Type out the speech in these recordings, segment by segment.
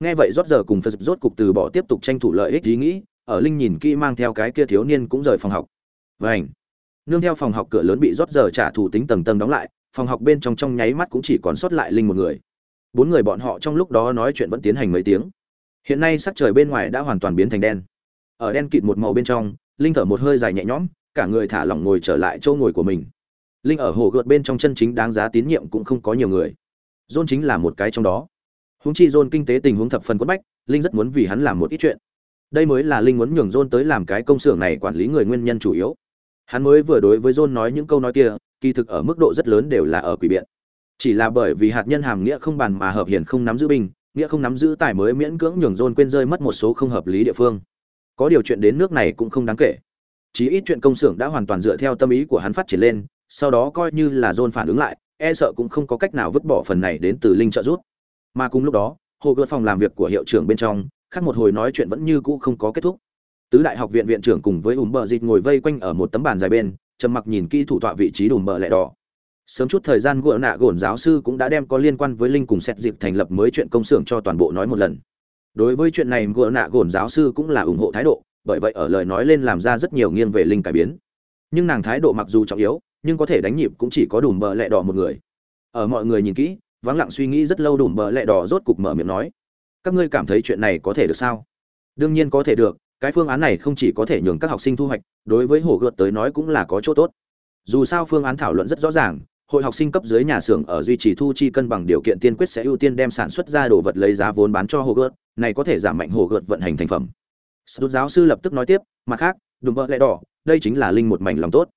nghe vậy rót giờ cùng phật rốt cục từ bỏ tiếp tục tranh thủ lợi ích ý nghĩ, ở linh nhìn kỹ mang theo cái kia thiếu niên cũng rời phòng học. Vảnh nương theo phòng học cửa lớn bị rót giờ trả thù tính tầng tầng đóng lại, phòng học bên trong trong nháy mắt cũng chỉ còn sót lại linh một người. Bốn người bọn họ trong lúc đó nói chuyện vẫn tiến hành mấy tiếng. Hiện nay sắc trời bên ngoài đã hoàn toàn biến thành đen. Ở đen kịt một màu bên trong, linh thở một hơi dài nhẹ nhõm, cả người thả lỏng ngồi trở lại chỗ ngồi của mình. Linh ở hồ gợt bên trong chân chính đáng giá tín nhiệm cũng không có nhiều người. John chính là một cái trong đó. Huống chi john kinh tế tình huống thập phần quất bách, linh rất muốn vì hắn làm một ít chuyện. Đây mới là linh muốn nhường john tới làm cái công xưởng này quản lý người nguyên nhân chủ yếu. Hắn mới vừa đối với john nói những câu nói kia, kỳ thực ở mức độ rất lớn đều là ở quỷ biện. Chỉ là bởi vì hạt nhân hàm nghĩa không bàn mà hợp hiển không nắm giữ binh, nghĩa không nắm giữ tài mới miễn cưỡng nhường john quên rơi mất một số không hợp lý địa phương. Có điều chuyện đến nước này cũng không đáng kể. Chỉ ít chuyện công xưởng đã hoàn toàn dựa theo tâm ý của hắn phát triển lên, sau đó coi như là john phản ứng lại e sợ cũng không có cách nào vứt bỏ phần này đến từ linh trợ rút mà cùng lúc đó, hồ gợt phòng làm việc của hiệu trưởng bên trong, khác một hồi nói chuyện vẫn như cũ không có kết thúc. Tứ đại học viện viện trưởng cùng với ùm bờ dịt ngồi vây quanh ở một tấm bàn dài bên, trầm mặc nhìn kỹ thủ tọa vị trí đùm bờ lẹ đỏ. Sớm chút thời gian gỡ nạ gổn giáo sư cũng đã đem có liên quan với linh cùng xét dịp thành lập mới chuyện công xưởng cho toàn bộ nói một lần. Đối với chuyện này gỡ nạ gổn giáo sư cũng là ủng hộ thái độ, bởi vậy ở lời nói lên làm ra rất nhiều nghiêng về linh cải biến. Nhưng nàng thái độ mặc dù trọng yếu, nhưng có thể đánh nhịp cũng chỉ có đùm bờ lẹ đỏ một người. Ở mọi người nhìn kỹ vắng lặng suy nghĩ rất lâu đùm bờ lẹ đỏ rốt cục mở miệng nói các ngươi cảm thấy chuyện này có thể được sao đương nhiên có thể được cái phương án này không chỉ có thể nhường các học sinh thu hoạch đối với hồ gợt tới nói cũng là có chỗ tốt dù sao phương án thảo luận rất rõ ràng hội học sinh cấp dưới nhà xưởng ở duy trì thu chi cân bằng điều kiện tiên quyết sẽ ưu tiên đem sản xuất ra đồ vật lấy giá vốn bán cho hồ gợt này có thể giảm mạnh hồ gợt vận hành thành phẩm Sút giáo sư lập tức nói tiếp, mặt khác, đùm bơ lẹ đỏ, đây chính là linh một mảnh lòng tốt.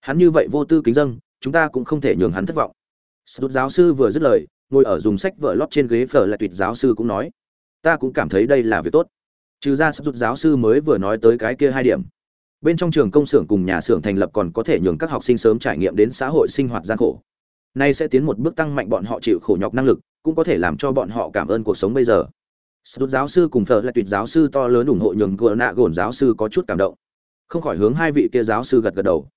Hắn như vậy vô tư kính dâng, chúng ta cũng không thể nhường hắn thất vọng. Sút giáo sư vừa dứt lời, ngồi ở dùng sách vợ lót trên ghế phở lại tuyệt giáo sư cũng nói, ta cũng cảm thấy đây là việc tốt. Trừ ra sắp giáo sư mới vừa nói tới cái kia hai điểm. Bên trong trường công xưởng cùng nhà xưởng thành lập còn có thể nhường các học sinh sớm trải nghiệm đến xã hội sinh hoạt gian khổ. Nay sẽ tiến một bước tăng mạnh bọn họ chịu khổ nhọc năng lực, cũng có thể làm cho bọn họ cảm ơn cuộc sống bây giờ. Sút giáo sư cùng Phở là tuyệt giáo sư to lớn ủng hộ nhường gỡ nạ gồn giáo sư có chút cảm động. Không khỏi hướng hai vị kia giáo sư gật gật đầu.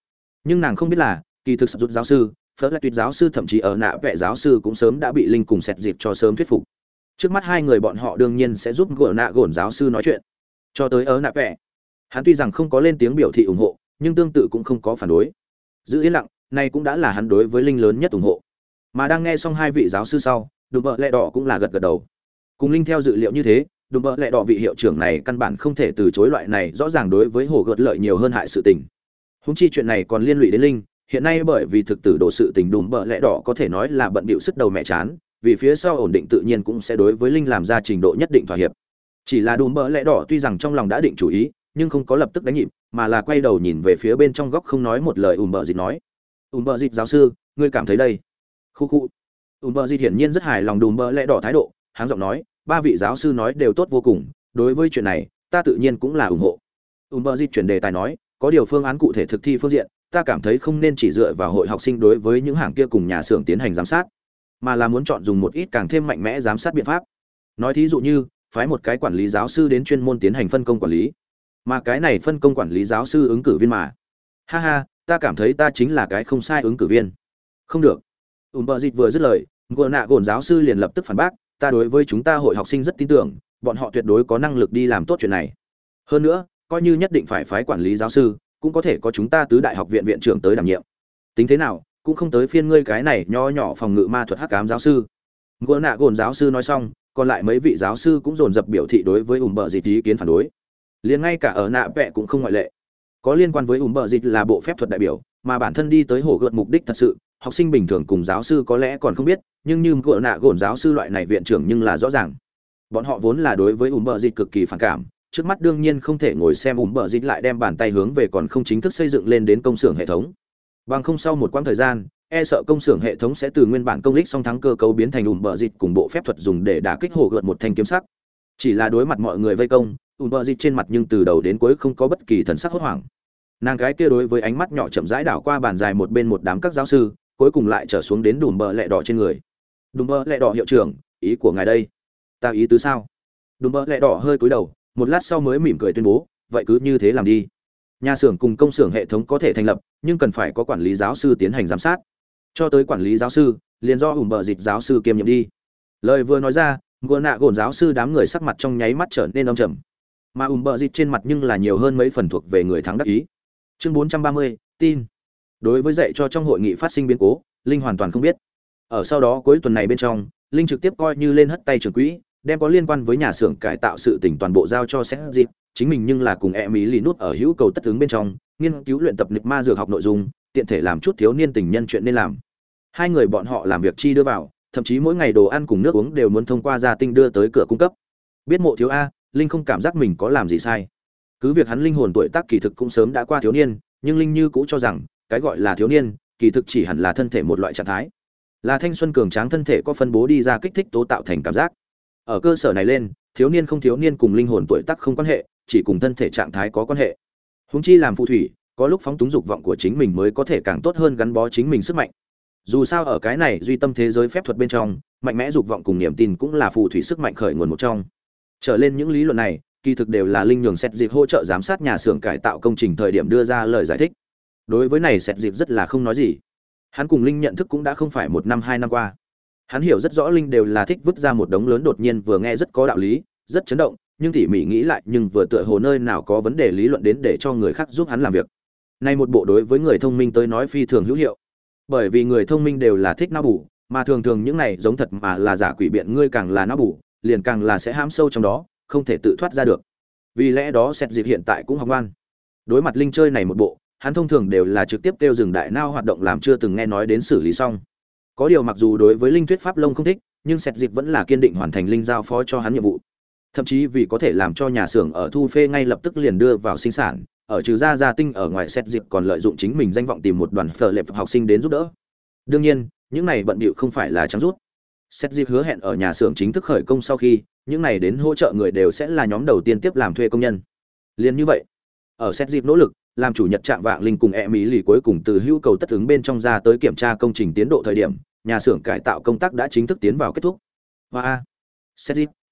Nhưng nàng không biết là, kỳ thực rút giáo sư, phớt là tuyệt giáo sư thậm chí ở nạ vẽ giáo sư cũng sớm đã bị linh cùng sẹt dịp cho sớm thuyết phục. Trước mắt hai người bọn họ đương nhiên sẽ giúp gỡ nạ gổn giáo sư nói chuyện. Cho tới ở nạ vẽ, hắn tuy rằng không có lên tiếng biểu thị ủng hộ, nhưng tương tự cũng không có phản đối. Giữ yên lặng, này cũng đã là hắn đối với linh lớn nhất ủng hộ. Mà đang nghe xong hai vị giáo sư sau, Đùm bợ lẹ đỏ cũng là gật gật đầu cùng linh theo dự liệu như thế đùm bợ lẹ đỏ vị hiệu trưởng này căn bản không thể từ chối loại này rõ ràng đối với hồ gợt lợi nhiều hơn hại sự tình húng chi chuyện này còn liên lụy đến linh hiện nay bởi vì thực tử độ sự tình đùm bợ lẽ đỏ có thể nói là bận bịu sức đầu mẹ chán, vì phía sau ổn định tự nhiên cũng sẽ đối với linh làm ra trình độ nhất định thỏa hiệp. Chỉ là đùm bợ lẽ đỏ tuy rằng trong lòng đã định chủ ý, nhưng không có lập tức đánh nhịp, mà là quay đầu nhìn về phía bên trong góc không nói một lời ùm bợ dịt nói. Ùm bợ dịt giáo sư, ngươi cảm thấy đây? Khu khu. Ùm bợ dịt hiển nhiên rất hài lòng đùm bợ lẽ đỏ thái độ, háng giọng nói, ba vị giáo sư nói đều tốt vô cùng, đối với chuyện này, ta tự nhiên cũng là ủng hộ. Ùm bợ di chuyển đề tài nói, có điều phương án cụ thể thực thi phương diện ta cảm thấy không nên chỉ dựa vào hội học sinh đối với những hàng kia cùng nhà xưởng tiến hành giám sát, mà là muốn chọn dùng một ít càng thêm mạnh mẽ giám sát biện pháp. Nói thí dụ như, phái một cái quản lý giáo sư đến chuyên môn tiến hành phân công quản lý, mà cái này phân công quản lý giáo sư ứng cử viên mà. Ha ha, ta cảm thấy ta chính là cái không sai ứng cử viên. Không được. Ùm bờ dịch vừa dứt lời ngựa nạ gồn giáo sư liền lập tức phản bác, ta đối với chúng ta hội học sinh rất tin tưởng, bọn họ tuyệt đối có năng lực đi làm tốt chuyện này. Hơn nữa, coi như nhất định phải phái quản lý giáo sư cũng có thể có chúng ta tứ đại học viện viện trưởng tới đảm nhiệm. Tính thế nào, cũng không tới phiên ngươi cái này nho nhỏ phòng ngự ma thuật hắc cám giáo sư. Ngô nạ gồn giáo sư nói xong, còn lại mấy vị giáo sư cũng dồn dập biểu thị đối với ủng bờ dịch ý kiến phản đối. Liền ngay cả ở nạ vẹ cũng không ngoại lệ. Có liên quan với ủng bờ dịch là bộ phép thuật đại biểu, mà bản thân đi tới hồ gợt mục đích thật sự, học sinh bình thường cùng giáo sư có lẽ còn không biết, nhưng như gỡ nạ gồn giáo sư loại này viện trưởng nhưng là rõ ràng. Bọn họ vốn là đối với ủng bờ dịch cực kỳ phản cảm trước mắt đương nhiên không thể ngồi xem ủm bờ dịch lại đem bàn tay hướng về còn không chính thức xây dựng lên đến công xưởng hệ thống. Bằng không sau một quãng thời gian e sợ công xưởng hệ thống sẽ từ nguyên bản công lích song thắng cơ cấu biến thành ủm bờ dịch cùng bộ phép thuật dùng để đả kích hồ gợt một thanh kiếm sắc. Chỉ là đối mặt mọi người vây công, ủm bờ dịch trên mặt nhưng từ đầu đến cuối không có bất kỳ thần sắc hốt hoảng. Nàng gái kia đối với ánh mắt nhỏ chậm rãi đảo qua bàn dài một bên một đám các giáo sư, cuối cùng lại trở xuống đến đùm bờ lẹ đỏ trên người. Đùm bờ lẹ đỏ hiệu trưởng, ý của ngài đây. Ta ý tứ sao? Đùm bờ lẹ đỏ hơi cúi đầu một lát sau mới mỉm cười tuyên bố, vậy cứ như thế làm đi. Nhà xưởng cùng công xưởng hệ thống có thể thành lập, nhưng cần phải có quản lý giáo sư tiến hành giám sát. Cho tới quản lý giáo sư, liền do ủng bờ dịch giáo sư kiêm nhiệm đi. Lời vừa nói ra gỡ nạ gồn giáo sư đám người sắc mặt trong nháy mắt trở nên âm trầm. Mà ủng bờ dịch trên mặt nhưng là nhiều hơn mấy phần thuộc về người thắng đắc ý. Chương bốn trăm ba mươi, tin. Đối với dạy cho trong hội nghị phát sinh biến cố, linh hoàn toàn không biết. Ở sau đó cuối tuần này bên trong, linh trực tiếp coi như lên hất tay trường quỹ đem có liên quan với nhà xưởng cải tạo sự tỉnh toàn bộ giao cho xét dịp chính mình nhưng là cùng e mỹ lì nút ở hữu cầu tất ứng bên trong, nghiên cứu luyện tập nịch ma dược học nội dung, tiện thể làm chút thiếu niên tình nhân chuyện nên làm. Hai người bọn họ làm việc chi đưa vào, thậm chí mỗi ngày đồ ăn cùng nước uống đều muốn thông qua gia tinh đưa tới cửa cung cấp. Biết mộ thiếu a, linh không cảm giác mình có làm gì sai. Cứ việc hắn linh hồn tuổi tác kỳ thực cũng sớm đã qua thiếu niên, nhưng linh như cũ cho rằng, cái gọi là thiếu niên, kỳ thực chỉ hẳn là thân thể một loại trạng thái. Là thanh xuân cường tráng thân thể có phân bố đi ra kích thích tố tạo thành cảm giác ở cơ sở này lên, thiếu niên không thiếu niên cùng linh hồn tuổi tác không quan hệ, chỉ cùng thân thể trạng thái có quan hệ. Húng chi làm phù thủy, có lúc phóng túng dục vọng của chính mình mới có thể càng tốt hơn gắn bó chính mình sức mạnh. Dù sao ở cái này duy tâm thế giới phép thuật bên trong, mạnh mẽ dục vọng cùng niềm tin cũng là phù thủy sức mạnh khởi nguồn một trong. Trở lên những lý luận này, kỳ thực đều là linh nhường xét dịp hỗ trợ giám sát nhà xưởng cải tạo công trình thời điểm đưa ra lời giải thích. Đối với này xét dịp rất là không nói gì. Hắn cùng linh nhận thức cũng đã không phải một năm, hai năm qua hắn hiểu rất rõ linh đều là thích vứt ra một đống lớn đột nhiên vừa nghe rất có đạo lý, rất chấn động, nhưng tỉ mỉ nghĩ lại nhưng vừa tựa hồ nơi nào có vấn đề lý luận đến để cho người khác giúp hắn làm việc. Nay một bộ đối với người thông minh tới nói phi thường hữu hiệu. Bởi vì người thông minh đều là thích não bù, mà thường thường những này giống thật mà là giả quỷ biện ngươi càng là não bù, liền càng là sẽ hãm sâu trong đó, không thể tự thoát ra được. Vì lẽ đó xét dịp hiện tại cũng học ngoan. Đối mặt linh chơi này một bộ, hắn thông thường đều là trực tiếp kêu dừng đại nao hoạt động làm chưa từng nghe nói đến xử lý xong có điều mặc dù đối với linh thuyết pháp lông không thích, nhưng sẹt dịp vẫn là kiên định hoàn thành linh giao phó cho hắn nhiệm vụ. Thậm chí vì có thể làm cho nhà xưởng ở thu phê ngay lập tức liền đưa vào sinh sản, ở trừ ra gia tinh ở ngoài sẹt dịp còn lợi dụng chính mình danh vọng tìm một đoàn phở lệp học sinh đến giúp đỡ. Đương nhiên, những này bận bịu không phải là trắng rút. Sẹt dịp hứa hẹn ở nhà xưởng chính thức khởi công sau khi, những này đến hỗ trợ người đều sẽ là nhóm đầu tiên tiếp làm thuê công nhân. Liền như vậy, ở sẹt dịp nỗ lực làm chủ nhật trạng vạng linh cùng e mỹ lì cuối cùng từ hưu cầu tất ứng bên trong ra tới kiểm tra công trình tiến độ thời điểm, nhà xưởng cải tạo công tác đã chính thức tiến vào kết thúc. Và a.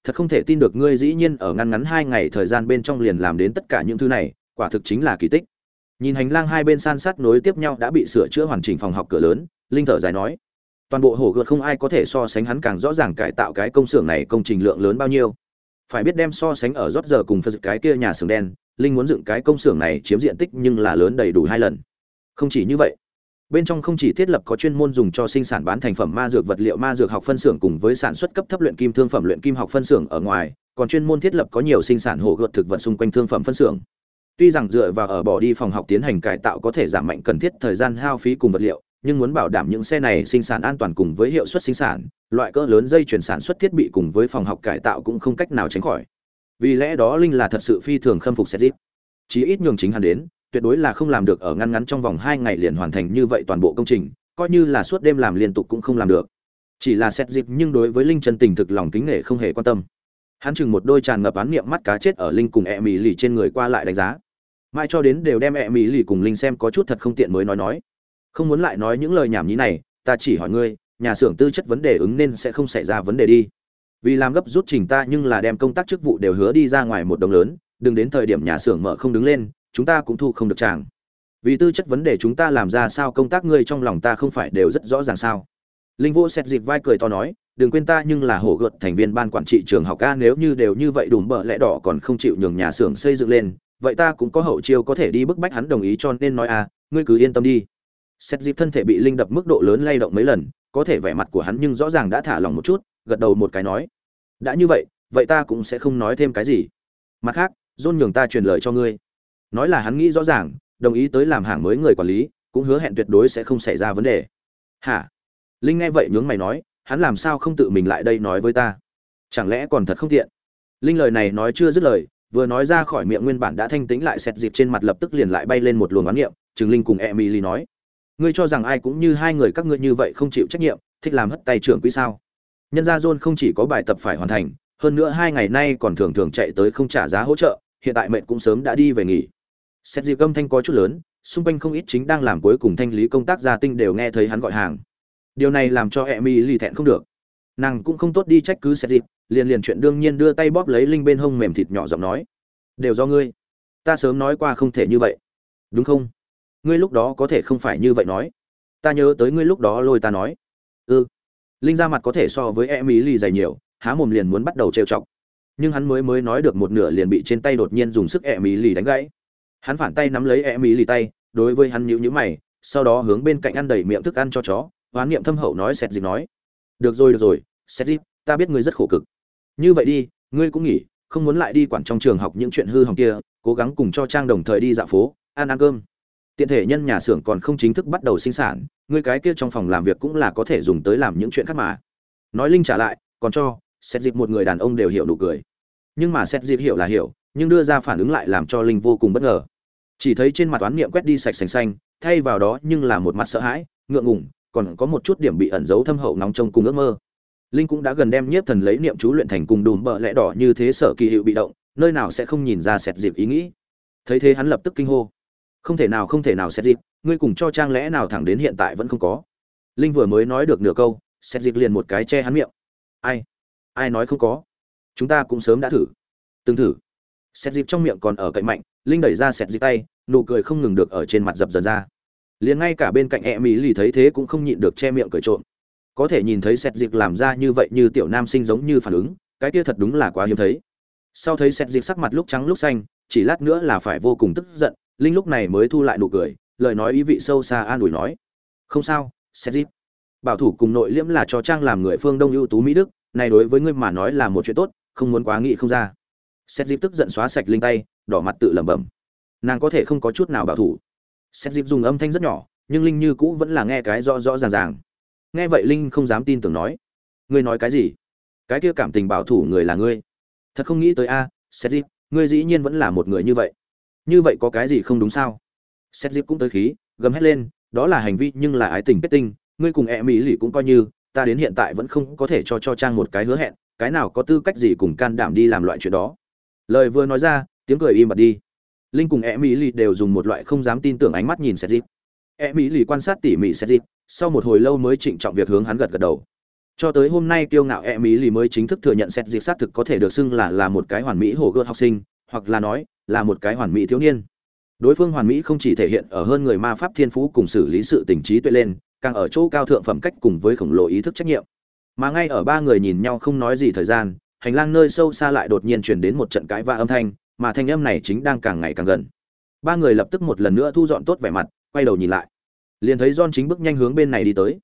Thật không thể tin được ngươi dĩ nhiên ở ngăn ngắn hai ngày thời gian bên trong liền làm đến tất cả những thứ này, quả thực chính là kỳ tích. Nhìn hành lang hai bên san sát nối tiếp nhau đã bị sửa chữa hoàn chỉnh phòng học cửa lớn, linh thở dài nói, toàn bộ hồ gợt không ai có thể so sánh hắn càng rõ ràng cải tạo cái công xưởng này công trình lượng lớn bao nhiêu. Phải biết đem so sánh ở rót giờ cùng phật cái kia nhà xưởng đen linh muốn dựng cái công xưởng này chiếm diện tích nhưng là lớn đầy đủ hai lần. Không chỉ như vậy, bên trong không chỉ thiết lập có chuyên môn dùng cho sinh sản bán thành phẩm ma dược vật liệu, ma dược học phân xưởng cùng với sản xuất cấp thấp luyện kim thương phẩm, luyện kim học phân xưởng ở ngoài, còn chuyên môn thiết lập có nhiều sinh sản hổ gợt thực vật xung quanh thương phẩm phân xưởng. Tuy rằng dựa vào ở bỏ đi phòng học tiến hành cải tạo có thể giảm mạnh cần thiết thời gian, hao phí cùng vật liệu, nhưng muốn bảo đảm những xe này sinh sản an toàn cùng với hiệu suất sinh sản, loại cỡ lớn dây chuyển sản xuất thiết bị cùng với phòng học cải tạo cũng không cách nào tránh khỏi vì lẽ đó linh là thật sự phi thường khâm phục Sezip. Chí ít nhường chính hắn đến, tuyệt đối là không làm được ở ngăn ngắn trong vòng hai ngày liền hoàn thành như vậy toàn bộ công trình, coi như là suốt đêm làm liên tục cũng không làm được. Chỉ là Sezip nhưng đối với linh chân tình thực lòng kính nể không hề quan tâm. Hắn chừng một đôi tràn ngập án niệm mắt cá chết ở linh cùng e mỹ lì trên người qua lại đánh giá. Mai cho đến đều đem e mỹ lì cùng linh xem có chút thật không tiện mới nói nói. Không muốn lại nói những lời nhảm nhí này, ta chỉ hỏi ngươi, nhà xưởng tư chất vấn đề ứng nên sẽ không xảy ra vấn đề đi vì làm gấp rút trình ta nhưng là đem công tác chức vụ đều hứa đi ra ngoài một đồng lớn, đừng đến thời điểm nhà xưởng mở không đứng lên, chúng ta cũng thu không được chàng. Vì tư chất vấn đề chúng ta làm ra sao công tác ngươi trong lòng ta không phải đều rất rõ ràng sao? Linh vô xét dịp vai cười to nói, đừng quên ta nhưng là hổ gợt thành viên ban quản trị trường học ca nếu như đều như vậy đùm bợ lẽ đỏ còn không chịu nhường nhà xưởng xây dựng lên, vậy ta cũng có hậu chiêu có thể đi bức bách hắn đồng ý cho nên nói à ngươi cứ yên tâm đi. Xét dịp thân thể bị linh đập mức độ lớn lay động mấy lần, có thể vẻ mặt của hắn nhưng rõ ràng đã thả lòng một chút gật đầu một cái nói, đã như vậy vậy ta cũng sẽ không nói thêm cái gì. Mặt khác dôn nhường ta truyền lời cho ngươi. Nói là hắn nghĩ rõ ràng, đồng ý tới làm hàng mới người quản lý, cũng hứa hẹn tuyệt đối sẽ không xảy ra vấn đề. Hả? Linh nghe vậy nhướng mày nói, hắn làm sao không tự mình lại đây nói với ta? Chẳng lẽ còn thật không tiện? Linh lời này nói chưa dứt lời, vừa nói ra khỏi miệng nguyên bản đã thanh tĩnh lại xẹt dịp trên mặt lập tức liền lại bay lên một luồng oán niệm chừng linh cùng emily nói, ngươi cho rằng ai cũng như hai người các ngươi như vậy không chịu trách nhiệm, thích làm hất tay trưởng quý sao? Nhân gia john không chỉ có bài tập phải hoàn thành, hơn nữa hai ngày nay còn thường thường chạy tới không trả giá hỗ trợ, hiện tại mệnh cũng sớm đã đi về nghỉ. Xét dịp âm thanh có chút lớn, xung quanh không ít chính đang làm cuối cùng thanh lý công tác gia tinh đều nghe thấy hắn gọi hàng. Điều này làm cho e mi lì thẹn không được. Nàng cũng không tốt đi trách cứ xét dịp, liền liền chuyện đương nhiên đưa tay bóp lấy linh bên hông mềm thịt nhỏ giọng nói. Đều do ngươi. Ta sớm nói qua không thể như vậy. Đúng không? Ngươi lúc đó có thể không phải như vậy nói. Ta nhớ tới ngươi lúc đó lôi ta nói. Ư ừ linh ra mặt có thể so với e ý lì dày nhiều, há mồm liền muốn bắt đầu trêu chọc. Nhưng hắn mới mới nói được một nửa liền bị trên tay đột nhiên dùng sức em ý lì đánh gãy. Hắn phản tay nắm lấy em ý lì tay, đối với hắn nhíu nhíu mày, sau đó hướng bên cạnh ăn đầy miệng thức ăn cho chó, hoán niệm thâm hậu nói sẹt dịp nói, được rồi được rồi sẹt dịp, ta biết ngươi rất khổ cực. Như vậy đi, ngươi cũng nghỉ, không muốn lại đi quản trong trường học những chuyện hư hỏng kia, cố gắng cùng cho trang đồng thời đi dạo phố, ăn ăn cơm tiện thể nhân nhà xưởng còn không chính thức bắt đầu sinh sản, người cái kia trong phòng làm việc cũng là có thể dùng tới làm những chuyện khác mà. Nói linh trả lại, còn cho, xét dịp một người đàn ông đều hiểu nụ cười. Nhưng mà xét dịp hiểu là hiểu, nhưng đưa ra phản ứng lại làm cho linh vô cùng bất ngờ. Chỉ thấy trên mặt toán niệm quét đi sạch sành xanh, thay vào đó nhưng là một mặt sợ hãi, ngượng ngùng, còn có một chút điểm bị ẩn giấu thâm hậu nóng trong cùng ước mơ. Linh cũng đã gần đem nhiếp thần lấy niệm chú luyện thành cùng đùm bợ lẽ đỏ như thế sở kỳ hiệu bị động, nơi nào sẽ không nhìn ra sẹt dịp ý nghĩ. Thấy thế hắn lập tức kinh hô không thể nào, không thể nào xét dịp ngươi cùng cho trang lẽ nào thẳng đến hiện tại vẫn không có. Linh vừa mới nói được nửa câu xét dịp liền một cái che hắn miệng. Ai? Ai nói không có? Chúng ta cũng sớm đã thử. Từng thử. Xét dịp trong miệng còn ở cạnh mạnh, linh đẩy ra xét dịp tay, nụ cười không ngừng được ở trên mặt dập dần ra. Liền ngay cả bên cạnh e mỹ lì thấy thế cũng không nhịn được che miệng cười trộm. Có thể nhìn thấy xét dịp làm ra như vậy như tiểu nam sinh giống như phản ứng, cái kia thật đúng là quá hiếm thấy. Sau thấy xét dịp sắc mặt lúc trắng lúc xanh, chỉ lát nữa là phải vô cùng tức giận linh lúc này mới thu lại nụ cười, lời nói ý vị sâu xa an ủi nói. Không sao sẹt dịp bảo thủ cùng nội liễm là cho trang làm người phương đông ưu tú mỹ đức, này đối với ngươi mà nói là một chuyện tốt, không muốn quá nghĩ không ra. Sẹt dịp tức giận xóa sạch linh tay, đỏ mặt tự lẩm bẩm. Nàng có thể không có chút nào bảo thủ. Sẹt dịp dùng âm thanh rất nhỏ, nhưng linh như cũ vẫn là nghe cái rõ rõ ràng ràng. Nghe vậy linh không dám tin tưởng nói. Ngươi nói cái gì? Cái kia cảm tình bảo thủ người là ngươi. Thật không nghĩ tới a sét dịp ngươi dĩ nhiên vẫn là một người như vậy như vậy có cái gì không đúng sao? Sét dịp cũng tới khí, gầm hét lên, đó là hành vi nhưng là ái tình kết tinh, ngươi cùng e mỹ lì cũng coi như, ta đến hiện tại vẫn không có thể cho cho trang một cái hứa hẹn, cái nào có tư cách gì cùng can đảm đi làm loại chuyện đó. Lời vừa nói ra, tiếng cười im bặt đi. Linh cùng e mỹ lì đều dùng một loại không dám tin tưởng ánh mắt nhìn sét dịp e mỹ lì quan sát tỉ mỉ sét dịp sau một hồi lâu mới trịnh trọng việc hướng hắn gật gật đầu. Cho tới hôm nay kiêu ngạo e mỹ lì mới chính thức thừa nhận xét dịp xác thực có thể được xưng là là một cái hoàn mỹ hồ gươm học sinh, hoặc là nói là một cái hoàn mỹ thiếu niên đối phương hoàn mỹ không chỉ thể hiện ở hơn người ma pháp thiên phú cùng xử lý sự tình trí tuệ lên càng ở chỗ cao thượng phẩm cách cùng với khổng lồ ý thức trách nhiệm mà ngay ở ba người nhìn nhau không nói gì thời gian hành lang nơi sâu xa lại đột nhiên truyền đến một trận cãi va âm thanh mà thanh âm này chính đang càng ngày càng gần ba người lập tức một lần nữa thu dọn tốt vẻ mặt quay đầu nhìn lại liền thấy John chính bước nhanh hướng bên này đi tới.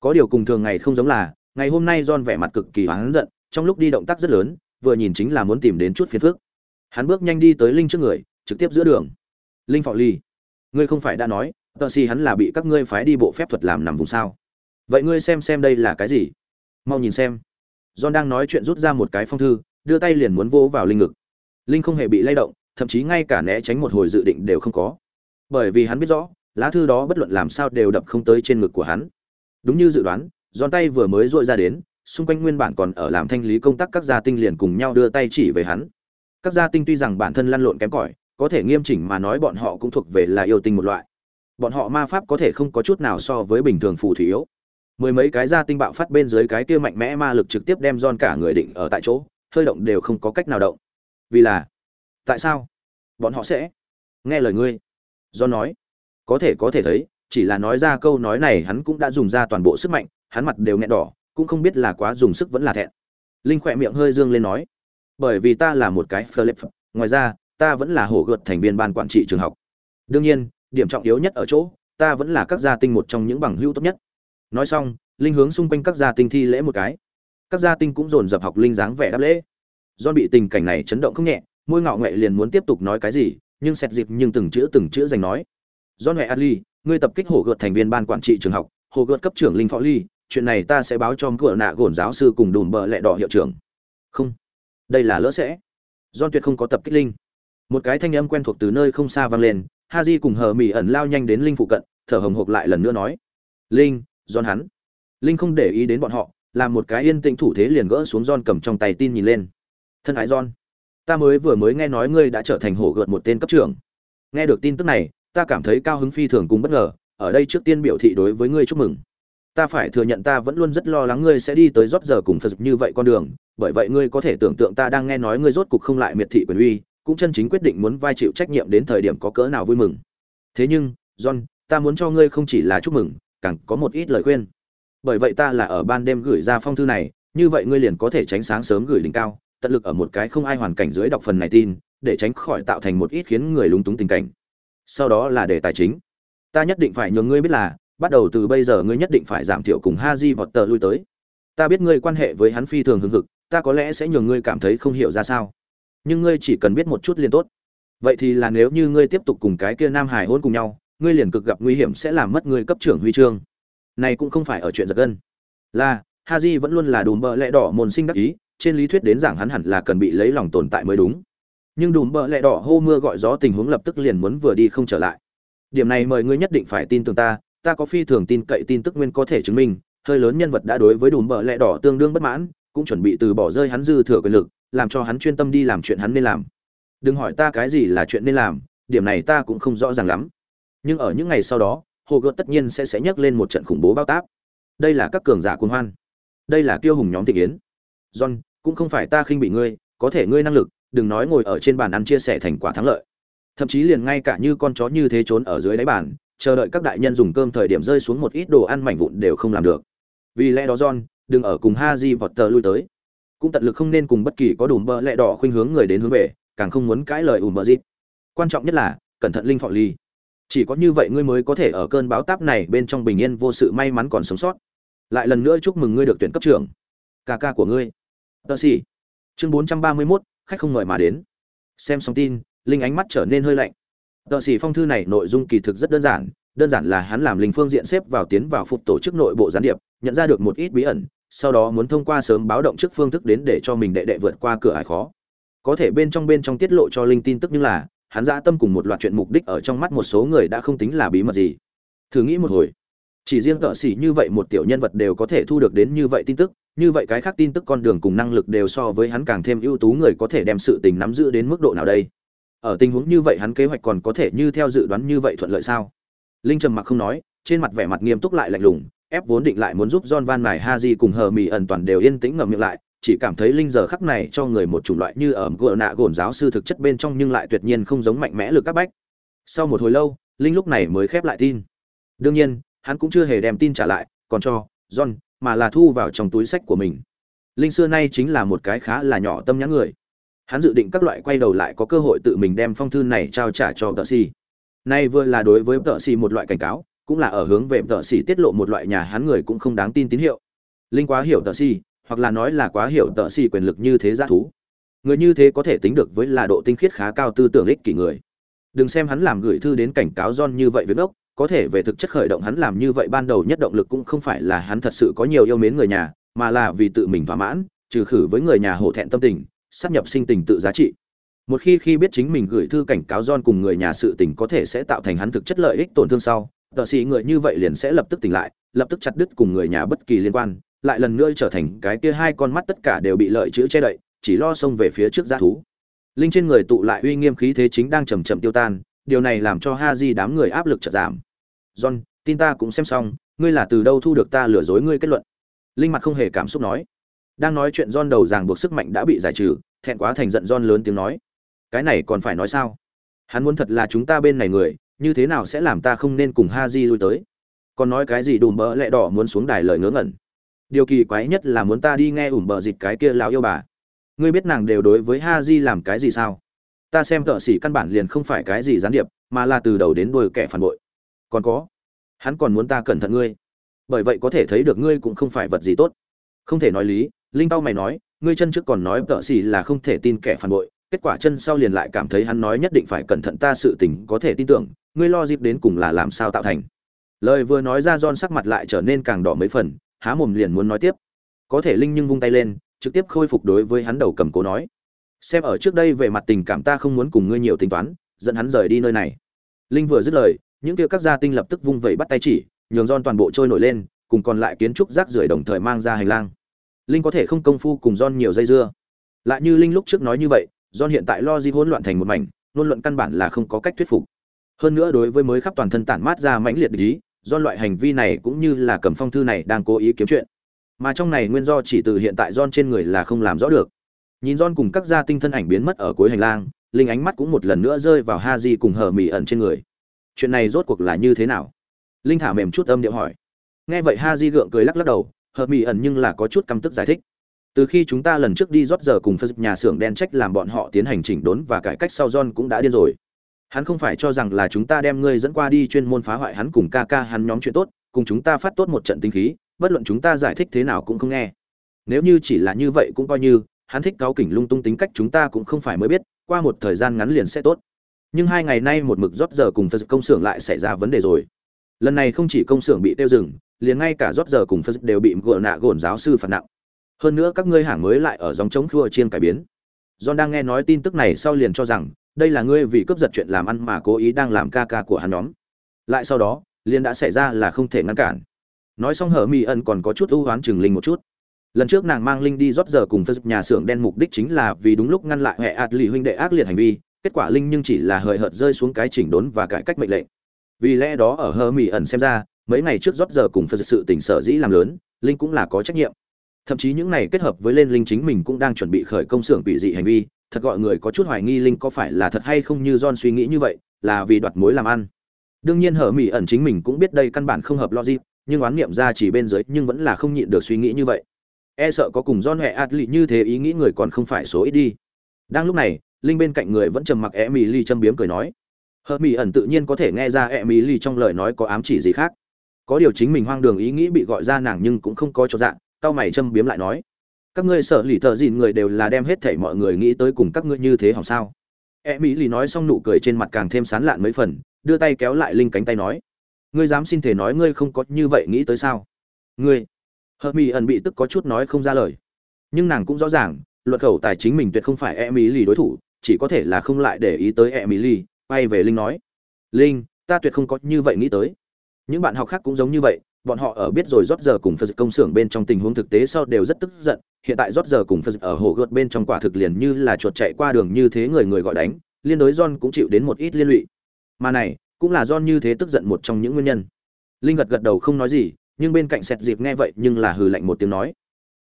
Có điều cùng thường ngày không giống là, ngày hôm nay John vẻ mặt cực kỳ hoáng giận, trong lúc đi động tác rất lớn, vừa nhìn chính là muốn tìm đến chút phiền phức. Hắn bước nhanh đi tới Linh trước người, trực tiếp giữa đường. Linh Phọ Ly, ngươi không phải đã nói, tờ xì hắn là bị các ngươi phái đi bộ phép thuật làm nằm vùng sao? Vậy ngươi xem xem đây là cái gì? Mau nhìn xem. John đang nói chuyện rút ra một cái phong thư, đưa tay liền muốn vỗ vào Linh ngực. Linh không hề bị lay động, thậm chí ngay cả né tránh một hồi dự định đều không có. Bởi vì hắn biết rõ, lá thư đó bất luận làm sao đều đập không tới trên ngực của hắn đúng như dự đoán giòn tay vừa mới dội ra đến xung quanh nguyên bản còn ở làm thanh lý công tác các gia tinh liền cùng nhau đưa tay chỉ về hắn các gia tinh tuy rằng bản thân lăn lộn kém cỏi, có thể nghiêm chỉnh mà nói bọn họ cũng thuộc về là yêu tinh một loại. Bọn họ ma pháp có thể không có chút nào so với bình thường phù thủy yếu. Mười mấy cái gia tinh bạo phát bên dưới cái kia mạnh mẽ ma lực trực tiếp đem giòn cả người định ở tại chỗ, hơi động đều không có cách nào động. Vì là, tại sao? Bọn họ sẽ nghe lời ngươi. Do nói, có thể có thể thấy, chỉ là nói ra câu nói này hắn cũng đã dùng ra toàn bộ sức mạnh, hắn mặt đều nghẹn đỏ, cũng không biết là quá dùng sức vẫn là thẹn. Linh khỏe miệng hơi dương lên nói bởi vì ta là một cái Philip. ngoài ra, ta vẫn là hổ gợt thành viên ban quản trị trường học. Đương nhiên, điểm trọng yếu nhất ở chỗ, ta vẫn là các gia tinh một trong những bằng hữu tốt nhất. Nói xong, linh hướng xung quanh các gia tinh thi lễ một cái. Các gia tinh cũng dồn dập học linh dáng vẻ đáp lễ. Do bị tình cảnh này chấn động không nhẹ, môi ngạo ngoệ liền muốn tiếp tục nói cái gì, nhưng sẹt dịp nhưng từng chữ từng chữ dành nói. Do ngoại adli, ngươi tập kích hổ gợt thành viên ban quản trị trường học, hổ gợt cấp trưởng linh phó ly, chuyện này ta sẽ báo cho cửa nạ gồn giáo sư cùng đùm bờ lẹ đỏ hiệu trưởng. Không đây là lỡ sẽ. Don tuyệt không có tập kích linh. Một cái thanh âm quen thuộc từ nơi không xa vang lên ha di cùng hờ mỹ ẩn lao nhanh đến linh phụ cận, thở hồng hộc lại lần nữa nói, linh don hắn. Linh không để ý đến bọn họ, làm một cái yên tĩnh thủ thế liền gỡ xuống don cầm trong tay tin nhìn lên. Thân ái don ta mới vừa mới nghe nói ngươi đã trở thành hổ gợt một tên cấp trưởng. Nghe được tin tức này, ta cảm thấy cao hứng phi thường cùng bất ngờ, ở đây trước tiên biểu thị đối với ngươi chúc mừng ta phải thừa nhận ta vẫn luôn rất lo lắng ngươi sẽ đi tới rót giờ cùng phật như vậy con đường, bởi vậy ngươi có thể tưởng tượng ta đang nghe nói ngươi rốt cục không lại miệt thị quyền uy, cũng chân chính quyết định muốn vai chịu trách nhiệm đến thời điểm có cỡ nào vui mừng. Thế nhưng, john, ta muốn cho ngươi không chỉ là chúc mừng, càng có một ít lời khuyên. Bởi vậy ta là ở ban đêm gửi ra phong thư này, như vậy ngươi liền có thể tránh sáng sớm gửi đỉnh cao, tận lực ở một cái không ai hoàn cảnh dưới đọc phần này tin, để tránh khỏi tạo thành một ít khiến người lúng túng tình cảnh. Sau đó là đề tài chính. Ta nhất định phải nhường ngươi biết là bắt đầu từ bây giờ ngươi nhất định phải giảm thiểu cùng ha di vọt tờ lui tới. Ta biết ngươi quan hệ với hắn phi thường hưng hực, ta có lẽ sẽ nhường ngươi cảm thấy không hiểu ra sao. Nhưng ngươi chỉ cần biết một chút liền tốt. Vậy thì là nếu như ngươi tiếp tục cùng cái kia nam hải hôn cùng nhau, ngươi liền cực gặp nguy hiểm sẽ làm mất ngươi cấp trưởng huy chương. Này cũng không phải ở chuyện giật gân. Là haji vẫn luôn là đùm bợ lẽ đỏ môn sinh đắc ý, trên lý thuyết đến giảng hắn hẳn là cần bị lấy lòng tồn tại mới đúng. Nhưng đùm bợ lẽ đỏ hô mưa gọi gió tình huống lập tức liền muốn vừa đi không trở lại. Điểm này mời ngươi nhất định phải tin tưởng ta ta có phi thường tin cậy tin tức nguyên có thể chứng minh, hơi lớn nhân vật đã đối với đùm bợ lẽ đỏ tương đương bất mãn, cũng chuẩn bị từ bỏ rơi hắn dư thừa quyền lực, làm cho hắn chuyên tâm đi làm chuyện hắn nên làm. Đừng hỏi ta cái gì là chuyện nên làm, điểm này ta cũng không rõ ràng lắm. Nhưng ở những ngày sau đó, hồ gợt tất nhiên sẽ sẽ nhấc lên một trận khủng bố bao táp. Đây là các cường giả cuồng hoan. Đây là kiêu hùng nhóm thị kiến. John, cũng không phải ta khinh bị ngươi, có thể ngươi năng lực, đừng nói ngồi ở trên bàn ăn chia sẻ thành quả thắng lợi. Thậm chí liền ngay cả như con chó như thế trốn ở dưới đáy bàn chờ đợi các đại nhân dùng cơm thời điểm rơi xuống một ít đồ ăn mảnh vụn đều không làm được. Vì lẽ đó john đừng ở cùng ha di vọt tờ lui tới. Cũng tận lực không nên cùng bất kỳ có đủ bờ lẹ đỏ khuynh hướng người đến hướng về càng không muốn cãi lời ủ mờ dịp. Quan trọng nhất là cẩn thận linh phọ ly chỉ có như vậy ngươi mới có thể ở cơn bão táp này bên trong bình yên vô sự may mắn còn sống sót. Lại lần nữa chúc mừng ngươi được tuyển cấp trưởng. Ca ca của ngươi. Tờ xì chương bốn trăm ba mươi 431, khách không mời mà đến. Xem xong tin linh ánh mắt trở nên hơi lạnh tờ xì phong thư này nội dung kỳ thực rất đơn giản đơn giản là hắn làm linh phương diện xếp vào tiến vào phục tổ chức nội bộ gián điệp, nhận ra được một ít bí ẩn, sau đó muốn thông qua sớm báo động trước phương thức đến để cho mình đệ đệ vượt qua cửa ải khó. Có thể bên trong bên trong tiết lộ cho linh tin tức nhưng là, hắn dã tâm cùng một loạt chuyện mục đích ở trong mắt một số người đã không tính là bí mật gì. Thử nghĩ một hồi, chỉ riêng cỡ xỉ như vậy một tiểu nhân vật đều có thể thu được đến như vậy tin tức, như vậy cái khác tin tức con đường cùng năng lực đều so với hắn càng thêm ưu tú người có thể đem sự tình nắm giữ đến mức độ nào đây? Ở tình huống như vậy hắn kế hoạch còn có thể như theo dự đoán như vậy thuận lợi sao linh trầm mặc không nói trên mặt vẻ mặt nghiêm túc lại lạnh lùng ép vốn định lại muốn giúp John Van mài ha di cùng hờ mì ẩn toàn đều yên tĩnh ngậm miệng lại, chỉ cảm thấy linh giờ khắc này cho người một chủng loại như ở gỡ nạ gồn giáo sư thực chất bên trong nhưng lại tuyệt nhiên không giống mạnh mẽ lực các bách. Sau một hồi lâu, linh lúc này mới khép lại tin. Đương nhiên, hắn cũng chưa hề đem tin trả lại, còn cho John, mà là thu vào trong túi sách của mình. Linh xưa nay chính là một cái khá là nhỏ tâm nhãn người. Hắn dự định các loại quay đầu lại có cơ hội tự mình đem phong thư này trao trả cho Tợ Si. Nay vừa là đối với Tợ Si một loại cảnh cáo, cũng là ở hướng về tợ xì tiết lộ một loại nhà hắn người cũng không đáng tin tín hiệu. Linh quá hiểu tợ xì hoặc là nói là quá hiểu tợ xì quyền lực như thế giá thú. Người như thế có thể tính được với là độ tinh khiết khá cao tư tưởng ích kỷ người. Đừng xem hắn làm gửi thư đến cảnh cáo John như vậy với ốc có thể về thực chất khởi động hắn làm như vậy ban đầu nhất động lực cũng không phải là hắn thật sự có nhiều yêu mến người nhà mà là vì tự mình thỏa mãn trừ khử với người nhà hổ thẹn tâm tình sắp nhập sinh tình tự giá trị. Một khi khi biết chính mình gửi thư cảnh cáo John cùng người nhà sự tình có thể sẽ tạo thành hắn thực chất lợi ích tổn thương sau, tờ sĩ người như vậy liền sẽ lập tức tỉnh lại, lập tức chặt đứt cùng người nhà bất kỳ liên quan, lại lần nữa trở thành cái kia hai con mắt tất cả đều bị lợi chữ che đậy, chỉ lo xông về phía trước g thú. Linh trên người tụ lại uy nghiêm khí thế chính đang chầm chậm tiêu tan, điều này làm cho ha di đám người áp lực chợt giảm. John, tin ta cũng xem xong, ngươi là từ đâu thu được ta lừa dối ngươi kết luận? Linh mặt không hề cảm xúc nói đang nói chuyện john đầu ràng buộc sức mạnh đã bị giải trừ, thẹn quá thành giận john lớn tiếng nói. Cái này còn phải nói sao? Hắn muốn thật là chúng ta bên này người, như thế nào sẽ làm ta không nên cùng ha di lui tới? Còn nói cái gì đùm bỡ lẹ đỏ muốn xuống đài lời ngớ ngẩn? Điều kỳ quái nhất là muốn ta đi nghe ủm bờ dịch cái kia lão yêu bà. Ngươi biết nàng đều đối với ha di làm cái gì sao? Ta xem tợ sĩ căn bản liền không phải cái gì gián điệp, mà là từ đầu đến đuôi kẻ phản bội. Còn có, hắn còn muốn ta cẩn thận ngươi. Bởi vậy có thể thấy được ngươi cũng không phải vật gì tốt. Không thể nói lý linh tao mày nói, ngươi chân trước còn nói tợ xì là không thể tin kẻ phản bội, kết quả chân sau liền lại cảm thấy hắn nói nhất định phải cẩn thận ta sự tình có thể tin tưởng, ngươi lo dịp đến cùng là làm sao tạo thành. Lời vừa nói ra don sắc mặt lại trở nên càng đỏ mấy phần, há mồm liền muốn nói tiếp. Có thể linh nhưng vung tay lên, trực tiếp khôi phục đối với hắn đầu cầm cố nói. Xem ở trước đây về mặt tình cảm ta không muốn cùng ngươi nhiều tính toán, dẫn hắn rời đi nơi này. Linh vừa dứt lời, những kia các gia tinh lập tức vung vẩy bắt tay chỉ, nhường don toàn bộ trôi nổi lên, cùng còn lại kiến trúc rác rưởi đồng thời mang ra hành lang linh có thể không công phu cùng don nhiều dây dưa. Lại như linh lúc trước nói như vậy don hiện tại lo di hỗn loạn thành một mảnh luôn luận căn bản là không có cách thuyết phục. Hơn nữa đối với mới khắp toàn thân tản mát ra mãnh liệt ý do loại hành vi này cũng như là cầm phong thư này đang cố ý kiếm chuyện. Mà trong này nguyên do chỉ từ hiện tại don trên người là không làm rõ được. Nhìn don cùng các gia tinh thân ảnh biến mất ở cuối hành lang, linh ánh mắt cũng một lần nữa rơi vào ha di cùng hờ mỹ ẩn trên người. Chuyện này rốt cuộc là như thế nào? Linh thả mềm chút âm điệu hỏi. Nghe vậy ha di gượng cười lắc lắc đầu hợp mỹ ẩn nhưng là có chút căm tức giải thích. Từ khi chúng ta lần trước đi rót giờ cùng phân nhà xưởng đen trách làm bọn họ tiến hành chỉnh đốn và cải cách sau, john cũng đã điên rồi. Hắn không phải cho rằng là chúng ta đem ngươi dẫn qua đi chuyên môn phá hoại hắn cùng ca ca hắn nhóm chuyện tốt, cùng chúng ta phát tốt một trận tinh khí, bất luận chúng ta giải thích thế nào cũng không nghe. Nếu như chỉ là như vậy cũng coi như, hắn thích cáo kỉnh lung tung tính cách chúng ta cũng không phải mới biết, qua một thời gian ngắn liền sẽ tốt. Nhưng hai ngày nay một mực rót giờ cùng phật công xưởng lại xảy ra vấn đề rồi. Lần này không chỉ công xưởng bị tiêu dừng liền ngay cả rót giờ cùng phật đều bị gỡ nạ gồn giáo sư phạt nặng. Hơn nữa các ngươi hàng mới lại ở dòng chống khua chiên cải biến. John đang nghe nói tin tức này sau liền cho rằng, đây là ngươi vì cướp giật chuyện làm ăn mà cố ý đang làm ca ca của hắn nhóm. Lại sau đó, liền đã xảy ra là không thể ngăn cản. Nói xong hở mỹ ẩn còn có chút ưu oán chừng linh một chút. Lần trước nàng mang linh đi rót giờ cùng phật nhà xưởng đen mục đích chính là vì đúng lúc ngăn lại hệ ạt lì huynh đệ ác liệt hành vi, kết quả linh nhưng chỉ là hời hợt rơi xuống cái chỉnh đốn và cải cách mệnh lệnh. Vì lẽ đó ở hơ mỹ ẩn xem ra mấy ngày trước rót giờ cùng phật sự tỉnh sở dĩ làm lớn, linh cũng là có trách nhiệm. Thậm chí những này kết hợp với lên linh chính mình cũng đang chuẩn bị khởi công xưởng bị dị hành vi, thật gọi người có chút hoài nghi linh có phải là thật hay không như john suy nghĩ như vậy, là vì đoạt mối làm ăn. Đương nhiên hở mỹ ẩn chính mình cũng biết đây căn bản không hợp logic, nhưng oán niệm ra chỉ bên dưới nhưng vẫn là không nhịn được suy nghĩ như vậy. E sợ có cùng john hệ adli như thế ý nghĩ người còn không phải số ít đi. Đang lúc này, linh bên cạnh người vẫn trầm mặc e mỹ ly châm biếm cười nói, hở mỹ ẩn tự nhiên có thể nghe ra e mỹ ly trong lời nói có ám chỉ gì khác có điều chính mình hoang đường ý nghĩ bị gọi ra nàng nhưng cũng không có cho dạng, tao mày châm biếm lại nói. Các ngươi sợ lì thợ dìn người đều là đem hết thảy mọi người nghĩ tới cùng các ngươi như thế hỏng sao? E mỹ lì nói xong nụ cười trên mặt càng thêm sán lạn mấy phần, đưa tay kéo lại linh cánh tay nói. Ngươi dám xin thể nói ngươi không có như vậy nghĩ tới sao? Ngươi hợp mỹ ẩn bị tức có chút nói không ra lời. Nhưng nàng cũng rõ ràng, luật khẩu tài chính mình tuyệt không phải e mỹ lì đối thủ, chỉ có thể là không lại để ý tới e mỹ lì, quay về linh nói. Linh, ta tuyệt không có như vậy nghĩ tới những bạn học khác cũng giống như vậy, bọn họ ở biết rồi rót giờ cùng phật công xưởng bên trong tình huống thực tế sau đều rất tức giận, hiện tại rót giờ cùng phật ở hồ gợt bên trong quả thực liền như là chuột chạy qua đường như thế người người gọi đánh, liên đối john cũng chịu đến một ít liên lụy. Mà này, cũng là john như thế tức giận một trong những nguyên nhân. Linh gật gật đầu không nói gì, nhưng bên cạnh sẹt dịp nghe vậy nhưng là hừ lạnh một tiếng nói.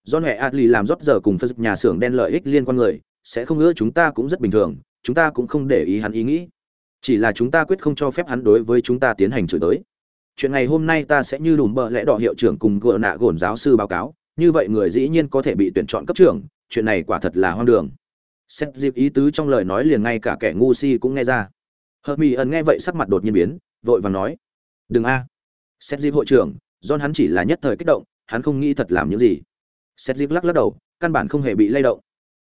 John huệ adli làm rót giờ cùng phật nhà xưởng đen lợi ích liên quan người, sẽ không ngỡ chúng ta cũng rất bình thường, chúng ta cũng không để ý hắn ý nghĩ. Chỉ là chúng ta quyết không cho phép hắn đối với chúng ta tiến hành chửi tới chuyện ngày hôm nay ta sẽ như đùm bợ lẽ đỏ hiệu trưởng cùng gợ nạ gồn giáo sư báo cáo, như vậy người dĩ nhiên có thể bị tuyển chọn cấp trưởng, chuyện này quả thật là hoang đường. Xét dịp ý tứ trong lời nói liền ngay cả kẻ ngu si cũng nghe ra. Hợp mỹ ẩn nghe vậy sắc mặt đột nhiên biến, vội vàng nói, đừng a. Xét dịp hội trưởng, john hắn chỉ là nhất thời kích động, hắn không nghĩ thật làm những gì. Xét dịp lắc lắc đầu, căn bản không hề bị lay động.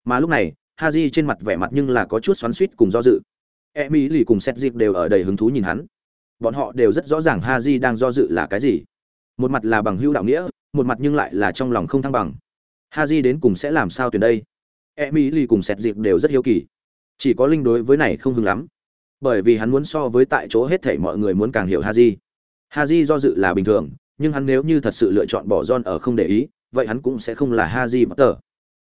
Mà lúc này ha j trên mặt vẻ mặt nhưng là có chút xoắn suýt cùng do dự. E mỹ lì cùng xét dịp đều ở đầy hứng thú nhìn hắn bọn họ đều rất rõ ràng ha di đang do dự là cái gì. Một mặt là bằng hữu đạo nghĩa, một mặt nhưng lại là trong lòng không thăng bằng. Ha di đến cùng sẽ làm sao tuyển đây? E mỹ lì cùng sẹt dịp đều rất hiếu kỳ. Chỉ có linh đối với này không hứng lắm. Bởi vì hắn muốn so với tại chỗ hết thảy mọi người muốn càng hiểu ha di ha di do dự là bình thường, nhưng hắn nếu như thật sự lựa chọn bỏ John ở không để ý, vậy hắn cũng sẽ không là ha di bất tờ.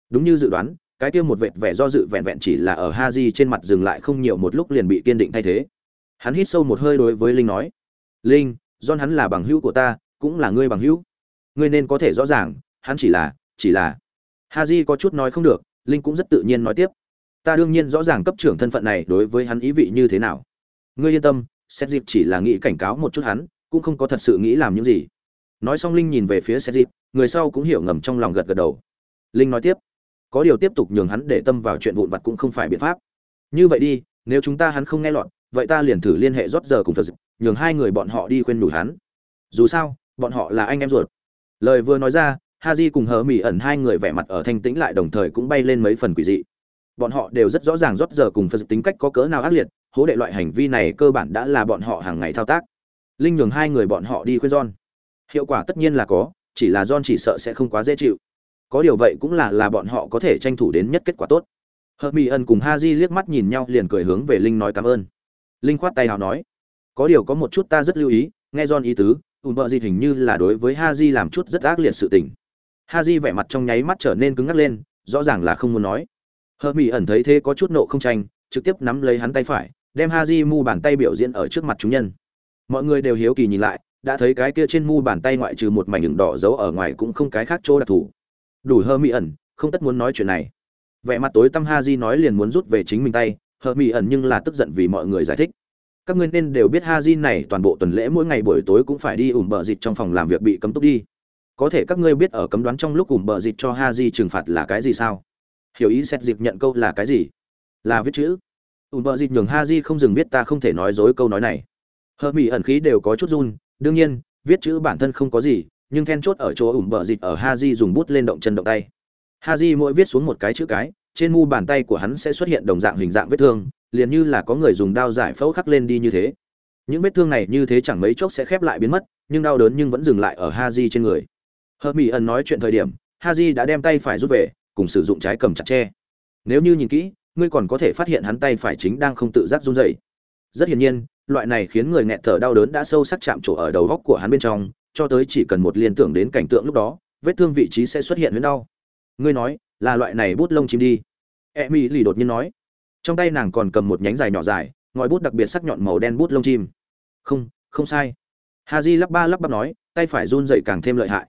Đúng như dự đoán, cái kia một vệt vẻ do dự vẹn vẹn chỉ là ở ha di trên mặt dừng lại không nhiều một lúc liền bị kiên định thay thế hắn hít sâu một hơi đối với linh nói, linh, john hắn là bằng hữu của ta, cũng là ngươi bằng hữu. Ngươi nên có thể rõ ràng, hắn chỉ là chỉ là. Ha j có chút nói không được, linh cũng rất tự nhiên nói tiếp, ta đương nhiên rõ ràng cấp trưởng thân phận này đối với hắn ý vị như thế nào. Ngươi yên tâm xét dịp chỉ là nghĩ cảnh cáo một chút hắn, cũng không có thật sự nghĩ làm những gì. Nói xong linh nhìn về phía xét dịp người sau cũng hiểu ngầm trong lòng gật gật đầu. Linh nói tiếp, có điều tiếp tục nhường hắn để tâm vào chuyện vụn vặt cũng không phải biện pháp. Như vậy đi, nếu chúng ta hắn không nghe lọt vậy ta liền thử liên hệ rót giờ cùng phật nhường hai người bọn họ đi khuyên nhủ hắn. Dù sao, bọn họ là anh em ruột. Lời vừa nói ra ha j cùng hờ mỹ ẩn hai người vẻ mặt ở thanh tĩnh lại đồng thời cũng bay lên mấy phần quỷ dị. Bọn họ đều rất rõ ràng rót giờ cùng phật tính cách có cỡ nào ác liệt, hố đệ loại hành vi này cơ bản đã là bọn họ hàng ngày thao tác. Linh nhường hai người bọn họ đi khuyên john. Hiệu quả tất nhiên là có, chỉ là john chỉ sợ sẽ không quá dễ chịu. Có điều vậy cũng là là bọn họ có thể tranh thủ đến nhất kết quả tốt. Hờ mỹ ẩn cùng ha j liếc mắt nhìn nhau liền cười hướng về linh nói cảm ơn linh khoát tay hào nói, có điều có một chút ta rất lưu ý, nghe john ý tứ, ùn bợ gì hình như là đối với ha di làm chút rất ác liệt sự tình. Ha di vẻ mặt trong nháy mắt trở nên cứng ngắc lên, rõ ràng là không muốn nói. Hờ mỹ ẩn thấy thế có chút nộ không tranh, trực tiếp nắm lấy hắn tay phải, đem ha di mu bàn tay biểu diễn ở trước mặt chúng nhân. Mọi người đều hiếu kỳ nhìn lại, đã thấy cái kia trên mu bàn tay ngoại trừ một mảnh đường đỏ giấu ở ngoài cũng không cái khác chỗ đặc thù. Đủ hơ mỹ ẩn, không tất muốn nói chuyện này. Vẻ mặt tối tăm ha di nói liền muốn rút về chính mình tay hờ mỹ ẩn nhưng là tức giận vì mọi người giải thích. Các ngươi nên đều biết ha di này toàn bộ tuần lễ mỗi ngày buổi tối cũng phải đi ủm bờ dịch trong phòng làm việc bị cấm túc đi. Có thể các ngươi biết ở cấm đoán trong lúc cùng bờ dịch cho ha di trừng phạt là cái gì sao? Hiểu ý xét dịp nhận câu là cái gì? Là viết chữ. Ùm bờ dịch nhường ha di không dừng viết ta không thể nói dối câu nói này. Hờ mỹ ẩn khí đều có chút run, đương nhiên, viết chữ bản thân không có gì, nhưng then chốt ở chỗ ủm bờ dịch ở ha di dùng bút lên động chân động tay. Ha di mỗi viết xuống một cái chữ cái trên mu bàn tay của hắn sẽ xuất hiện đồng dạng hình dạng vết thương, liền như là có người dùng dao giải phẫu khắc lên đi như thế. Những vết thương này như thế chẳng mấy chốc sẽ khép lại biến mất, nhưng đau đớn nhưng vẫn dừng lại ở ha trên người. Hợp mỹ ẩn nói chuyện thời điểm ha đã đem tay phải rút về, cùng sử dụng trái cầm chặt tre. Nếu như nhìn kỹ, ngươi còn có thể phát hiện hắn tay phải chính đang không tự giác run rẩy. Rất hiển nhiên, loại này khiến người nghẹt thở đau đớn đã sâu sắc chạm trổ ở đầu góc của hắn bên trong, cho tới chỉ cần một liên tưởng đến cảnh tượng lúc đó, vết thương vị trí sẽ xuất hiện huyễn đau. Ngươi nói là loại này bút lông chim đi. E mi lì đột nhiên nói. Trong tay nàng còn cầm một nhánh dài nhỏ dài, ngòi bút đặc biệt sắc nhọn màu đen bút lông chim. Không không sai. Ha di lắp ba lắp bắp nói, tay phải run dậy càng thêm lợi hại.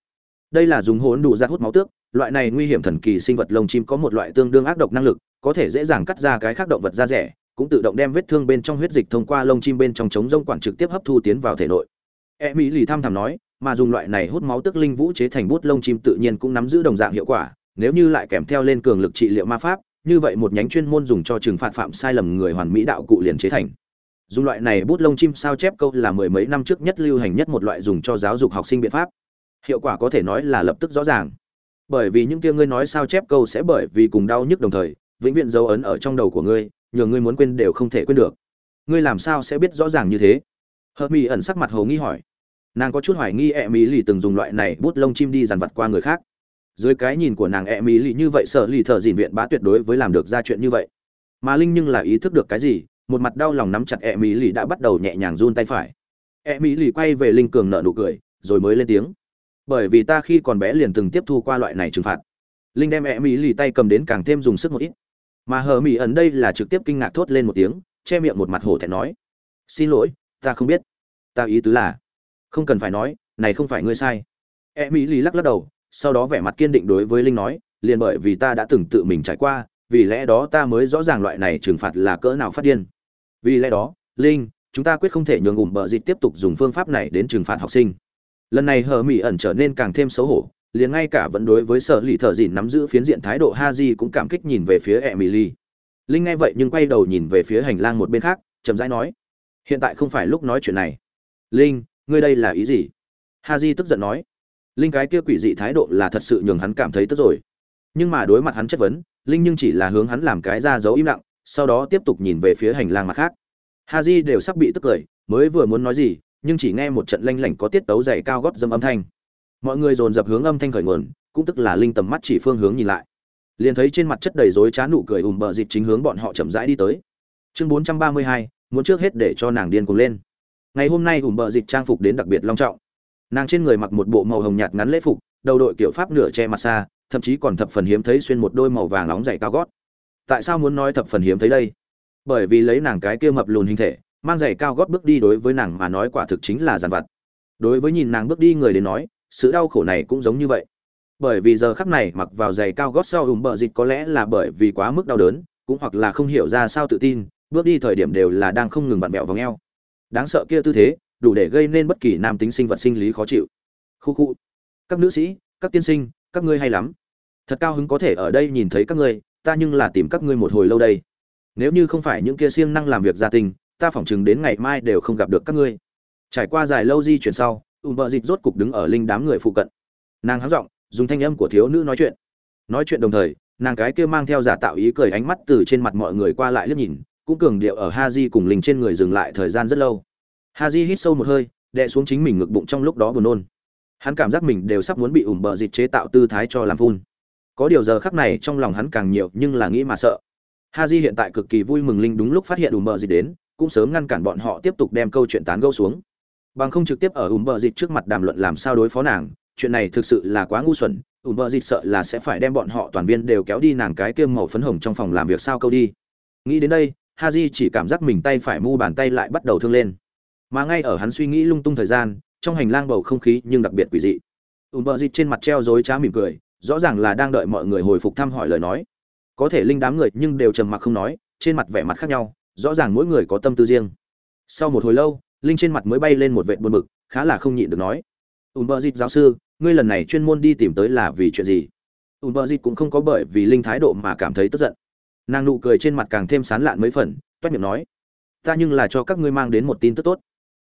Đây là dùng hốn đủ ra hút máu tước, loại này nguy hiểm thần kỳ sinh vật lông chim có một loại tương đương ác độc năng lực, có thể dễ dàng cắt ra cái khác động vật da rẻ, cũng tự động đem vết thương bên trong huyết dịch thông qua lông chim bên trong chống rông quản trực tiếp hấp thu tiến vào thể nội. E mỹ lì tham thảm nói, mà dùng loại này hút máu tức linh vũ chế thành bút lông chim tự nhiên cũng nắm giữ đồng dạng hiệu quả nếu như lại kèm theo lên cường lực trị liệu ma pháp, như vậy một nhánh chuyên môn dùng cho trừng phạt phạm sai lầm người hoàn mỹ đạo cụ liền chế thành. Dùng loại này bút lông chim sao chép câu là mười mấy năm trước nhất lưu hành nhất một loại dùng cho giáo dục học sinh biện pháp. Hiệu quả có thể nói là lập tức rõ ràng. Bởi vì những kia ngươi nói sao chép câu sẽ bởi vì cùng đau nhức đồng thời, vĩnh viễn dấu ấn ở trong đầu của ngươi nhờ ngươi muốn quên đều không thể quên được. Ngươi làm sao sẽ biết rõ ràng như thế? Hợp mỹ ẩn sắc mặt hồ nghi hỏi. Nàng có chút hoài nghi e mỹ lì từng dùng loại này bút lông chim đi dàn vật qua người khác dưới cái nhìn của nàng e mỹ lì như vậy, sợ lì thợ dìn viện bá tuyệt đối với làm được ra chuyện như vậy. Mà linh nhưng là ý thức được cái gì, một mặt đau lòng nắm chặt e mỹ lì đã bắt đầu nhẹ nhàng run tay phải. E mỹ lì quay về linh cường nợ nụ cười, rồi mới lên tiếng. Bởi vì ta khi còn bé liền từng tiếp thu qua loại này trừng phạt. Linh đem e mỹ lì tay cầm đến càng thêm dùng sức một ít. Mà hờ mỹ ẩn đây là trực tiếp kinh ngạc thốt lên một tiếng, che miệng một mặt hổ thẹn nói, xin lỗi, ta không biết. Ta ý tứ là, không cần phải nói, này không phải ngươi sai. E mỹ lì lắc lắc đầu sau đó vẻ mặt kiên định đối với linh nói, liền bởi vì ta đã từng tự mình trải qua, vì lẽ đó ta mới rõ ràng loại này trừng phạt là cỡ nào phát điên. Vì lẽ đó, linh, chúng ta quyết không thể nhường ủng bờ dịch tiếp tục dùng phương pháp này đến trừng phạt học sinh. Lần này hờ mỹ ẩn trở nên càng thêm xấu hổ, liền ngay cả vẫn đối với sở lì thợ dìn nắm giữ phiến diện thái độ ha di cũng cảm kích nhìn về phía emily. Linh nghe vậy nhưng quay đầu nhìn về phía hành lang một bên khác, chậm rãi nói, hiện tại không phải lúc nói chuyện này. Linh, ngươi đây là ý gì? Ha di tức giận nói linh cái kia quỷ dị thái độ là thật sự nhường hắn cảm thấy tức rồi. Nhưng mà đối mặt hắn chất vấn, linh nhưng chỉ là hướng hắn làm cái ra dấu im lặng, sau đó tiếp tục nhìn về phía hành lang mặt khác. Ha di đều sắp bị tức cười, mới vừa muốn nói gì, nhưng chỉ nghe một trận lanh lảnh có tiết tấu dày cao gót dâm âm thanh. Mọi người dồn dập hướng âm thanh khởi nguồn, cũng tức là linh tầm mắt chỉ phương hướng nhìn lại. Liền thấy trên mặt chất đầy rối trá nụ cười ùm bờ dịt chính hướng bọn họ chậm rãi đi tới. Chương bốn trăm ba mươi hai, muốn trước hết để cho nàng điên cuồng lên. Ngày hôm nay ùm bờ dịt trang phục đến đặc biệt long trọng nàng trên người mặc một bộ màu hồng nhạt ngắn lễ phục, đầu đội kiểu pháp nửa che mặt xa, thậm chí còn thập phần hiếm thấy xuyên một đôi màu vàng nóng dày cao gót. Tại sao muốn nói thập phần hiếm thấy đây? Bởi vì lấy nàng cái kia mập lùn hình thể, mang giày cao gót bước đi đối với nàng mà nói quả thực chính là giàn vặt. Đối với nhìn nàng bước đi người đến nói, sự đau khổ này cũng giống như vậy. Bởi vì giờ khắc này mặc vào giày cao gót sau ùm bờ dịch có lẽ là bởi vì quá mức đau đớn, cũng hoặc là không hiểu ra sao tự tin, bước đi thời điểm đều là đang không ngừng vặn vẹo vòng eo. đáng sợ kia tư thế đủ để gây nên bất kỳ nam tính sinh vật sinh lý khó chịu. Khu khu. Các nữ sĩ, các tiên sinh, các ngươi hay lắm. Thật cao hứng có thể ở đây nhìn thấy các ngươi, ta nhưng là tìm các ngươi một hồi lâu đây. Nếu như không phải những kia siêng năng làm việc gia tình, ta phỏng chừng đến ngày mai đều không gặp được các ngươi. Trải qua dài lâu di chuyển sau, ùm bợ dịch rốt cục đứng ở linh đám người phụ cận. Nàng hắng giọng, dùng thanh âm của thiếu nữ nói chuyện. Nói chuyện đồng thời, nàng cái kia mang theo giả tạo ý cười ánh mắt từ trên mặt mọi người qua lại liếc nhìn, cũng cường điệu ở ha di cùng linh trên người dừng lại thời gian rất lâu ha di hít sâu một hơi, đè xuống chính mình ngực bụng trong lúc đó buồn nôn. Hắn cảm giác mình đều sắp muốn bị ủm bờ dịch chế tạo tư thái cho làm phun. Có điều giờ khắc này trong lòng hắn càng nhiều nhưng là nghĩ mà sợ. Ha di hiện tại cực kỳ vui mừng linh đúng lúc phát hiện ủm bờ dịch đến, cũng sớm ngăn cản bọn họ tiếp tục đem câu chuyện tán gẫu xuống. Bằng không trực tiếp ở ủm bờ dịch trước mặt đàm luận làm sao đối phó nàng, chuyện này thực sự là quá ngu xuẩn, ủm bờ dịch sợ là sẽ phải đem bọn họ toàn viên đều kéo đi nàng cái kiêm màu phấn hồng trong phòng làm việc sao câu đi. Nghĩ đến đây ha di chỉ cảm giác mình tay phải mu bàn tay lại bắt đầu thương lên mà ngay ở hắn suy nghĩ lung tung thời gian, trong hành lang bầu không khí nhưng đặc biệt quỷ dị. Ùm bờ dịt trên mặt treo dối trá mỉm cười, rõ ràng là đang đợi mọi người hồi phục thăm hỏi lời nói. Có thể linh đám người nhưng đều trầm mặc không nói, trên mặt vẻ mặt khác nhau, rõ ràng mỗi người có tâm tư riêng. Sau một hồi lâu, linh trên mặt mới bay lên một vệt buồn bực, khá là không nhịn được nói. Ùm bờ dịt giáo sư, ngươi lần này chuyên môn đi tìm tới là vì chuyện gì? Ùm bờ dịt cũng không có bởi vì linh thái độ mà cảm thấy tức giận. Nàng nụ cười trên mặt càng thêm sán lạn mấy phần, toét miệng nói. Ta nhưng là cho các ngươi mang đến một tin tức tốt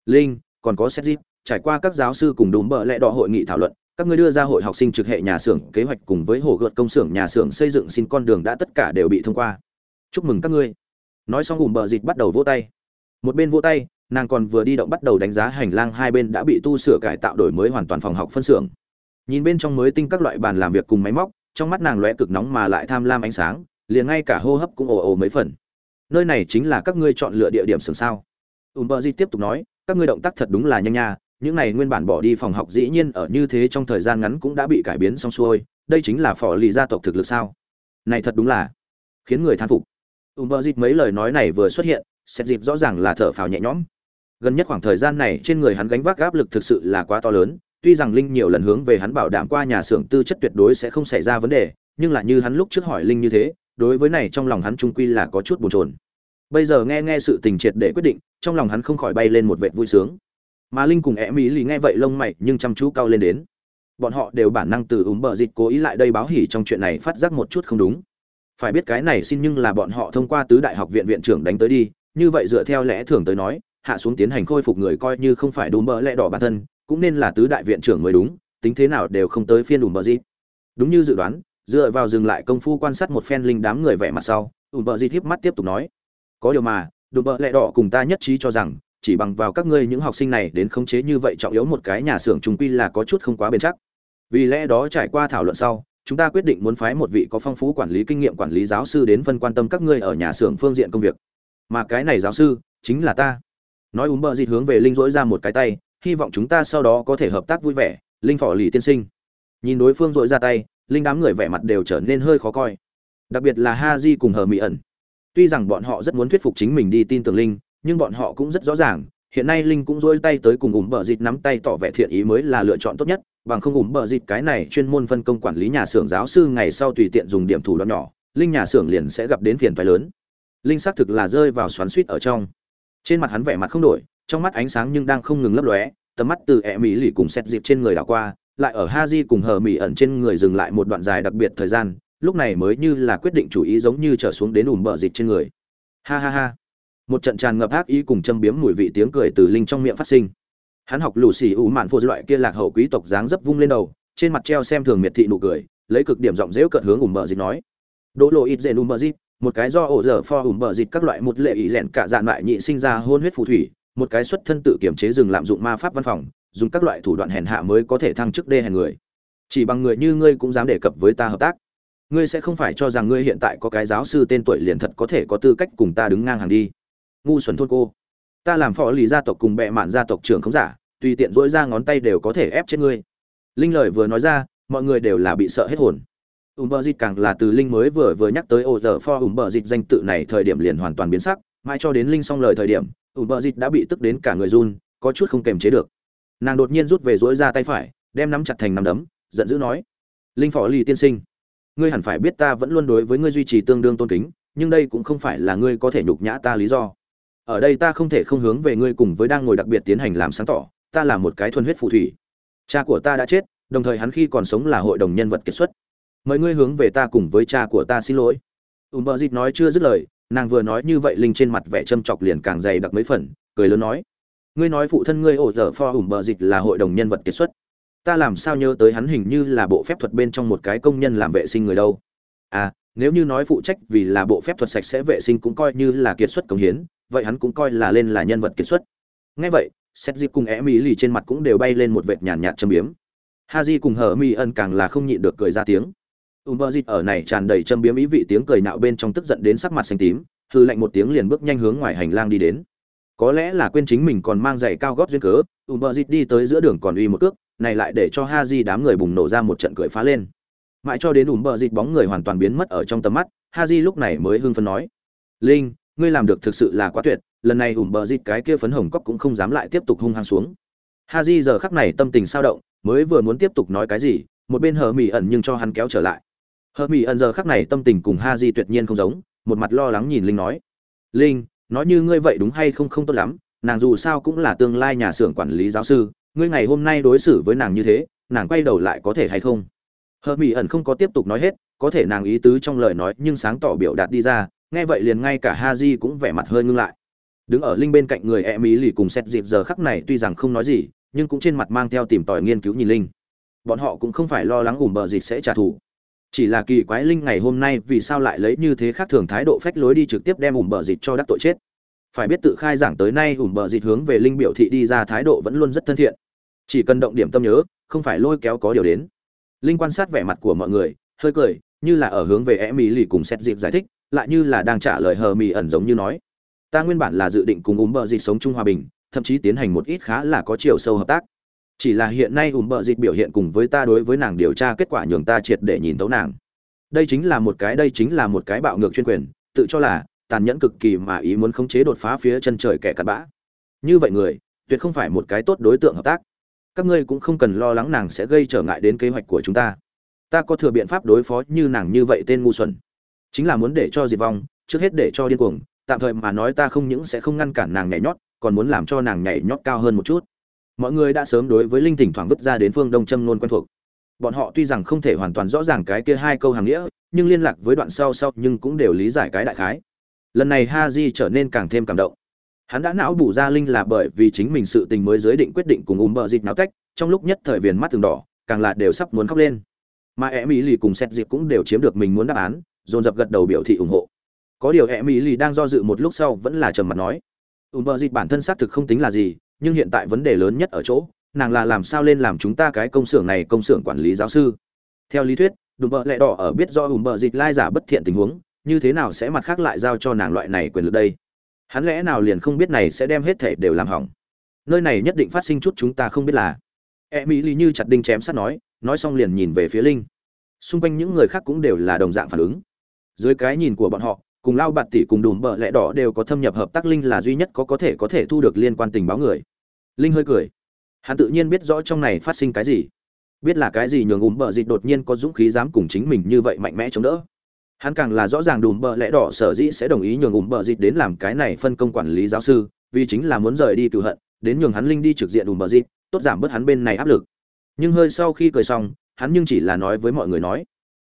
linh, còn có xét dịp trải qua các giáo sư cùng đúng bờ lẽ đỏ hội nghị thảo luận, các ngươi đưa ra hội học sinh trực hệ nhà xưởng, kế hoạch cùng với hồ gợt công xưởng nhà xưởng xây dựng xin con đường đã tất cả đều bị thông qua. Chúc mừng các ngươi. Nói xong ùm bờ dịch bắt đầu vỗ tay. Một bên vỗ tay, nàng còn vừa đi động bắt đầu đánh giá hành lang hai bên đã bị tu sửa cải tạo đổi mới hoàn toàn phòng học phân xưởng. Nhìn bên trong mới tinh các loại bàn làm việc cùng máy móc, trong mắt nàng lóe cực nóng mà lại tham lam ánh sáng, liền ngay cả hô hấp cũng ồ ồ mấy phần. Nơi này chính là các ngươi chọn lựa địa điểm xưởng sao? Ùm bờ dịch tiếp tục nói các ngươi động tác thật đúng là nhanh nha, những này nguyên bản bỏ đi phòng học dĩ nhiên ở như thế trong thời gian ngắn cũng đã bị cải biến xong xuôi, đây chính là phò lì gia tộc thực lực sao? Này thật đúng là khiến người than phục. Ùm bơ dịp mấy lời nói này vừa xuất hiện xét dịp rõ ràng là thở phào nhẹ nhõm. Gần nhất khoảng thời gian này trên người hắn gánh vác áp lực thực sự là quá to lớn, tuy rằng linh nhiều lần hướng về hắn bảo đảm qua nhà xưởng tư chất tuyệt đối sẽ không xảy ra vấn đề, nhưng là như hắn lúc trước hỏi linh như thế, đối với này trong lòng hắn trung quy là có chút bồn chồn bây giờ nghe nghe sự tình triệt để quyết định, trong lòng hắn không khỏi bay lên một vệ vui sướng. Mà linh cùng e mỹ lì nghe vậy lông mày nhưng chăm chú cao lên đến. Bọn họ đều bản năng từ úng bờ dịch cố ý lại đây báo hỉ trong chuyện này phát giác một chút không đúng. Phải biết cái này xin nhưng là bọn họ thông qua tứ đại học viện viện trưởng đánh tới đi, như vậy dựa theo lẽ thường tới nói, hạ xuống tiến hành khôi phục người coi như không phải đùm bờ lẽ đỏ bản thân, cũng nên là tứ đại viện trưởng mới đúng, tính thế nào đều không tới phiên ủm bờ dịp đúng như dự đoán, dựa vào dừng lại công phu quan sát một phen linh đám người vẻ mặt sau ủm bờ dịp hiếp mắt tiếp tục nói có điều mà, đùm bợ lẽ đỏ cùng ta nhất trí cho rằng, chỉ bằng vào các ngươi những học sinh này đến khống chế như vậy trọng yếu một cái nhà xưởng trùng quy là có chút không quá bền chắc. Vì lẽ đó trải qua thảo luận sau, chúng ta quyết định muốn phái một vị có phong phú quản lý kinh nghiệm quản lý giáo sư đến phân quan tâm các ngươi ở nhà xưởng phương diện công việc. Mà cái này giáo sư, chính là ta. Nói úm bợ dịt hướng về linh dỗi ra một cái tay, hy vọng chúng ta sau đó có thể hợp tác vui vẻ, linh phỏ lì tiên sinh. Nhìn đối phương dội ra tay, linh đám người vẻ mặt đều trở nên hơi khó coi. Đặc biệt là ha di cùng hờ mỹ ẩn tuy rằng bọn họ rất muốn thuyết phục chính mình đi tin tưởng linh, nhưng bọn họ cũng rất rõ ràng, hiện nay linh cũng dỗi tay tới cùng ủng bờ dịt nắm tay tỏ vẻ thiện ý mới là lựa chọn tốt nhất, bằng không ủng bờ dịt cái này chuyên môn phân công quản lý nhà xưởng giáo sư ngày sau tùy tiện dùng điểm thủ đoạn nhỏ, linh nhà xưởng liền sẽ gặp đến phiền phái lớn. Linh xác thực là rơi vào xoắn suýt ở trong. Trên mặt hắn vẻ mặt không đổi, trong mắt ánh sáng nhưng đang không ngừng lấp lóe, tầm mắt từ ẹ mỹ lì cùng xét dịp trên người đảo qua, lại ở ha di cùng hờ mỹ ẩn trên người dừng lại một đoạn dài đặc biệt thời gian lúc này mới như là quyết định chủ ý giống như trở xuống đến ùn bờ dịch trên người. Ha ha ha. Một trận tràn ngập ác ý cùng châm biếm mùi vị tiếng cười từ linh trong miệng phát sinh. Hắn học lù xì ủ mạn phô loại kia lạc hậu quý tộc dáng dấp vung lên đầu, trên mặt treo xem thường miệt thị nụ cười, lấy cực điểm giọng dễu cợt hướng ủm bờ dịch nói. Đỗ lộ ít dễ ủm bờ dịch một cái do ổ dở pho ủm bờ dịch các loại một lệ ý rèn cả dạn loại nhị sinh ra hôn huyết phù thủy, một cái xuất thân tự kiểm chế rừng lạm dụng ma pháp văn phòng, dùng các loại thủ đoạn hèn hạ mới có thể thăng chức đê hèn người. Chỉ bằng người như ngươi cũng dám đề cập với ta hợp tác ngươi sẽ không phải cho rằng ngươi hiện tại có cái giáo sư tên tuổi liền thật có thể có tư cách cùng ta đứng ngang hàng đi. Ngu xuẩn thôn cô. Ta làm phó lý gia tộc cùng bệ mạn gia tộc trưởng không giả, tùy tiện dỗi ra ngón tay đều có thể ép chết ngươi. Linh lời vừa nói ra, mọi người đều là bị sợ hết hồn. Ùm bờ dịt càng là từ linh mới vừa vừa nhắc tới ô giờ pho ùm bờ dịt danh tự này thời điểm liền hoàn toàn biến sắc, mãi cho đến linh xong lời thời điểm ùm bờ dịt đã bị tức đến cả người run, có chút không kềm chế được. Nàng đột nhiên rút về dỗi ra tay phải, đem nắm chặt thành nắm đấm, giận dữ nói, linh phó lì tiên sinh ngươi hẳn phải biết ta vẫn luôn đối với ngươi duy trì tương đương tôn kính, nhưng đây cũng không phải là ngươi có thể nhục nhã ta lý do. Ở đây ta không thể không hướng về ngươi cùng với đang ngồi đặc biệt tiến hành làm sáng tỏ, ta là một cái thuần huyết phù thủy. Cha của ta đã chết, đồng thời hắn khi còn sống là hội đồng nhân vật kiệt xuất. Mời ngươi hướng về ta cùng với cha của ta xin lỗi. Ùm bờ dịt nói chưa dứt lời, nàng vừa nói như vậy linh trên mặt vẻ châm chọc liền càng dày đặc mấy phần, cười lớn nói, ngươi nói phụ thân ngươi ổ dở pho ùm bờ dịt là hội đồng nhân vật kiệt xuất ta làm sao nhớ tới hắn hình như là bộ phép thuật bên trong một cái công nhân làm vệ sinh người đâu. À nếu như nói phụ trách vì là bộ phép thuật sạch sẽ vệ sinh cũng coi như là kiệt xuất công hiến, vậy hắn cũng coi là lên là nhân vật kiệt xuất. Ngay vậy xét dịp cùng é mỹ lì trên mặt cũng đều bay lên một vệt nhàn nhạt châm biếm. Ha di cùng hờ mi ân càng là không nhịn được cười ra tiếng. Ùm bơ dịt ở này tràn đầy châm biếm ý vị tiếng cười nạo bên trong tức giận đến sắc mặt xanh tím hư lạnh một tiếng liền bước nhanh hướng ngoài hành lang đi đến. Có lẽ là quên chính mình còn mang giày cao gót duyên cớ ùm bơ dịt đi tới giữa đường còn uy một cước này lại để cho ha di đám người bùng nổ ra một trận cười phá lên. Mãi cho đến ủm bờ dịt bóng người hoàn toàn biến mất ở trong tầm mắt ha di lúc này mới hưng phấn nói, linh, ngươi làm được thực sự là quá tuyệt, lần này ủm bờ dịt cái kia phấn hồng cóc cũng không dám lại tiếp tục hung hăng xuống. Ha di giờ khắc này tâm tình sao động, mới vừa muốn tiếp tục nói cái gì, một bên hờ mỹ ẩn nhưng cho hắn kéo trở lại. Hờ mỹ ẩn giờ khắc này tâm tình cùng ha di tuyệt nhiên không giống, một mặt lo lắng nhìn linh nói linh, nói như ngươi vậy đúng hay không không tốt lắm, nàng dù sao cũng là tương lai nhà xưởng quản lý giáo sư ngươi ngày hôm nay đối xử với nàng như thế, nàng quay đầu lại có thể hay không? Hờ mỹ ẩn không có tiếp tục nói hết, có thể nàng ý tứ trong lời nói nhưng sáng tỏ biểu đạt đi ra, nghe vậy liền ngay cả ha di cũng vẻ mặt hơi ngưng lại. Đứng ở linh bên cạnh người e mỹ lì cùng xét dịp giờ khắc này tuy rằng không nói gì, nhưng cũng trên mặt mang theo tìm tòi nghiên cứu nhìn linh. Bọn họ cũng không phải lo lắng ủm bờ dịch sẽ trả thù. Chỉ là kỳ quái linh ngày hôm nay vì sao lại lấy như thế khác thường thái độ phách lối đi trực tiếp đem ủm bờ dịch cho đắc tội chết? Phải biết tự khai giảng tới nay ủm bờ dịt hướng về linh biểu thị đi ra thái độ vẫn luôn rất thân thiện. Chỉ cần động điểm tâm nhớ, không phải lôi kéo có điều đến. Linh quan sát vẻ mặt của mọi người, hơi cười, như là ở hướng về e mỹ lì cùng xét dịp giải thích, lại như là đang trả lời hờ mỹ ẩn giống như nói. Ta nguyên bản là dự định cùng ủm bờ dịt sống chung hòa bình, thậm chí tiến hành một ít khá là có chiều sâu hợp tác. Chỉ là hiện nay ủm bờ dịt biểu hiện cùng với ta đối với nàng điều tra kết quả nhường ta triệt để nhìn thấu nàng. Đây chính là một cái, đây chính là một cái bạo ngược chuyên quyền, tự cho là tàn nhẫn cực kỳ mà ý muốn khống chế đột phá phía chân trời kẻ cặn bã. Như vậy người, tuyệt không phải một cái tốt đối tượng hợp tác. Các ngươi cũng không cần lo lắng nàng sẽ gây trở ngại đến kế hoạch của chúng ta. Ta có thừa biện pháp đối phó như nàng như vậy tên ngu xuẩn. Chính là muốn để cho diệt vong, trước hết để cho điên cuồng, tạm thời mà nói ta không những sẽ không ngăn cản nàng nhảy nhót, còn muốn làm cho nàng nhảy nhót cao hơn một chút. Mọi người đã sớm đối với linh thỉnh thoảng vứt ra đến phương đông châm nôn quen thuộc. Bọn họ tuy rằng không thể hoàn toàn rõ ràng cái kia hai câu hàng nghĩa, nhưng liên lạc với đoạn sau sau nhưng cũng đều lý giải cái đại khái lần này ha di trở nên càng thêm cảm động. Hắn đã não bù ra linh là bởi vì chính mình sự tình mới giới định quyết định cùng ùm bờ dịp náo cách trong lúc nhất thời viền mắt từng đỏ, càng là đều sắp muốn khóc lên. Mà e mỹ lì cùng xét dịp cũng đều chiếm được mình muốn đáp án, dồn dập gật đầu biểu thị ủng hộ. Có điều e mỹ lì đang do dự một lúc sau vẫn là trầm mặt nói ùm bờ dịp bản thân xác thực không tính là gì, nhưng hiện tại vấn đề lớn nhất ở chỗ, nàng là làm sao lên làm chúng ta cái công xưởng này công xưởng quản lý giáo sư? Theo lý thuyết đùm bợ lẹ đỏ ở biết do ùm bợ dịch lai giả bất thiện tình huống như thế nào sẽ mặt khác lại giao cho nàng loại này quyền lực đây? Hắn lẽ nào liền không biết này sẽ đem hết thể đều làm hỏng? Nơi này nhất định phát sinh chút chúng ta không biết là. E mỹ lý như chặt đinh chém sắt nói nói xong liền nhìn về phía linh. Xung quanh những người khác cũng đều là đồng dạng phản ứng. Dưới cái nhìn của bọn họ, cùng lao bạt tỷ cùng đùm bợ lẽ đỏ đều có thâm nhập hợp tác linh là duy nhất có có thể có thể thu được liên quan tình báo người. Linh hơi cười. Hắn tự nhiên biết rõ trong này phát sinh cái gì. Biết là cái gì nhường ùm bợ dịch đột nhiên có dũng khí dám cùng chính mình như vậy mạnh mẽ chống đỡ hắn càng là rõ ràng đùm bợ lẽ đỏ sở dĩ sẽ đồng ý nhường ùm bợ dịt đến làm cái này phân công quản lý giáo sư, vì chính là muốn rời đi cựu hận, đến nhường hắn linh đi trực diện ùm bợ dịt, tốt giảm bớt hắn bên này áp lực. Nhưng hơi sau khi cười xong, hắn nhưng chỉ là nói với mọi người nói,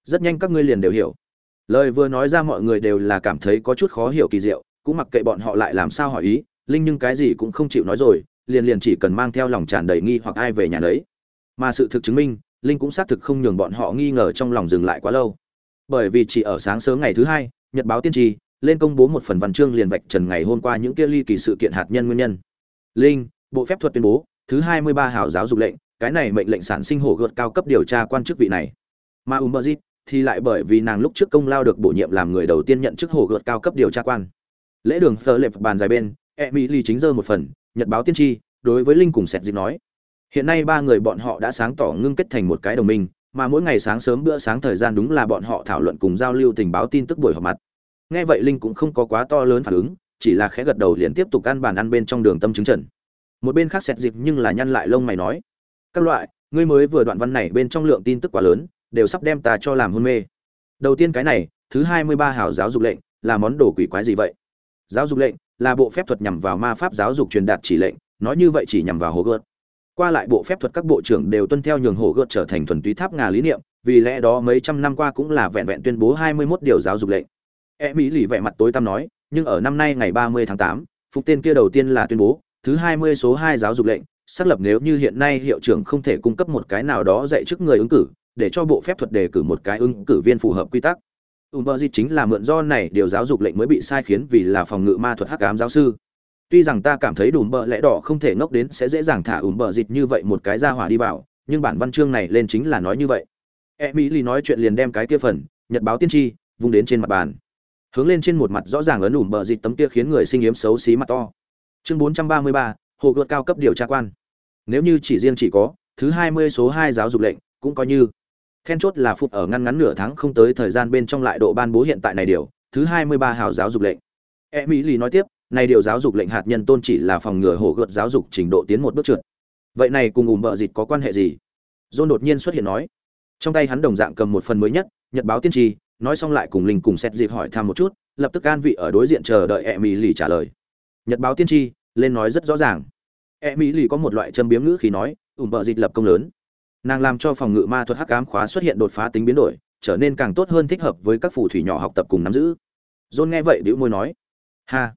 rất nhanh các ngươi liền đều hiểu. Lời vừa nói ra mọi người đều là cảm thấy có chút khó hiểu kỳ diệu, cũng mặc kệ bọn họ lại làm sao hỏi ý, linh nhưng cái gì cũng không chịu nói rồi, liền liền chỉ cần mang theo lòng tràn đầy nghi hoặc ai về nhà đấy. Mà sự thực chứng minh, linh cũng xác thực không nhường bọn họ nghi ngờ trong lòng dừng lại quá lâu bởi vì chỉ ở sáng sớm ngày thứ hai, nhật báo tiên tri lên công bố một phần văn chương liền vạch trần ngày hôm qua những kia ly kỳ sự kiện hạt nhân nguyên nhân. Linh, bộ phép thuật tuyên bố, thứ hai mươi ba hào giáo dục lệnh, cái này mệnh lệnh sản sinh hổ gợt cao cấp điều tra quan chức vị này. Mà umberzit thì lại bởi vì nàng lúc trước công lao được bổ nhiệm làm người đầu tiên nhận chức hổ gợt cao cấp điều tra quan. Lễ đường phờ lệp bàn dài bên e mỹ ly chính dơ một phần, nhật báo tiên tri đối với linh cùng sẹt dịp nói, hiện nay ba người bọn họ đã sáng tỏ ngưng kết thành một cái đồng minh mà mỗi ngày sáng sớm bữa sáng thời gian đúng là bọn họ thảo luận cùng giao lưu tình báo tin tức buổi họp mặt. Nghe vậy linh cũng không có quá to lớn phản ứng, chỉ là khẽ gật đầu liền tiếp tục ăn bàn ăn bên trong đường tâm chứng trần. Một bên khác sẹt dịp nhưng là nhăn lại lông mày nói, các loại, ngươi mới vừa đoạn văn này bên trong lượng tin tức quá lớn, đều sắp đem ta cho làm hôn mê. Đầu tiên cái này, thứ hai mươi ba hảo giáo dục lệnh, là món đồ quỷ quái gì vậy? Giáo dục lệnh là bộ phép thuật nhằm vào ma pháp giáo dục truyền đạt chỉ lệnh, nói như vậy chỉ nhằm vào hồ gợt qua lại bộ phép thuật các bộ trưởng đều tuân theo nhường hổ gợt trở thành thuần túy tháp ngà lý niệm, vì lẽ đó mấy trăm năm qua cũng là vẹn vẹn tuyên bố hai mươi 21 điều giáo dục lệnh e mỹ lì vẻ mặt tối tăm nói, nhưng ở năm nay ngày ba mươi tháng tám, phục tên kia đầu tiên là tuyên bố, thứ hai mươi số hai giáo dục lệnh, xác lập nếu như hiện nay hiệu trưởng không thể cung cấp một cái nào đó dạy trước người ứng cử, để cho bộ phép thuật đề cử một cái ứng cử viên phù hợp quy tắc Umberjit chính là mượn do này điều giáo dục lệnh mới bị sai khiến vì là phòng ngự ma thuật hắc ám giáo sư. Tuy rằng ta cảm thấy đùm bợ lẽ đỏ không thể ngốc đến sẽ dễ dàng thả Umberjit như vậy một cái ra hỏa đi vào, nhưng bản văn chương này lên chính là nói như vậy. Emily nói chuyện liền đem cái kia phần, nhật báo tiên tri, vung đến trên mặt bàn. Hướng lên trên một mặt rõ ràng ấn ủm bờ dịch tấm kia khiến người sinh yếm xấu xí mặt to. Chương 433, hồ gợt cao cấp điều tra quan. Nếu như chỉ riêng chỉ có thứ 20 số 2 giáo dục lệnh, cũng coi như then chốt là phục ở ngăn ngắn nửa tháng không tới thời gian bên trong lại độ ban bố hiện tại này điều thứ hai mươi ba hào giáo dục lệnh e mỹ lì nói tiếp này điều giáo dục lệnh hạt nhân tôn chỉ là phòng ngừa hổ gợt giáo dục trình độ tiến một bước trượt. Vậy này cùng ùm bợ dịch có quan hệ gì? John đột nhiên xuất hiện nói. Trong tay hắn đồng dạng cầm một phần mới nhất, nhật báo tiên tri, nói xong lại cùng linh cùng xét dịp hỏi thăm một chút, lập tức an vị ở đối diện chờ đợi e mỹ lì trả lời. Nhật báo tiên tri, lên nói rất rõ ràng. E mỹ lì có một loại châm biếm ngữ khi nói, ùm bợ dịch lập công lớn. Nàng làm cho phòng ngự ma thuật hắc ám khóa xuất hiện đột phá tính biến đổi, trở nên càng tốt hơn thích hợp với các phù thủy nhỏ học tập cùng nắm giữ. John nghe vậy bĩu môi nói. Ha!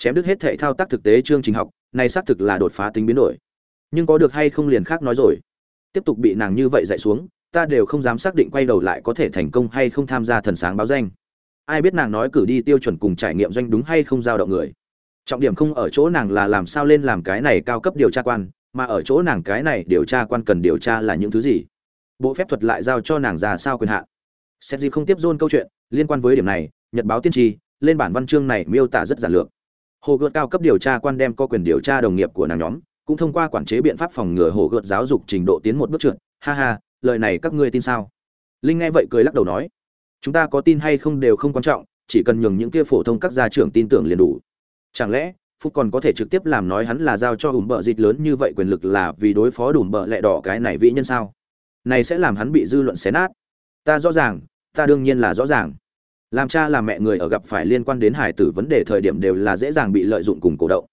Chém đứt hết thệ thao tác thực tế chương trình học, này xác thực là đột phá tính biến đổi. Nhưng có được hay không liền khác nói rồi. Tiếp tục bị nàng như vậy dạy xuống, ta đều không dám xác định quay đầu lại có thể thành công hay không tham gia thần sáng báo danh. Ai biết nàng nói cử đi tiêu chuẩn cùng trải nghiệm doanh đúng hay không giao động người. Trọng điểm không ở chỗ nàng là làm sao lên làm cái này cao cấp điều tra quan, mà ở chỗ nàng cái này điều tra quan cần điều tra là những thứ gì. Bộ phép thuật lại giao cho nàng ra sao quyền hạn. Xét gì không tiếp dôn câu chuyện, liên quan với điểm này, nhật báo tiên tri, lên bản văn chương này miêu tả rất giản lược hồ gợt cao cấp điều tra quan đem có quyền điều tra đồng nghiệp của nàng nhóm, cũng thông qua quản chế biện pháp phòng ngừa hồ gợt giáo dục trình độ tiến một bước trượt. Ha ha, lời này các ngươi tin sao? Linh nghe vậy cười lắc đầu nói, chúng ta có tin hay không đều không quan trọng, chỉ cần nhường những kia phổ thông các gia trưởng tin tưởng liền đủ. Chẳng lẽ, phúc còn có thể trực tiếp làm nói hắn là giao cho ủng bợ dịch lớn như vậy quyền lực là vì đối phó đủ bợ lẹ đỏ cái này vĩ nhân sao? Này sẽ làm hắn bị dư luận xé nát. Ta rõ ràng, ta đương nhiên là rõ ràng làm cha làm mẹ người ở gặp phải liên quan đến hải tử vấn đề thời điểm đều là dễ dàng bị lợi dụng cùng cổ động.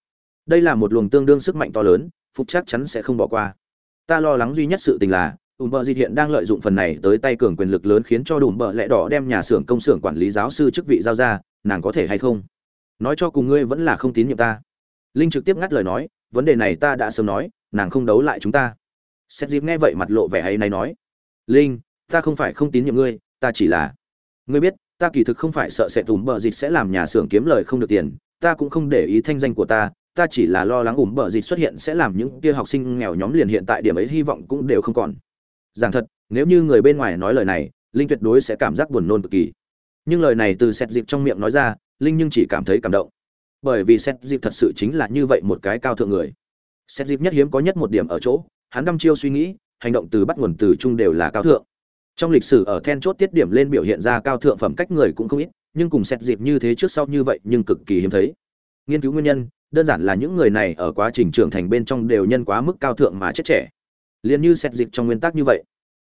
Đây là một luồng tương đương sức mạnh to lớn phúc chắc chắn sẽ không bỏ qua. Ta lo lắng duy nhất sự tình là ùm bợ dịt hiện đang lợi dụng phần này tới tay cường quyền lực lớn khiến cho đùm bợ lẽ đỏ đem nhà xưởng công xưởng quản lý giáo sư chức vị giao ra, nàng có thể hay không? Nói cho cùng ngươi vẫn là không tín nhiệm ta. Linh trực tiếp ngắt lời nói, vấn đề này ta đã sớm nói, nàng không đấu lại chúng ta. Xét dịp nghe vậy mặt lộ vẻ hay này nói, linh, ta không phải không tín nhiệm ngươi, ta chỉ là, ngươi biết ta kỳ thực không phải sợ sẽ ùm bờ dịch sẽ làm nhà xưởng kiếm lời không được tiền, ta cũng không để ý thanh danh của ta ta chỉ là lo lắng ủm bờ dịch xuất hiện sẽ làm những kia học sinh nghèo nhóm liền hiện tại điểm ấy hy vọng cũng đều không còn. Giảng thật, nếu như người bên ngoài nói lời này, linh tuyệt đối sẽ cảm giác buồn nôn cực kỳ. Nhưng lời này từ xét dịp trong miệng nói ra, linh nhưng chỉ cảm thấy cảm động. Bởi vì xét dịp thật sự chính là như vậy một cái cao thượng người. Xét dịp nhất hiếm có nhất một điểm ở chỗ, hắn đăm chiêu suy nghĩ, hành động từ bắt nguồn từ chung đều là cao thượng trong lịch sử ở then chốt tiết điểm lên biểu hiện ra cao thượng phẩm cách người cũng không ít, nhưng cùng xét dịp như thế trước sau như vậy nhưng cực kỳ hiếm thấy. Nghiên cứu nguyên nhân, đơn giản là những người này ở quá trình trưởng thành bên trong đều nhân quá mức cao thượng mà chết trẻ. Liền như xét dịp trong nguyên tắc như vậy.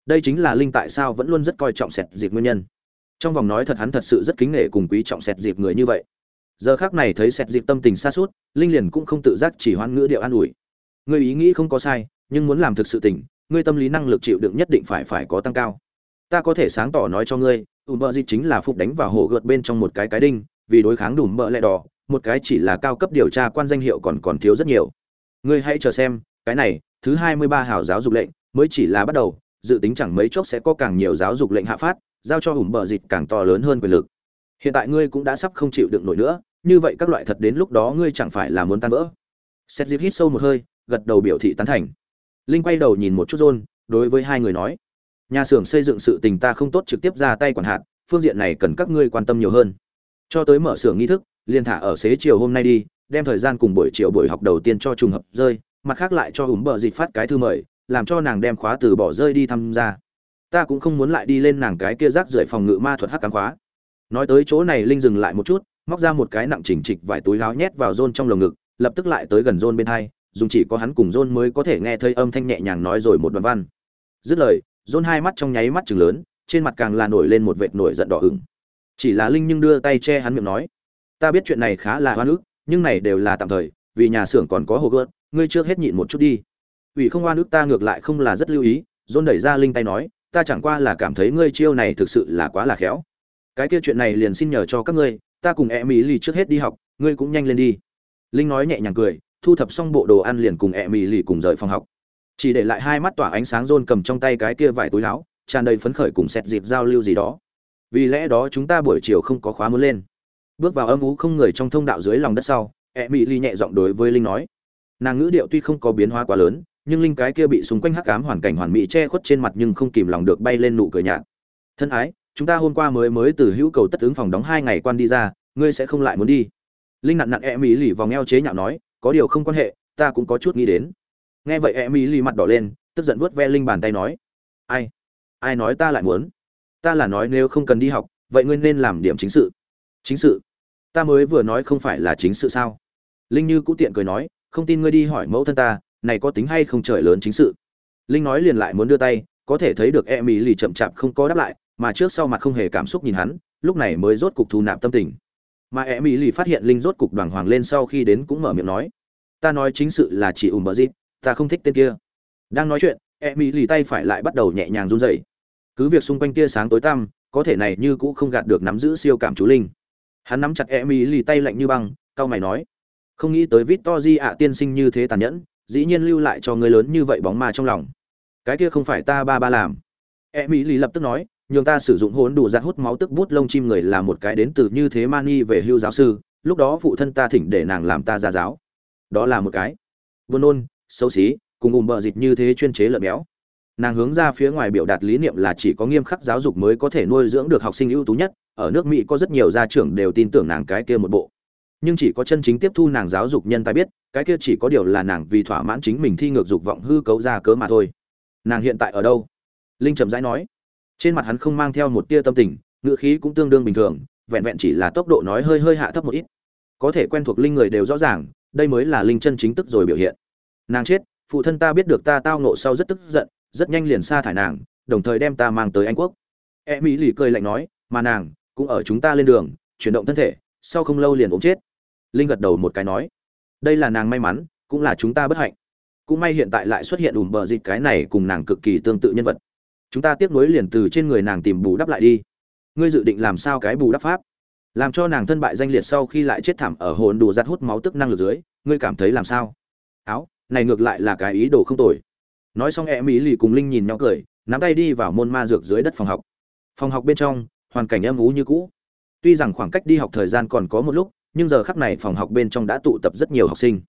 Đây chính là linh tại sao vẫn luôn rất coi trọng xét dịp nguyên nhân. Trong vòng nói thật hắn thật sự rất kính nể cùng quý trọng xét dịp người như vậy. Giờ khác này thấy xét dịp tâm tình xa suốt, linh liền cũng không tự giác chỉ hoan ngữ điệu an ủi. Người ý nghĩ không có sai, nhưng muốn làm thực sự tình, ngươi tâm lý năng lực chịu đựng nhất định phải phải có tăng cao ta có thể sáng tỏ nói cho ngươi, ùm bợ dịp chính là phục đánh vào hổ gợt bên trong một cái cái đinh, vì đối kháng đùm bợ lẹ đỏ, một cái chỉ là cao cấp điều tra quan danh hiệu còn còn thiếu rất nhiều. Ngươi hãy chờ xem, cái này, thứ hai mươi ba hào giáo dục lệnh, mới chỉ là bắt đầu, dự tính chẳng mấy chốc sẽ có càng nhiều giáo dục lệnh hạ phát, giao cho ùm bợ dịch càng to lớn hơn quyền lực. Hiện tại ngươi cũng đã sắp không chịu đựng nổi nữa, như vậy các loại thật đến lúc đó ngươi chẳng phải là muốn tan vỡ. Xét dịp hít sâu một hơi, gật đầu biểu thị tán thành. Linh quay đầu nhìn một chút rôn đối với hai người nói nhà xưởng xây dựng sự tình ta không tốt trực tiếp ra tay quản hạt, phương diện này cần các ngươi quan tâm nhiều hơn. Cho tới mở xưởng nghi thức, liền thả ở xế chiều hôm nay đi, đem thời gian cùng buổi chiều buổi học đầu tiên cho trùng hợp rơi, mặt khác lại cho hùng bờ dịch phát cái thư mời, làm cho nàng đem khóa từ bỏ rơi đi tham gia. Ta cũng không muốn lại đi lên nàng cái kia rác rưởi phòng ngự ma thuật hắc cám khóa. Nói tới chỗ này, linh dừng lại một chút, móc ra một cái nặng chỉnh trịch vài túi láo nhét vào rôn trong lồng ngực, lập tức lại tới gần rôn bên hai, dùng chỉ có hắn cùng rôn mới có thể nghe thấy âm thanh nhẹ nhàng nói rồi một đoạn văn. Dứt lời rôn hai mắt trong nháy mắt chừng lớn, trên mặt càng là nổi lên một vệt nổi giận đỏ ửng. Chỉ là linh nhưng đưa tay che hắn miệng nói, ta biết chuyện này khá là hoa ức, nhưng này đều là tạm thời, vì nhà xưởng còn có hồ gợt, ngươi chưa hết nhịn một chút đi. Ủy không oan ức ta ngược lại không là rất lưu ý dôn đẩy ra linh tay nói, ta chẳng qua là cảm thấy ngươi chiêu này thực sự là quá là khéo. Cái kia chuyện này liền xin nhờ cho các ngươi, ta cùng e mỹ lì trước hết đi học, ngươi cũng nhanh lên đi. Linh nói nhẹ nhàng cười, thu thập xong bộ đồ ăn liền cùng e mỹ lì cùng rời phòng học chỉ để lại hai mắt tỏa ánh sáng rôn cầm trong tay cái kia vải túi áo, tràn đầy phấn khởi cùng xẹt dịp giao lưu gì đó. Vì lẽ đó chúng ta buổi chiều không có khóa muốn lên. Bước vào âm ú không người trong thông đạo dưới lòng đất sau e mỹ ly nhẹ giọng đối với linh nói. Nàng ngữ điệu tuy không có biến hóa quá lớn, nhưng linh cái kia bị xung quanh hắc ám hoàn cảnh hoàn mỹ che khuất trên mặt nhưng không kìm lòng được bay lên nụ cười nhạt. Thân ái, chúng ta hôm qua mới mới từ hữu cầu tất ứng phòng đóng hai ngày quan đi ra, ngươi sẽ không lại muốn đi. Linh nặn nặn e mỹ lì vòng eo chế nhạo nói, có điều không quan hệ, ta cũng có chút nghĩ đến nghe vậy em mỹ lì mặt đỏ lên, tức giận vuốt ve linh bàn tay nói, ai ai nói ta lại muốn? Ta là nói nếu không cần đi học, vậy ngươi nên làm điểm chính sự. Chính sự? Ta mới vừa nói không phải là chính sự sao? Linh như cũ tiện cười nói, không tin ngươi đi hỏi mẫu thân ta, này có tính hay không trời lớn chính sự? Linh nói liền lại muốn đưa tay, có thể thấy được e mỹ lì chậm chạp không có đáp lại, mà trước sau mặt không hề cảm xúc nhìn hắn, lúc này mới rốt cục thu nạp tâm tình. Mà e mỹ lì phát hiện linh rốt cục đoàn hoàng lên sau khi đến cũng mở miệng nói, ta nói chính sự là chỉ ùm bờ dịp ta không thích tên kia. Đang nói chuyện e mỹ lì tay phải lại bắt đầu nhẹ nhàng run dậy. cứ việc xung quanh tia sáng tối tăm, có thể này như cũ không gạt được nắm giữ siêu cảm chú linh. Hắn nắm chặt e mỹ lì tay lạnh như băng, cau mày nói, không nghĩ tới vít to di ạ, tiên sinh như thế tàn nhẫn, dĩ nhiên lưu lại cho người lớn như vậy bóng ma trong lòng. Cái kia không phải ta ba ba làm. E mỹ lì lập tức nói, nhường ta sử dụng hốn đủ giặt hút máu tức bút lông chim người là một cái đến từ như thế mani về hưu giáo sư, lúc đó phụ thân ta thỉnh để nàng làm ta ra giáo. Đó là một cái. Buồn nôn xấu xí, cùng ùm bờ dịch như thế chuyên chế lợn béo. Nàng hướng ra phía ngoài biểu đạt lý niệm là chỉ có nghiêm khắc giáo dục mới có thể nuôi dưỡng được học sinh ưu tú nhất, ở nước mỹ có rất nhiều gia trưởng đều tin tưởng nàng cái kia một bộ. Nhưng chỉ có chân chính tiếp thu nàng giáo dục nhân tài biết, cái kia chỉ có điều là nàng vì thỏa mãn chính mình thi ngược dục vọng hư cấu ra cớ mà thôi. Nàng hiện tại ở đâu? Linh trầm rãi nói. Trên mặt hắn không mang theo một tia tâm tình, ngữ khí cũng tương đương bình thường, vẹn vẹn chỉ là tốc độ nói hơi hơi hạ thấp một ít. Có thể quen thuộc linh người đều rõ ràng, đây mới là linh chân chính tức rồi biểu hiện nàng chết, phụ thân ta biết được ta tao nộ sau rất tức giận, rất nhanh liền sa thải nàng, đồng thời đem ta mang tới anh quốc. E mỹ lì cười lạnh nói, mà nàng cũng ở chúng ta lên đường, chuyển động thân thể, sau không lâu liền ốm chết. Linh gật đầu một cái nói, đây là nàng may mắn, cũng là chúng ta bất hạnh. Cũng may hiện tại lại xuất hiện ủm bờ dịch cái này cùng nàng cực kỳ tương tự nhân vật. Chúng ta tiếp nối liền từ trên người nàng tìm bù đắp lại đi. Ngươi dự định làm sao cái bù đắp pháp? Làm cho nàng thân bại danh liệt sau khi lại chết thảm ở hồn đủ giặt hút máu tức năng lực dưới, ngươi cảm thấy làm sao? Áo này ngược lại là cái ý đồ không tồi. Nói xong e mỹ lì cùng linh nhìn nhau cười, nắm tay đi vào môn ma dược dưới đất phòng học. Phòng học bên trong, hoàn cảnh âm ú như cũ. Tuy rằng khoảng cách đi học thời gian còn có một lúc, nhưng giờ khắc này phòng học bên trong đã tụ tập rất nhiều học sinh.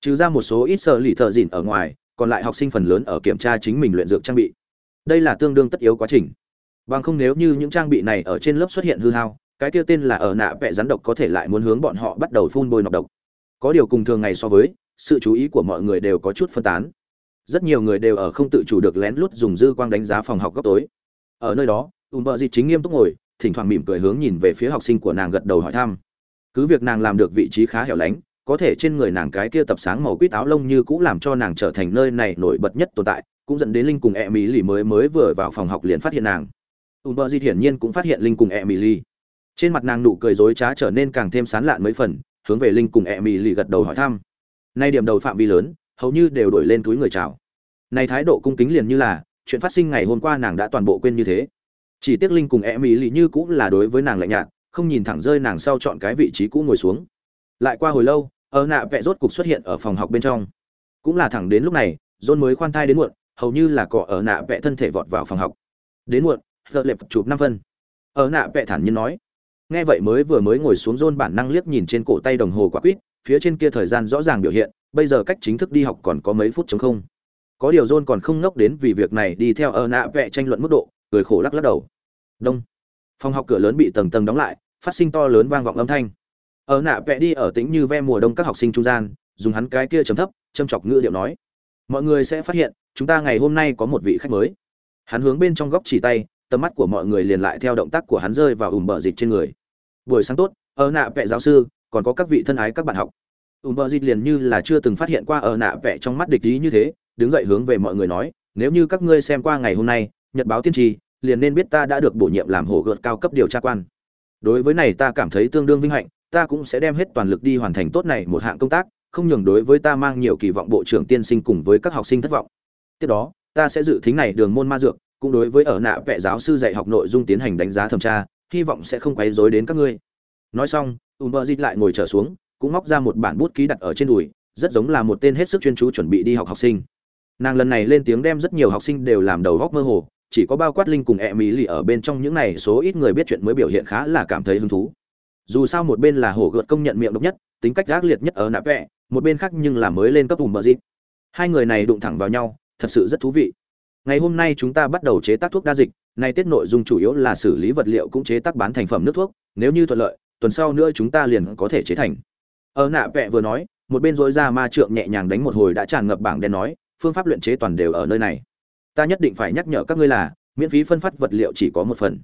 Trừ ra một số ít sợ lì thợ dịn ở ngoài, còn lại học sinh phần lớn ở kiểm tra chính mình luyện dược trang bị. Đây là tương đương tất yếu quá trình. Bằng không nếu như những trang bị này ở trên lớp xuất hiện hư hao, cái kia tên là ở nạ vẽ rắn độc có thể lại muốn hướng bọn họ bắt đầu phun bôi nọc độc. Có điều cùng thường ngày so với sự chú ý của mọi người đều có chút phân tán. Rất nhiều người đều ở không tự chủ được lén lút dùng dư quang đánh giá phòng học góc tối. Ở nơi đó ùm bợ dịt chính nghiêm túc ngồi, thỉnh thoảng mỉm cười hướng nhìn về phía học sinh của nàng gật đầu hỏi thăm. Cứ việc nàng làm được vị trí khá hẻo lánh, có thể trên người nàng cái kia tập sáng màu quýt áo lông như cũng làm cho nàng trở thành nơi này nổi bật nhất tồn tại, cũng dẫn đến linh cùng e mỹ lì mới mới vừa vào phòng học liền phát hiện nàng. Ùm bợ dịt hiển nhiên cũng phát hiện linh cùng e mỹ lì trên mặt nàng nụ cười dối trá trở nên càng thêm sán lạn mấy phần, hướng về linh cùng e mỹ lì gật đầu hỏi thăm nay điểm đầu phạm vi lớn, hầu như đều đổi lên túi người chào. Này thái độ cung kính liền như là, chuyện phát sinh ngày hôm qua nàng đã toàn bộ quên như thế. Chỉ tiếc linh cùng e mỹ lì như cũng là đối với nàng lạnh nhạt, không nhìn thẳng rơi nàng sau chọn cái vị trí cũ ngồi xuống. Lại qua hồi lâu, ở nạ vẽ rốt cục xuất hiện ở phòng học bên trong. Cũng là thẳng đến lúc này, john mới khoan thai đến muộn, hầu như là cọ ở nạ vẽ thân thể vọt vào phòng học. Đến muộn thợ lệp chụp năm phân. Ở nạ vẽ thản nhiên nói. Nghe vậy mới vừa mới ngồi xuống john bản năng liếc nhìn trên cổ tay đồng hồ quả quýt phía trên kia thời gian rõ ràng biểu hiện, bây giờ cách chính thức đi học còn có mấy phút chống không. Có điều john còn không ngốc đến vì việc này đi theo ở nạ vẽ tranh luận mức độ, cười khổ lắc lắc đầu. Đông. Phòng học cửa lớn bị tầng tầng đóng lại, phát sinh to lớn vang vọng âm thanh. Ở nạ vẽ đi ở tĩnh như ve mùa đông các học sinh trung gian, dùng hắn cái kia chấm thấp, châm chọc ngữ điệu nói. Mọi người sẽ phát hiện, chúng ta ngày hôm nay có một vị khách mới. Hắn hướng bên trong góc chỉ tay, tầm mắt của mọi người liền lại theo động tác của hắn rơi vào ủng bờ dịch trên người. Buổi sáng tốt ở nạ vẽ giáo sư còn có các vị thân ái các bạn học. Ùm bờ dịt liền như là chưa từng phát hiện qua ở nạ vẽ trong mắt địch ý như thế, đứng dậy hướng về mọi người nói, nếu như các ngươi xem qua ngày hôm nay, nhật báo tiên tri, liền nên biết ta đã được bổ nhiệm làm hổ gợt cao cấp điều tra quan. Đối với này ta cảm thấy tương đương vinh hạnh, ta cũng sẽ đem hết toàn lực đi hoàn thành tốt này một hạng công tác, không nhường đối với ta mang nhiều kỳ vọng bộ trưởng tiên sinh cùng với các học sinh thất vọng. Tiếp đó, ta sẽ dự thính này đường môn ma dược, cũng đối với ở nạ vẽ giáo sư dạy học nội dung tiến hành đánh giá thẩm tra, hy vọng sẽ không quấy rối đến các ngươi. Nói xong umber lại ngồi trở xuống, cũng móc ra một bản bút ký đặt ở trên đùi, rất giống là một tên hết sức chuyên chú chuẩn bị đi học học sinh. Nàng lần này lên tiếng đem rất nhiều học sinh đều làm đầu góc mơ hồ, chỉ có bao quát linh cùng e mỹ lì ở bên trong những này số ít người biết chuyện mới biểu hiện khá là cảm thấy hứng thú. Dù sao một bên là hổ gợt công nhận miệng độc nhất, tính cách gác liệt nhất ở nạp vẹ, một bên khác nhưng là mới lên cấp vùng bờ dịt hai người này đụng thẳng vào nhau, thật sự rất thú vị. Ngày hôm nay chúng ta bắt đầu chế tác thuốc đa dịch, nay tiết nội dung chủ yếu là xử lý vật liệu cũng chế tác bán thành phẩm nước thuốc, nếu như thuận lợi tuần sau nữa chúng ta liền có thể chế thành. Ở nạ vẹ vừa nói, một bên dối ra ma trượng nhẹ nhàng đánh một hồi đã tràn ngập bảng đen nói, phương pháp luyện chế toàn đều ở nơi này. Ta nhất định phải nhắc nhở các ngươi là, miễn phí phân phát vật liệu chỉ có một phần.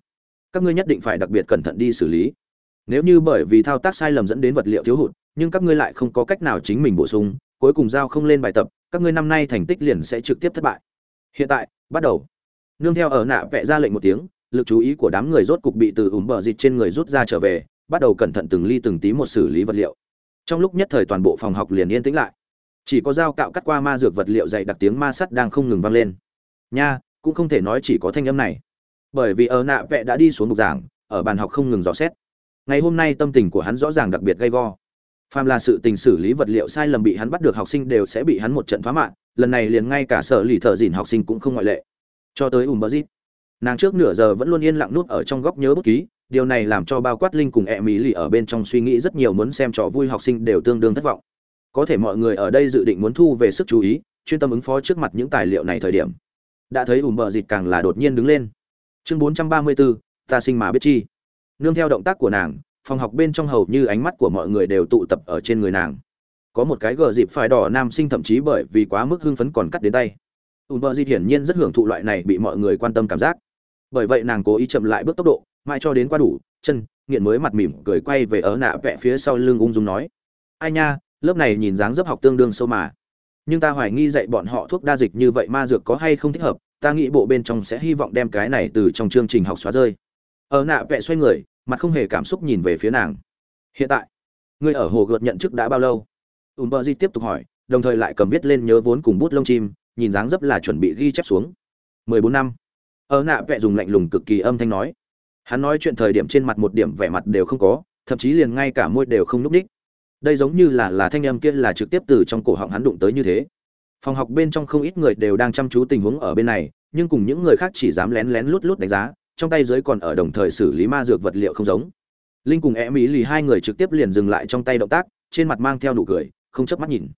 Các ngươi nhất định phải đặc biệt cẩn thận đi xử lý. Nếu như bởi vì thao tác sai lầm dẫn đến vật liệu thiếu hụt, nhưng các ngươi lại không có cách nào chính mình bổ sung, cuối cùng giao không lên bài tập, các ngươi năm nay thành tích liền sẽ trực tiếp thất bại. Hiện tại, bắt đầu. Nương theo ở nạ vẽ ra lệnh một tiếng, lực chú ý của đám người rốt cục bị từ ủng bờ dịch trên người rút ra trở về bắt đầu cẩn thận từng ly từng tí một xử lý vật liệu. Trong lúc nhất thời toàn bộ phòng học liền yên tĩnh lại. Chỉ có dao cạo cắt qua ma dược vật liệu dày đặc tiếng ma sắt đang không ngừng vang lên. Nha, cũng không thể nói chỉ có thanh âm này. Bởi vì ở nạ vẽ đã đi xuống bục giảng, ở bàn học không ngừng dò xét. Ngày hôm nay tâm tình của hắn rõ ràng đặc biệt gay go. Phàm là sự tình xử lý vật liệu sai lầm bị hắn bắt được học sinh đều sẽ bị hắn một trận phá mạng, lần này liền ngay cả sở lì thợ dìn học sinh cũng không ngoại lệ. Cho tới ùm bơ dít nàng trước nửa giờ vẫn luôn yên lặng nuốt ở trong góc nhớ bút ký điều này làm cho bao quát linh cùng e mỹ lì ở bên trong suy nghĩ rất nhiều muốn xem trò vui học sinh đều tương đương thất vọng. Có thể mọi người ở đây dự định muốn thu về sức chú ý, chuyên tâm ứng phó trước mặt những tài liệu này thời điểm. Đã thấy ùm bờ dịt càng là đột nhiên đứng lên. Chương bốn trăm ba mươi bốn ta sinh mà biết chi. Nương theo động tác của nàng, phòng học bên trong hầu như ánh mắt của mọi người đều tụ tập ở trên người nàng. Có một cái gờ dịp phải đỏ nam sinh thậm chí bởi vì quá mức hưng phấn còn cắt đến tay. Ùm bờ dịt hiển nhiên rất hưởng thụ loại này bị mọi người quan tâm cảm giác. Bởi vậy nàng cố ý chậm lại bước tốc độ mãi cho đến qua đủ, chân, nghiện mới mặt mỉm cười quay về ớ nạ vẽ phía sau lưng ung dung nói, ai nha, lớp này nhìn dáng dấp học tương đương sâu mà. Nhưng ta hoài nghi dạy bọn họ thuốc đa dịch như vậy ma dược có hay không thích hợp, ta nghĩ bộ bên trong sẽ hy vọng đem cái này từ trong chương trình học xóa rơi. Ở nạ vẽ xoay người, mặt không hề cảm xúc nhìn về phía nàng. Hiện tại người ở hồ gợt nhận chức đã bao lâu? Ùm bờ di tiếp tục hỏi, đồng thời lại cầm viết lên nhớ vốn cùng bút lông chim, nhìn dáng dấp là chuẩn bị ghi chép xuống. Mười bốn năm. Ở nạ vẽ dùng lạnh lùng cực kỳ âm thanh nói hắn nói chuyện thời điểm trên mặt một điểm vẻ mặt đều không có, thậm chí liền ngay cả môi đều không núp ních đây giống như là là thanh âm kia là trực tiếp từ trong cổ họng hắn đụng tới như thế. Phòng học bên trong không ít người đều đang chăm chú tình huống ở bên này, nhưng cùng những người khác chỉ dám lén lén lút lút đánh giá, trong tay giới còn ở đồng thời xử lý ma dược vật liệu không giống. Linh cùng e mỹ lì hai người trực tiếp liền dừng lại trong tay động tác, trên mặt mang theo nụ cười, không chớp mắt nhìn.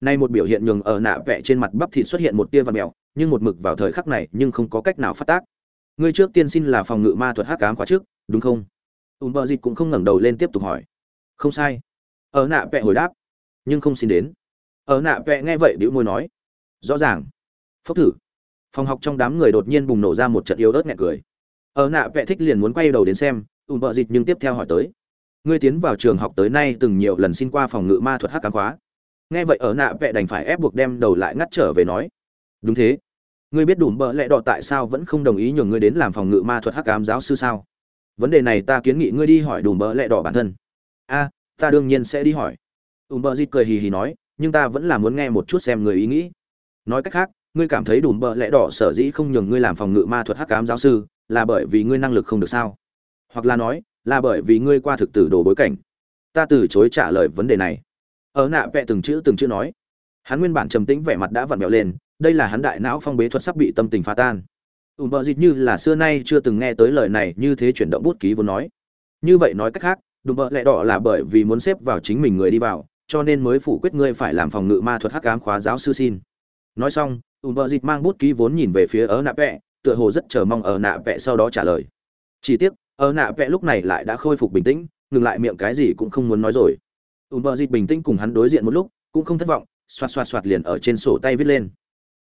Nay một biểu hiện nhường ở nạ vẽ trên mặt bắp thịt xuất hiện một tia và mèo, nhưng một mực vào thời khắc này nhưng không có cách nào phát tác ngươi trước tiên xin là phòng ngự ma thuật hắc ám khóa trước, đúng không? Ùm bờ dịt cũng không ngẩng đầu lên tiếp tục hỏi. Không sai. Ở nạ vẽ hồi đáp. Nhưng không xin đến. Ở nạ vẽ nghe vậy bĩu môi nói. Rõ ràng. Phốc thử. Phòng học trong đám người đột nhiên bùng nổ ra một trận yếu ớt nhẹ cười. Ở nạ vẽ thích liền muốn quay đầu đến xem ùm bờ dịt nhưng tiếp theo hỏi tới. Ngươi tiến vào trường học tới nay từng nhiều lần xin qua phòng ngự ma thuật hắc ám khóa. Nghe vậy ở nạ vẽ đành phải ép buộc đem đầu lại ngắt trở về nói. Đúng thế ngươi biết đủ bợ lẽ đỏ tại sao vẫn không đồng ý nhường ngươi đến làm phòng ngự ma thuật hắc ám giáo sư sao? Vấn đề này ta kiến nghị ngươi đi hỏi đủ bợ lẽ đỏ bản thân. A, ta đương nhiên sẽ đi hỏi. Đùm bợ dịt cười hì hì nói, nhưng ta vẫn là muốn nghe một chút xem người ý nghĩ. Nói cách khác, ngươi cảm thấy đủ bợ lẽ đỏ sở dĩ không nhường ngươi làm phòng ngự ma thuật hắc ám giáo sư, là bởi vì ngươi năng lực không được sao? Hoặc là nói, là bởi vì ngươi qua thực tử đồ bối cảnh. Ta từ chối trả lời vấn đề này. Ở nạ vẽ từng chữ từng chữ nói. Hắn nguyên bản trầm tĩnh vẻ mặt đã vặn vẹo lên đây là hắn đại não phong bế thuật sắp bị tâm tình phá tan. Ùm bờ dịt như là xưa nay chưa từng nghe tới lời này như thế chuyển động bút ký vốn nói. Như vậy nói cách khác, đùm bợ lẹ đỏ là bởi vì muốn xếp vào chính mình người đi vào, cho nên mới phủ quyết ngươi phải làm phòng ngự ma thuật hắc ám khóa giáo sư xin. Nói xong ùm bợ dịt mang bút ký vốn nhìn về phía ở nạ vẽ tựa hồ rất chờ mong ở nạ vẽ sau đó trả lời. Chỉ tiếc ở nạ vẽ lúc này lại đã khôi phục bình tĩnh, ngừng lại miệng cái gì cũng không muốn nói rồi. Ùm bờ dịt bình tĩnh cùng hắn đối diện một lúc, cũng không thất vọng, xoạt xoạt xoạt liền ở trên sổ tay viết lên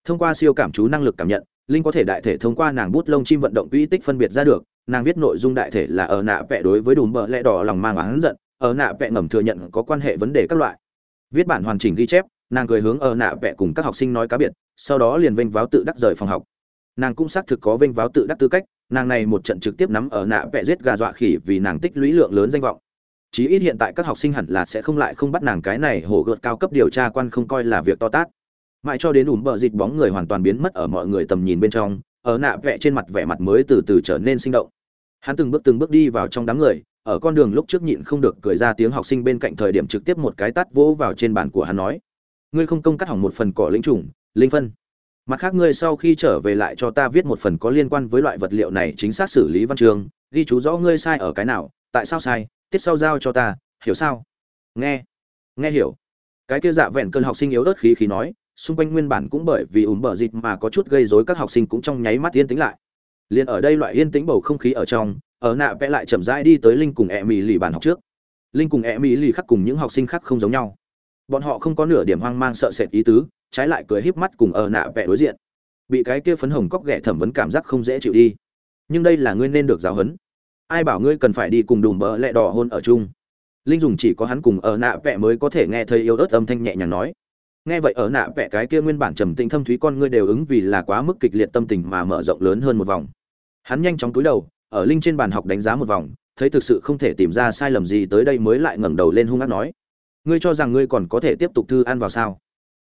thông qua siêu cảm chú năng lực cảm nhận, linh có thể đại thể thông qua nàng bút lông chim vận động uy tích phân biệt ra được, nàng viết nội dung đại thể là ở nạ vẽ đối với đùm bợ lẽ đỏ lòng mang oán giận, ở nạ vẽ ngầm thừa nhận có quan hệ vấn đề các loại. Viết bản hoàn chỉnh ghi chép, nàng cười hướng ở nạ vẽ cùng các học sinh nói cá biệt, sau đó liền vênh váo tự đắc rời phòng học. Nàng cũng xác thực có vênh váo tự đắc tư cách, nàng này một trận trực tiếp nắm ở nạ vẽ giết gà dọa khỉ vì nàng tích lũy lượng lớn danh vọng. Chí ít hiện tại các học sinh hẳn là sẽ không lại không bắt nàng cái này hổ gợt cao cấp điều tra quan không coi là việc to tát mãi cho đến ủm bờ dịch bóng người hoàn toàn biến mất ở mọi người tầm nhìn bên trong, ở nạ vẽ trên mặt vẻ mặt mới từ từ trở nên sinh động. Hắn từng bước từng bước đi vào trong đám người, ở con đường lúc trước nhịn không được cười ra tiếng học sinh bên cạnh thời điểm trực tiếp một cái tát vỗ vào trên bàn của hắn nói, ngươi không công cắt hỏng một phần cỏ lĩnh trùng, linh phân. Mặt khác ngươi sau khi trở về lại cho ta viết một phần có liên quan với loại vật liệu này chính xác xử lý văn trường, ghi chú rõ ngươi sai ở cái nào, tại sao sai, tiết sau giao cho ta, hiểu sao? Nghe nghe hiểu. Cái kia dạ vẹn cơn học sinh yếu ớt khí khí nói xung quanh nguyên bản cũng bởi vì ủm bờ dịt mà có chút gây rối các học sinh cũng trong nháy mắt yên tĩnh lại. Liền ở đây loại yên tĩnh bầu không khí ở trong, ở nạ vẽ lại chậm rãi đi tới linh cùng e mỹ lì bàn học trước. Linh cùng e mỹ lì khác cùng những học sinh khác không giống nhau. Bọn họ không có nửa điểm hoang mang sợ sệt ý tứ, trái lại cười híp mắt cùng ở nạ vẽ đối diện. Bị cái kia phấn hồng cóc ghẻ thẩm vấn cảm giác không dễ chịu đi. Nhưng đây là ngươi nên được giáo huấn. Ai bảo ngươi cần phải đi cùng đùm bờ lẹ đỏ hôn ở chung. Linh dùng chỉ có hắn cùng ở nạ vẽ mới có thể nghe thấy yêu ớt âm thanh nhẹ nhàng nói nghe vậy ở nạ vẽ cái kia nguyên bản trầm tĩnh thâm thúy con ngươi đều ứng vì là quá mức kịch liệt tâm tình mà mở rộng lớn hơn một vòng. Hắn nhanh chóng cúi đầu, ở linh trên bàn học đánh giá một vòng, thấy thực sự không thể tìm ra sai lầm gì tới đây mới lại ngẩng đầu lên hung ác nói, ngươi cho rằng ngươi còn có thể tiếp tục thư ăn vào sao?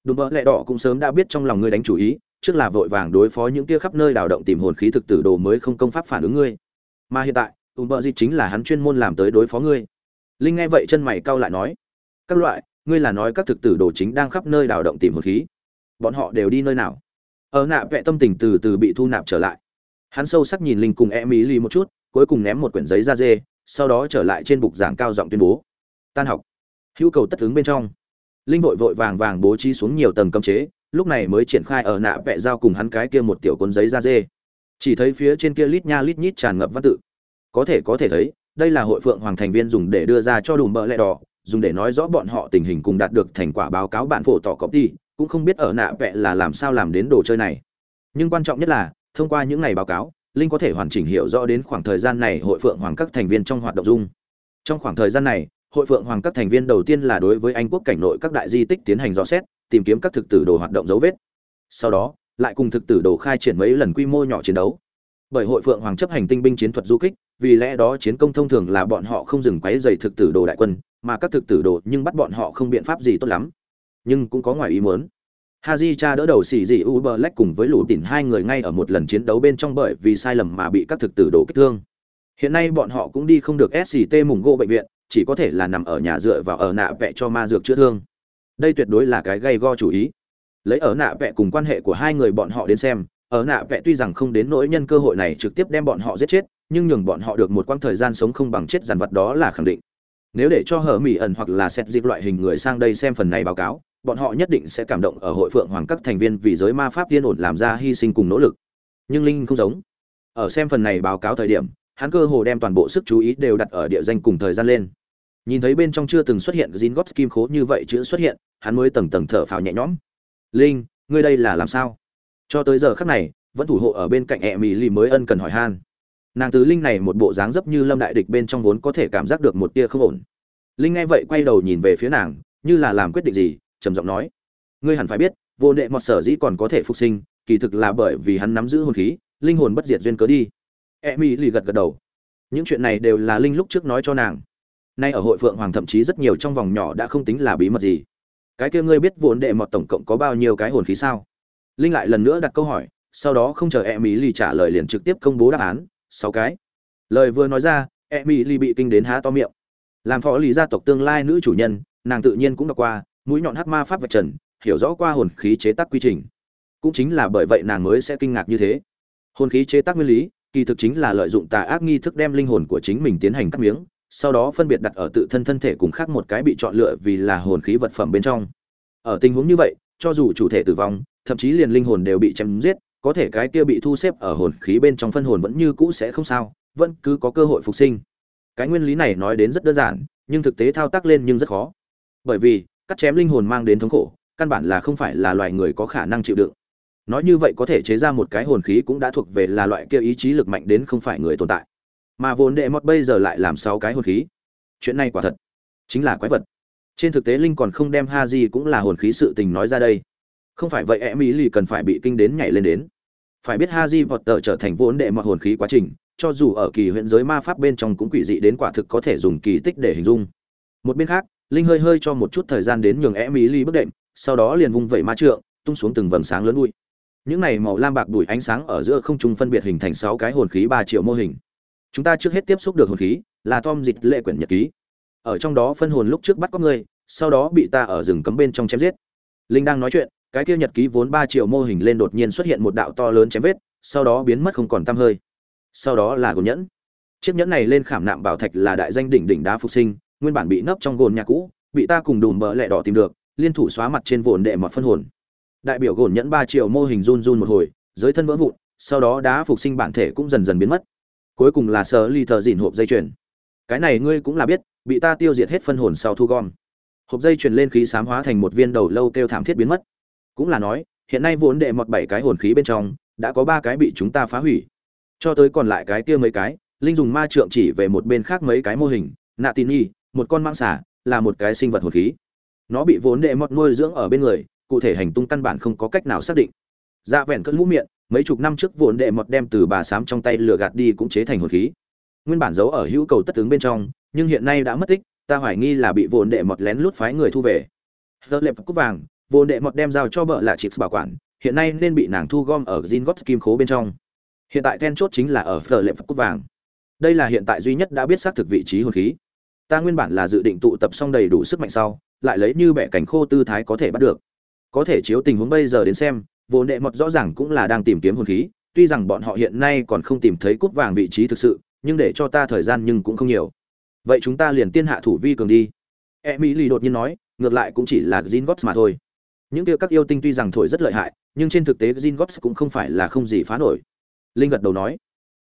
Đùm bỡ lẹ đỏ cũng sớm đã biết trong lòng ngươi đánh chủ ý, trước là vội vàng đối phó những kia khắp nơi đào động tìm hồn khí thực tử đồ mới không công pháp phản ứng ngươi. Mà hiện tại ùm bợ dịch chính là hắn chuyên môn làm tới đối phó ngươi. Linh nghe vậy chân mày cau lại nói, các loại ngươi là nói các thực tử đồ chính đang khắp nơi đào động tìm hồn khí. Bọn họ đều đi nơi nào? Ở nạ vẽ tâm tình từ từ bị thu nạp trở lại. Hắn sâu sắc nhìn linh cùng e mỹ ly một chút, cuối cùng ném một quyển giấy ra dê, sau đó trở lại trên bục giảng cao giọng tuyên bố. Tan học. Hữu cầu tất ứng bên trong. Linh vội vội vàng vàng bố trí xuống nhiều tầng cấm chế, lúc này mới triển khai ở nạ vẽ giao cùng hắn cái kia một tiểu cuốn giấy ra dê. Chỉ thấy phía trên kia lít nha lít nhít tràn ngập văn tự. Có thể có thể thấy, đây là hội phượng hoàng thành viên dùng để đưa ra cho đùm bợ lẹ đỏ dùng để nói rõ bọn họ tình hình cùng đạt được thành quả báo cáo bản phổ tỏ copy cũng không biết ở nạ vẽ là làm sao làm đến đồ chơi này. Nhưng quan trọng nhất là, thông qua những ngày báo cáo, linh có thể hoàn chỉnh hiểu rõ đến khoảng thời gian này hội phượng hoàng các thành viên trong hoạt động dung. Trong khoảng thời gian này, hội phượng hoàng các thành viên đầu tiên là đối với anh quốc cảnh nội các đại di tích tiến hành dò xét, tìm kiếm các thực tử đồ hoạt động dấu vết. Sau đó, lại cùng thực tử đồ khai triển mấy lần quy mô nhỏ chiến đấu. Bởi hội phượng hoàng chấp hành tinh binh chiến thuật du kích, vì lẽ đó chiến công thông thường là bọn họ không dừng quấy dày thực tử đồ đại quân mà các thực tử đồ nhưng bắt bọn họ không biện pháp gì tốt lắm nhưng cũng có ngoài ý muốn Haji cha đỡ đầu xì dị Uberlek cùng với lũ tỉn hai người ngay ở một lần chiến đấu bên trong bởi vì sai lầm mà bị các thực tử đồ kích thương. Hiện nay bọn họ cũng đi không được SCT mùng gỗ bệnh viện, chỉ có thể là nằm ở nhà dựa vào ở nạ vẽ cho ma dược chữa thương. Đây tuyệt đối là cái gây go chủ ý. Lấy ở nạ vẽ cùng quan hệ của hai người bọn họ đến xem, ở nạ vẽ tuy rằng không đến nỗi nhân cơ hội này trực tiếp đem bọn họ giết chết, nhưng nhường bọn họ được một quãng thời gian sống không bằng chết dàn vật đó là khẳng định. Nếu để cho hở mỹ ẩn hoặc là xét dịp loại hình người sang đây xem phần này báo cáo, bọn họ nhất định sẽ cảm động ở hội phượng hoàng các thành viên vì giới ma pháp yên ổn làm ra hy sinh cùng nỗ lực. Nhưng linh không giống. Ở xem phần này báo cáo thời điểm hắn cơ hồ đem toàn bộ sức chú ý đều đặt ở địa danh cùng thời gian lên. Nhìn thấy bên trong chưa từng xuất hiện gin gót kim khố như vậy chữ xuất hiện hắn mới tầng tầng thở phào nhẹ nhõm. Linh ngươi đây là làm sao? Cho tới giờ khắc này vẫn thủ hộ ở bên cạnh e mỹ lì mới ân cần hỏi han nàng tứ linh này một bộ dáng dấp như lâm đại địch bên trong vốn có thể cảm giác được một tia không ổn. Linh nghe vậy quay đầu nhìn về phía nàng, như là làm quyết định gì, trầm giọng nói, ngươi hẳn phải biết, vô đệ mọt sở dĩ còn có thể phục sinh, kỳ thực là bởi vì hắn nắm giữ hồn khí, linh hồn bất diệt duyên cớ đi. E mỹ lì gật gật đầu. Những chuyện này đều là linh lúc trước nói cho nàng. Nay ở hội phượng hoàng thậm chí rất nhiều trong vòng nhỏ đã không tính là bí mật gì. Cái kia ngươi biết vốn đệ mọt tổng cộng có bao nhiêu cái hồn khí sao? Linh lại lần nữa đặt câu hỏi, sau đó không chờ e mỹ lì trả lời liền trực tiếp công bố đáp án sáu cái. Lời vừa nói ra e mỹ lì bị kinh đến há to miệng. Làm phó lý gia tộc tương lai nữ chủ nhân, nàng tự nhiên cũng đọc qua, mũi nhọn hát ma pháp vạch trần, hiểu rõ qua hồn khí chế tác quy trình. Cũng chính là bởi vậy nàng mới sẽ kinh ngạc như thế. Hồn khí chế tác nguyên lý, kỳ thực chính là lợi dụng tà ác nghi thức đem linh hồn của chính mình tiến hành cắt miếng, sau đó phân biệt đặt ở tự thân thân thể cùng khác một cái bị chọn lựa vì là hồn khí vật phẩm bên trong. Ở tình huống như vậy, cho dù chủ thể tử vong, thậm chí liền linh hồn đều bị chém giết có thể cái kia bị thu xếp ở hồn khí bên trong phân hồn vẫn như cũ sẽ không sao, vẫn cứ có cơ hội phục sinh. Cái nguyên lý này nói đến rất đơn giản, nhưng thực tế thao tác lên nhưng rất khó. Bởi vì, cắt chém linh hồn mang đến thống khổ, căn bản là không phải là loài người có khả năng chịu đựng. Nói như vậy có thể chế ra một cái hồn khí cũng đã thuộc về là loại kia ý chí lực mạnh đến không phải người tồn tại. Mà vốn đệ mọt bây giờ lại làm sáu cái hồn khí. Chuyện này quả thật chính là quái vật. Trên thực tế linh còn không đem ha cũng là hồn khí sự tình nói ra đây không phải vậy em mỹ lì cần phải bị kinh đến nhảy lên đến. Phải biết ha di vọt tờ trở thành vốn đệ mọt hồn khí quá trình, cho dù ở kỳ huyện giới ma pháp bên trong cũng quỷ dị đến quả thực có thể dùng kỳ tích để hình dung. Một bên khác, linh hơi hơi cho một chút thời gian đến nhường em mỹ lì bước đệm, sau đó liền vung vẩy ma trượng, tung xuống từng vầng sáng lớn bụi. Những này màu lam bạc đuổi ánh sáng ở giữa không trung phân biệt hình thành sáu cái hồn khí ba triệu mô hình. Chúng ta trước hết tiếp xúc được hồn khí, là tom dịch lệ quyển nhật ký. Ở trong đó phân hồn lúc trước bắt có người, sau đó bị ta ở rừng cấm bên trong chém giết. Linh đang nói chuyện cái kia nhật ký vốn ba triệu mô hình lên đột nhiên xuất hiện một đạo to lớn chém vết, sau đó biến mất không còn tăm hơi. Sau đó là gồn nhẫn. Chiếc nhẫn này lên khảm nạm bảo thạch là đại danh đỉnh đỉnh đá phục sinh, nguyên bản bị nấp trong gồn nhà cũ, bị ta cùng đùm bờ lẹ đỏ tìm được, liên thủ xóa mặt trên vồn đệ mọt phân hồn. Đại biểu gồn nhẫn ba triệu mô hình run run một hồi, giới thân vỡ vụn, sau đó đá phục sinh bản thể cũng dần dần biến mất. Cuối cùng là sờ ly thờ dìn hộp dây chuyền. Cái này ngươi cũng là biết, bị ta tiêu diệt hết phân hồn sau thu gom. Hộp dây chuyền lên khí sám hóa thành một viên đầu lâu kêu thảm thiết biến mất cũng là nói, hiện nay vốn đệ mọt bảy cái hồn khí bên trong, đã có ba cái bị chúng ta phá hủy. Cho tới còn lại cái kia mấy cái, linh dùng ma trượng chỉ về một bên khác mấy cái mô hình, nạ tin y một con mang xả là một cái sinh vật hồn khí. Nó bị vốn đệ mọt nuôi dưỡng ở bên người, cụ thể hành tung căn bản không có cách nào xác định. Dạ vẹn cất mũ miệng, mấy chục năm trước vốn đệ mọt đem từ bà sám trong tay lừa gạt đi cũng chế thành hồn khí. Nguyên bản giấu ở hữu cầu tất tướng bên trong, nhưng hiện nay đã mất tích, ta hoài nghi là bị vốn đệ mọt lén lút phái người thu về. Giờ lệp cúc vàng Vô đệ mọt đem giao cho bợ là chịp bảo quản hiện nay nên bị nàng thu gom ở Zingot kim khố bên trong. Hiện tại then chốt chính là ở phở lệm Phật cúc vàng. Đây là hiện tại duy nhất đã biết xác thực vị trí hồn khí. Ta nguyên bản là dự định tụ tập xong đầy đủ sức mạnh sau, lại lấy như bẻ cảnh khô tư thái có thể bắt được. Có thể chiếu tình huống bây giờ đến xem, vô đệ mọt rõ ràng cũng là đang tìm kiếm hồn khí, tuy rằng bọn họ hiện nay còn không tìm thấy cúp vàng vị trí thực sự, nhưng để cho ta thời gian nhưng cũng không nhiều. Vậy chúng ta liền tiên hạ thủ vi cường đi. Emily đột nhiên nói, ngược lại cũng chỉ là Zingot mà thôi. Những kia các yêu tinh tuy rằng thổi rất lợi hại, nhưng trên thực tế Zingot cũng không phải là không gì phá nổi. Linh gật đầu nói,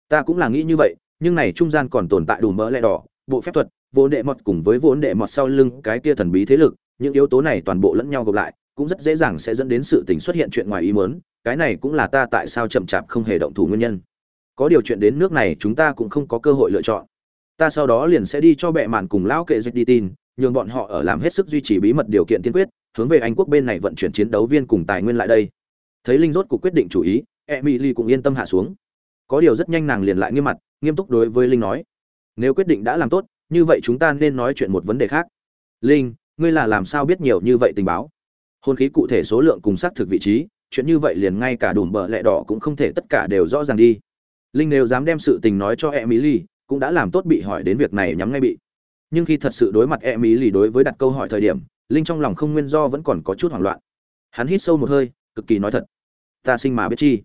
ta cũng là nghĩ như vậy, nhưng này trung gian còn tồn tại đủ mỡ lẽ đỏ, bộ phép thuật, vốn đệ mọt cùng với vốn đệ mọt sau lưng cái kia thần bí thế lực, những yếu tố này toàn bộ lẫn nhau gộp lại, cũng rất dễ dàng sẽ dẫn đến sự tình xuất hiện chuyện ngoài ý muốn, cái này cũng là ta tại sao chậm chạp không hề động thủ nguyên nhân. Có điều chuyện đến nước này chúng ta cũng không có cơ hội lựa chọn. Ta sau đó liền sẽ đi cho bệ mạn cùng lão kệ dịch đi tin, nhường bọn họ ở làm hết sức duy trì bí mật điều kiện tiên quyết, hướng về Anh quốc bên này vận chuyển chiến đấu viên cùng tài nguyên lại đây. Thấy Linh rốt cuộc quyết định chủ ý, Emily cũng yên tâm hạ xuống. Có điều rất nhanh nàng liền lại nghiêm mặt, nghiêm túc đối với Linh nói: "Nếu quyết định đã làm tốt, như vậy chúng ta nên nói chuyện một vấn đề khác. Linh, ngươi là làm sao biết nhiều như vậy tình báo? Hôn khí cụ thể số lượng cùng xác thực vị trí, chuyện như vậy liền ngay cả đùm bờ lẹ đỏ cũng không thể tất cả đều rõ ràng đi." Linh nếu dám đem sự tình nói cho Emily, cũng đã làm tốt bị hỏi đến việc này nhắm ngay bị nhưng khi thật sự đối mặt emily đối với đặt câu hỏi thời điểm linh trong lòng không nguyên do vẫn còn có chút hoảng loạn. Hắn hít sâu một hơi, cực kỳ nói thật. Ta sinh mà biết chi?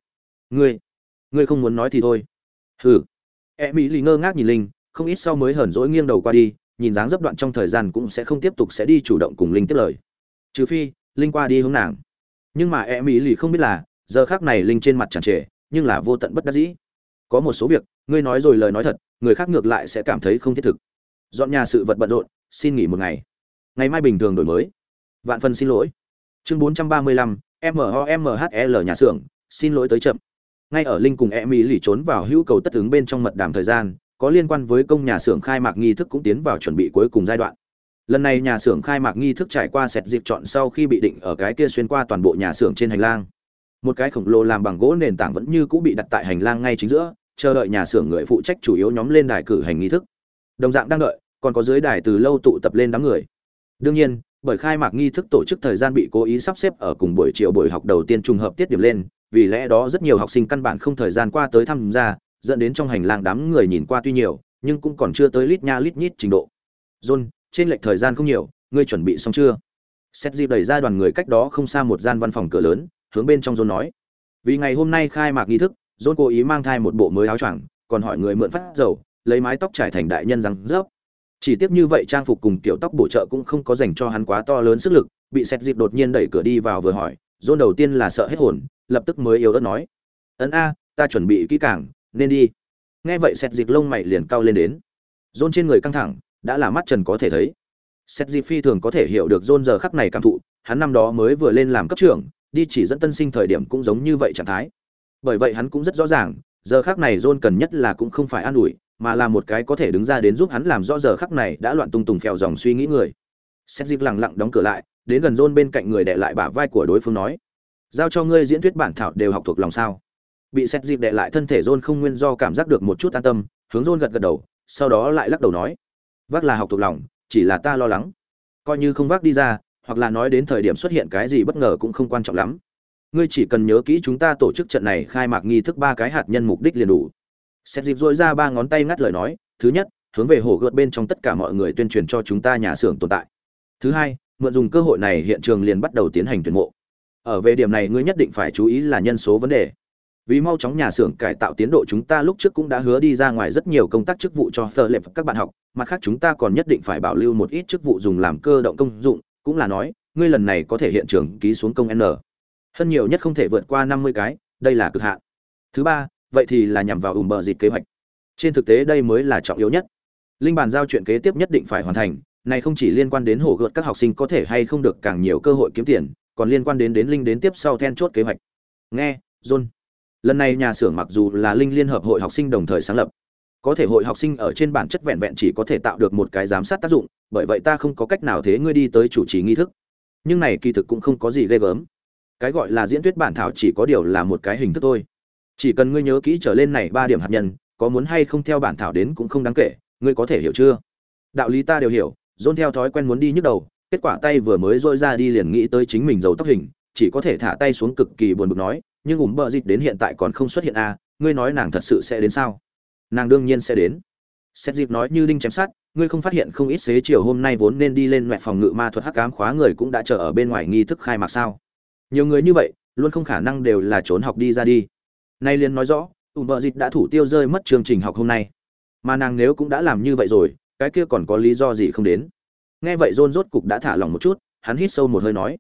Ngươi ngươi không muốn nói thì thôi. Hừ. E mỹ lì ngơ ngác nhìn linh, không ít sau mới hờn dỗi nghiêng đầu qua đi, nhìn dáng dấp đoạn trong thời gian cũng sẽ không tiếp tục sẽ đi chủ động cùng linh tiếp lời. Trừ phi, linh qua đi hướng nàng. Nhưng mà e mỹ lì không biết là, giờ khác này linh trên mặt chẳng trề, nhưng là vô tận bất đắc dĩ. Có một số việc, ngươi nói rồi lời nói thật, người khác ngược lại sẽ cảm thấy không thiết thực. Dọn nhà sự vật bận rộn, xin nghỉ một ngày ngày mai bình thường đổi mới. Vạn phần xin lỗi. Chương bốn trăm ba mươi lăm mohmhl nhà xưởng, xin lỗi tới chậm. Ngay ở linh cùng e mỹ lì trốn vào hữu cầu tất ứng bên trong mật đàm thời gian, có liên quan với công nhà xưởng khai mạc nghi thức cũng tiến vào chuẩn bị cuối cùng giai đoạn. Lần này nhà xưởng khai mạc nghi thức trải qua sẹt dịp chọn sau khi bị định ở cái kia xuyên qua toàn bộ nhà xưởng trên hành lang. Một cái khổng lồ làm bằng gỗ nền tảng vẫn như cũ bị đặt tại hành lang ngay chính giữa, chờ đợi nhà xưởng người phụ trách chủ yếu nhóm lên đài cử hành nghi thức. Đồng dạng đang đợi, còn có dưới đài từ lâu tụ tập lên đám người đương nhiên, bởi khai mạc nghi thức tổ chức thời gian bị cố ý sắp xếp ở cùng buổi chiều buổi học đầu tiên trùng hợp tiết điểm lên, vì lẽ đó rất nhiều học sinh căn bản không thời gian qua tới tham gia, dẫn đến trong hành lang đám người nhìn qua tuy nhiều, nhưng cũng còn chưa tới lít nha lít nhít trình độ. John, trên lệch thời gian không nhiều, ngươi chuẩn bị xong chưa? Xét Di đẩy ra đoàn người cách đó không xa một gian văn phòng cửa lớn, hướng bên trong john nói. Vì ngày hôm nay khai mạc nghi thức, john cố ý mang thai một bộ mới áo choàng, còn hỏi người mượn phát dầu, lấy mái tóc trải thành đại nhân răng rớp chỉ tiếc như vậy trang phục cùng kiểu tóc bổ trợ cũng không có dành cho hắn quá to lớn sức lực, bị xét dịp đột nhiên đẩy cửa đi vào vừa hỏi dôn đầu tiên là sợ hết hồn, lập tức mới yếu ớt nói. Ấn a, ta chuẩn bị kỹ càng, nên đi. Nghe vậy xét dịp lông mày liền cao lên đến. Dôn trên người căng thẳng, đã là mắt trần có thể thấy. Xét dịp phi thường có thể hiểu được dôn giờ khắc này cảm thụ, hắn năm đó mới vừa lên làm cấp trưởng, đi chỉ dẫn tân sinh thời điểm cũng giống như vậy trạng thái. Bởi vậy hắn cũng rất rõ ràng, giờ khắc này John cần nhất là cũng không phải an ủi mà là một cái có thể đứng ra đến giúp hắn làm rõ giờ khắc này đã loạn tung tùng phèo dòng suy nghĩ người. Xét dịp lẳng lặng đóng cửa lại, đến gần rôn bên cạnh người đệ lại bả vai của đối phương nói, giao cho ngươi diễn thuyết bản thảo đều học thuộc lòng sao? Bị xét dịp đệ lại thân thể rôn không nguyên do cảm giác được một chút an tâm, hướng rôn gật gật đầu, sau đó lại lắc đầu nói, vác là học thuộc lòng, chỉ là ta lo lắng. Coi như không vác đi ra, hoặc là nói đến thời điểm xuất hiện cái gì bất ngờ cũng không quan trọng lắm. Ngươi chỉ cần nhớ kỹ chúng ta tổ chức trận này khai mạc nghi thức ba cái hạt nhân mục đích liền đủ xét dịp dỗi ra ba ngón tay ngắt lời nói, thứ nhất, hướng về hồ gợt bên trong tất cả mọi người tuyên truyền cho chúng ta nhà xưởng tồn tại. Thứ hai, mượn dùng cơ hội này hiện trường liền bắt đầu tiến hành tuyển mộ. Ở về điểm này ngươi nhất định phải chú ý là nhân số vấn đề. Vì mau chóng nhà xưởng cải tạo tiến độ chúng ta lúc trước cũng đã hứa đi ra ngoài rất nhiều công tác chức vụ cho phơ lệp các bạn học, mặt khác chúng ta còn nhất định phải bảo lưu một ít chức vụ dùng làm cơ động công dụng, cũng là nói, ngươi lần này có thể hiện trường ký xuống công n. Hơn nhiều nhất không thể vượt qua năm mươi cái, đây là cực hạn. Thứ ba vậy thì là nhằm vào ủm bờ dịt kế hoạch. Trên thực tế đây mới là trọng yếu nhất. Linh bàn giao chuyện kế tiếp nhất định phải hoàn thành, này không chỉ liên quan đến hổ gợt các học sinh có thể hay không được càng nhiều cơ hội kiếm tiền, còn liên quan đến đến linh đến tiếp sau then chốt kế hoạch. Nghe, john. Lần này nhà xưởng mặc dù là linh liên hợp hội học sinh đồng thời sáng lập, có thể hội học sinh ở trên bản chất vẹn vẹn chỉ có thể tạo được một cái giám sát tác dụng, bởi vậy ta không có cách nào thế ngươi đi tới chủ trì nghi thức. Nhưng này kỳ thực cũng không có gì ghê gớm. Cái gọi là diễn thuyết bản thảo chỉ có điều là một cái hình thức thôi chỉ cần ngươi nhớ kỹ trở lên này ba điểm hạt nhân, có muốn hay không theo bản thảo đến cũng không đáng kể, ngươi có thể hiểu chưa? Đạo lý ta đều hiểu, dôn theo thói quen muốn đi nhức đầu, kết quả tay vừa mới dội ra đi liền nghĩ tới chính mình giấu tóc hình, chỉ có thể thả tay xuống cực kỳ buồn bực nói, nhưng ủng bợ dịt đến hiện tại còn không xuất hiện à ngươi nói nàng thật sự sẽ đến sao? Nàng đương nhiên sẽ đến. Xét dịp nói như đinh chém sát ngươi không phát hiện không ít xế chiều hôm nay vốn nên đi lên mẹ phòng ngự ma thuật hắc cám khóa người cũng đã chờ ở bên ngoài nghi thức khai mạc sao? Nhiều người như vậy, luôn không khả năng đều là trốn học đi ra đi nay liền nói rõ ủng bờ dịt đã thủ tiêu rơi mất chương trình học hôm nay. Mà nàng nếu cũng đã làm như vậy rồi cái kia còn có lý do gì không đến? Nghe vậy john rốt cục đã thả lòng một chút hắn hít sâu một hơi nói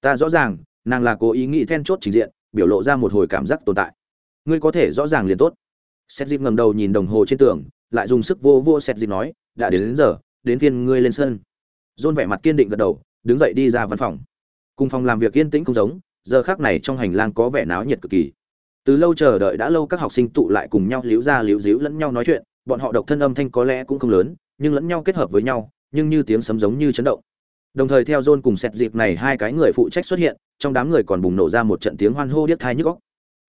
ta rõ ràng nàng là cố ý nghĩ then chốt trình diện biểu lộ ra một hồi cảm giác tồn tại. Ngươi có thể rõ ràng liền tốt. Xét dịp ngầm đầu nhìn đồng hồ trên tường lại dùng sức vô vô xét dịp nói đã đến, đến giờ đến phiên ngươi lên sân. John vẻ mặt kiên định gật đầu đứng dậy đi ra văn phòng. Cùng phòng làm việc yên tĩnh không giống giờ khác này trong hành lang có vẻ náo nhiệt cực kỳ từ lâu chờ đợi đã lâu các học sinh tụ lại cùng nhau liễu ra liễu díu lẫn nhau nói chuyện, bọn họ độc thân âm thanh có lẽ cũng không lớn, nhưng lẫn nhau kết hợp với nhau, nhưng như tiếng sấm giống như chấn động. Đồng thời theo john cùng xét dịp này hai cái người phụ trách xuất hiện, trong đám người còn bùng nổ ra một trận tiếng hoan hô điếc thai nhức góc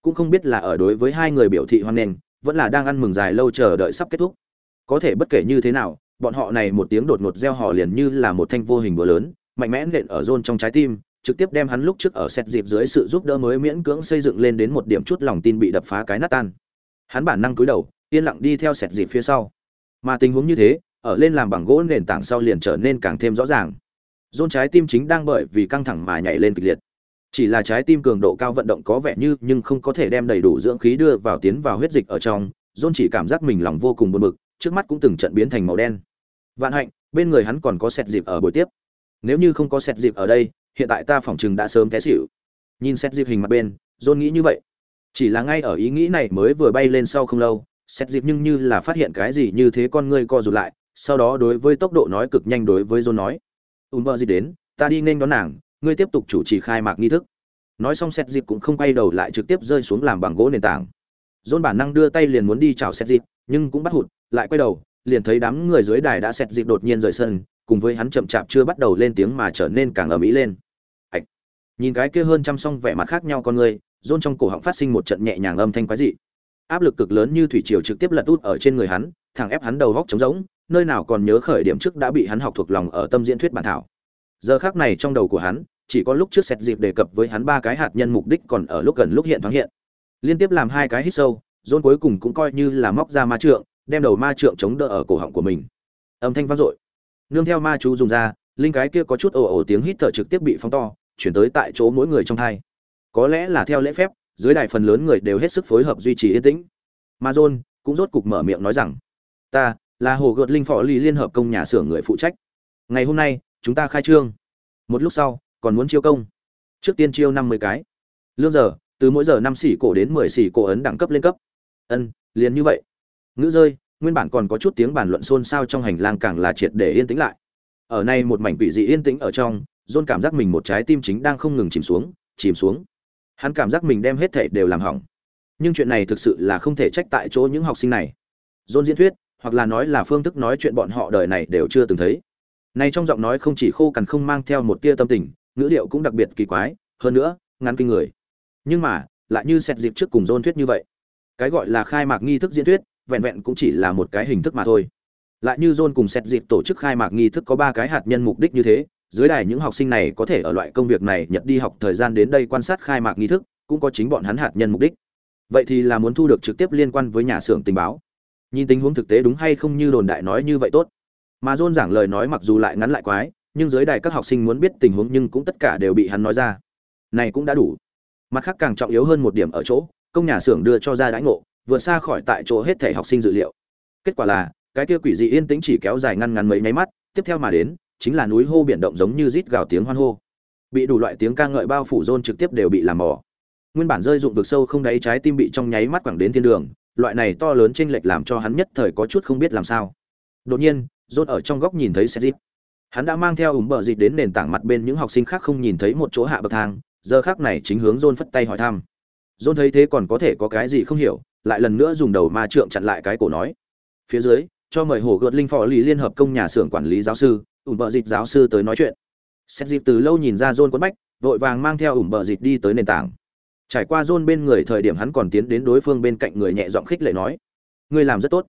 cũng không biết là ở đối với hai người biểu thị hoan nghênh, vẫn là đang ăn mừng dài lâu chờ đợi sắp kết thúc. Có thể bất kể như thế nào, bọn họ này một tiếng đột ngột reo hò liền như là một thanh vô hình búa lớn, mạnh mẽ nện ở john trong trái tim trực tiếp đem hắn lúc trước ở xét dịp dưới sự giúp đỡ mới miễn cưỡng xây dựng lên đến một điểm chút lòng tin bị đập phá cái nát tan. Hắn bản năng cúi đầu, yên lặng đi theo sẹt dịp phía sau. Mà tình huống như thế, ở lên làm bằng gỗ nền tảng sau liền trở nên càng thêm rõ ràng. Dôn trái tim chính đang bởi vì căng thẳng mà nhảy lên kịch liệt. Chỉ là trái tim cường độ cao vận động có vẻ như nhưng không có thể đem đầy đủ dưỡng khí đưa vào tiến vào huyết dịch ở trong dôn chỉ cảm giác mình lòng vô cùng buồn bực, trước mắt cũng từng trận biến thành màu đen. Vạn hạnh, bên người hắn còn có sẹt dịp ở buổi tiếp. Nếu như không có sẹt dịp ở đây hiện tại ta phỏng chừng đã sớm té xỉu. Nhìn xét dịp hình mặt bên, john nghĩ như vậy. Chỉ là ngay ở ý nghĩ này mới vừa bay lên sau không lâu, xét dịp nhưng như là phát hiện cái gì như thế con ngươi co rụt lại, sau đó đối với tốc độ nói cực nhanh đối với john nói, ùm bơ gì đến, ta đi nên đón nàng, ngươi tiếp tục chủ trì khai mạc nghi thức. Nói xong xét dịp cũng không quay đầu lại trực tiếp rơi xuống làm bằng gỗ nền tảng. John bản năng đưa tay liền muốn đi chào xét dịp nhưng cũng bắt hụt, lại quay đầu, liền thấy đám người dưới đài đã xét dịp đột nhiên rời sân, cùng với hắn chậm chạp chưa bắt đầu lên tiếng mà trở nên càng ầm ĩ lên nhìn cái kia hơn trăm song vẻ mặt khác nhau con người rôn trong cổ họng phát sinh một trận nhẹ nhàng âm thanh quái dị. Áp lực cực lớn như thủy triều trực tiếp lật út ở trên người hắn, thẳng ép hắn đầu góc trống rỗng, nơi nào còn nhớ khởi điểm trước đã bị hắn học thuộc lòng ở tâm diễn thuyết bản thảo. Giờ khác này trong đầu của hắn, chỉ có lúc trước xét dịp đề cập với hắn ba cái hạt nhân mục đích còn ở lúc gần lúc hiện thoáng hiện. Liên tiếp làm hai cái hít sâu rôn cuối cùng cũng coi như là móc ra ma trượng, đem đầu ma trượng chống đỡ ở cổ họng của mình. Âm thanh vang dội. Nương theo ma chú dùng ra, linh cái kia có chút ồ ồ tiếng hít thở trực tiếp bị phóng to chuyển tới tại chỗ mỗi người trong thai. Có lẽ là theo lễ phép, dưới đài phần lớn người đều hết sức phối hợp duy trì yên tĩnh. Mà john cũng rốt cục mở miệng nói rằng, ta là hồ gợt linh phò lý liên hợp công nhà xưởng người phụ trách. Ngày hôm nay, chúng ta khai trương. Một lúc sau, còn muốn chiêu công. Trước tiên chiêu năm mươi cái. Lương giờ, từ mỗi giờ năm xỉ cổ đến mười xỉ cổ ấn đẳng cấp lên cấp. Ân, liền như vậy. Ngữ rơi, nguyên bản còn có chút tiếng bàn luận xôn xao trong hành lang càng là triệt để yên tĩnh lại. Ở nay một mảnh quỷ dị yên tĩnh ở trong john cảm giác mình một trái tim chính đang không ngừng chìm xuống chìm xuống. Hắn cảm giác mình đem hết thể đều làm hỏng. Nhưng chuyện này thực sự là không thể trách tại chỗ những học sinh này. John diễn thuyết, hoặc là nói là phương thức nói chuyện bọn họ đời này đều chưa từng thấy. Này trong giọng nói không chỉ khô cằn không mang theo một tia tâm tình, ngữ điệu cũng đặc biệt kỳ quái, hơn nữa, ngắn kinh người. Nhưng mà, lại như xét dịp trước cùng John thuyết như vậy. Cái gọi là khai mạc nghi thức diễn thuyết, vẹn vẹn cũng chỉ là một cái hình thức mà thôi. Lại như John cùng xét dịp tổ chức khai mạc nghi thức có ba cái hạt nhân mục đích như thế dưới đài những học sinh này có thể ở loại công việc này nhận đi học thời gian đến đây quan sát khai mạc nghi thức, cũng có chính bọn hắn hạt nhân mục đích. Vậy thì là muốn thu được trực tiếp liên quan với nhà xưởng tình báo. Nhìn tình huống thực tế đúng hay không như đồn đại nói như vậy tốt. Mà dôn giảng lời nói mặc dù lại ngắn lại quái, nhưng dưới đài các học sinh muốn biết tình huống nhưng cũng tất cả đều bị hắn nói ra. Này cũng đã đủ. Mặt khác càng trọng yếu hơn một điểm ở chỗ, công nhà xưởng đưa cho ra đãi ngộ, vượt xa khỏi tại chỗ hết thể học sinh dự liệu. Kết quả là, cái kia quỷ dị yên tĩnh chỉ kéo dài ngăn ngắn mấy nháy mắt, tiếp theo mà đến chính là núi hô biển động giống như rít gào tiếng hoan hô. Bị đủ loại tiếng ca ngợi bao phủ rôn trực tiếp đều bị làm mỏ nguyên bản rơi dụng vực sâu không đáy trái tim bị trong nháy mắt quẳng đến thiên đường, loại này to lớn chênh lệch làm cho hắn nhất thời có chút không biết làm sao. Đột nhiên rôn ở trong góc nhìn thấy xe dít hắn đã mang theo ủng bờ dịt đến nền tảng mặt bên những học sinh khác không nhìn thấy một chỗ hạ bậc thang, giờ khác này chính hướng rôn phất tay hỏi thăm. Rôn thấy thế còn có thể có cái gì không hiểu, lại lần nữa dùng đầu ma trượng chặn lại cái cổ nói. Phía dưới, cho mời hồ gợt linh phò lý liên hợp công nhà xưởng quản lý giáo sư ủng bờ dịch giáo sư tới nói chuyện. Xét dịp từ lâu nhìn ra john quấn bách, vội vàng mang theo ủng bờ dịch đi tới nền tảng. Trải qua john bên người thời điểm hắn còn tiến đến đối phương bên cạnh người nhẹ giọng khích lệ nói, ngươi làm rất tốt.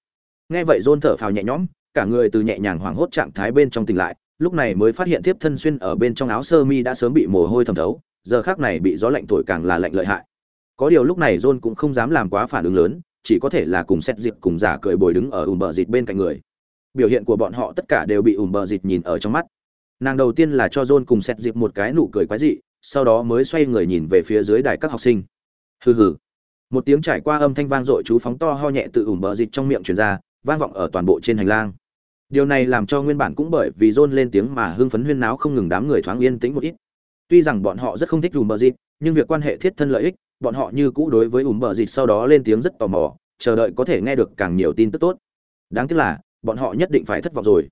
Nghe vậy john thở phào nhẹ nhõm, cả người từ nhẹ nhàng hoảng hốt trạng thái bên trong tỉnh lại, lúc này mới phát hiện tiếp thân xuyên ở bên trong áo sơ mi đã sớm bị mồ hôi thẩm thấu, giờ khác này bị gió lạnh thổi càng là lạnh lợi hại. Có điều lúc này john cũng không dám làm quá phản ứng lớn, chỉ có thể là cùng xét dịp cùng giả cười bồi đứng ở ùm bờ dịt bên cạnh người biểu hiện của bọn họ tất cả đều bị ủm bờ dịt nhìn ở trong mắt. Nàng đầu tiên là cho john cùng xét dịp một cái nụ cười quái dị, sau đó mới xoay người nhìn về phía dưới đài các học sinh. Hừ hừ. Một tiếng trải qua âm thanh vang dội chú phóng to ho nhẹ từ ủm bờ dịt trong miệng truyền ra, vang vọng ở toàn bộ trên hành lang. Điều này làm cho nguyên bản cũng bởi vì john lên tiếng mà hưng phấn huyên náo không ngừng đám người thoáng yên tĩnh một ít. Tuy rằng bọn họ rất không thích ủm bờ dịt, nhưng việc quan hệ thiết thân lợi ích, bọn họ như cũ đối với ủm bờ dịt sau đó lên tiếng rất tò mò, chờ đợi có thể nghe được càng nhiều tin tức tốt. Đáng tiếc là bọn họ nhất định phải thất vọng rồi.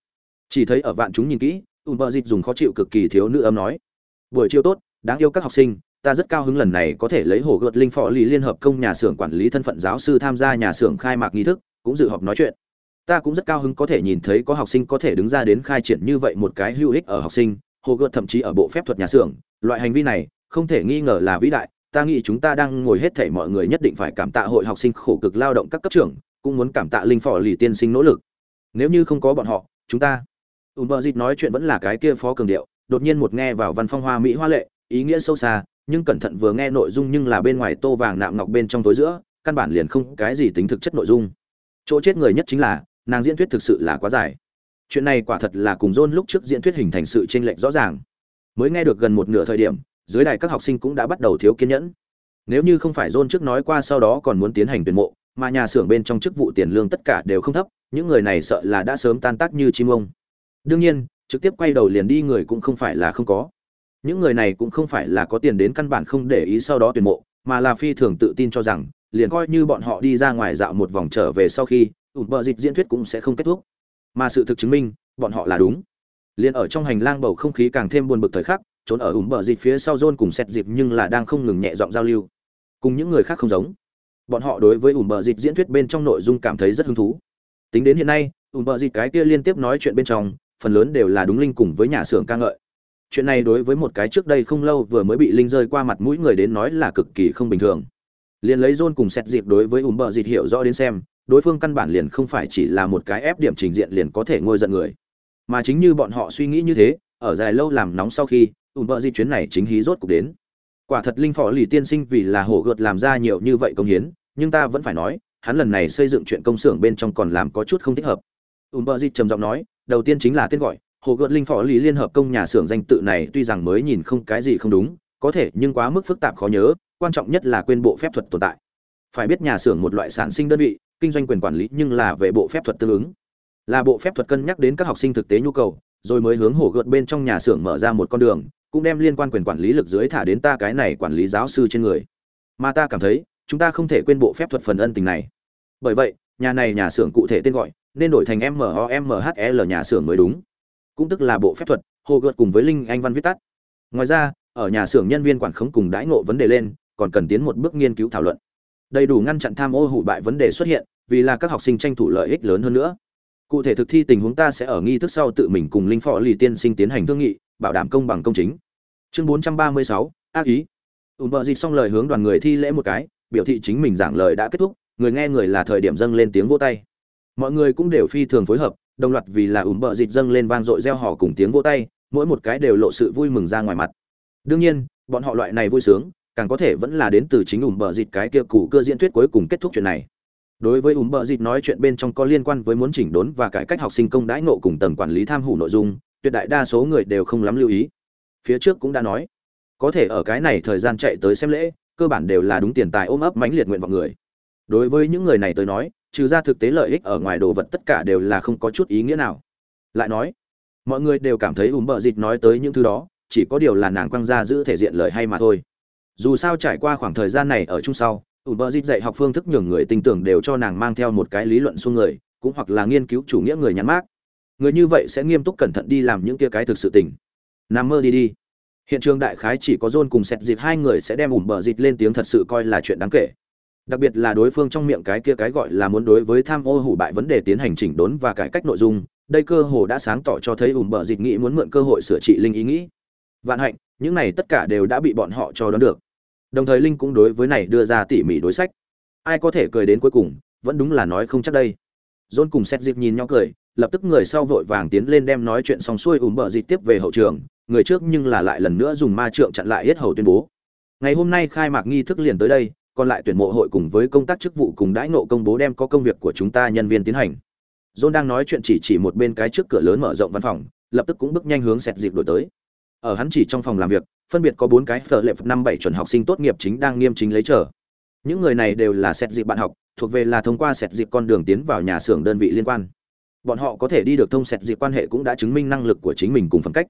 Chỉ thấy ở vạn chúng nhìn kỹ ùm bờ dịch dùng khó chịu cực kỳ thiếu nữ âm nói. Buổi chiều tốt, đáng yêu các học sinh, ta rất cao hứng lần này có thể lấy hồ gợt linh phò lý liên hợp công nhà xưởng quản lý thân phận giáo sư tham gia nhà xưởng khai mạc nghi thức, cũng dự họp nói chuyện. Ta cũng rất cao hứng có thể nhìn thấy có học sinh có thể đứng ra đến khai triển như vậy một cái hữu ích ở học sinh, hồ gợt thậm chí ở bộ phép thuật nhà xưởng. Loại hành vi này, không thể nghi ngờ là vĩ đại, ta nghĩ chúng ta đang ngồi hết thảy mọi người nhất định phải cảm tạ hội học sinh khổ cực lao động các cấp trưởng, cũng muốn cảm tạ linh phò lì tiên sinh nỗ lực nếu như không có bọn họ, chúng ta. Ùm bờ dịt nói chuyện vẫn là cái kia phó cường điệu, đột nhiên một nghe vào văn phong hoa mỹ hoa lệ, ý nghĩa sâu xa, nhưng cẩn thận vừa nghe nội dung nhưng là bên ngoài tô vàng nạm ngọc bên trong tối giữa, căn bản liền không cái gì tính thực chất nội dung. Chỗ chết người nhất chính là, nàng diễn thuyết thực sự là quá dài. Chuyện này quả thật là cùng John lúc trước diễn thuyết hình thành sự chênh lệch rõ ràng. Mới nghe được gần một nửa thời điểm, dưới đài các học sinh cũng đã bắt đầu thiếu kiên nhẫn. Nếu như không phải John trước nói qua sau đó còn muốn tiến hành tuyển mộ mà nhà xưởng bên trong chức vụ tiền lương tất cả đều không thấp, những người này sợ là đã sớm tan tác như chim ông. Đương nhiên, trực tiếp quay đầu liền đi người cũng không phải là không có. Những người này cũng không phải là có tiền đến căn bản không để ý sau đó tuyển mộ, mà là phi thường tự tin cho rằng, liền coi như bọn họ đi ra ngoài dạo một vòng trở về sau khi, ủn bờ dịch diễn thuyết cũng sẽ không kết thúc. Mà sự thực chứng minh, bọn họ là đúng. Liền ở trong hành lang bầu không khí càng thêm buồn bực thời khắc, trốn ở ủn bờ dịch phía sau john cùng xét dịp nhưng là đang không ngừng nhẹ giọng giao lưu. Cùng những người khác không giống bọn họ đối với ủn bờ dịch diễn thuyết bên trong nội dung cảm thấy rất hứng thú. Tính đến hiện nay ủn bờ dịch cái kia liên tiếp nói chuyện bên trong, phần lớn đều là đúng linh cùng với nhà xưởng ca ngợi. Chuyện này đối với một cái trước đây không lâu vừa mới bị linh rơi qua mặt mũi người đến nói là cực kỳ không bình thường. Liền lấy john cùng xét dịp đối với ủn bờ dịch hiểu rõ đến xem, đối phương căn bản liền không phải chỉ là một cái ép điểm trình diện liền có thể ngôi giận người. Mà chính như bọn họ suy nghĩ như thế, ở dài lâu làm nóng sau khi ủn bờ di chuyến này chính hí rốt cục đến. Quả thật linh phò lì tiên sinh vì là hổ gợt làm ra nhiều như vậy công hiến nhưng ta vẫn phải nói, hắn lần này xây dựng chuyện công xưởng bên trong còn làm có chút không thích hợp. Ùm bờ dịt trầm giọng nói, đầu tiên chính là tên gọi, hồ gợt linh phò lý liên hợp công nhà xưởng danh tự này tuy rằng mới nhìn không cái gì không đúng, có thể nhưng quá mức phức tạp khó nhớ, quan trọng nhất là quên bộ phép thuật tồn tại. Phải biết nhà xưởng một loại sản sinh đơn vị, kinh doanh quyền quản lý nhưng là về bộ phép thuật tương ứng. Là bộ phép thuật cân nhắc đến các học sinh thực tế nhu cầu, rồi mới hướng hổ gợt bên trong nhà xưởng mở ra một con đường, cũng đem liên quan quyền quản lý lực dưới thả đến ta cái này quản lý giáo sư trên người. Mà ta cảm thấy chúng ta không thể quên bộ phép thuật phần ân tình này. Bởi vậy nhà này nhà xưởng cụ thể tên gọi nên đổi thành MOMHL nhà xưởng mới đúng. Cũng tức là bộ phép thuật hồ gợt cùng với linh anh văn viết tắt. Ngoài ra ở nhà xưởng nhân viên quản khống cùng đãi ngộ vấn đề lên còn cần tiến một bước nghiên cứu thảo luận. Đầy đủ ngăn chặn tham ô hủ bại vấn đề xuất hiện vì là các học sinh tranh thủ lợi ích lớn hơn nữa. Cụ thể thực thi tình huống ta sẽ ở nghi thức sau tự mình cùng linh phò lì tiên sinh tiến hành thương nghị bảo đảm công bằng công chính. Chương 436, ác ý. Ùm bờ dịch xong lời hướng đoàn người thi lễ một cái biểu thị chính mình giảng lời đã kết thúc, người nghe người là thời điểm dâng lên tiếng vỗ tay. Mọi người cũng đều phi thường phối hợp, đồng loạt vì là ủm bợ dịch dâng lên vang dội reo hò cùng tiếng vỗ tay, mỗi một cái đều lộ sự vui mừng ra ngoài mặt. Đương nhiên, bọn họ loại này vui sướng, càng có thể vẫn là đến từ chính ủm bợ dịch cái kia cụ cơ diễn thuyết cuối cùng kết thúc chuyện này. Đối với ủm bợ dịch nói chuyện bên trong có liên quan với muốn chỉnh đốn và cải cách học sinh công đãi nộ cùng tầng quản lý tham hủ nội dung, tuyệt đại đa số người đều không lắm lưu ý. Phía trước cũng đã nói, có thể ở cái này thời gian chạy tới xem lễ cơ bản đều là đúng tiền tài ôm ấp mãnh liệt nguyện vọng người. Đối với những người này tới nói, trừ ra thực tế lợi ích ở ngoài đồ vật tất cả đều là không có chút ý nghĩa nào. Lại nói, mọi người đều cảm thấy ùm bợ dịch nói tới những thứ đó, chỉ có điều là nàng quăng ra giữ thể diện lợi hay mà thôi. Dù sao trải qua khoảng thời gian này ở chung sau ùm bợ dịch dạy học phương thức nhường người tin tưởng đều cho nàng mang theo một cái lý luận xuống người, cũng hoặc là nghiên cứu chủ nghĩa người nhắn mát người như vậy sẽ nghiêm túc cẩn thận đi làm những kia cái thực sự tình. Nằm mơ đi đi hiện trường đại khái chỉ có john cùng sẹt dịp hai người sẽ đem ủm bờ Dịp lên tiếng thật sự coi là chuyện đáng kể. Đặc biệt là đối phương trong miệng cái kia cái gọi là muốn đối với tham ô hủ bại vấn đề tiến hành chỉnh đốn và cải cách nội dung, đây cơ hồ đã sáng tỏ cho thấy ủm bờ Dịp nghĩ muốn mượn cơ hội sửa trị linh ý nghĩ. Vạn hạnh, những này tất cả đều đã bị bọn họ cho đón được. Đồng thời linh cũng đối với này đưa ra tỉ mỉ đối sách. Ai có thể cười đến cuối cùng, vẫn đúng là nói không chắc đây. John cùng Sẹt dịp nhìn nhau cười, lập tức người sau vội vàng tiến lên đem nói chuyện xong xuôi ủm bờ Dịp tiếp về hậu trường người trước nhưng là lại lần nữa dùng ma trượng chặn lại hết hầu tuyên bố. Ngày hôm nay khai mạc nghi thức liền tới đây, còn lại tuyển mộ hội cùng với công tác chức vụ cùng đãi nộ công bố đem có công việc của chúng ta nhân viên tiến hành. John đang nói chuyện chỉ chỉ một bên cái trước cửa lớn mở rộng văn phòng, lập tức cũng bước nhanh hướng sẹt dịp đổi tới. Ở hắn chỉ trong phòng làm việc, phân biệt có bốn cái phở lệ năm bảy chuẩn học sinh tốt nghiệp chính đang nghiêm chính lấy chờ. Những người này đều là xét dịp bạn học, thuộc về là thông qua xét dịp con đường tiến vào nhà xưởng đơn vị liên quan. Bọn họ có thể đi được thông xét dịp quan hệ cũng đã chứng minh năng lực của chính mình cùng phẩm cách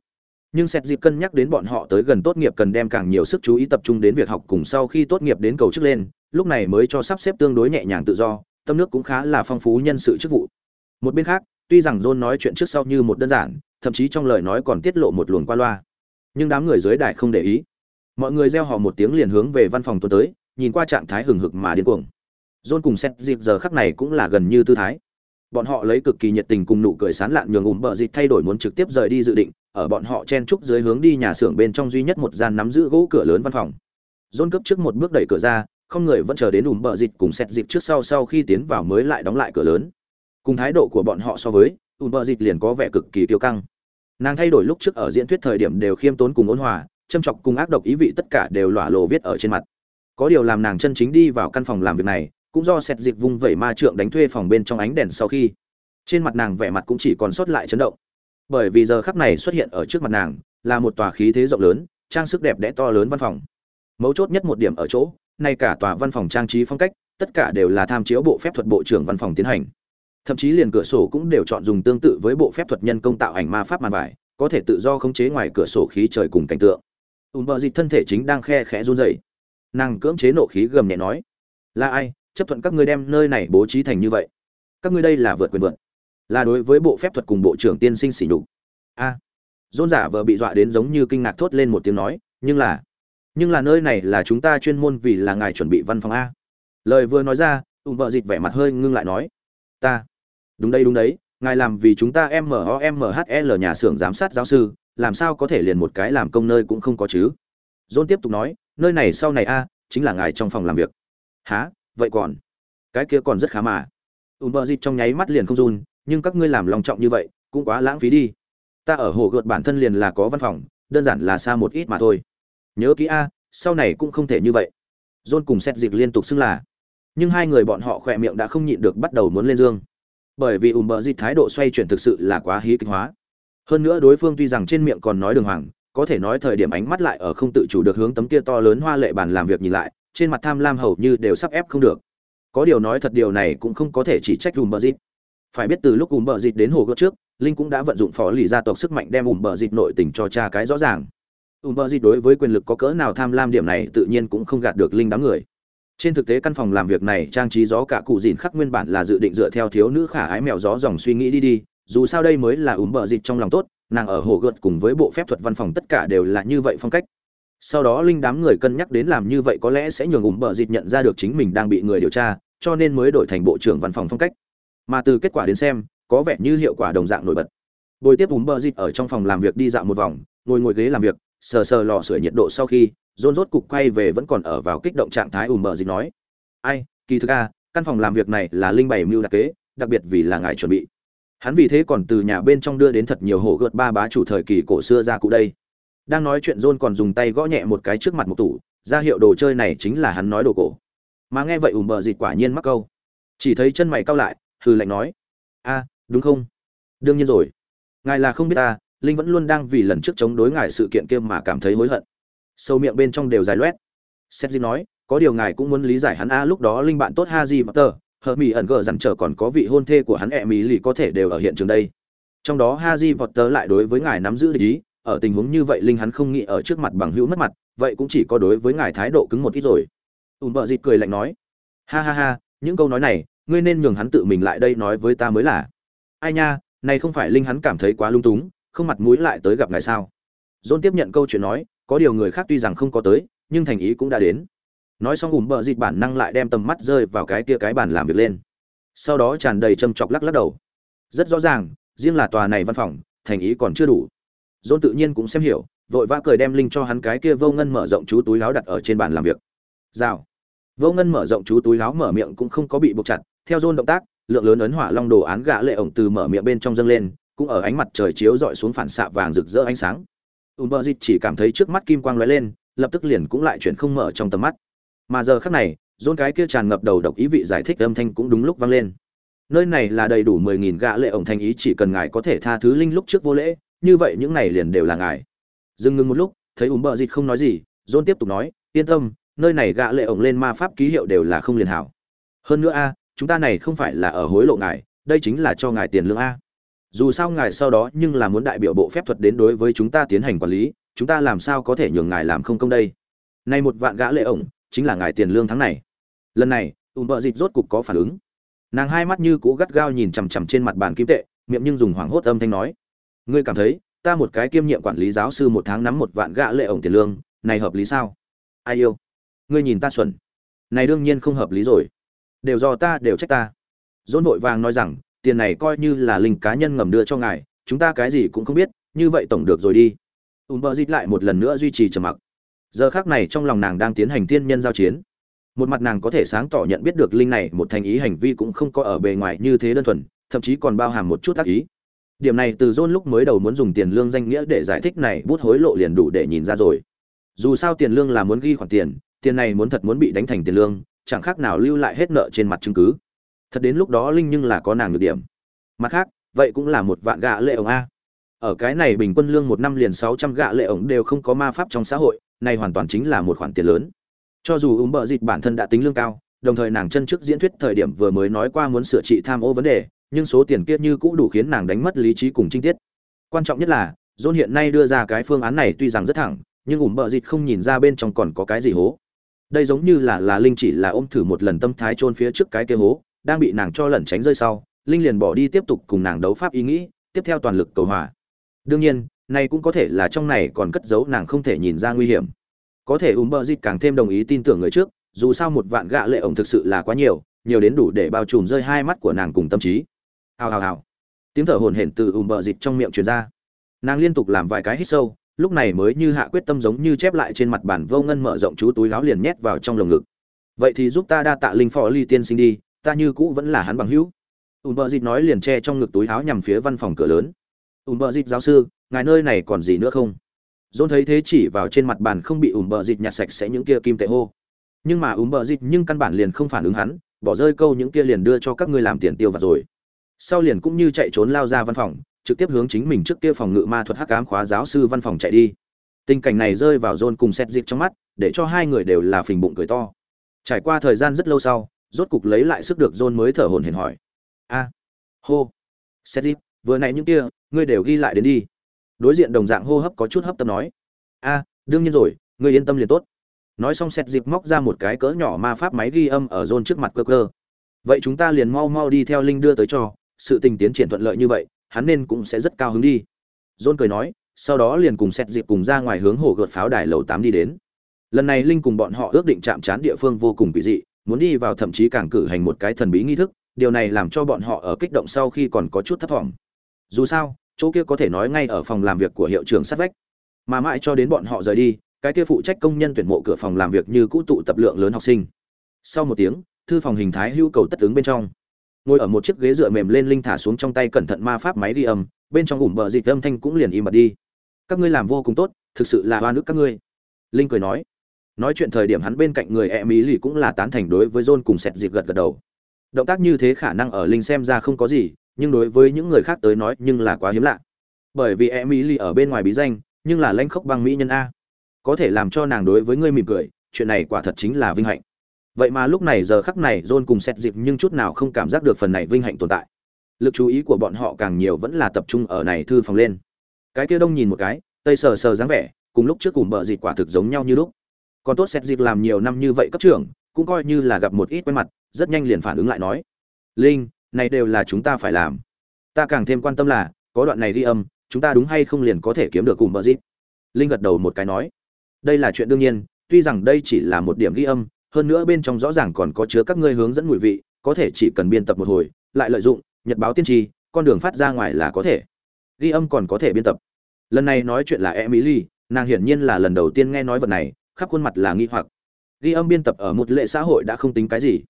nhưng xét dịp cân nhắc đến bọn họ tới gần tốt nghiệp cần đem càng nhiều sức chú ý tập trung đến việc học cùng sau khi tốt nghiệp đến cầu chức lên, lúc này mới cho sắp xếp tương đối nhẹ nhàng tự do, tâm nước cũng khá là phong phú nhân sự chức vụ. Một bên khác, tuy rằng john nói chuyện trước sau như một đơn giản, thậm chí trong lời nói còn tiết lộ một luồng qua loa, nhưng đám người dưới đài không để ý. Mọi người reo hò một tiếng liền hướng về văn phòng tuần tới, nhìn qua trạng thái hừng hực mà điên cuồng. John cùng xét dịp giờ khắc này cũng là gần như tư thái. Bọn họ lấy cực kỳ nhiệt tình cùng nụ cười sán lạn nhường ủng bờ dịp thay đổi muốn trực tiếp rời đi dự định ở bọn họ chen trúc dưới hướng đi nhà xưởng bên trong duy nhất một gian nắm giữ gỗ cửa lớn văn phòng. Dôn cấp trước một bước đẩy cửa ra, không người vẫn chờ đến ùm bờ dịch cùng xét dịp trước sau sau khi tiến vào mới lại đóng lại cửa lớn. Cùng thái độ của bọn họ so với ùm bờ dịch liền có vẻ cực kỳ tiêu căng. Nàng thay đổi lúc trước ở diễn thuyết thời điểm đều khiêm tốn cùng ôn hòa, châm chọc cùng ác độc ý vị tất cả đều lỏa lộ viết ở trên mặt. Có điều làm nàng chân chính đi vào căn phòng làm việc này, cũng do xét dịch vung vẩy ma trượng đánh thuê phòng bên trong ánh đèn sau khi. Trên mặt nàng vẻ mặt cũng chỉ còn sót lại chấn động bởi vì giờ khắc này xuất hiện ở trước mặt nàng, là một tòa khí thế rộng lớn, trang sức đẹp đẽ to lớn văn phòng. Mấu chốt nhất một điểm ở chỗ, nay cả tòa văn phòng trang trí phong cách, tất cả đều là tham chiếu bộ phép thuật bộ trưởng văn phòng tiến hành. Thậm chí liền cửa sổ cũng đều chọn dùng tương tự với bộ phép thuật nhân công tạo ảnh ma pháp màn vải, có thể tự do khống chế ngoài cửa sổ khí trời cùng cảnh tượng. Ùm bờ dịch thân thể chính đang khe khẽ run rẩy. Nàng cưỡng chế nộ khí gầm nhẹ nói, là ai? Chấp thuận các ngươi đem nơi này bố trí thành như vậy. Các ngươi đây là vượt quyền vượt là đối với bộ phép thuật cùng bộ trưởng tiên sinh sỉ nhục a à, dôn giả vờ bị dọa đến giống như kinh ngạc thốt lên một tiếng nói nhưng là nhưng là nơi này là chúng ta chuyên môn vì là ngài chuẩn bị văn phòng a lời vừa nói ra ùm vợ dịch vẻ mặt hơi ngưng lại nói ta đúng đây đúng đấy ngài làm vì chúng ta MOMHL nhà xưởng giám sát giáo sư, làm sao có thể liền một cái làm công nơi cũng không có chứ? John tiếp tục nói, nơi này sau này a, chính là ngài trong phòng làm việc. Hả? Vậy còn? Cái kia còn rất khá mà. Umberzit trong nháy mắt liền không run, nhưng các ngươi làm lòng trọng như vậy, cũng quá lãng phí đi. Ta ở hồ gợt bản thân liền là có văn phòng, đơn giản là xa một ít mà thôi. Nhớ kỹ a, sau này cũng không thể như vậy. John cùng xét dịp liên tục xưng là. Nhưng hai người bọn họ khỏe miệng đã không nhịn được bắt đầu muốn lên dương bởi vì ùm bợ dịp thái độ xoay chuyển thực sự là quá hí kịch hóa hơn nữa đối phương tuy rằng trên miệng còn nói đường hoàng có thể nói thời điểm ánh mắt lại ở không tự chủ được hướng tấm kia to lớn hoa lệ bàn làm việc nhìn lại trên mặt tham lam hầu như đều sắp ép không được có điều nói thật điều này cũng không có thể chỉ trách ùm bợ dịp phải biết từ lúc ùm bờ dịt đến hồ gợt trước, linh cũng đã vận dụng phó lì gia tộc sức mạnh đem ùm bờ dịt nội tình cho cha cái rõ ràng. Ùm bờ dịt đối với quyền lực có cỡ nào tham lam điểm này tự nhiên cũng không gạt được linh đám người. Trên thực tế căn phòng làm việc này trang trí gió cả cụ dìn khắc nguyên bản là dự định dựa theo thiếu nữ khả ái mèo gió dòng suy nghĩ đi đi, dù sao đây mới là ùm bờ dịch trong lòng tốt, nàng ở hồ gợt cùng với bộ phép thuật văn phòng tất cả đều là như vậy phong cách. Sau đó linh đám người cân nhắc đến làm như vậy có lẽ sẽ nhường ùm bờ dịch nhận ra được chính mình đang bị người điều tra, cho nên mới đổi thành bộ trưởng văn phòng phong cách mà từ kết quả đến xem, có vẻ như hiệu quả đồng dạng nổi bật. Bồi tiếp úm bơ dịch ở trong phòng làm việc đi dạo một vòng, ngồi ngồi ghế làm việc, sờ sờ lò sưởi nhiệt độ sau khi, rôn rốt cục quay về vẫn còn ở vào kích động trạng thái ùm bơ dịch nói, ai, kỳ thực a căn phòng làm việc này là linh bảy mưu đặc kế, đặc biệt vì là ngài chuẩn bị. Hắn vì thế còn từ nhà bên trong đưa đến thật nhiều hổ gợt ba bá chủ thời kỳ cổ xưa ra cụ đây. Đang nói chuyện rôn còn dùng tay gõ nhẹ một cái trước mặt một tủ, ra hiệu đồ chơi này chính là hắn nói đồ cổ. Mà nghe vậy ùm bờ dịch quả nhiên mắc câu. Chỉ thấy chân mày cau lại hừ lạnh nói. A, đúng không? Đương nhiên rồi. Ngài là không biết ta, linh vẫn luôn đang vì lần trước chống đối ngài sự kiện kia mà cảm thấy hối hận. Sâu miệng bên trong đều dài loét. Seth di nói, có điều ngài cũng muốn lý giải hắn a, lúc đó linh bạn tốt haji tờ hờ mỹ ẩn gờ dằn trở còn có vị hôn thê của hắn e mỹ lì có thể đều ở hiện trường đây. Trong đó Ha Di vọt potter lại đối với ngài nắm giữ lý ở tình huống như vậy linh hắn không nghĩ ở trước mặt bằng hữu mất mặt, vậy cũng chỉ có đối với ngài thái độ cứng một ít rồi. Ùm bợ dịt cười lạnh nói, ha ha ha, những câu nói này ngươi nên nhường hắn tự mình lại đây nói với ta mới là. Ai nha này không phải linh hắn cảm thấy quá lung túng không mặt mũi lại tới gặp ngài sao? Dôn tiếp nhận câu chuyện nói, có điều người khác tuy rằng không có tới nhưng thành ý cũng đã đến. Nói xong ủm bờ dịt bản năng lại đem tầm mắt rơi vào cái kia cái bàn làm việc lên. Sau đó tràn đầy châm chọc lắc lắc đầu. Rất rõ ràng riêng là tòa này văn phòng thành ý còn chưa đủ. Dôn tự nhiên cũng xem hiểu vội vã cười đem linh cho hắn cái kia vô ngân mở rộng chú túi láo đặt ở trên bàn làm việc. Rào. Vô ngân mở rộng chú túi láo mở miệng cũng không có bị buộc chặt theo dôn động tác, lượng lớn ấn hỏa long đồ án gã lệ ổng từ mở miệng bên trong dâng lên, cũng ở ánh mặt trời chiếu dọi xuống phản xạ vàng rực rỡ ánh sáng. Ùm bờ dịt chỉ cảm thấy trước mắt kim quang lóe lên, lập tức liền cũng lại chuyển không mở trong tầm mắt. Mà giờ khắc này dôn cái kia tràn ngập đầu độc ý vị giải thích âm thanh cũng đúng lúc vang lên. Nơi này là đầy đủ mười nghìn gã lệ ổng thanh ý chỉ cần ngài có thể tha thứ linh lúc trước vô lễ, như vậy những này liền đều là ngài. Dừng ngừng một lúc, thấy ùm bờ dịt không nói gì dôn tiếp tục nói, yên tâm, nơi này gã lệ ổng lên ma pháp ký hiệu đều là không liền hảo. Hơn nữa a chúng ta này không phải là ở hối lộ ngài, đây chính là cho ngài tiền lương a. Dù sao ngài sau đó nhưng là muốn đại biểu bộ phép thuật đến đối với chúng ta tiến hành quản lý, chúng ta làm sao có thể nhường ngài làm không công đây? Nay một vạn gã lệ ổng, chính là ngài tiền lương tháng này. Lần này ùm bợ dịch rốt cục có phản ứng. Nàng hai mắt như cũ gắt gao nhìn chằm chằm trên mặt bàn kim tệ, miệng nhưng dùng hoảng hốt âm thanh nói. Ngươi cảm thấy, ta một cái kiêm nhiệm quản lý giáo sư một tháng nắm một vạn gã lệ ổng tiền lương, này hợp lý sao? Ai yêu? Ngươi nhìn ta xuẩn. Này đương nhiên không hợp lý rồi đều do ta đều trách ta. Dôn vội vàng nói rằng, tiền này coi như là linh cá nhân ngầm đưa cho ngài, chúng ta cái gì cũng không biết, như vậy tổng được rồi đi. Ùm bờ dít lại một lần nữa duy trì trầm mặc. Giờ khác này trong lòng nàng đang tiến hành thiên nhân giao chiến. Một mặt nàng có thể sáng tỏ nhận biết được linh này, một thành ý hành vi cũng không có ở bề ngoài như thế đơn thuần, thậm chí còn bao hàm một chút tác ý. Điểm này từ dôn lúc mới đầu muốn dùng tiền lương danh nghĩa để giải thích này, bút hối lộ liền đủ để nhìn ra rồi. Dù sao tiền lương là muốn ghi khoản tiền tiền này muốn thật muốn bị đánh thành tiền lương chẳng khác nào lưu lại hết nợ trên mặt chứng cứ. Thật đến lúc đó linh nhưng là có nàng nhược điểm. Mặt khác, vậy cũng là một vạn gạ lệ ổng a. Ở cái này bình quân lương một năm liền sáu trăm gạ lệ ổng đều không có ma pháp trong xã hội, này hoàn toàn chính là một khoản tiền lớn. Cho dù ứng bợ dịch bản thân đã tính lương cao, đồng thời nàng chân trước diễn thuyết thời điểm vừa mới nói qua muốn sửa trị tham ô vấn đề, nhưng số tiền kia như cũ đủ khiến nàng đánh mất lý trí cùng trinh tiết. Quan trọng nhất là, john hiện nay đưa ra cái phương án này tuy rằng rất thẳng, nhưng ủng bợ dịch không nhìn ra bên trong còn có cái gì hố đây giống như là là linh chỉ là ôm thử một lần tâm thái chôn phía trước cái kia hố, đang bị nàng cho lẩn tránh rơi sau, linh liền bỏ đi tiếp tục cùng nàng đấu pháp ý nghĩ, tiếp theo toàn lực cầu hòa. Đương nhiên, này cũng có thể là trong này còn cất giấu nàng không thể nhìn ra nguy hiểm. Có thể ùm bờ dịt càng thêm đồng ý tin tưởng người trước, dù sao một vạn gạ lệ ổng thực sự là quá nhiều nhiều đến đủ để bao trùm rơi hai mắt của nàng cùng tâm trí. Hào hào hào. Tiếng thở hổn hển từ ùm bờ dịt trong miệng truyền ra. Nàng liên tục làm vài cái hít sâu lúc này mới như hạ quyết tâm giống như chép lại trên mặt bản vô ngân mở rộng chú túi láo liền nhét vào trong lồng ngực. Vậy thì giúp ta đa tạ linh phò ly tiên sinh đi, ta như cũ vẫn là hắn bằng hữu. Ùn bờ dịt nói liền che trong ngực túi áo nhằm phía văn phòng cửa lớn. Ùn bờ dịt giáo sư, ngài nơi này còn gì nữa không? Dôn thấy thế chỉ vào trên mặt bàn không bị ùn bờ dịt nhặt sạch sẽ những kia kim tệ hô. Nhưng mà ùn bờ dịt nhưng căn bản liền không phản ứng hắn, bỏ rơi câu những kia liền đưa cho các ngươi làm tiền tiêu vặt rồi. Sau liền cũng như chạy trốn lao ra văn phòng trực tiếp hướng chính mình trước kia phòng ngự ma thuật hắc ám khóa giáo sư văn phòng chạy đi. Tình cảnh này rơi vào John cùng seth dịp trong mắt, để cho hai người đều là phình bụng cười to. Trải qua thời gian rất lâu sau, rốt cục lấy lại sức được John mới thở hổn hển hỏi. A, hô, seth dịp vừa nãy những kia, ngươi đều ghi lại đến đi. Đối diện đồng dạng hô hấp có chút hấp tâm nói. A, đương nhiên rồi, ngươi yên tâm liền tốt. Nói xong seth dịp móc ra một cái cỡ nhỏ ma pháp máy ghi âm ở John trước mặt cơ cơ vậy chúng ta liền mau mau đi theo linh đưa tới cho, sự tình tiến triển thuận lợi như vậy hắn nên cũng sẽ rất cao hứng đi. John cười nói, sau đó liền cùng xét dịp cùng ra ngoài hướng hồ gợt pháo đài lầu tám đi đến. Lần này linh cùng bọn họ ước định chạm trán địa phương vô cùng kỳ dị, muốn đi vào thậm chí càng cử hành một cái thần bí nghi thức, điều này làm cho bọn họ ở kích động sau khi còn có chút thất vọng dù sao, chỗ kia có thể nói ngay ở phòng làm việc của hiệu trưởng sát vách. Mà mãi cho đến bọn họ rời đi, cái kia phụ trách công nhân tuyển mộ cửa phòng làm việc như cũ tụ tập lượng lớn học sinh. Sau một tiếng, thư phòng hình thái hưu cầu tất ứng bên trong ngồi ở một chiếc ghế dựa mềm lên linh thả xuống trong tay cẩn thận ma pháp máy đi âm, bên trong ủng bờ dịch âm thanh cũng liền im bật đi. Các ngươi làm vô cùng tốt, thực sự là hoa nước các ngươi. Linh cười nói. Nói chuyện thời điểm hắn bên cạnh người e mỹ lì cũng là tán thành đối với john cùng sẹt dịp gật gật đầu. Động tác như thế khả năng ở linh xem ra không có gì, nhưng đối với những người khác tới nói nhưng là quá hiếm lạ. Bởi vì e mỹ lì ở bên ngoài bí danh, nhưng là lãnh khốc băng mỹ nhân a. Có thể làm cho nàng đối với ngươi mỉm cười, chuyện này quả thật chính là vinh hạnh vậy mà lúc này giờ khắc này john cùng xét dịp nhưng chút nào không cảm giác được phần này vinh hạnh tồn tại. Lực chú ý của bọn họ càng nhiều vẫn là tập trung ở này thư phòng lên. Cái kia đông nhìn một cái, tây sờ sờ dáng vẻ, cùng lúc trước cùng bờ dịt quả thực giống nhau như lúc. Còn tốt xét dịp làm nhiều năm như vậy cấp trưởng, cũng coi như là gặp một ít quen mặt, rất nhanh liền phản ứng lại nói. Linh, này đều là chúng ta phải làm. Ta càng thêm quan tâm là, có đoạn này ghi âm, chúng ta đúng hay không liền có thể kiếm được cùng bờ dịt? Linh gật đầu một cái nói. Đây là chuyện đương nhiên, tuy rằng đây chỉ là một điểm ghi âm hơn nữa bên trong rõ ràng còn có chứa các ngươi hướng dẫn mùi vị, có thể chỉ cần biên tập một hồi, lại lợi dụng, nhật báo tiên tri, con đường phát ra ngoài là có thể. Ghi âm còn có thể biên tập. Lần này nói chuyện là emily, nàng hiển nhiên là lần đầu tiên nghe nói vật này, khắp khuôn mặt là nghi hoặc. Ghi âm biên tập ở một lệ xã hội đã không tính cái gì.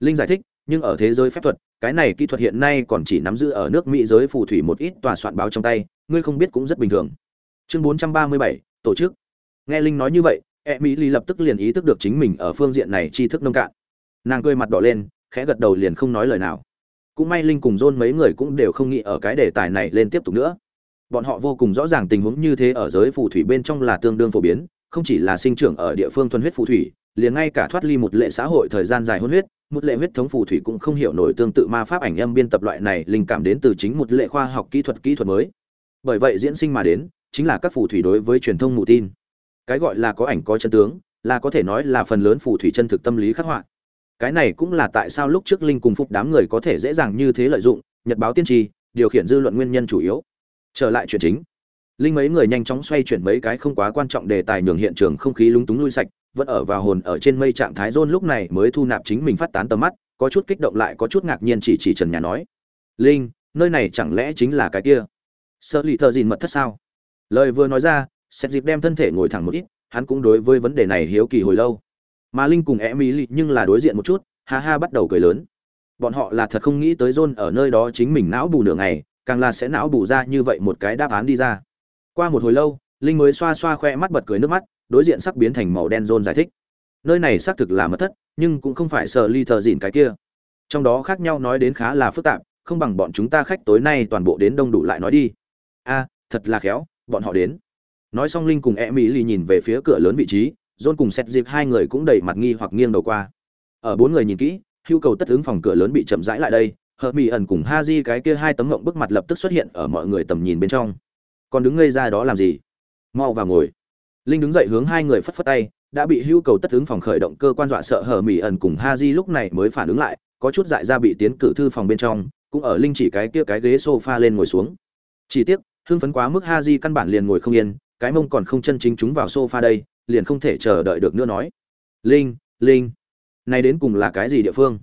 Linh giải thích, nhưng ở thế giới phép thuật, cái này kỹ thuật hiện nay còn chỉ nắm giữ ở nước mỹ giới phù thủy một ít tòa soạn báo trong tay, ngươi không biết cũng rất bình thường. Chương bốn trăm ba mươi bảy, tổ chức. Nghe linh nói như vậy e mỹ ly lập tức liền ý thức được chính mình ở phương diện này tri thức nông cạn. Nàng cười mặt đỏ lên, khẽ gật đầu liền không nói lời nào. Cũng may linh cùng john mấy người cũng đều không nghĩ ở cái đề tài này lên tiếp tục nữa. Bọn họ vô cùng rõ ràng tình huống như thế ở giới phù thủy bên trong là tương đương phổ biến, không chỉ là sinh trưởng ở địa phương thuần huyết phù thủy, liền ngay cả thoát ly một lệ xã hội thời gian dài hôn huyết, một lệ huyết thống phù thủy cũng không hiểu nổi tương tự ma pháp ảnh âm biên tập loại này linh cảm đến từ chính một lệ khoa học kỹ thuật kỹ thuật mới. Bởi vậy diễn sinh mà đến, chính là các phù thủy đối với truyền thông mù tin cái gọi là có ảnh có chân tướng, là có thể nói là phần lớn phù thủy chân thực tâm lý khắc họa. Cái này cũng là tại sao lúc trước linh cùng phục đám người có thể dễ dàng như thế lợi dụng, nhật báo tiên tri, điều khiển dư luận nguyên nhân chủ yếu. Trở lại chuyện chính, linh mấy người nhanh chóng xoay chuyển mấy cái không quá quan trọng đề tài nhường hiện trường không khí lúng túng lui sạch, vẫn ở vào hồn ở trên mây trạng thái rôn lúc này mới thu nạp chính mình phát tán tầm mắt, có chút kích động lại có chút ngạc nhiên chỉ chỉ trần nhà nói. Linh, nơi này chẳng lẽ chính là cái kia? Sợ lì thợ dìn mật thất sao? Lời vừa nói ra xét dịp đem thân thể ngồi thẳng một ít, hắn cũng đối với vấn đề này hiếu kỳ hồi lâu. Mà linh cùng e mỹ lì nhưng là đối diện một chút, ha ha bắt đầu cười lớn. Bọn họ là thật không nghĩ tới john ở nơi đó chính mình não bù nửa ngày, càng là sẽ não bù ra như vậy một cái đáp án đi ra. Qua một hồi lâu, linh mới xoa xoa khoe mắt bật cười nước mắt, đối diện sắc biến thành màu đen john giải thích. Nơi này xác thực là mất thất, nhưng cũng không phải sợ ly thờ dìn cái kia. Trong đó khác nhau nói đến khá là phức tạp, không bằng bọn chúng ta khách tối nay toàn bộ đến đông đủ lại nói đi. A, thật là khéo, bọn họ đến nói xong linh cùng e mỹ lì nhìn về phía cửa lớn vị trí, john cùng xét dịp hai người cũng đầy mặt nghi hoặc nghiêng đầu qua. Ở bốn người nhìn kỹ, hưu cầu tất ứng phòng cửa lớn bị chậm rãi lại đây hờ mỹ ẩn cùng ha di cái kia hai tấm ngộng bức mặt lập tức xuất hiện ở mọi người tầm nhìn bên trong. Còn đứng ngây ra đó làm gì? Mau vào ngồi. Linh đứng dậy hướng hai người phất phất tay, đã bị hưu cầu tất ứng phòng khởi động cơ quan dọa sợ hờ mỹ ẩn cùng ha di lúc này mới phản ứng lại, có chút dại ra bị tiến cử thư phòng bên trong, cũng ở linh chỉ cái kia cái ghế sofa lên ngồi xuống. Chỉ tiếc, hưng phấn quá mức ha di căn bản liền ngồi không yên cái mông còn không chân chính chúng vào sofa đây, liền không thể chờ đợi được nữa nói. Linh linh này đến cùng là cái gì địa phương?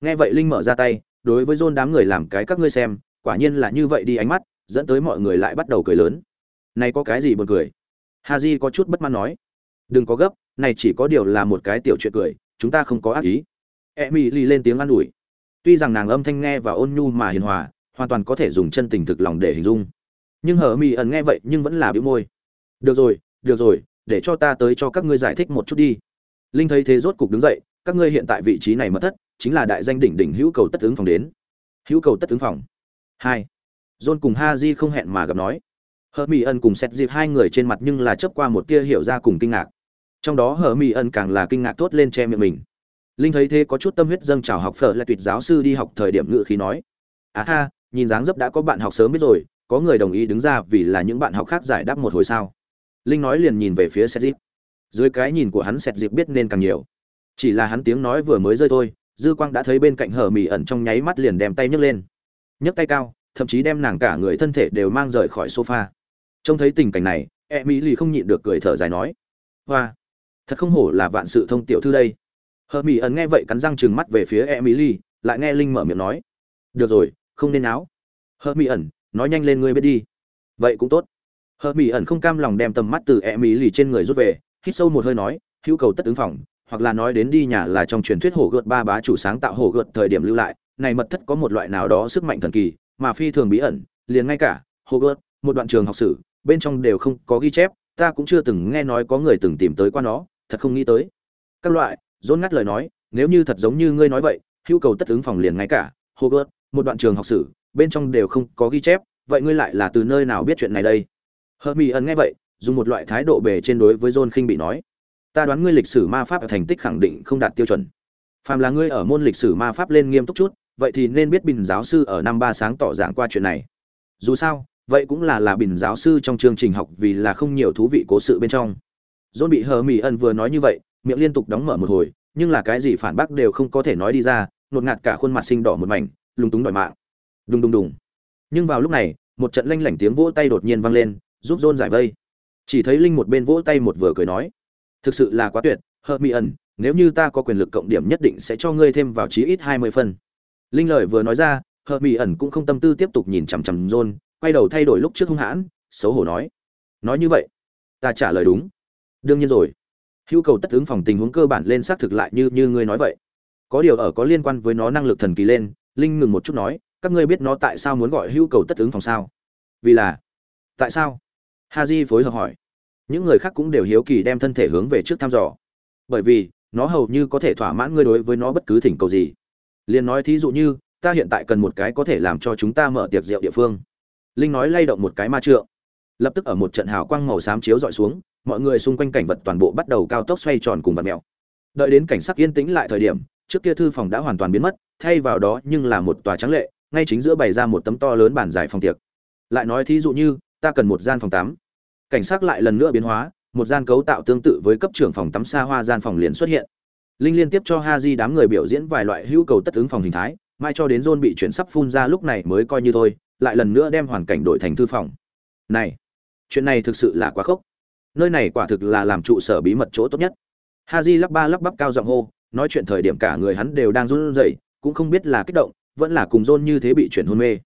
Nghe vậy linh mở ra tay, đối với john đám người làm cái các ngươi xem, quả nhiên là như vậy đi ánh mắt, dẫn tới mọi người lại bắt đầu cười lớn. Này có cái gì buồn cười? Haji có chút bất mãn nói. Đừng có gấp, này chỉ có điều là một cái tiểu chuyện cười, chúng ta không có ác ý. E mỹ lì lên tiếng an ủi. Tuy rằng nàng âm thanh nghe và ôn nhu mà hiền hòa, hoàn toàn có thể dùng chân tình thực lòng để hình dung. Nhưng hở mỹ ẩn nghe vậy nhưng vẫn là bĩu môi được rồi được rồi, để cho ta tới cho các ngươi giải thích một chút đi. Linh thấy thế rốt cục đứng dậy, các ngươi hiện tại vị trí này mất thất, chính là đại danh đỉnh đỉnh hữu cầu tất ứng phòng đến. Hữu cầu tất ứng phòng. Hai. John cùng ha di không hẹn mà gặp nói. Hờ mỹ ân cùng xét dịp hai người trên mặt nhưng là chớp qua một tia hiểu ra cùng kinh ngạc. Trong đó hờ mỹ ân càng là kinh ngạc thốt lên che miệng mình. Linh thấy thế có chút tâm huyết dâng chào học phở là tuyệt giáo sư đi học thời điểm ngự khí nói. Á à ha, nhìn dáng dấp đã có bạn học sớm biết rồi, có người đồng ý đứng ra vì là những bạn học khác giải đáp một hồi sao? Linh nói liền nhìn về phía xét dịp dưới cái nhìn của hắn xét dịp biết nên càng nhiều. Chỉ là hắn tiếng nói vừa mới rơi thôi, dư quang đã thấy bên cạnh hở mỹ ẩn trong nháy mắt liền đem tay nhấc lên. Nhấc tay cao, thậm chí đem nàng cả người thân thể đều mang rời khỏi sofa. Trông thấy tình cảnh này e mỹ lì không nhịn được cười thở dài nói, hoa, thật không hổ là vạn sự thông tiểu thư đây. Hờ mỹ ẩn nghe vậy cắn răng trừng mắt về phía e mỹ lì, lại nghe linh mở miệng nói, được rồi, không nên áo hờ mỹ ẩn, nói nhanh lên ngươi biết đi. Vậy cũng tốt hờ mỹ ẩn không cam lòng đem tầm mắt từ e mỹ lì trên người rút về, hít sâu một hơi nói, hữu cầu tất ứng phòng, hoặc là nói đến đi nhà là trong truyền thuyết hổ gợt ba bá chủ sáng tạo hổ gợt thời điểm lưu lại, này mật thất có một loại nào đó sức mạnh thần kỳ, mà phi thường bí ẩn, liền ngay cả hổ gợt, một đoạn trường học sử, bên trong đều không có ghi chép, ta cũng chưa từng nghe nói có người từng tìm tới qua nó, thật không nghĩ tới. Các loại dôn ngắt lời nói, nếu như thật giống như ngươi nói vậy, hữu cầu tất ứng phòng liền ngay cả hô gớt một đoạn trường học sử, bên trong đều không có ghi chép, vậy ngươi lại là từ nơi nào biết chuyện này đây? Hơ mỹ ẩn nghe vậy, dùng một loại thái độ bề trên đối với john khinh bị nói, ta đoán ngươi lịch sử ma pháp ở thành tích khẳng định không đạt tiêu chuẩn. Phàm là ngươi ở môn lịch sử ma pháp lên nghiêm túc chút, vậy thì nên biết bình giáo sư ở năm ba sáng tỏ giảng qua chuyện này. Dù sao, vậy cũng là là bình giáo sư trong chương trình học vì là không nhiều thú vị cố sự bên trong. John bị hờ mỹ ẩn vừa nói như vậy, miệng liên tục đóng mở một hồi, nhưng là cái gì phản bác đều không có thể nói đi ra, nột ngạt cả khuôn mặt sinh đỏ một mảnh, lúng túng đòi mạng. Đùng đùng đùng. Nhưng vào lúc này, một trận lanh lảnh tiếng vỗ tay đột nhiên vang lên giúp john giải vây. Chỉ thấy linh một bên vỗ tay một vừa cười nói thực sự là quá tuyệt Hermione, ẩn nếu như ta có quyền lực cộng điểm nhất định sẽ cho ngươi thêm vào chí ít hai mươi linh lời vừa nói ra Hermione ẩn cũng không tâm tư tiếp tục nhìn chằm chằm john quay đầu thay đổi lúc trước hung hãn xấu hổ nói nói như vậy ta trả lời đúng. Đương nhiên rồi. Hữu cầu tất ứng phòng tình huống cơ bản lên xác thực lại như như ngươi nói vậy. Có điều ở có liên quan với nó năng lực thần kỳ lên linh ngừng một chút nói các ngươi biết nó tại sao muốn gọi hữu cầu tất ứng phòng sao? Vì là tại sao? Ha di phối hợp hỏi. Những người khác cũng đều hiếu kỳ đem thân thể hướng về trước thăm dò. Bởi vì, nó hầu như có thể thỏa mãn ngươi đối với nó bất cứ thỉnh cầu gì. Liền nói thí dụ như, ta hiện tại cần một cái có thể làm cho chúng ta mở tiệc rượu địa phương. Linh nói lay động một cái ma trượng. Lập tức ở một trận hào quang màu xám chiếu dọi xuống, mọi người xung quanh cảnh vật toàn bộ bắt đầu cao tốc xoay tròn cùng vật mèo. Đợi đến cảnh sắc yên tĩnh lại thời điểm, trước kia thư phòng đã hoàn toàn biến mất, thay vào đó nhưng là một tòa trắng lệ, ngay chính giữa bày ra một tấm to lớn bản dài phòng tiệc. Lại nói thí dụ như ta cần một gian phòng tắm. Cảnh sắc lại lần nữa biến hóa, một gian cấu tạo tương tự với cấp trưởng phòng tắm xa hoa gian phòng liền xuất hiện. Linh liên tiếp cho ha di đám người biểu diễn vài loại hữu cầu tất ứng phòng hình thái, mai cho đến john bị chuyển sắp phun ra lúc này mới coi như thôi, lại lần nữa đem hoàn cảnh đổi thành thư phòng. Này, chuyện này thực sự là quá khốc. Nơi này quả thực là làm trụ sở bí mật chỗ tốt nhất. Ha di lắp ba lắp bắp cao giọng hô, nói chuyện thời điểm cả người hắn đều đang run rẩy, cũng không biết là kích động, vẫn là cùng john như thế bị chuyển hôn mê.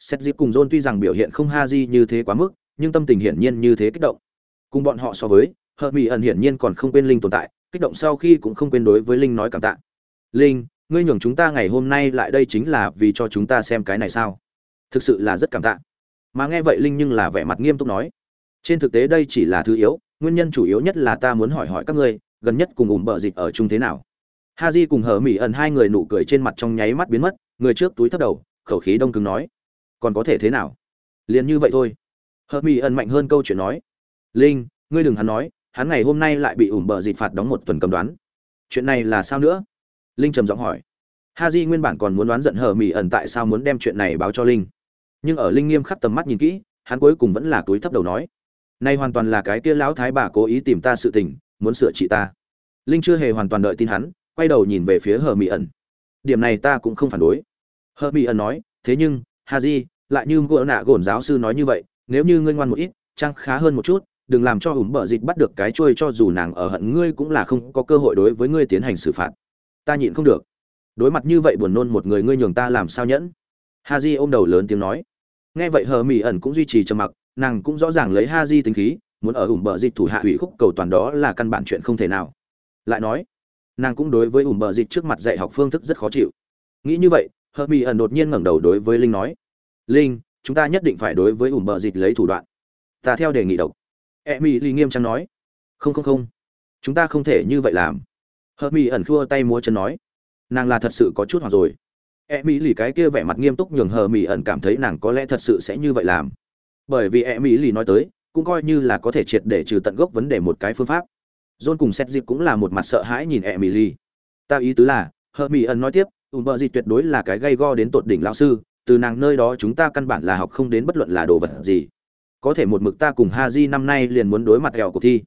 Sét dịp cùng john tuy rằng biểu hiện không ha di như thế quá mức, nhưng tâm tình hiển nhiên như thế kích động. Cùng bọn họ so với hờ mỹ ẩn hiển nhiên còn không quên linh tồn tại, kích động sau khi cũng không quên đối với linh nói cảm tạ. Linh, ngươi nhường chúng ta ngày hôm nay lại đây chính là vì cho chúng ta xem cái này sao? Thực sự là rất cảm tạ. Mà nghe vậy linh nhưng là vẻ mặt nghiêm túc nói, trên thực tế đây chỉ là thứ yếu, nguyên nhân chủ yếu nhất là ta muốn hỏi hỏi các ngươi, gần nhất cùng ủm bờ dịch ở chung thế nào? Ha cùng hờ mỹ ẩn hai người nụ cười trên mặt trong nháy mắt biến mất, người trước túi thấp đầu, khẩu khí đông cứng nói còn có thể thế nào? Liền như vậy thôi. Hờ mỹ ẩn mạnh hơn câu chuyện nói. Linh, ngươi đừng hắn nói, hắn ngày hôm nay lại bị ủng bờ dịt phạt đóng một tuần cầm đoán. Chuyện này là sao nữa? Linh trầm giọng hỏi. Ha di nguyên bản còn muốn đoán giận hờ mỹ ẩn tại sao muốn đem chuyện này báo cho linh. Nhưng ở linh nghiêm khắc tầm mắt nhìn kỹ, hắn cuối cùng vẫn là túi thấp đầu nói. Nay hoàn toàn là cái kia lão thái bà cố ý tìm ta sự tình, muốn sửa trị ta. Linh chưa hề hoàn toàn đợi tin hắn, quay đầu nhìn về phía hờ mỹ ẩn. Điểm này ta cũng không phản đối. Hờ mỹ ẩn nói, thế nhưng ha di, lại như gỗ nạ gồn giáo sư nói như vậy, nếu như ngươi ngoan một ít, trang khá hơn một chút, đừng làm cho ủm bờ dịch bắt được cái trôi cho dù nàng ở hận ngươi cũng là không có cơ hội đối với ngươi tiến hành xử phạt. Ta nhịn không được. Đối mặt như vậy buồn nôn một người ngươi nhường ta làm sao nhẫn? Ha di ôm đầu lớn tiếng nói. Nghe vậy hờ mỹ ẩn cũng duy trì trầm mặc, nàng cũng rõ ràng lấy ha di tính khí, muốn ở ủm bờ dịch thủ hạ hủy khúc cầu toàn đó là căn bản chuyện không thể nào. Lại nói, nàng cũng đối với ủm bờ dịch trước mặt dạy học phương thức rất khó chịu. Nghĩ như vậy hờ mỹ ẩn đột nhiên ngẩng đầu đối với linh nói, linh, chúng ta nhất định phải đối với ủm bờ dịch lấy thủ đoạn. Ta theo đề nghị độc. E mỹ ly nghiêm trang nói, không không không. Chúng ta không thể như vậy làm. Hờ mỹ ẩn khua tay múa chân nói, nàng là thật sự có chút hoặc rồi. E mỹ lì cái kia vẻ mặt nghiêm túc nhường hờ mỹ ẩn cảm thấy nàng có lẽ thật sự sẽ như vậy làm. Bởi vì e mỹ lì nói tới, cũng coi như là có thể triệt để trừ tận gốc vấn đề một cái phương pháp. John cùng xét dịp cũng là một mặt sợ hãi nhìn e mỹ lì. Ta ý tứ là, hờ mỹ ẩn nói tiếp ùm bờ gì tuyệt đối là cái gây go đến tột đỉnh lão sư, từ nàng nơi đó chúng ta căn bản là học không đến bất luận là đồ vật gì. Có thể một mực ta cùng ha di năm nay liền muốn đối mặt kẹo cuộc thi.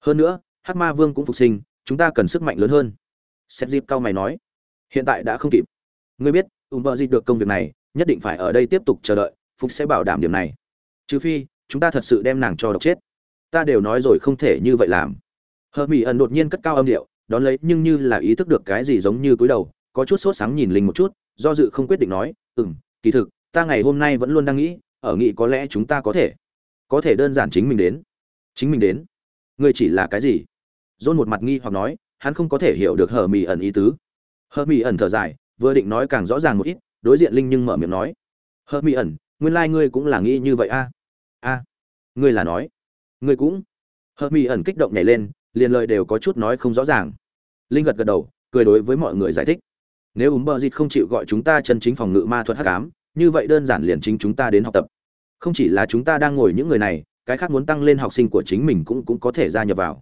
Hơn nữa, hát ma vương cũng phục sinh, chúng ta cần sức mạnh lớn hơn. Xét dịp cao mày nói, hiện tại đã không kịp. Ngươi biết, ùm bờ dịch được công việc này, nhất định phải ở đây tiếp tục chờ đợi, phục sẽ bảo đảm điểm này. Trừ phi, chúng ta thật sự đem nàng cho độc chết. Ta đều nói rồi không thể như vậy làm. Hờ mỹ ẩn đột nhiên cất cao âm điệu, đón lấy nhưng như là ý thức được cái gì giống như cúi đầu có chút sốt sáng nhìn linh một chút do dự không quyết định nói ừm, kỳ thực ta ngày hôm nay vẫn luôn đang nghĩ ở nghĩ có lẽ chúng ta có thể có thể đơn giản chính mình đến. Chính mình đến? Ngươi chỉ là cái gì? Dôn một mặt nghi hoặc nói hắn không có thể hiểu được hờ mỹ ẩn ý tứ. Hờ mỹ ẩn thở dài vừa định nói càng rõ ràng một ít đối diện linh nhưng mở miệng nói hờ mỹ ẩn nguyên lai、like、ngươi cũng là nghĩ như vậy a? A ngươi là nói. Ngươi cũng. Hờ mỹ ẩn kích động nhảy lên liền lời đều có chút nói không rõ ràng. Linh gật gật đầu cười đối với mọi người giải thích nếu úng bờ dịt không chịu gọi chúng ta chân chính phòng ngự ma thuật hắc ám, như vậy đơn giản liền chính chúng ta đến học tập. Không chỉ là chúng ta đang ngồi những người này, cái khác muốn tăng lên học sinh của chính mình cũng cũng có thể gia nhập vào.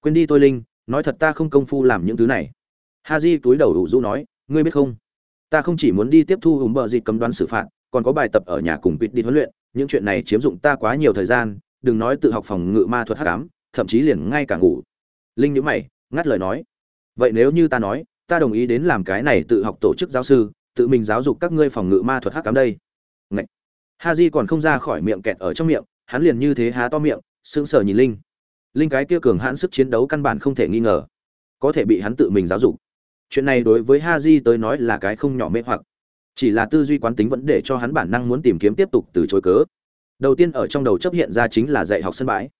Quên đi tôi linh, nói thật ta không công phu làm những thứ này. Ha di túi đầu ủ rũ nói, ngươi biết không? Ta không chỉ muốn đi tiếp thu ủng bờ dịt cấm đoán xử phạt, còn có bài tập ở nhà cùng quýt đi huấn luyện. Những chuyện này chiếm dụng ta quá nhiều thời gian, đừng nói tự học phòng ngự ma thuật hắc ám, thậm chí liền ngay cả ngủ. Linh nhữ mày, ngắt lời nói, vậy nếu như ta nói ta đồng ý đến làm cái này tự học tổ chức giáo sư, tự mình giáo dục các ngươi phòng ngự ma thuật hắc cám đây. Ngậy! ha di còn không ra khỏi miệng kẹt ở trong miệng, hắn liền như thế há to miệng, sững sờ nhìn linh. Linh cái kia cường hãn sức chiến đấu căn bản không thể nghi ngờ. Có thể bị hắn tự mình giáo dục. Chuyện này đối với ha di tới nói là cái không nhỏ mê hoặc. Chỉ là tư duy quán tính vẫn để cho hắn bản năng muốn tìm kiếm tiếp tục từ chối cớ. Đầu tiên ở trong đầu chấp hiện ra chính là dạy học sân bãi.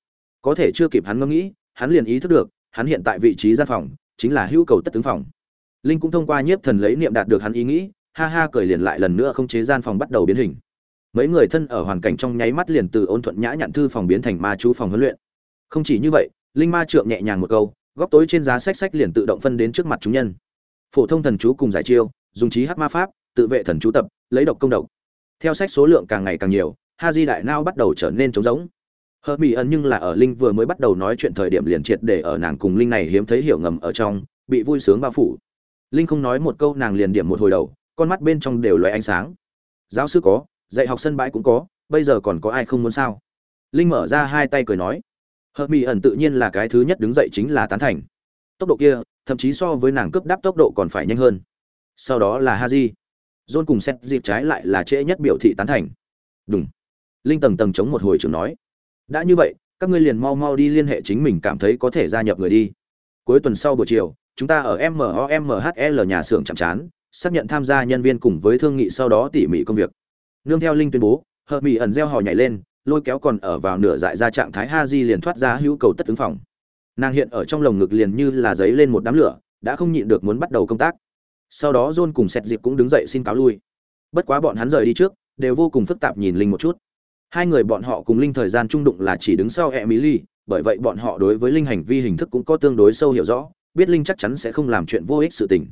Có thể chưa kịp hắn ngẫm nghĩ, hắn liền ý thức được, hắn hiện tại vị trí gian phòng, chính là hữu cầu tất tướng phòng linh cũng thông qua nhiếp thần lấy niệm đạt được hắn ý nghĩ, ha ha cười liền lại lần nữa không chế gian phòng bắt đầu biến hình. Mấy người thân ở hoàn cảnh trong nháy mắt liền từ ôn thuận nhã nhặn thư phòng biến thành ma chú phòng huấn luyện. Không chỉ như vậy, linh ma trượng nhẹ nhàng một câu, góc tối trên giá sách sách liền tự động phân đến trước mặt chúng nhân. Phổ thông thần chú cùng giải chiêu, dùng trí hát ma pháp, tự vệ thần chú tập, lấy độc công độc. Theo sách số lượng càng ngày càng nhiều, ha di đại nao bắt đầu trở nên trống rỗng. Hờ mỹ ẩn nhưng là ở linh vừa mới bắt đầu nói chuyện thời điểm liền triệt để ở nàng cùng linh này hiếm thấy hiểu ngầm ở trong, bị vui sướng bao phủ linh không nói một câu nàng liền điểm một hồi đầu, con mắt bên trong đều loé ánh sáng. Giáo sư có, dạy học sân bãi cũng có, bây giờ còn có ai không muốn sao? Linh mở ra hai tay cười nói. Hợp mỹ ẩn tự nhiên là cái thứ nhất đứng dậy chính là tán thành. Tốc độ kia, thậm chí so với nàng cướp đáp tốc độ còn phải nhanh hơn. Sau đó là ha di john cùng xét dịp trái lại là trễ nhất biểu thị tán thành. Đúng linh tầng tầng chống một hồi trường nói. Đã như vậy, các ngươi liền mau mau đi liên hệ chính mình cảm thấy có thể gia nhập người đi. Cuối tuần sau buổi chiều chúng ta ở momhl nhà xưởng chạm chán, xác nhận tham gia nhân viên cùng với thương nghị sau đó tỉ mỉ công việc. Nương theo linh tuyên bố hợp mỹ ẩn gieo hò nhảy lên lôi kéo còn ở vào nửa dại ra trạng thái ha di liền thoát ra hữu cầu tất ứng phòng. Nàng hiện ở trong lồng ngực liền như là giấy lên một đám lửa đã không nhịn được muốn bắt đầu công tác. Sau đó john cùng sẹt dịp cũng đứng dậy xin cáo lui. Bất quá bọn hắn rời đi trước đều vô cùng phức tạp nhìn linh một chút. Hai người bọn họ cùng linh thời gian trung đụng là chỉ đứng sau emily bởi vậy bọn họ đối với linh hành vi hình thức cũng có tương đối sâu hiểu rõ biết linh chắc chắn sẽ không làm chuyện vô ích sự tình.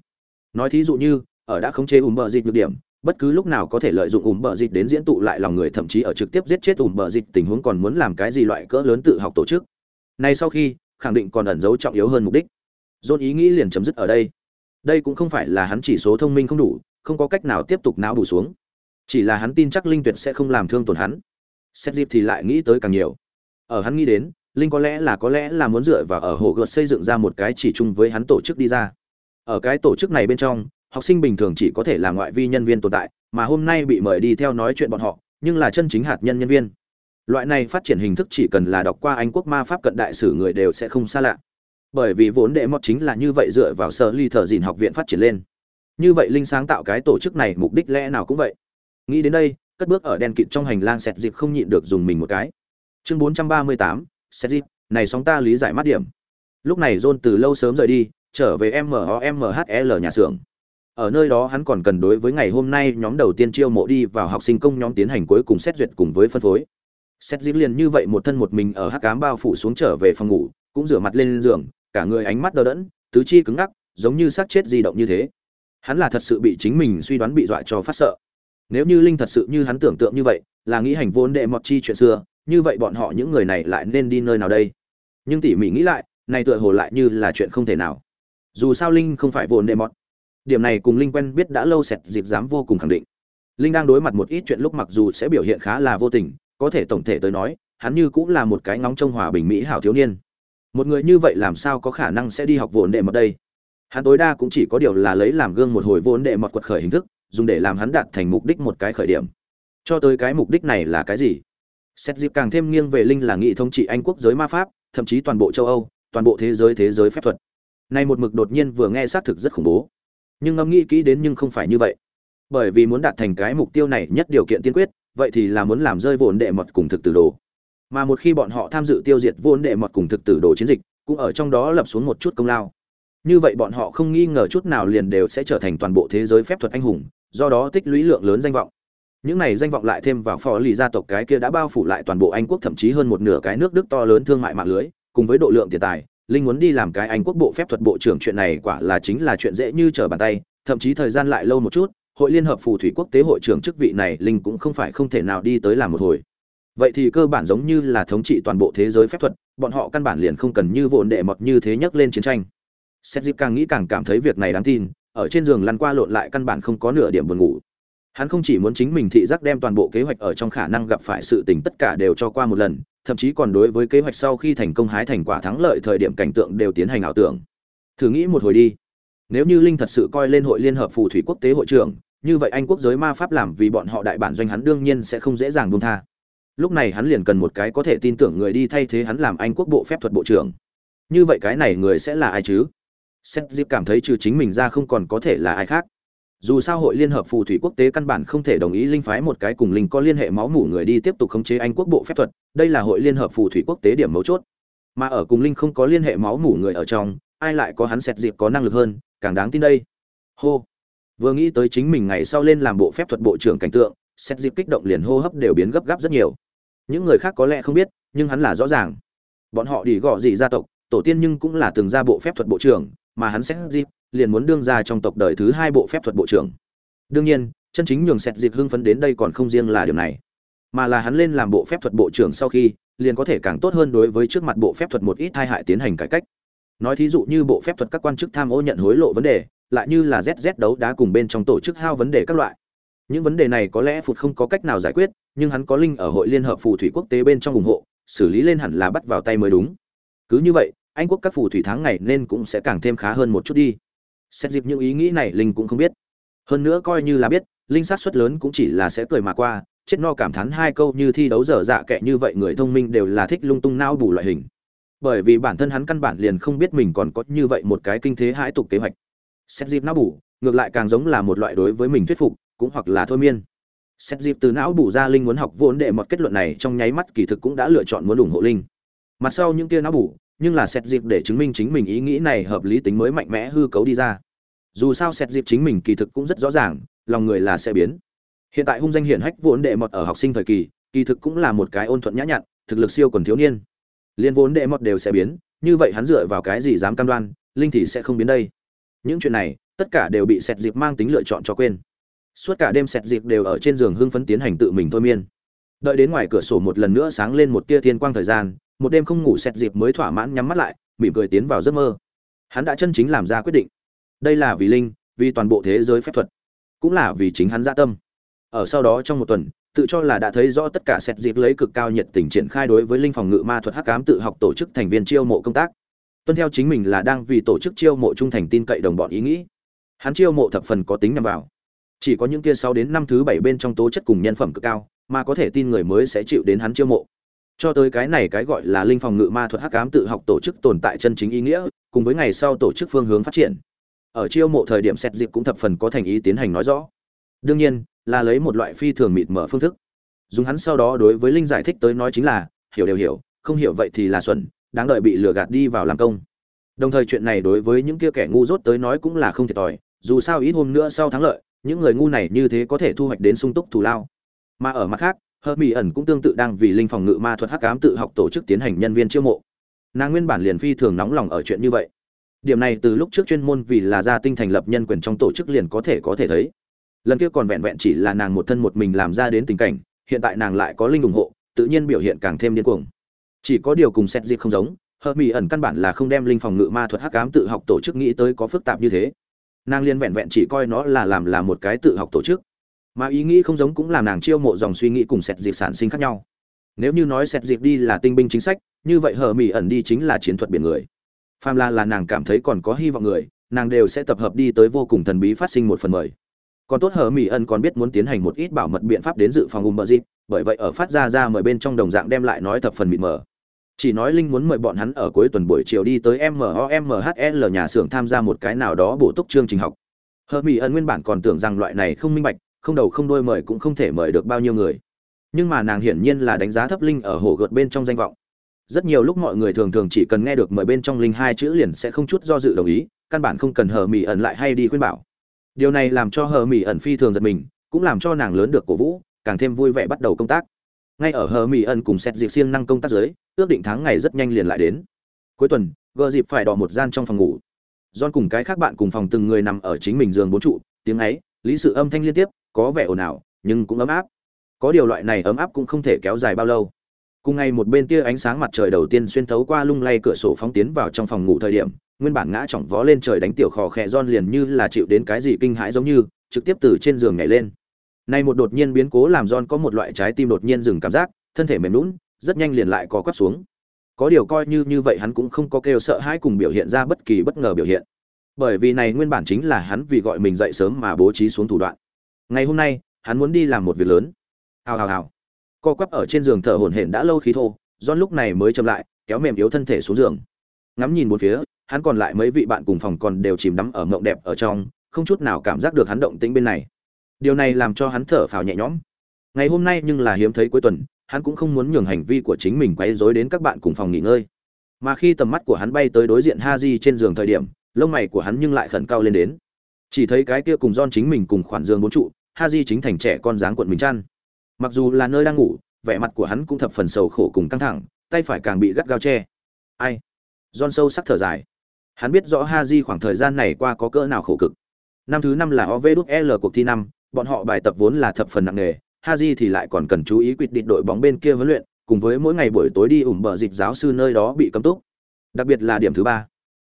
Nói thí dụ như, ở đã khống chế ủng bờ dịch nhược điểm, bất cứ lúc nào có thể lợi dụng ủng bờ dịch đến diễn tụ lại lòng người, thậm chí ở trực tiếp giết chết ủng bờ dịch, tình huống còn muốn làm cái gì loại cỡ lớn tự học tổ chức. Này sau khi, khẳng định còn ẩn giấu trọng yếu hơn mục đích. Dôn ý nghĩ liền chấm dứt ở đây. Đây cũng không phải là hắn chỉ số thông minh không đủ, không có cách nào tiếp tục não bù xuống. Chỉ là hắn tin chắc linh tuyệt sẽ không làm thương tổn hắn. Xét dịp thì lại nghĩ tới càng nhiều. Ở hắn nghĩ đến linh có lẽ là có lẽ là muốn dựa vào ở hồ gợt xây dựng ra một cái chỉ chung với hắn tổ chức đi ra. Ở cái tổ chức này bên trong học sinh bình thường chỉ có thể là ngoại vi nhân viên tồn tại mà hôm nay bị mời đi theo nói chuyện bọn họ nhưng là chân chính hạt nhân nhân viên. Loại này phát triển hình thức chỉ cần là đọc qua anh quốc ma pháp cận đại sử người đều sẽ không xa lạ. Bởi vì vốn đệ mọt chính là như vậy dựa vào sơ ly thờ dìn học viện phát triển lên. Như vậy linh sáng tạo cái tổ chức này mục đích lẽ nào cũng vậy. Nghĩ đến đây cất bước ở đèn kịt trong hành lang xẹt dịp không nhịn được dùng mình một cái. Chương 438, xét dịp này sóng ta lý giải mắt điểm. Lúc này john từ lâu sớm rời đi, trở về momhl nhà xưởng. Ở nơi đó hắn còn cần đối với ngày hôm nay nhóm đầu tiên chiêu mộ đi vào học sinh công nhóm tiến hành cuối cùng xét duyệt cùng với phân phối. Xét dịp liền như vậy một thân một mình ở hắc cám bao phủ xuống trở về phòng ngủ, cũng rửa mặt lên giường, cả người ánh mắt đờ đẫn, tứ chi cứng ngắc, giống như xác chết di động như thế. Hắn là thật sự bị chính mình suy đoán bị dọa cho phát sợ. Nếu như linh thật sự như hắn tưởng tượng như vậy, là nghĩ hành vốn đệ mọt chi chuyện xưa như vậy bọn họ những người này lại nên đi nơi nào đây? Nhưng tỉ mỉ nghĩ lại, này tựa hồ lại như là chuyện không thể nào. Dù sao linh không phải vốn đệ mọt. Điểm này cùng linh quen biết đã lâu sẹt dịp dám vô cùng khẳng định. Linh đang đối mặt một ít chuyện lúc mặc dù sẽ biểu hiện khá là vô tình, có thể tổng thể tới nói, hắn như cũng là một cái ngóng trông hòa bình mỹ hảo thiếu niên. Một người như vậy làm sao có khả năng sẽ đi học vốn đệ mọt đây? Hắn tối đa cũng chỉ có điều là lấy làm gương một hồi vốn đệ mọt quật khởi hình thức, dùng để làm hắn đạt thành mục đích một cái khởi điểm. Cho tới cái mục đích này là cái gì? Xét dịp càng thêm nghiêng về linh là nghị thống trị anh quốc giới ma pháp, thậm chí toàn bộ châu âu, toàn bộ thế giới thế giới phép thuật. Nay một mực đột nhiên vừa nghe xác thực rất khủng bố. Nhưng ngẫm nghĩ kỹ đến nhưng không phải như vậy. Bởi vì muốn đạt thành cái mục tiêu này nhất điều kiện tiên quyết, vậy thì là muốn làm rơi vốn đệ mật cùng thực tử đồ. Mà một khi bọn họ tham dự tiêu diệt vốn đệ mật cùng thực tử đồ chiến dịch, cũng ở trong đó lập xuống một chút công lao. Như vậy bọn họ không nghi ngờ chút nào liền đều sẽ trở thành toàn bộ thế giới phép thuật anh hùng, do đó tích lũy lượng lớn danh vọng những này danh vọng lại thêm vào phò lì gia tộc cái kia đã bao phủ lại toàn bộ anh quốc, thậm chí hơn một nửa cái nước đức to lớn thương mại mạng lưới, cùng với độ lượng tiền tài, linh muốn đi làm cái anh quốc bộ phép thuật bộ trưởng, chuyện này quả là chính là chuyện dễ như trở bàn tay, thậm chí thời gian lại lâu một chút, hội liên hợp phù thủy quốc tế hội trưởng chức vị này linh cũng không phải không thể nào đi tới làm một hồi. Vậy thì cơ bản giống như là thống trị toàn bộ thế giới phép thuật, bọn họ căn bản liền không cần như vồn đệ mọt như thế nhắc lên chiến tranh. Xét dịp càng nghĩ càng cảm thấy việc này đáng tin, ở trên giường lăn qua lộn lại căn bản không có nửa điểm buồn ngủ hắn không chỉ muốn chính mình thị giác đem toàn bộ kế hoạch ở trong khả năng gặp phải sự tình tất cả đều cho qua một lần, thậm chí còn đối với kế hoạch sau khi thành công hái thành quả thắng lợi thời điểm cảnh tượng đều tiến hành ảo tưởng. Thử nghĩ một hồi đi. Nếu như linh thật sự coi lên hội liên hợp phù thủy quốc tế hội trưởng, như vậy anh quốc giới ma pháp làm vì bọn họ đại bản doanh hắn đương nhiên sẽ không dễ dàng buông tha. Lúc này hắn liền cần một cái có thể tin tưởng người đi thay thế hắn làm anh quốc bộ phép thuật bộ trưởng. Như vậy cái này người sẽ là ai chứ? Seth Diệp cảm thấy trừ chính mình ra không còn có thể là ai khác. Dù sao hội liên hợp phù thủy quốc tế căn bản không thể đồng ý linh phái một cái cùng linh có liên hệ máu mủ người đi tiếp tục khống chế Anh quốc bộ phép thuật, đây là hội liên hợp phù thủy quốc tế điểm mấu chốt. Mà ở cùng linh không có liên hệ máu mủ người ở trong, ai lại có hắn xét Diệp có năng lực hơn, càng đáng tin đây. Hô. Vừa nghĩ tới chính mình ngày sau lên làm bộ phép thuật bộ trưởng cảnh tượng, xét dịp kích động liền hô hấp đều biến gấp gáp rất nhiều những người khác có lẽ không biết nhưng hắn là rõ ràng bọn họ đi gọ gì gia tộc tổ tiên nhưng cũng là từng ra bộ phép thuật bộ trưởng mà hắn xét dịp liền muốn đương ra trong tộc đời thứ hai bộ phép thuật bộ trưởng. Đương nhiên, chân chính nhường xét dịp hưng phấn đến đây còn không riêng là điều này, mà là hắn lên làm bộ phép thuật bộ trưởng sau khi, liền có thể càng tốt hơn đối với trước mặt bộ phép thuật một ít thay hại tiến hành cải cách. Nói thí dụ như bộ phép thuật các quan chức tham ô nhận hối lộ vấn đề, lại như là zz đấu đá cùng bên trong tổ chức hao vấn đề các loại. Những vấn đề này có lẽ phụt không có cách nào giải quyết, nhưng hắn có linh ở hội liên hợp phù thủy quốc tế bên trong ủng hộ, xử lý lên hẳn là bắt vào tay mới đúng. Cứ như vậy, anh quốc các phù thủy tháng ngày nên cũng sẽ càng thêm khá hơn một chút đi xét dịp những ý nghĩ này linh cũng không biết. Hơn nữa coi như là biết, linh sát suất lớn cũng chỉ là sẽ cười mà qua, chết no cảm thán hai câu như thi đấu dở dạ kệ như vậy người thông minh đều là thích lung tung não bù loại hình. Bởi vì bản thân hắn căn bản liền không biết mình còn có như vậy một cái kinh thế hãi tục kế hoạch. Xét dịp não bù, ngược lại càng giống là một loại đối với mình thuyết phục, cũng hoặc là thôi miên. Xét dịp từ não bù ra linh muốn học vốn để một kết luận này trong nháy mắt kỳ thực cũng đã lựa chọn muốn ủng hộ linh. Mặt sau những kia não bù nhưng là xét dịp để chứng minh chính mình ý nghĩ này hợp lý tính mới mạnh mẽ hư cấu đi ra. Dù sao xét dịp chính mình kỳ thực cũng rất rõ ràng, lòng người là sẽ biến. Hiện tại hung danh hiển hách vốn đệ mọt ở học sinh thời kỳ kỳ thực cũng là một cái ôn thuận nhã nhặn, thực lực siêu còn thiếu niên. Liên vốn đệ mọt đều sẽ biến, như vậy hắn dựa vào cái gì dám cam đoan, linh thì sẽ không biến đây. Những chuyện này, tất cả đều bị sẹt dịp mang tính lựa chọn cho quên. Suốt cả đêm sẹt dịp đều ở trên giường hưng phấn tiến hành tự mình thôi miên. Đợi đến ngoài cửa sổ một lần nữa sáng lên một tia thiên quang thời gian một đêm không ngủ sẹt dịp mới thỏa mãn nhắm mắt lại, mỉm cười tiến vào giấc mơ. Hắn đã chân chính làm ra quyết định. Đây là vì linh, vì toàn bộ thế giới phép thuật, cũng là vì chính hắn dạ tâm. Ở sau đó trong một tuần, tự cho là đã thấy rõ tất cả sẹt dịp lấy cực cao nhiệt tình triển khai đối với linh phòng ngự ma thuật hắc ám tự học tổ chức thành viên chiêu mộ công tác. Tuân theo chính mình là đang vì tổ chức chiêu mộ trung thành tin cậy đồng bọn ý nghĩ. Hắn chiêu mộ thập phần có tính nhằm vào. Chỉ có những kia sáu đến năm thứ bảy bên trong tố chất cùng nhân phẩm cực cao, mà có thể tin người mới sẽ chịu đến hắn chiêu mộ cho tới cái này cái gọi là linh phòng ngự ma thuật hắc ám tự học tổ chức tồn tại chân chính ý nghĩa, cùng với ngày sau tổ chức phương hướng phát triển. Ở chiêu mộ thời điểm xét dịp cũng thập phần có thành ý tiến hành nói rõ. Đương nhiên, là lấy một loại phi thường mịt mở phương thức. Dùng hắn sau đó đối với linh giải thích tới nói chính là, hiểu đều hiểu, không hiểu vậy thì là xuẩn, đáng đợi bị lừa gạt đi vào làm công. Đồng thời chuyện này đối với những kia kẻ ngu dốt tới nói cũng là không thiệt thòi, dù sao ít hôm nữa sau thắng lợi, những người ngu này như thế có thể thu hoạch đến sung túc thù lao. Mà ở mặt khác Hợp mỹ ẩn cũng tương tự đang vì linh phòng ngự ma thuật hắc cám tự học tổ chức tiến hành nhân viên chiêu mộ. Nàng nguyên bản liền phi thường nóng lòng ở chuyện như vậy. Điểm này từ lúc trước chuyên môn vì là gia tinh thành lập nhân quyền trong tổ chức liền có thể có thể thấy. Lần kia còn vẹn vẹn chỉ là nàng một thân một mình làm ra đến tình cảnh, hiện tại nàng lại có linh ủng hộ, tự nhiên biểu hiện càng thêm điên cuồng. Chỉ có điều cùng xét dịp không giống, hợp mỹ ẩn căn bản là không đem linh phòng ngự ma thuật hắc cám tự học tổ chức nghĩ tới có phức tạp như thế. Nàng liên vẹn vẹn chỉ coi nó là làm là một cái tự học tổ chức mà ý nghĩ không giống cũng làm nàng chiêu mộ dòng suy nghĩ cùng sẹt dịp sản sinh khác nhau. Nếu như nói sẹt dịp đi là tinh binh chính sách, như vậy hờ mỹ ẩn đi chính là chiến thuật biển người. Phàm là là nàng cảm thấy còn có hy vọng người, nàng đều sẽ tập hợp đi tới vô cùng thần bí phát sinh một phần mời còn tốt hờ mỹ ẩn còn biết muốn tiến hành một ít bảo mật biện pháp đến dự phòng ùm bờ dịp bởi vậy ở phát ra ra mời bên trong đồng dạng đem lại nói thập phần mịt mờ. Chỉ nói linh muốn mời bọn hắn ở cuối tuần buổi chiều đi tới mohmhl nhà xưởng tham gia một cái nào đó bổ túc chương trình học. Hờ mỹ ẩn nguyên bản còn tưởng rằng loại này không minh bạch không đầu không đôi mời cũng không thể mời được bao nhiêu người. Nhưng mà nàng hiển nhiên là đánh giá thấp linh ở hồ gợt bên trong danh vọng. Rất nhiều lúc mọi người thường thường chỉ cần nghe được mời bên trong linh hai chữ liền sẽ không chút do dự đồng ý, căn bản không cần hờ mỹ ẩn lại hay đi khuyên bảo. Điều này làm cho hờ mỹ ẩn phi thường giật mình, cũng làm cho nàng lớn được cổ vũ, càng thêm vui vẻ bắt đầu công tác. Ngay ở hờ mỹ ẩn cùng xét dịp siêng năng công tác giới ước định tháng ngày rất nhanh liền lại đến. Cuối tuần, gờ dịp phải đỏ một gian trong phòng ngủ. John cùng cái khác bạn cùng phòng từng người nằm ở chính mình giường bốn trụ, tiếng ấy, lý sự âm thanh liên tiếp có vẻ ồn ào nhưng cũng ấm áp có điều loại này ấm áp cũng không thể kéo dài bao lâu cùng ngày một bên tia ánh sáng mặt trời đầu tiên xuyên thấu qua lung lay cửa sổ phóng tiến vào trong phòng ngủ thời điểm nguyên bản ngã chỏng vó lên trời đánh tiểu khò khẽ ron liền như là chịu đến cái gì kinh hãi giống như trực tiếp từ trên giường nhảy lên Nay một đột nhiên biến cố làm ron có một loại trái tim đột nhiên dừng cảm giác, thân thể mềm lún rất nhanh liền lại có quắp xuống. Có điều coi như như vậy hắn cũng không có kêu sợ hãi cùng biểu hiện ra bất kỳ bất ngờ biểu hiện. Bởi vì này nguyên bản chính là hắn vì gọi mình dậy sớm mà bố trí xuống thủ đoạn. Ngày hôm nay, hắn muốn đi làm một việc lớn. Hào hào hào. Co quắp ở trên giường thở hổn hển đã lâu khí thô, John lúc này mới chậm lại, kéo mềm yếu thân thể xuống giường. Ngắm nhìn bốn phía, hắn còn lại mấy vị bạn cùng phòng còn đều chìm đắm ở mộng đẹp ở trong, không chút nào cảm giác được hắn động tĩnh bên này điều này làm cho hắn thở phào nhẹ nhõm ngày hôm nay nhưng là hiếm thấy cuối tuần hắn cũng không muốn nhường hành vi của chính mình quấy rối đến các bạn cùng phòng nghỉ ngơi mà khi tầm mắt của hắn bay tới đối diện ha di trên giường thời điểm lông mày của hắn nhưng lại khẩn cao lên đến chỉ thấy cái kia cùng don chính mình cùng khoản giường bốn trụ ha di chính thành trẻ con dáng quận mình chăn. Mặc dù là nơi đang ngủ, vẻ mặt của hắn cũng thập phần sầu khổ cùng căng thẳng, tay phải càng bị gắt gao che. Ai? John sâu sắc thở dài. Hắn biết rõ ha di khoảng thời gian này qua có cỡ nào khổ cực. Năm thứ năm là ovl cuộc thi năm, bọn họ bài tập vốn là thập phần nặng nề, ha di thì lại còn cần chú ý quyết định đội bóng bên kia huấn luyện, cùng với mỗi ngày buổi tối đi ủng bờ dịch giáo sư nơi đó bị cấm túc. Đặc biệt là điểm thứ ba.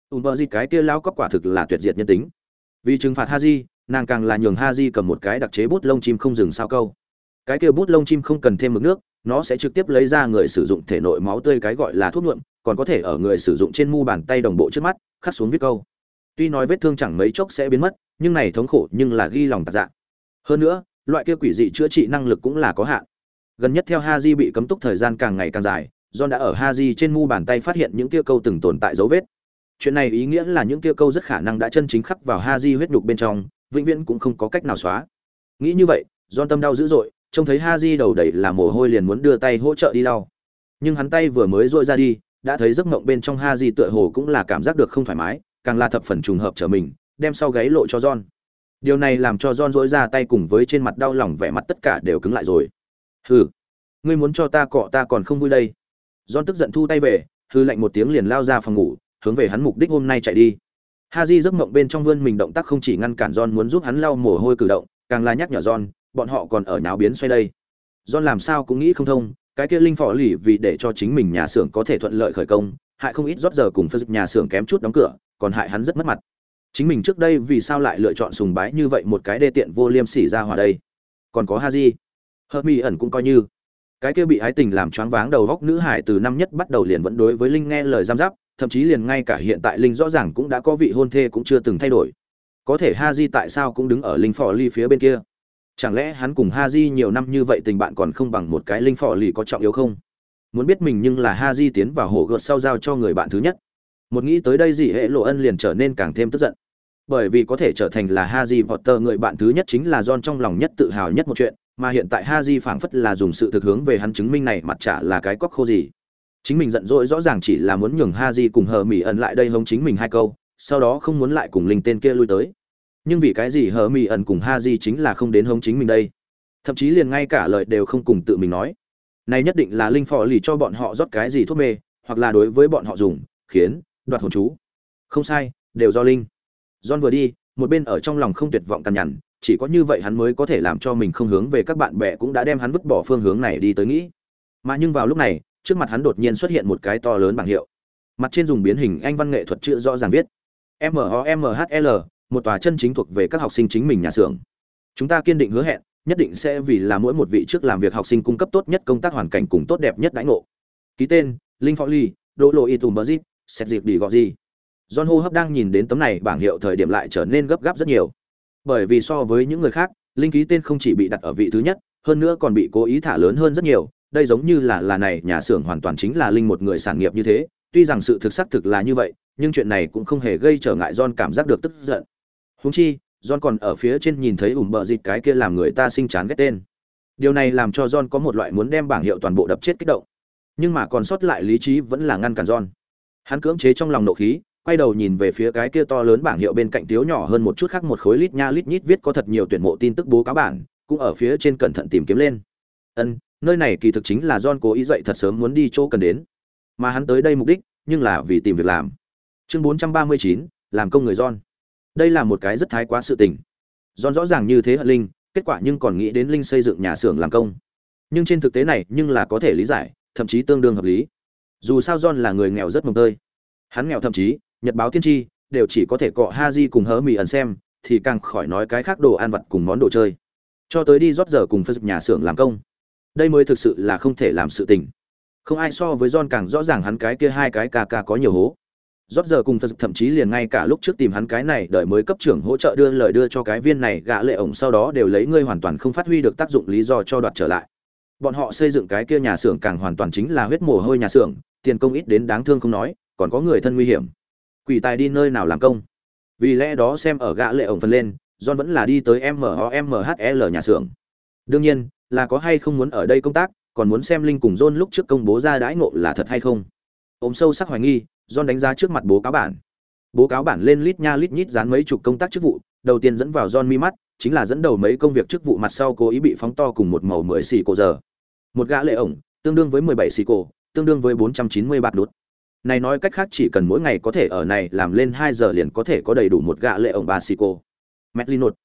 Ủng bờ dịch cái kia lao cấp quả thực là tuyệt diệt nhân tính. Vì trừng phạt ha di nàng càng là nhường ha di cầm một cái đặc chế bút lông chim không dừng sao câu. Cái kia bút lông chim không cần thêm mực nước, nó sẽ trực tiếp lấy ra người sử dụng thể nội máu tươi cái gọi là thuốc nhuộm, còn có thể ở người sử dụng trên mu bàn tay đồng bộ trước mắt, khắc xuống viết câu. Tuy nói vết thương chẳng mấy chốc sẽ biến mất, nhưng này thống khổ nhưng là ghi lòng tạc dạ. Hơn nữa, loại kia quỷ dị chữa trị năng lực cũng là có hạn. Gần nhất theo haji bị cấm túc thời gian càng ngày càng dài, john đã ở haji trên mu bàn tay phát hiện những kia câu từng tồn tại dấu vết. Chuyện này ý nghĩa là những kia câu rất khả năng đã chân chính khắc vào haji huyết nhục bên trong vĩnh viễn cũng không có cách nào xóa. Nghĩ như vậy, john tâm đau dữ dội, trông thấy haji đầu đầy là mồ hôi liền muốn đưa tay hỗ trợ đi lau. Nhưng hắn tay vừa mới dội ra đi, đã thấy giấc mộng bên trong haji tựa hồ cũng là cảm giác được không thoải mái, càng là thập phần trùng hợp trở mình, đem sau gáy lộ cho john. Điều này làm cho john dỗi ra tay cùng với trên mặt đau lòng vẻ mặt tất cả đều cứng lại rồi. Hừ, ngươi muốn cho ta cọ ta còn không vui đây. John tức giận thu tay về, hư lạnh một tiếng liền lao ra phòng ngủ, hướng về hắn mục đích hôm nay chạy đi ha di giấc mộng bên trong vươn mình động tác không chỉ ngăn cản john muốn giúp hắn lau mồ hôi cử động, càng là nhắc nhở john, bọn họ còn ở nháo biến xoay đây. John làm sao cũng nghĩ không thông, cái kia linh phò lì vì để cho chính mình nhà xưởng có thể thuận lợi khởi công, hại không ít rót giờ cùng phân nhà xưởng kém chút đóng cửa, còn hại hắn rất mất mặt. Chính mình trước đây vì sao lại lựa chọn sùng bái như vậy một cái đê tiện vô liêm sỉ ra hòa đây? Còn có ha di hơ mi ẩn cũng coi như. Cái kia bị ái tình làm choáng váng đầu góc nữ hải từ năm nhất bắt đầu liền vẫn đối với linh nghe lời giam giáp thậm chí liền ngay cả hiện tại linh rõ ràng cũng đã có vị hôn thê cũng chưa từng thay đổi. Có thể ha di tại sao cũng đứng ở linh phò ly phía bên kia? Chẳng lẽ hắn cùng ha di nhiều năm như vậy tình bạn còn không bằng một cái linh phò ly có trọng yếu không? Muốn biết mình nhưng là ha di tiến vào hổ gợt sau giao cho người bạn thứ nhất. Một nghĩ tới đây dị hệ lộ ân liền trở nên càng thêm tức giận. Bởi vì có thể trở thành là ha Haji Potter người bạn thứ nhất chính là John trong lòng nhất tự hào nhất một chuyện, mà hiện tại ha di phảng phất là dùng sự thực hướng về hắn chứng minh này mặt trả là cái quắc khô gì. Chính mình giận dỗi rõ ràng chỉ là muốn nhường ha di cùng hờ mỹ ẩn lại đây hống chính mình hai câu, sau đó không muốn lại cùng linh tên kia lui tới. Nhưng vì cái gì hờ mỹ ẩn cùng ha di chính là không đến hống chính mình đây? Thậm chí liền ngay cả lời đều không cùng tự mình nói. Này nhất định là linh phò lì cho bọn họ rót cái gì thuốc mê, hoặc là đối với bọn họ dùng, khiến đoạt hồn chú. Không sai, đều do linh John vừa đi, một bên ở trong lòng không tuyệt vọng cằn nhằn, chỉ có như vậy hắn mới có thể làm cho mình không hướng về các bạn bè cũng đã đem hắn vứt bỏ phương hướng này đi tới nghĩ. Mà nhưng vào lúc này, trước mặt hắn đột nhiên xuất hiện một cái to lớn bảng hiệu. Mặt trên dùng biến hình anh văn nghệ thuật chữ rõ ràng viết: M O M H L, một tòa chân chính thuộc về các học sinh chính mình nhà xưởng. Chúng ta kiên định hứa hẹn, nhất định sẽ vì là mỗi một vị trước làm việc học sinh cung cấp tốt nhất công tác hoàn cảnh cùng tốt đẹp nhất đãi ngộ. Ký tên: Linh Phó Ly, Đỗ Lộ Y Tùng Bơ Dít, Xét dịp đi gọi gì. John hô hấp đang nhìn đến tấm này bảng hiệu thời điểm lại trở nên gấp gáp rất nhiều. Bởi vì so với những người khác, linh ký tên không chỉ bị đặt ở vị thứ nhất, hơn nữa còn bị cố ý thả lớn hơn rất nhiều, đây giống như là là này nhà xưởng hoàn toàn chính là linh một người sản nghiệp như thế, tuy rằng sự thực xác thực là như vậy, nhưng chuyện này cũng không hề gây trở ngại John cảm giác được tức giận. húng chi, John còn ở phía trên nhìn thấy ủm bợ dịt cái kia làm người ta sinh chán ghét tên. Điều này làm cho John có một loại muốn đem bảng hiệu toàn bộ đập chết kích động. Nhưng mà còn sót lại lý trí vẫn là ngăn cản John. Hắn cưỡng chế trong lòng nộ khí, quay đầu nhìn về phía cái kia to lớn bảng hiệu bên cạnh tiếu nhỏ hơn một chút khác một khối lít nha lít nhít viết có thật nhiều tuyển mộ tin tức bố cáo bản, cũng ở phía trên cẩn thận tìm kiếm lên. Ân, nơi này kỳ thực chính là John cố ý dậy thật sớm muốn đi chỗ cần đến. Mà hắn tới đây mục đích, nhưng là vì tìm việc làm. Chương 439, làm công người John. Đây là một cái rất thái quá sự tình. John rõ ràng như thế hận Linh, kết quả nhưng còn nghĩ đến Linh xây dựng nhà xưởng làm công. Nhưng trên thực tế này, nhưng là có thể lý giải, thậm chí tương đương hợp lý. Dù sao John là người nghèo rất mồng tơi. Hắn nghèo thậm chí nhật báo tiên tri đều chỉ có thể cọ haji cùng hớ mì ẩn xem thì càng khỏi nói cái khác đồ ăn vặt cùng món đồ chơi cho tới đi rót giờ cùng phân nhà xưởng làm công đây mới thực sự là không thể làm sự tình. Không ai so với john càng rõ ràng hắn cái kia hai cái ca ca có nhiều hố. Rót giờ cùng phật thậm chí liền ngay cả lúc trước tìm hắn cái này đợi mới cấp trưởng hỗ trợ đưa lời đưa cho cái viên này gã lệ ổng sau đó đều lấy ngươi hoàn toàn không phát huy được tác dụng lý do cho đoạt trở lại. Bọn họ xây dựng cái kia nhà xưởng càng hoàn toàn chính là huyết mồ hôi nhà xưởng, tiền công ít đến đáng thương không nói, còn có người thân nguy hiểm. Quỷ tài đi nơi nào làm công? Vì lẽ đó xem ở gã lệ ổng phần lên, john vẫn là đi tới mohmhl nhà xưởng. Đương nhiên là có hay không muốn ở đây công tác, còn muốn xem linh cùng john lúc trước công bố ra đãi ngộ là thật hay không. Ôm sâu sắc hoài nghi, john đánh giá trước mặt bố cáo bản. Bố cáo bản lên lít nha lít nhít dán mấy chục công tác chức vụ, đầu tiên dẫn vào john mi mắt, chính là dẫn đầu mấy công việc chức vụ mặt sau cố ý bị phóng to cùng một màu mười xì cổ giờ. Một gã lệ ổng, tương đương với mười bảy xì cổ, tương đương với bốn trăm chín mươi đút này nói cách khác chỉ cần mỗi ngày có thể ở này làm lên hai giờ liền có thể có đầy đủ một gã lệ ổng ba xì cổ. Metlinot.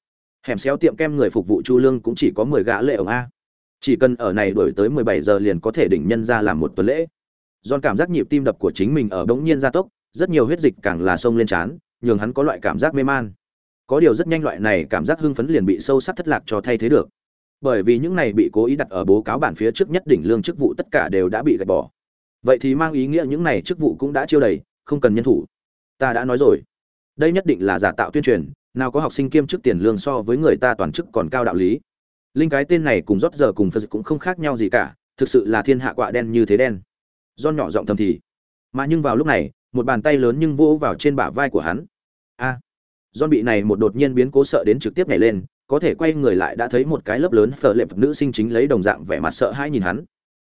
Hẻm xéo tiệm kem người phục vụ Chu Lương cũng chỉ có 10 gã lệ ổng a. Chỉ cần ở này đổi tới 17 giờ liền có thể đỉnh nhân ra làm một tuần lễ. John cảm giác nhịp tim đập của chính mình ở bỗng nhiên gia tốc, rất nhiều huyết dịch càng là sông lên trán, nhường hắn có loại cảm giác mê man. Có điều rất nhanh loại này cảm giác hưng phấn liền bị sâu sắc thất lạc cho thay thế được. Bởi vì những này bị cố ý đặt ở bố cáo bản phía trước nhất đỉnh lương chức vụ tất cả đều đã bị gạch bỏ. Vậy thì mang ý nghĩa những này chức vụ cũng đã chiêu đầy, không cần nhân thủ. Ta đã nói rồi, đây nhất định là giả tạo tuyên truyền, nào có học sinh kiêm chức tiền lương so với người ta toàn chức còn cao đạo lý linh cái tên này cùng rót giờ cùng phật cũng không khác nhau gì cả thực sự là thiên hạ quạ đen như thế đen. Do nhỏ giọng thầm thì mà nhưng vào lúc này một bàn tay lớn nhưng vỗ vào trên bả vai của hắn. A à, do bị này một đột nhiên biến cố sợ đến trực tiếp nhảy lên có thể quay người lại đã thấy một cái lớp lớn phở lệp nữ sinh chính lấy đồng dạng vẻ mặt sợ hãi nhìn hắn.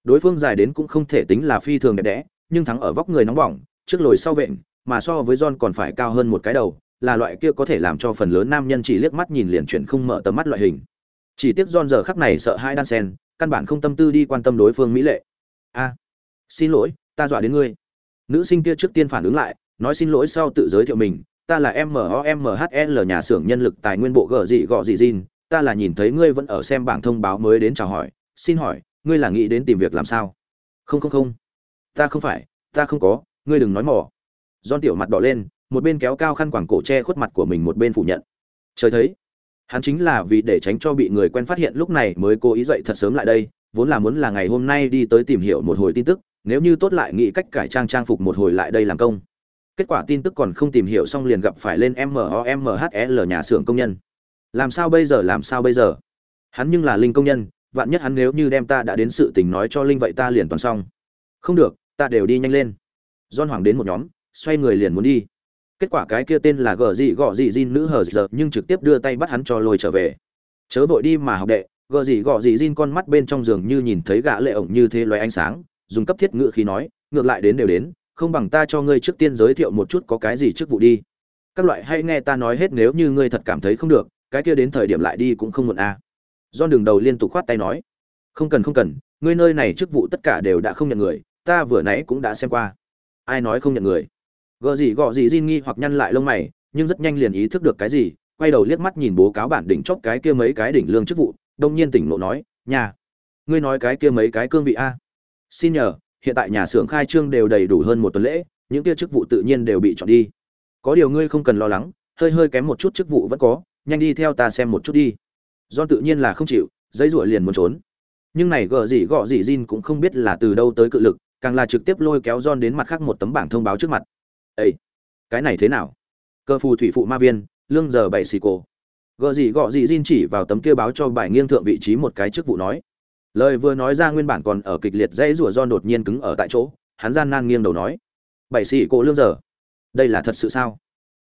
Đối phương dài đến cũng không thể tính là phi thường đẹp đẽ nhưng thắng ở vóc người nóng bỏng trước lồi sau vện mà so với John còn phải cao hơn một cái đầu là loại kia có thể làm cho phần lớn nam nhân chỉ liếc mắt nhìn liền chuyển không mở tầm mắt loại hình chỉ tiếc John giờ khắc này sợ hai đan sen căn bản không tâm tư đi quan tâm đối phương mỹ lệ a xin lỗi ta dọa đến ngươi nữ sinh kia trước tiên phản ứng lại nói xin lỗi sau tự giới thiệu mình ta là MOMHL nhà xưởng nhân lực tài nguyên bộ gờ dị gọ dị gin ta là nhìn thấy ngươi vẫn ở xem bảng thông báo mới đến chào hỏi, xin hỏi, ngươi là nghĩ đến tìm việc làm sao? Không không không, ta không phải, ta không có, ngươi đừng nói mỏ. don tiểu mặt đỏ lên, một bên kéo cao khăn quàng cổ che khuất mặt của mình một bên phủ nhận trời thấy hắn chính là vì để tránh cho bị người quen phát hiện lúc này mới cố ý dậy thật sớm lại đây, vốn là muốn là ngày hôm nay đi tới tìm hiểu một hồi tin tức, nếu như tốt lại nghĩ cách cải trang trang phục một hồi lại đây làm công. Kết quả tin tức còn không tìm hiểu xong liền gặp phải lên momhl nhà xưởng công nhân. Làm sao bây giờ, làm sao bây giờ? Hắn nhưng là linh công nhân, vạn nhất hắn nếu như đem ta đã đến sự tình nói cho linh vậy ta liền toàn xong. Không được, ta đều đi nhanh lên. Don hoàng đến một nhóm, xoay người liền muốn đi kết quả cái kia tên là gờ gì gọ gì Jin nữ hờ giờ, nhưng trực tiếp đưa tay bắt hắn cho lôi trở về. Chớ vội đi mà học đệ, gờ gì gọ gì Jin con mắt bên trong giường như nhìn thấy gã lệ ổng như thế loé ánh sáng, dùng cấp thiết ngựa khí nói, ngược lại đến đều đến, không bằng ta cho ngươi trước tiên giới thiệu một chút có cái gì chức vụ đi. Các loại hãy nghe ta nói hết nếu như ngươi thật cảm thấy không được, cái kia đến thời điểm lại đi cũng không muộn a à. do đường đầu liên tục khoát tay nói, không cần không cần, ngươi nơi này chức vụ tất cả đều đã không nhận người, ta vừa nãy cũng đã xem qua. Ai nói không nhận người? Gợ gì gọ gì Jin nghi hoặc nhăn lại lông mày, nhưng rất nhanh liền ý thức được cái gì, quay đầu liếc mắt nhìn bố cáo bản đỉnh chóp cái kia mấy cái đỉnh lương chức vụ, đông nhiên tỉnh nộ nói, nhà, ngươi nói cái kia mấy cái cương vị a? Xin nhờ, hiện tại nhà xưởng khai trương đều đầy đủ hơn một tuần lễ, những kia chức vụ tự nhiên đều bị chọn đi. Có điều ngươi không cần lo lắng, hơi hơi kém một chút chức vụ vẫn có, nhanh đi theo ta xem một chút đi. Do tự nhiên là không chịu, giấy rủa liền muốn trốn. Nhưng này gợ gì gọ gì Jin cũng không biết là từ đâu tới cự lực, càng là trực tiếp lôi kéo John đến mặt khác một tấm bảng thông báo trước mặt ấy cái này thế nào? Cơ phù thủy phụ ma viên lương giờ bảy xì cổ. Gợ gì gọ gì xin chỉ vào tấm kia báo cho bài nghiêng thượng vị trí một cái chức vụ nói. Lời vừa nói ra nguyên bản còn ở kịch liệt dãy rủa do đột nhiên cứng ở tại chỗ hắn gian nan nghiêng đầu nói. Bảy xì cổ lương giờ. Đây là thật sự sao?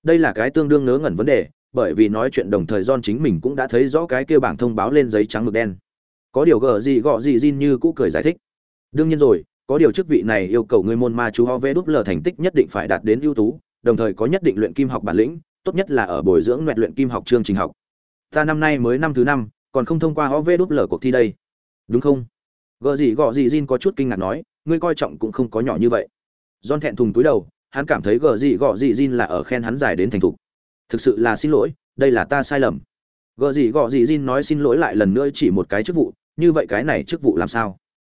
Đây là cái tương đương ngớ ngẩn vấn đề bởi vì nói chuyện đồng thời don chính mình cũng đã thấy rõ cái kia bảng thông báo lên giấy trắng mực đen. Có điều gở gì gọ gì Jin như cũ cười giải thích. Đương nhiên rồi, có điều chức vị này yêu cầu ngươi môn ma chú ho vê đúp lờ thành tích nhất định phải đạt đến ưu tú, đồng thời có nhất định luyện kim học bản lĩnh, tốt nhất là ở bồi dưỡng luyện luyện kim học chương trình học. Ta năm nay mới năm thứ năm, còn không thông qua ho vê đúp lờ cuộc thi đây. Đúng không? Gợ gì gọ gì Jin có chút kinh ngạc nói, ngươi coi trọng cũng không có nhỏ như vậy. John thẹn thùng túi đầu, hắn cảm thấy gợ gì gọ gì Jin là ở khen hắn giải đến thành thục. Thực sự là xin lỗi, đây là ta sai lầm. Gợ gì gọ gì Jin nói xin lỗi lại lần nữa chỉ một cái chức vụ, như vậy cái này chức vụ làm sao?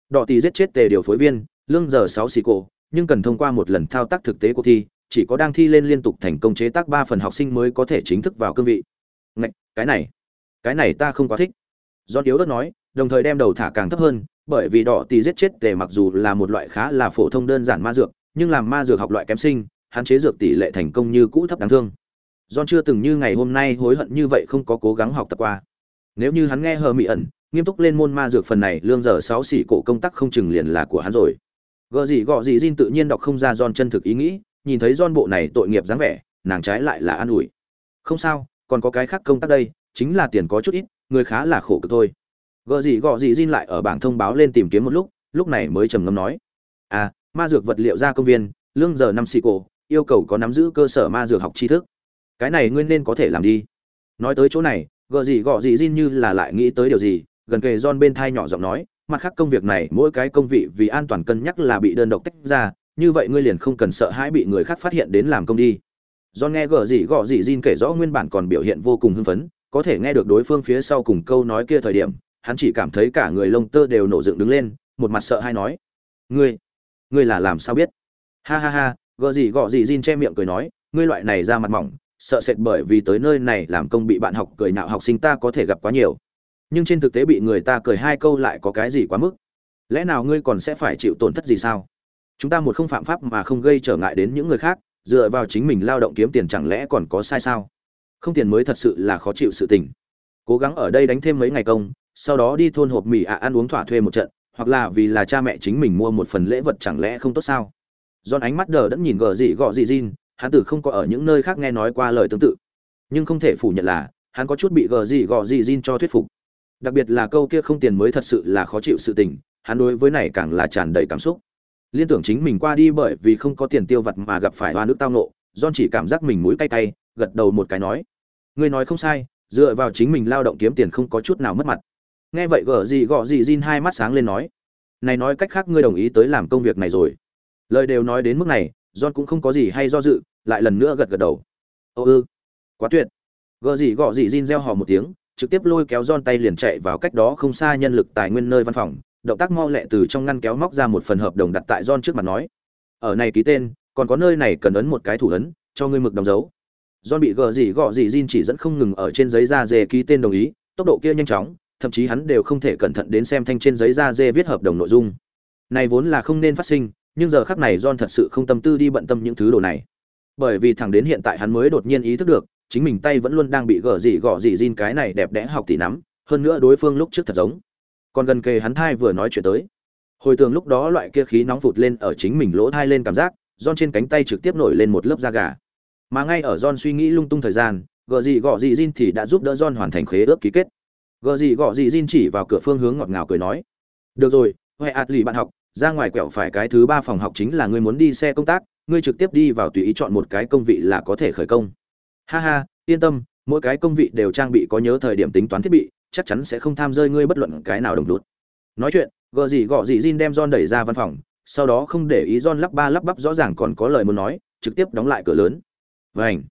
Đỏ tỷ giết chết tề điều phối viên lương giờ sáu xì cổ nhưng cần thông qua một lần thao tác thực tế của thi chỉ có đang thi lên liên tục thành công chế tác ba phần học sinh mới có thể chính thức vào cương vị. Ngạch, cái này cái này ta không quá thích. Do yếu đất nói đồng thời đem đầu thả càng thấp hơn bởi vì đỏ tỷ giết chết tề mặc dù là một loại khá là phổ thông đơn giản ma dược nhưng làm ma dược học loại kém sinh hạn chế dược tỷ lệ thành công như cũ thấp đáng thương. John chưa từng như ngày hôm nay hối hận như vậy không có cố gắng học tập qua. Nếu như hắn nghe hờ mị ẩn, nghiêm túc lên môn ma dược phần này, lương giờ sáu xỉ cổ công tác không chừng liền là của hắn rồi. Gợ gì gọ gì Jin tự nhiên đọc không ra Don chân thực ý nghĩ, nhìn thấy Don bộ này tội nghiệp dáng vẻ, nàng trái lại là an ủi. Không sao, còn có cái khác công tác đây, chính là tiền có chút ít, người khá là khổ cực thôi. Gợ gì gọ gì Jin lại ở bảng thông báo lên tìm kiếm một lúc lúc này mới trầm ngâm nói. À ma dược vật liệu ra công viên, lương giờ năm xỉ cổ, yêu cầu có nắm giữ cơ sở ma dược học tri thức. Cái này nguyên nên có thể làm đi. Nói tới chỗ này gợ gì gọ gì Jin như là lại nghĩ tới điều gì gần kề John bên thai nhỏ giọng nói, mặt khác công việc này, mỗi cái công vị vì an toàn cân nhắc là bị đơn độc tách ra, như vậy ngươi liền không cần sợ hãi bị người khác phát hiện đến làm công đi. John nghe gở gì gọ gì Jin kể rõ nguyên bản còn biểu hiện vô cùng hưng phấn, có thể nghe được đối phương phía sau cùng câu nói kia thời điểm, hắn chỉ cảm thấy cả người lông tơ đều nổ dựng đứng lên, một mặt sợ hãi nói, ngươi ngươi là làm sao biết? Ha ha ha, gở gì gọ gì Jin che miệng cười nói, ngươi loại này ra mặt mỏng, sợ sệt bởi vì tới nơi này làm công bị bạn học cười nhạo học sinh ta có thể gặp quá nhiều nhưng trên thực tế bị người ta cười hai câu lại có cái gì quá mức? Lẽ nào ngươi còn sẽ phải chịu tổn thất gì sao? Chúng ta một không phạm pháp mà không gây trở ngại đến những người khác dựa vào chính mình lao động kiếm tiền chẳng lẽ còn có sai sao? Không tiền mới thật sự là khó chịu sự tình. Cố gắng ở đây đánh thêm mấy ngày công sau đó đi thôn hộp mì ạ ăn uống thỏa thuê một trận hoặc là vì là cha mẹ chính mình mua một phần lễ vật chẳng lẽ không tốt sao? Giòn ánh mắt đờ đẫn nhìn gờ gì gọ gì Jin, hắn tử không có ở những nơi khác nghe nói qua lời tương tự. Nhưng không thể phủ nhận là, hắn có chút bị gờ gì gọ gì Jin cho thuyết phục. Đặc biệt là câu kia không tiền mới thật sự là khó chịu sự tình, hắn đối với này càng là tràn đầy cảm xúc. Liên tưởng chính mình qua đi bởi vì không có tiền tiêu vặt mà gặp phải hoa nước tao nộ, John chỉ cảm giác mình mũi cay cay, gật đầu một cái nói: "Ngươi nói không sai, dựa vào chính mình lao động kiếm tiền không có chút nào mất mặt." Nghe vậy gở gì gọ gì Jin hai mắt sáng lên nói: "Này nói cách khác ngươi đồng ý tới làm công việc này rồi?" lời đều nói đến mức này john cũng không có gì hay do dự lại lần nữa gật gật đầu ô ư quá tuyệt gở gì gọ gì Jin reo hò một tiếng trực tiếp lôi kéo John tay liền chạy vào cách đó không xa nhân lực tài nguyên nơi văn phòng động tác mau lẹ từ trong ngăn kéo móc ra một phần hợp đồng đặt tại John trước mặt nói ở này ký tên còn có nơi này cần ấn một cái thủ ấn cho ngươi mực đóng dấu John bị gờ gì gọ gì Jin chỉ dẫn không ngừng ở trên giấy da dê ký tên đồng ý tốc độ kia nhanh chóng thậm chí hắn đều không thể cẩn thận đến xem thanh trên giấy da dê viết hợp đồng nội dung này vốn là không nên phát sinh nhưng giờ khắc này John thật sự không tâm tư đi bận tâm những thứ đồ này. Bởi vì thẳng đến hiện tại hắn mới đột nhiên ý thức được, chính mình tay vẫn luôn đang bị gở gì gọ gì Jin cái này đẹp đẽ học tỷ nắm, hơn nữa đối phương lúc trước thật giống. Còn gần kề hắn thai vừa nói chuyện tới. Hồi tưởng lúc đó loại kia khí nóng phụt lên ở chính mình lỗ thai lên cảm giác, John trên cánh tay trực tiếp nổi lên một lớp da gà. Mà ngay ở John suy nghĩ lung tung thời gian, gở gì gọ gì Jin thì đã giúp đỡ John hoàn thành khế ước ký kết. Gở gì gọ gì Jin chỉ vào cửa phương hướng ngọt ngào cười nói: "Được rồi, hoài ạt lì bạn học, ra ngoài quẹo phải cái thứ ba phòng học chính là ngươi muốn đi xe công tác ngươi trực tiếp đi vào tùy ý chọn một cái công vị là có thể khởi công ha ha, yên tâm, mỗi cái công vị đều trang bị có nhớ thời điểm tính toán thiết bị, chắc chắn sẽ không tham rơi ngươi bất luận cái nào đồng đút nói chuyện gờ gì gọ gì Jin đem John đẩy ra văn phòng, sau đó không để ý John lắp ba lắp bắp rõ ràng còn có lời muốn nói, trực tiếp đóng lại cửa lớn. Vảnh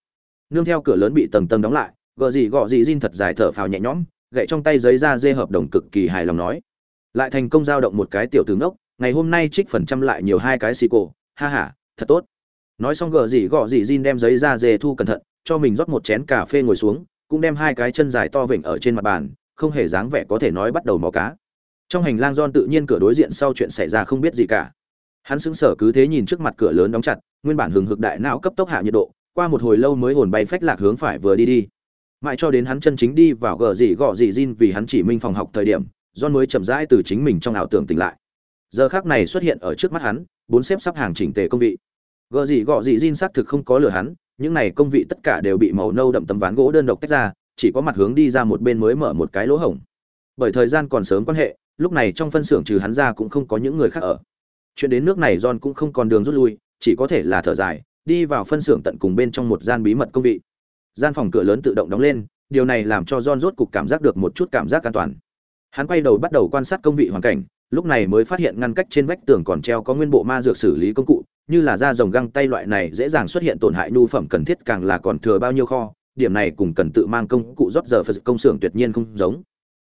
nương theo cửa lớn bị tầng tầng đóng lại gờ gì gọ gì Jin thật dài thở phào nhẹ nhõm, gậy trong tay giấy ra dê hợp đồng cực kỳ hài lòng nói. Lại thành công giao động một cái tiểu tướng đốc, ngày hôm nay trích phần trăm lại nhiều hai cái xì cổ, ha ha, thật tốt. Nói xong gờ gì gọ gì Jin đem giấy ra dề thu cẩn thận cho mình rót một chén cà phê ngồi xuống, cũng đem hai cái chân dài to vểnh ở trên mặt bàn, không hề dáng vẻ có thể nói bắt đầu mò cá. Trong hành lang don tự nhiên cửa đối diện sau chuyện xảy ra không biết gì cả. Hắn sững sờ cứ thế nhìn trước mặt cửa lớn đóng chặt, nguyên bản hừng hực đại não cấp tốc hạ nhiệt độ, qua một hồi lâu mới hồn bay phách lạc hướng phải vừa đi đi. Mãi cho đến hắn chân chính đi vào gờ gì gọ gì Jin vì hắn chỉ minh phòng học thời điểm don mới chậm rãi từ chính mình trong ảo tưởng tỉnh lại. Giờ khác này xuất hiện ở trước mắt hắn, bốn xếp sắp hàng chỉnh tề công vị. Gờ gì gọ gì Jin xác thực không có lừa hắn những này công vị tất cả đều bị màu nâu đậm tấm ván gỗ đơn độc tách ra, chỉ có mặt hướng đi ra một bên mới mở một cái lỗ hổng. Bởi thời gian còn sớm quan hệ, lúc này trong phân xưởng trừ hắn ra cũng không có những người khác ở. Chuyện đến nước này john cũng không còn đường rút lui, chỉ có thể là thở dài, đi vào phân xưởng tận cùng bên trong một gian bí mật công vị. Gian phòng cửa lớn tự động đóng lên, điều này làm cho john rốt cục cảm giác được một chút cảm giác an toàn. Hắn quay đầu bắt đầu quan sát công vị hoàn cảnh, lúc này mới phát hiện ngăn cách trên vách tường còn treo có nguyên bộ ma dược xử lý công cụ như là da rồng găng tay loại này dễ dàng xuất hiện tổn hại nhu phẩm cần thiết càng là còn thừa bao nhiêu kho, điểm này cùng cần tự mang công cụ rót giờ phật công xưởng tuyệt nhiên không giống.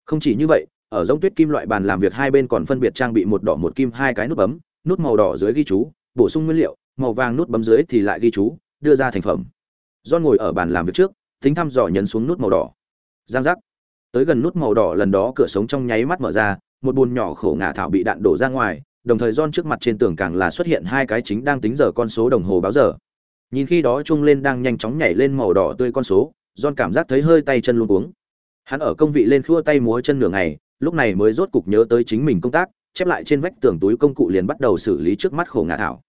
Không chỉ như vậy, ở giống tuyết kim loại bàn làm việc hai bên còn phân biệt trang bị một đỏ một kim hai cái nút bấm, nút màu đỏ dưới ghi chú, bổ sung nguyên liệu, màu vàng nút bấm dưới thì lại ghi chú, đưa ra thành phẩm. Do ngồi ở bàn làm việc trước, tính thăm dò nhấn xuống nút màu đỏ. Giang giác. Tới gần nút màu đỏ lần đó cửa sống trong nháy mắt mở ra, một bùn nhỏ khổ ngả thảo bị đạn đổ ra ngoài đồng thời John trước mặt trên tường càng là xuất hiện hai cái chính đang tính giờ con số đồng hồ báo giờ. Nhìn khi đó chung lên đang nhanh chóng nhảy lên màu đỏ tươi con số, John cảm giác thấy hơi tay chân luống cuống. Hắn ở công vị lên khua tay múa chân nửa ngày, lúc này mới rốt cục nhớ tới chính mình công tác, chép lại trên vách tường túi công cụ liền bắt đầu xử lý trước mắt khổ ngả thảo.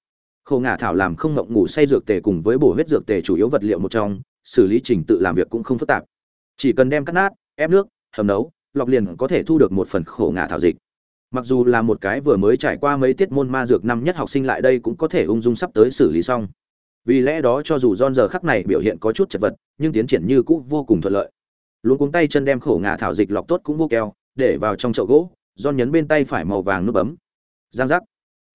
Khổ ngả thảo làm không ngọng ngủ say dược tề cùng với bổ huyết dược tề chủ yếu vật liệu một trong, xử lý trình tự làm việc cũng không phức tạp. Chỉ cần đem cắt nát, ép nước, hầm nấu, lọc liền có thể thu được một phần khổ ngả thảo dịch mặc dù là một cái vừa mới trải qua mấy tiết môn ma dược năm nhất học sinh lại đây cũng có thể ung dung sắp tới xử lý xong. Vì lẽ đó cho dù don giờ khắc này biểu hiện có chút chật vật, nhưng tiến triển như cũ vô cùng thuận lợi. Luôn cuống tay chân đem khổ ngả thảo dịch lọc tốt cũng vô keo, để vào trong chậu gỗ don nhấn bên tay phải màu vàng nút bấm. Giang giác.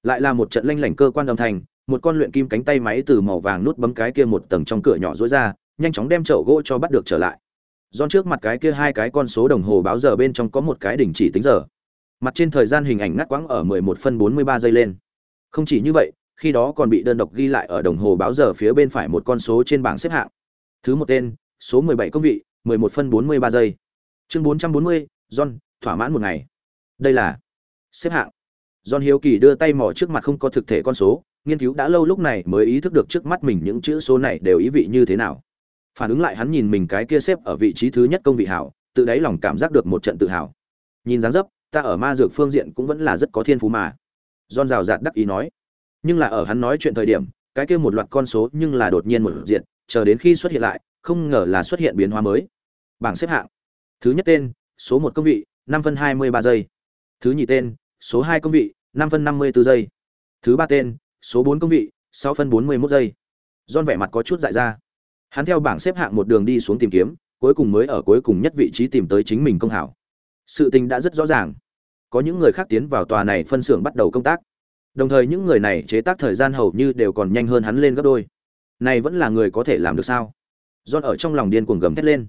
Lại là một trận lanh lảnh cơ quan âm thanh, một con luyện kim cánh tay máy từ màu vàng nút bấm cái kia một tầng trong cửa nhỏ rối ra, nhanh chóng đem chậu gỗ cho bắt được trở lại. Don trước mặt cái kia hai cái con số đồng hồ báo giờ bên trong có một cái đình chỉ tính giờ mặt trên thời gian hình ảnh ngắt quãng ở 11 phân 43 giây lên. Không chỉ như vậy khi đó còn bị đơn độc ghi lại ở đồng hồ báo giờ phía bên phải một con số trên bảng xếp hạng. Thứ một tên số 17 công vị 11 phân 43 giây. Chương 440, John, thỏa mãn một ngày. Đây là xếp hạng. John hiếu kỳ đưa tay mò trước mặt không có thực thể con số nghiên cứu đã lâu lúc này mới ý thức được trước mắt mình những chữ số này đều ý vị như thế nào. Phản ứng lại hắn nhìn mình cái kia xếp ở vị trí thứ nhất công vị hảo tự đáy lòng cảm giác được một trận tự hào. Nhìn dáng dấp ta ở ma dược phương diện cũng vẫn là rất có thiên phú mà. Don rào rạt đắc ý nói. Nhưng là ở hắn nói chuyện thời điểm, cái kia một loạt con số nhưng là đột nhiên một diện chờ đến khi xuất hiện lại, không ngờ là xuất hiện biến hóa mới. Bảng xếp hạng. Thứ nhất tên, số một công vị, năm phân hai mươi ba giây. Thứ nhì tên, số hai công vị, năm phân năm mươi bốn giây. Thứ ba tên, số bốn công vị, sáu phân bốn mươi mốt giây. Don vẻ mặt có chút dại ra. Hắn theo bảng xếp hạng một đường đi xuống tìm kiếm, cuối cùng mới ở cuối cùng nhất vị trí tìm tới chính mình công hảo sự tình đã rất rõ ràng. Có những người khác tiến vào tòa này phân xưởng bắt đầu công tác. Đồng thời những người này chế tác thời gian hầu như đều còn nhanh hơn hắn lên gấp đôi. Này vẫn là người có thể làm được sao? John ở trong lòng điên cuồng gầm thét lên.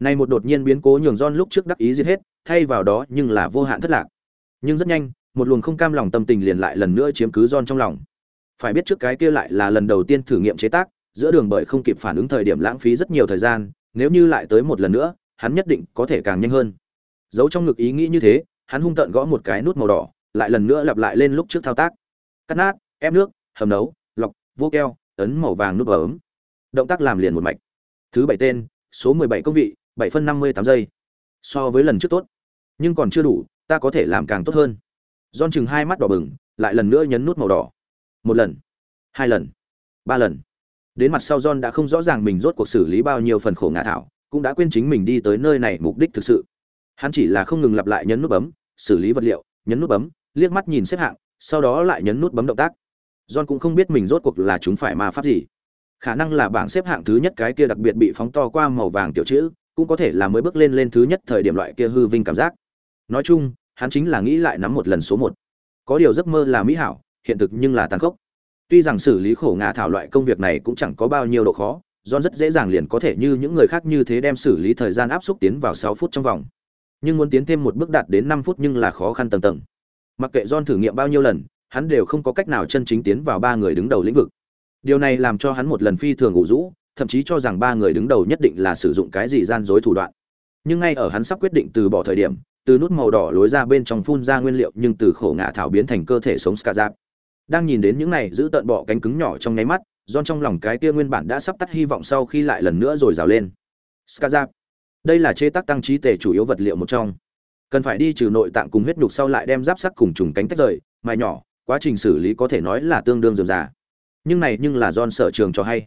Này một đột nhiên biến cố nhường john lúc trước đắc ý giết hết, thay vào đó nhưng là vô hạn thất lạc. Nhưng rất nhanh, một luồng không cam lòng tâm tình liền lại lần nữa chiếm cứ john trong lòng. Phải biết trước cái kia lại là lần đầu tiên thử nghiệm chế tác, giữa đường bởi không kịp phản ứng thời điểm lãng phí rất nhiều thời gian, nếu như lại tới một lần nữa, hắn nhất định có thể càng nhanh hơn giấu trong ngực ý nghĩ như thế, hắn hung tợn gõ một cái nút màu đỏ, lại lần nữa lặp lại lên lúc trước thao tác. Cắt nát, ép nước, hầm nấu, lọc, vô keo, ấn màu vàng nút ấm động tác làm liền một mạch. Thứ bảy tên, số mười bảy công vị, bảy phân năm mươi tám giây. So với lần trước tốt. Nhưng còn chưa đủ, ta có thể làm càng tốt hơn. Don chừng hai mắt đỏ bừng, lại lần nữa nhấn nút màu đỏ. Một lần, hai lần, ba lần. Đến mặt sau john đã không rõ ràng mình rốt cuộc xử lý bao nhiêu phần khổ ngã thảo, cũng đã quên chính mình đi tới nơi này mục đích thực sự hắn chỉ là không ngừng lặp lại nhấn nút bấm, xử lý vật liệu, nhấn nút bấm, liếc mắt nhìn xếp hạng, sau đó lại nhấn nút bấm động tác. John cũng không biết mình rốt cuộc là chúng phải ma pháp gì. Khả năng là bảng xếp hạng thứ nhất cái kia đặc biệt bị phóng to qua màu vàng tiểu chữ, cũng có thể là mới bước lên lên thứ nhất thời điểm loại kia hư vinh cảm giác. Nói chung, hắn chính là nghĩ lại nắm một lần số một. Có điều giấc mơ là mỹ hảo, hiện thực nhưng là tàn khốc. Tuy rằng xử lý khổ ngã thảo loại công việc này cũng chẳng có bao nhiêu độ khó, John rất dễ dàng liền có thể như những người khác như thế đem xử lý thời gian áp suất tiến vào sáu phút trong vòng. Nhưng muốn tiến thêm một bước đạt đến 5 phút nhưng là khó khăn tầng tầng. Mặc kệ John thử nghiệm bao nhiêu lần, hắn đều không có cách nào chân chính tiến vào ba người đứng đầu lĩnh vực. Điều này làm cho hắn một lần phi thường ngủ rũ, thậm chí cho rằng ba người đứng đầu nhất định là sử dụng cái gì gian dối thủ đoạn. Nhưng ngay ở hắn sắp quyết định từ bỏ thời điểm, từ nút màu đỏ lối ra bên trong phun ra nguyên liệu nhưng từ khổ ngã thảo biến thành cơ thể sống Skazap. Đang nhìn đến những này giữ tận bỏ cánh cứng nhỏ trong nháy mắt, John trong lòng cái kia nguyên bản đã sắp tắt hy vọng sau khi lại lần nữa rồi rào lên. Skazap. Đây là chế tác tăng trí tề chủ yếu vật liệu một trong. Cần phải đi trừ nội tạng cùng huyết nhục sau lại đem giáp sắc cùng trùng cánh tách rời, mài nhỏ, quá trình xử lý có thể nói là tương đương dườm già Nhưng này nhưng là John sở trường cho hay.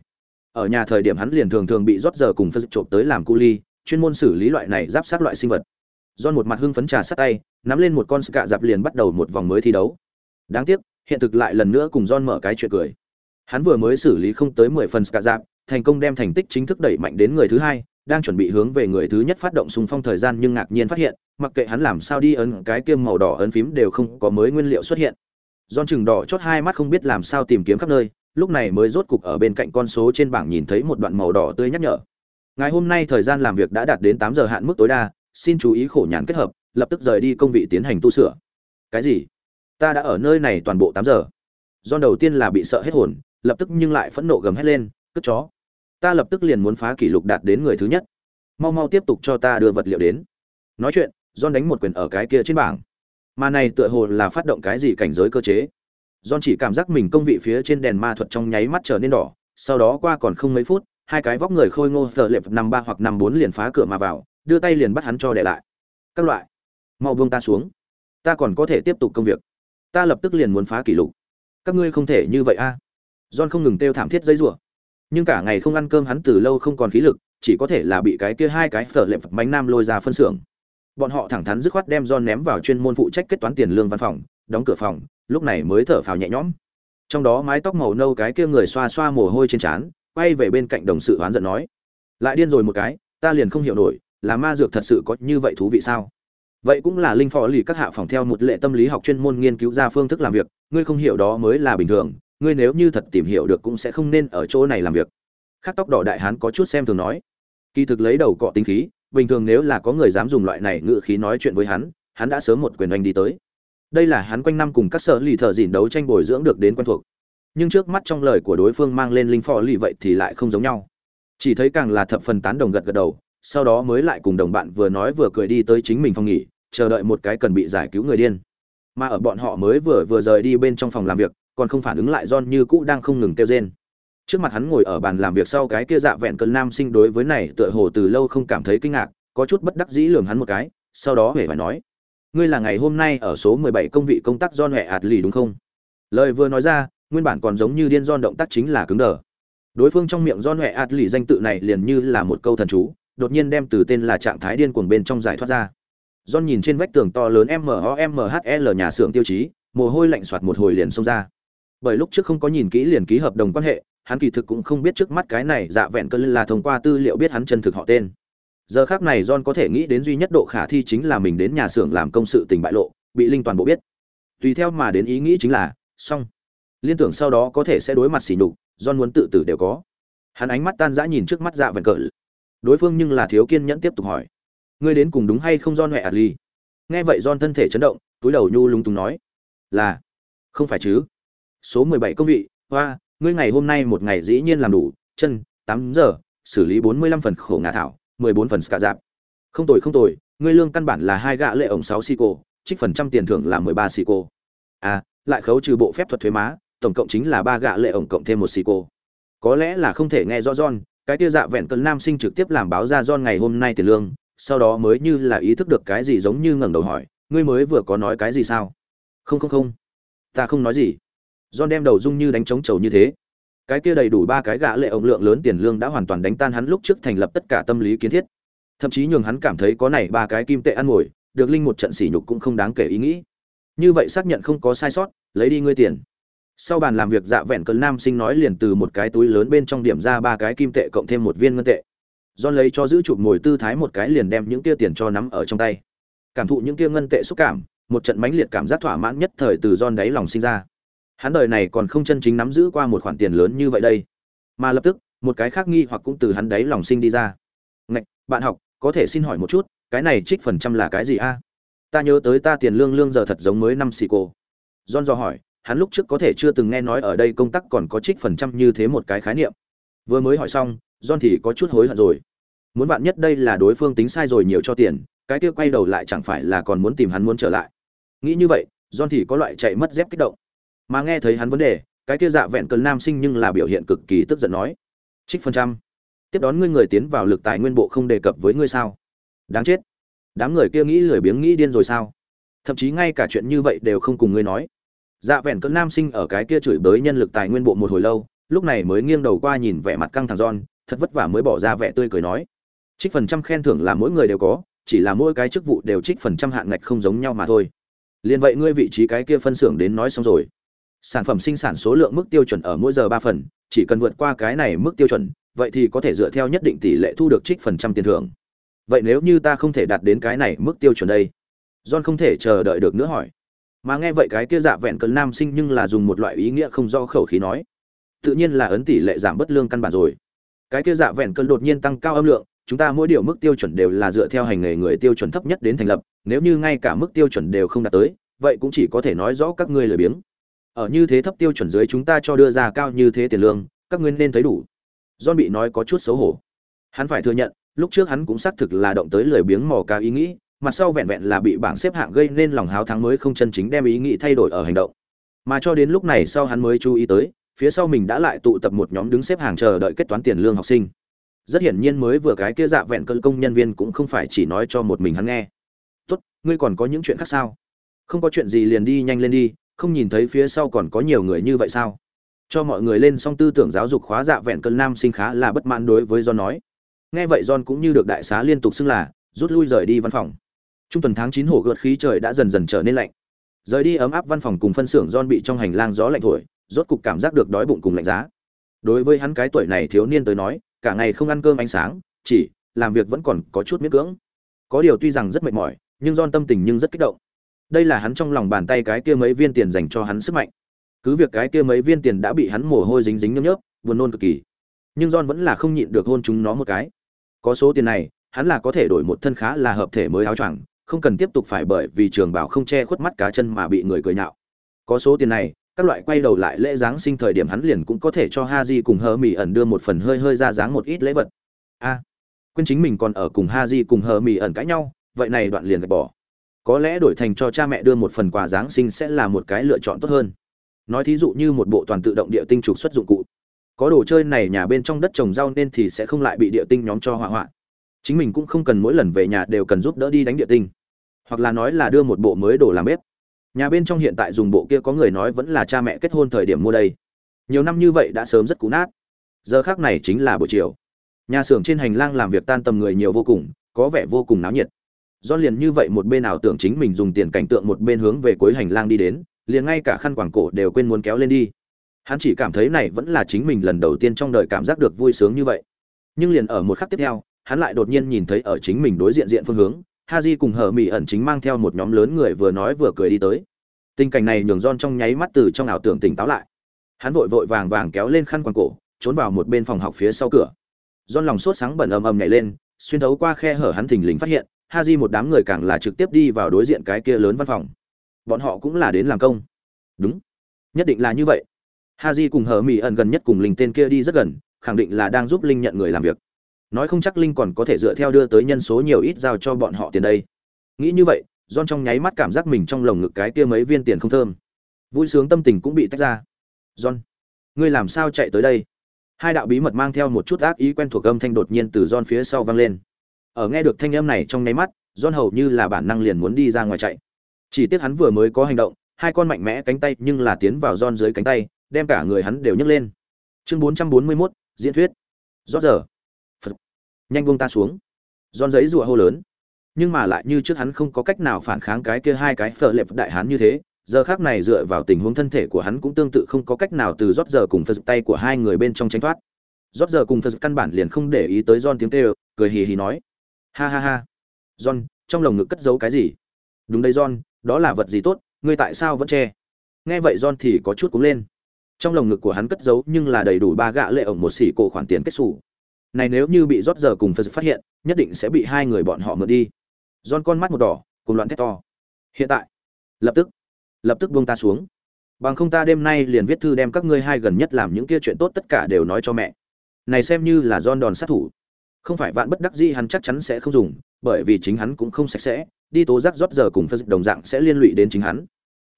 Ở nhà thời điểm hắn liền thường thường bị rót giờ cùng phân trộm tới làm cu ly, chuyên môn xử lý loại này giáp sát loại sinh vật. John một mặt hưng phấn trà sát tay, nắm lên một con cạ dạp liền bắt đầu một vòng mới thi đấu. Đáng tiếc, hiện thực lại lần nữa cùng John mở cái chuyện cười. Hắn vừa mới xử lý không tới 10 phần cạ dạp, thành công đem thành tích chính thức đẩy mạnh đến người thứ hai, đang chuẩn bị hướng về người thứ nhất phát động xung phong thời gian nhưng ngạc nhiên phát hiện, mặc kệ hắn làm sao đi ấn cái kiêm màu đỏ ấn phím đều không có mới nguyên liệu xuất hiện. Giòn chừng đỏ chót hai mắt không biết làm sao tìm kiếm khắp nơi, lúc này mới rốt cục ở bên cạnh con số trên bảng nhìn thấy một đoạn màu đỏ tươi nhắc nhở. Ngày hôm nay thời gian làm việc đã đạt đến 8 giờ hạn mức tối đa, xin chú ý khổ nhàn kết hợp, lập tức rời đi công vị tiến hành tu sửa. Cái gì? Ta đã ở nơi này toàn bộ 8 giờ. Giòn đầu tiên là bị sợ hết hồn, lập tức nhưng lại phẫn nộ gầm hết lên, "Cướp chó! Ta lập tức liền muốn phá kỷ lục đạt đến người thứ nhất. Mau mau tiếp tục cho ta đưa vật liệu đến." Nói chuyện, John đánh một quyền ở cái kia trên bảng. Mà này tựa hồ là phát động cái gì cảnh giới cơ chế. John chỉ cảm giác mình công vị phía trên đèn ma thuật trong nháy mắt trở nên đỏ, sau đó qua còn không mấy phút, hai cái vóc người khôi ngô thợ lệp năm ba hoặc năm bốn liền phá cửa mà vào, đưa tay liền bắt hắn cho để lại. Các loại, mau buông ta xuống, ta còn có thể tiếp tục công việc. Ta lập tức liền muốn phá kỷ lục. Các ngươi không thể như vậy a. John không ngừng kêu thảm thiết dây rủa. Nhưng cả ngày không ăn cơm hắn từ lâu không còn khí lực, chỉ có thể là bị cái kia hai cái phở lệm bánh nam lôi ra phân xưởng. Bọn họ thẳng thắn dứt khoát đem John ném vào chuyên môn phụ trách kết toán tiền lương văn phòng, đóng cửa phòng, lúc này mới thở phào nhẹ nhõm trong đó mái tóc màu nâu cái kia người xoa xoa mồ hôi trên trán quay về bên cạnh đồng sự oán giận nói lại điên rồi một cái ta liền không hiểu nổi là ma dược thật sự có như vậy thú vị sao vậy cũng là linh phò lì các hạ phòng theo một lệ tâm lý học chuyên môn nghiên cứu ra phương thức làm việc ngươi không hiểu đó mới là bình thường ngươi nếu như thật tìm hiểu được cũng sẽ không nên ở chỗ này làm việc. Khắc tóc đỏ đại hán có chút xem thường nói. Kỳ thực lấy đầu cọ tính khí, bình thường nếu là có người dám dùng loại này ngự khí nói chuyện với hắn hắn đã sớm một quyền oanh đi tới. Đây là hắn quanh năm cùng các sở lì thợ dìn đấu tranh bồi dưỡng được đến quen thuộc. Nhưng trước mắt trong lời của đối phương mang lên linh phò lì vậy thì lại không giống nhau. Chỉ thấy càng là thập phần tán đồng gật gật đầu, sau đó mới lại cùng đồng bạn vừa nói vừa cười đi tới chính mình phòng nghỉ, chờ đợi một cái cần bị giải cứu người điên. Mà ở bọn họ mới vừa vừa rời đi bên trong phòng làm việc còn không phản ứng lại John như cũ đang không ngừng kêu rên. Trước mặt hắn ngồi ở bàn làm việc sau cái kia dạ vẹn cơn nam sinh đối với này tựa hồ từ lâu không cảm thấy kinh ngạc, có chút bất đắc dĩ lườm hắn một cái, sau đó hề phải nói: "Ngươi là ngày hôm nay ở số 17 công vị công tác John hẹ ạt lì đúng không?" Lời vừa nói ra, nguyên bản còn giống như điên John động tác chính là cứng đờ. Đối phương trong miệng John hẹ ạt lì danh tự này liền như là một câu thần chú, đột nhiên đem từ tên là trạng thái điên cuồng bên trong giải thoát ra. John nhìn trên vách tường to lớn MOMHL nhà xưởng tiêu chí, mồ hôi lạnh xoạt một hồi liền xông ra bởi lúc trước không có nhìn kỹ liền ký hợp đồng quan hệ, hắn kỳ thực cũng không biết trước mắt cái này dạ vẹn cơn là thông qua tư liệu biết hắn chân thực họ tên. Giờ khác này john có thể nghĩ đến duy nhất độ khả thi chính là mình đến nhà xưởng làm công sự tình bại lộ, bị linh toàn bộ biết. Tùy theo mà đến ý nghĩ chính là, xong. Liên tưởng sau đó có thể sẽ đối mặt xỉ nhục, john muốn tự tử đều có. Hắn ánh mắt tan rã nhìn trước mắt dạ vẹn cỡ đối phương nhưng là thiếu kiên nhẫn tiếp tục hỏi. Ngươi đến cùng đúng hay không john huệ ạt nghe vậy john thân thể chấn động, túi đầu nhu lung tung nói. Là. Không phải chứ số mười bảy công vị hoa ngươi ngày hôm nay một ngày dĩ nhiên làm đủ chân tám giờ xử lý bốn mươi lăm phần khổ ngà thảo mười bốn phần ska dạp không tồi không tồi ngươi lương căn bản là hai gạ lệ ổng sáu xì cô trích phần trăm tiền thưởng là mười ba xì cô à lại khấu trừ bộ phép thuật thuế má tổng cộng chính là ba gạ lệ ổng cộng thêm một xì cô có lẽ là không thể nghe rõ John, cái kia dạ vẹn cơn nam sinh trực tiếp làm báo ra John ngày hôm nay tiền lương, sau đó mới như là ý thức được cái gì giống như ngẩng đầu hỏi, ngươi mới vừa có nói cái gì sao? Không không không, ta không nói gì. John đem đầu rung như đánh trống chầu như thế. Cái kia đầy đủ ba cái gã lệ ông lượng lớn tiền lương đã hoàn toàn đánh tan hắn lúc trước thành lập tất cả tâm lý kiến thiết. Thậm chí nhường hắn cảm thấy có này ba cái kim tệ ăn ngồi, được linh một trận sỉ nhục cũng không đáng kể ý nghĩ. Như vậy xác nhận không có sai sót, lấy đi ngươi tiền. Sau bàn làm việc dạ vẹn cơn nam sinh nói liền từ một cái túi lớn bên trong điểm ra ba cái kim tệ cộng thêm một viên ngân tệ. John lấy cho giữ chụp ngồi tư thái một cái liền đem những kia tiền cho nắm ở trong tay. Cảm thụ những kia ngân tệ xúc cảm, một trận mãnh liệt cảm giác thỏa mãn nhất thời từ John đáy lòng sinh ra hắn đời này còn không chân chính nắm giữ qua một khoản tiền lớn như vậy đây. Mà lập tức, một cái khác nghi hoặc cũng từ hắn đấy lòng sinh đi ra. Ngạch, bạn học, có thể xin hỏi một chút, cái này trích phần trăm là cái gì a? Ta nhớ tới ta tiền lương lương giờ thật giống mới năm xì cô john do hỏi, hắn lúc trước có thể chưa từng nghe nói ở đây công tác còn có trích phần trăm như thế một cái khái niệm. Vừa mới hỏi xong, john thì có chút hối hận rồi. Muốn bạn nhất đây là đối phương tính sai rồi nhiều cho tiền, cái kia quay đầu lại chẳng phải là còn muốn tìm hắn muốn trở lại. Nghĩ như vậy, john thì có loại chạy mất dép kích động mà nghe thấy hắn vấn đề, cái kia dạ vẹn cơn nam sinh nhưng là biểu hiện cực kỳ tức giận nói. Trích phần trăm. Tiếp đón ngươi người tiến vào lực tài nguyên bộ không đề cập với ngươi sao? Đáng chết. Đám người kia nghĩ lười biếng nghĩ điên rồi sao? Thậm chí ngay cả chuyện như vậy đều không cùng ngươi nói. Dạ vẹn cơn nam sinh ở cái kia chửi bới nhân lực tài nguyên bộ một hồi lâu, lúc này mới nghiêng đầu qua nhìn vẻ mặt căng thẳng giòn thật vất vả mới bỏ ra vẻ tươi cười nói. Trích phần trăm khen thưởng là mỗi người đều có, chỉ là mỗi cái chức vụ đều trích phần trăm hạn ngạch không giống nhau mà thôi. Liền vậy ngươi vị trí cái kia phân xưởng đến nói xong rồi sản phẩm sinh sản số lượng mức tiêu chuẩn ở mỗi giờ ba phần, chỉ cần vượt qua cái này mức tiêu chuẩn, vậy thì có thể dựa theo nhất định tỷ lệ thu được trích phần trăm tiền thưởng. Vậy nếu như ta không thể đạt đến cái này mức tiêu chuẩn đây? John không thể chờ đợi được nữa hỏi. Mà nghe vậy cái kia dạ vẹn cơn nam sinh nhưng là dùng một loại ý nghĩa không do khẩu khí nói. Tự nhiên là ấn tỷ lệ giảm bất lương căn bản rồi. Cái kia dạ vẹn cơn đột nhiên tăng cao âm lượng, chúng ta mỗi điều mức tiêu chuẩn đều là dựa theo hành nghề người tiêu chuẩn thấp nhất đến thành lập, nếu như ngay cả mức tiêu chuẩn đều không đạt tới, vậy cũng chỉ có thể nói rõ các ngươi lười biếng ở như thế thấp tiêu chuẩn dưới chúng ta cho đưa ra cao như thế tiền lương, các ngươi nên thấy đủ. John bị nói có chút xấu hổ. Hắn phải thừa nhận, lúc trước hắn cũng xác thực là động tới lười biếng mò cao ý nghĩ, mặt sau vẹn vẹn là bị bảng xếp hạng gây nên lòng háo thắng mới không chân chính đem ý nghĩ thay đổi ở hành động. Mà cho đến lúc này sau hắn mới chú ý tới, phía sau mình đã lại tụ tập một nhóm đứng xếp hàng chờ đợi kết toán tiền lương học sinh. Rất hiển nhiên mới vừa cái kia dạ vẹn cơn công nhân viên cũng không phải chỉ nói cho một mình hắn nghe. Tốt, ngươi còn có những chuyện khác sao? Không có chuyện gì liền đi nhanh lên đi không nhìn thấy phía sau còn có nhiều người như vậy sao cho mọi người lên xong tư tưởng giáo dục khóa dạ vẹn cơn nam sinh khá là bất mãn đối với John nói. Nghe vậy John cũng như được đại xá liên tục xưng là, rút lui rời đi văn phòng. Trung tuần tháng chín hổ gợt khí trời đã dần dần trở nên lạnh. Rời đi ấm áp văn phòng cùng phân xưởng John bị trong hành lang gió lạnh thổi, rốt cục cảm giác được đói bụng cùng lạnh giá. Đối với hắn cái tuổi này thiếu niên tới nói, cả ngày không ăn cơm ánh sáng, chỉ làm việc vẫn còn có chút miễn cưỡng có điều tuy rằng rất mệt mỏi nhưng john tâm tình nhưng rất kích động đây là hắn trong lòng bàn tay cái kia mấy viên tiền dành cho hắn sức mạnh. Cứ việc cái kia mấy viên tiền đã bị hắn mồ hôi dính dính nhớp nhớp buồn nôn cực kỳ. Nhưng don vẫn là không nhịn được hôn chúng nó một cái. Có số tiền này hắn là có thể đổi một thân khá là hợp thể mới áo choàng không cần tiếp tục phải bởi vì trường bảo không che khuất mắt cá chân mà bị người cười nhạo. Có số tiền này các loại quay đầu lại lễ giáng sinh thời điểm hắn liền cũng có thể cho ha di cùng hờ mỹ ẩn đưa một phần hơi hơi ra dáng một ít lễ vật. A à, quên chính mình còn ở cùng ha di cùng hờ mỹ ẩn cãi nhau vậy này đoạn liền gạch bỏ có lẽ đổi thành cho cha mẹ đưa một phần quà giáng sinh sẽ là một cái lựa chọn tốt hơn. Nói thí dụ như một bộ toàn tự động địa tinh trục xuất dụng cụ. Có đồ chơi này nhà bên trong đất trồng rau nên thì sẽ không lại bị địa tinh nhóm cho hỏa hoạn. Chính mình cũng không cần mỗi lần về nhà đều cần giúp đỡ đi đánh địa tinh. Hoặc là nói là đưa một bộ mới đồ làm bếp. Nhà bên trong hiện tại dùng bộ kia có người nói vẫn là cha mẹ kết hôn thời điểm mua đây. Nhiều năm như vậy đã sớm rất cũ nát. Giờ khác này chính là buổi chiều. Nhà xưởng trên hành lang làm việc tan tầm người nhiều vô cùng, có vẻ vô cùng náo nhiệt do liền như vậy một bên ảo tưởng chính mình dùng tiền cảnh tượng một bên hướng về cuối hành lang đi đến liền ngay cả khăn quàng cổ đều quên muốn kéo lên đi hắn chỉ cảm thấy này vẫn là chính mình lần đầu tiên trong đời cảm giác được vui sướng như vậy nhưng liền ở một khắc tiếp theo hắn lại đột nhiên nhìn thấy ở chính mình đối diện diện phương hướng Haji cùng Hở Mị ẩn chính mang theo một nhóm lớn người vừa nói vừa cười đi tới. Tình cảnh này nhường John trong nháy mắt từ trong ảo tưởng tỉnh táo lại. Hắn vội vội vàng vàng kéo lên khăn quàng cổ, trốn vào một bên phòng học phía sau cửa. John lòng sốt sáng bẩn ầm ầm nhảy lên, xuyên thấu qua khe hở hắn thình lình phát hiện, ha di một đám người càng là trực tiếp đi vào đối diện cái kia lớn văn phòng. Bọn họ cũng là đến làm công. Đúng, nhất định là như vậy. ha di cùng hờ mỹ ẩn gần nhất cùng linh tên kia đi rất gần, khẳng định là đang giúp linh nhận người làm việc. Nói không chắc linh còn có thể dựa theo đưa tới nhân số nhiều ít giao cho bọn họ tiền đây. Nghĩ như vậy john trong nháy mắt cảm giác mình trong lồng ngực cái kia mấy viên tiền không thơm. Vui sướng tâm tình cũng bị tách ra. John ngươi làm sao chạy tới đây? Hai đạo bí mật mang theo một chút ác ý quen thuộc âm thanh đột nhiên từ john phía sau vang lên ở nghe được thanh âm này trong nháy mắt john hầu như là bản năng liền muốn đi ra ngoài chạy. Chỉ tiếc hắn vừa mới có hành động hai con mạnh mẽ cánh tay nhưng là tiến vào john dưới cánh tay đem cả người hắn đều nhấc lên. Chương 441, diễn thuyết. Rót giờ. Nhanh buông ta xuống. John giấy rùa hô lớn. Nhưng mà lại như trước hắn không có cách nào phản kháng cái kia hai cái phở lệp đại hán như thế giờ khác này dựa vào tình huống thân thể của hắn cũng tương tự không có cách nào từ rót giờ cùng phật tay của hai người bên trong tránh thoát. Rót giờ cùng phật căn bản liền không để ý tới John tiếng kêu cười hì hì nói ha ha ha. John, trong lồng ngực cất giấu cái gì? Đúng đây, John, đó là vật gì tốt, ngươi tại sao vẫn che? Nghe vậy, John thì có chút cúng lên. Trong lồng ngực của hắn cất giấu nhưng là đầy đủ ba gạ lệ ổng một xỉ cổ khoản tiền kết xù. Này, nếu như bị rót giờ cùng phật phát hiện, nhất định sẽ bị hai người bọn họ mượn đi. John con mắt một đỏ cùng loạn thét to. Hiện tại, lập tức lập tức buông ta xuống. Bằng không ta đêm nay liền viết thư đem các ngươi hai gần nhất làm những kia chuyện tốt tất cả đều nói cho mẹ. Này, xem như là John đòn sát thủ không phải vạn bất đắc gì hắn chắc chắn sẽ không dùng bởi vì chính hắn cũng không sạch sẽ đi tố giác rót giờ cùng phật đồng dạng sẽ liên lụy đến chính hắn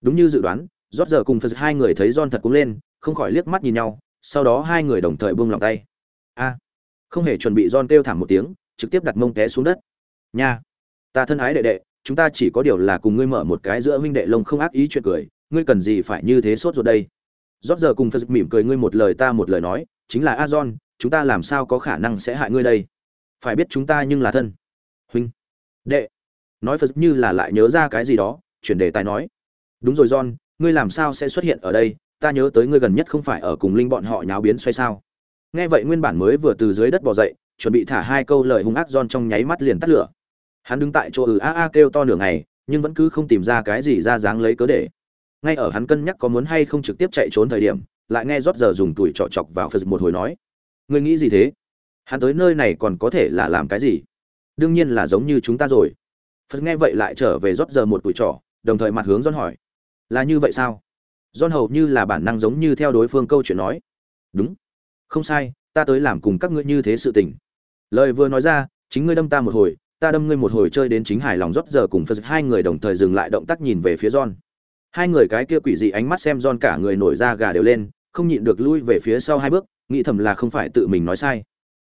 đúng như dự đoán rót giờ cùng phật hai người thấy don thật cũng lên không khỏi liếc mắt nhìn nhau sau đó hai người đồng thời buông lòng tay a không hề chuẩn bị John kêu thảm một tiếng, trực tiếp đặt mông té xuống đất. "Nha, ta thân ái đệ đệ, chúng ta chỉ có điều là cùng ngươi mở một cái giữa huynh đệ lông không ác ý chuyện cười, ngươi cần gì phải như thế sốt ruột đây?" Rót giờ cùng Phật mỉm cười ngươi một lời ta một lời nói, chính là A John, chúng ta làm sao có khả năng sẽ hại ngươi đây? Phải biết chúng ta nhưng là thân. Huynh, đệ. Nói Phật như là lại nhớ ra cái gì đó, chuyển đề tài nói. Đúng rồi John, ngươi làm sao sẽ xuất hiện ở đây? Ta nhớ tới ngươi gần nhất không phải ở cùng linh bọn họ nháo biến xoay sao? nghe vậy nguyên bản mới vừa từ dưới đất bò dậy chuẩn bị thả hai câu lời hung ác john trong nháy mắt liền tắt lửa hắn đứng tại chỗ ừ a a kêu to nửa ngày nhưng vẫn cứ không tìm ra cái gì ra dáng lấy cớ để ngay ở hắn cân nhắc có muốn hay không trực tiếp chạy trốn thời điểm lại nghe rót giờ dùng tuổi trọ chọc vào phật một hồi nói ngươi nghĩ gì thế? Hắn tới nơi này còn có thể là làm cái gì? Đương nhiên là giống như chúng ta rồi. Phật nghe vậy lại trở về rót giờ một tuổi trọ, đồng thời mặt hướng John hỏi, là như vậy sao? John hầu như là bản năng giống như theo đối phương câu chuyện nói, đúng. Không sai, ta tới làm cùng các ngươi như thế sự tình. Lời vừa nói ra, chính ngươi đâm ta một hồi, ta đâm ngươi một hồi chơi đến chính hài lòng rót giờ cùng phật hai người đồng thời dừng lại động tác nhìn về phía john. Hai người cái kia quỷ dị ánh mắt xem john cả người nổi da gà đều lên, không nhịn được lui về phía sau hai bước nghĩ thầm là không phải tự mình nói sai.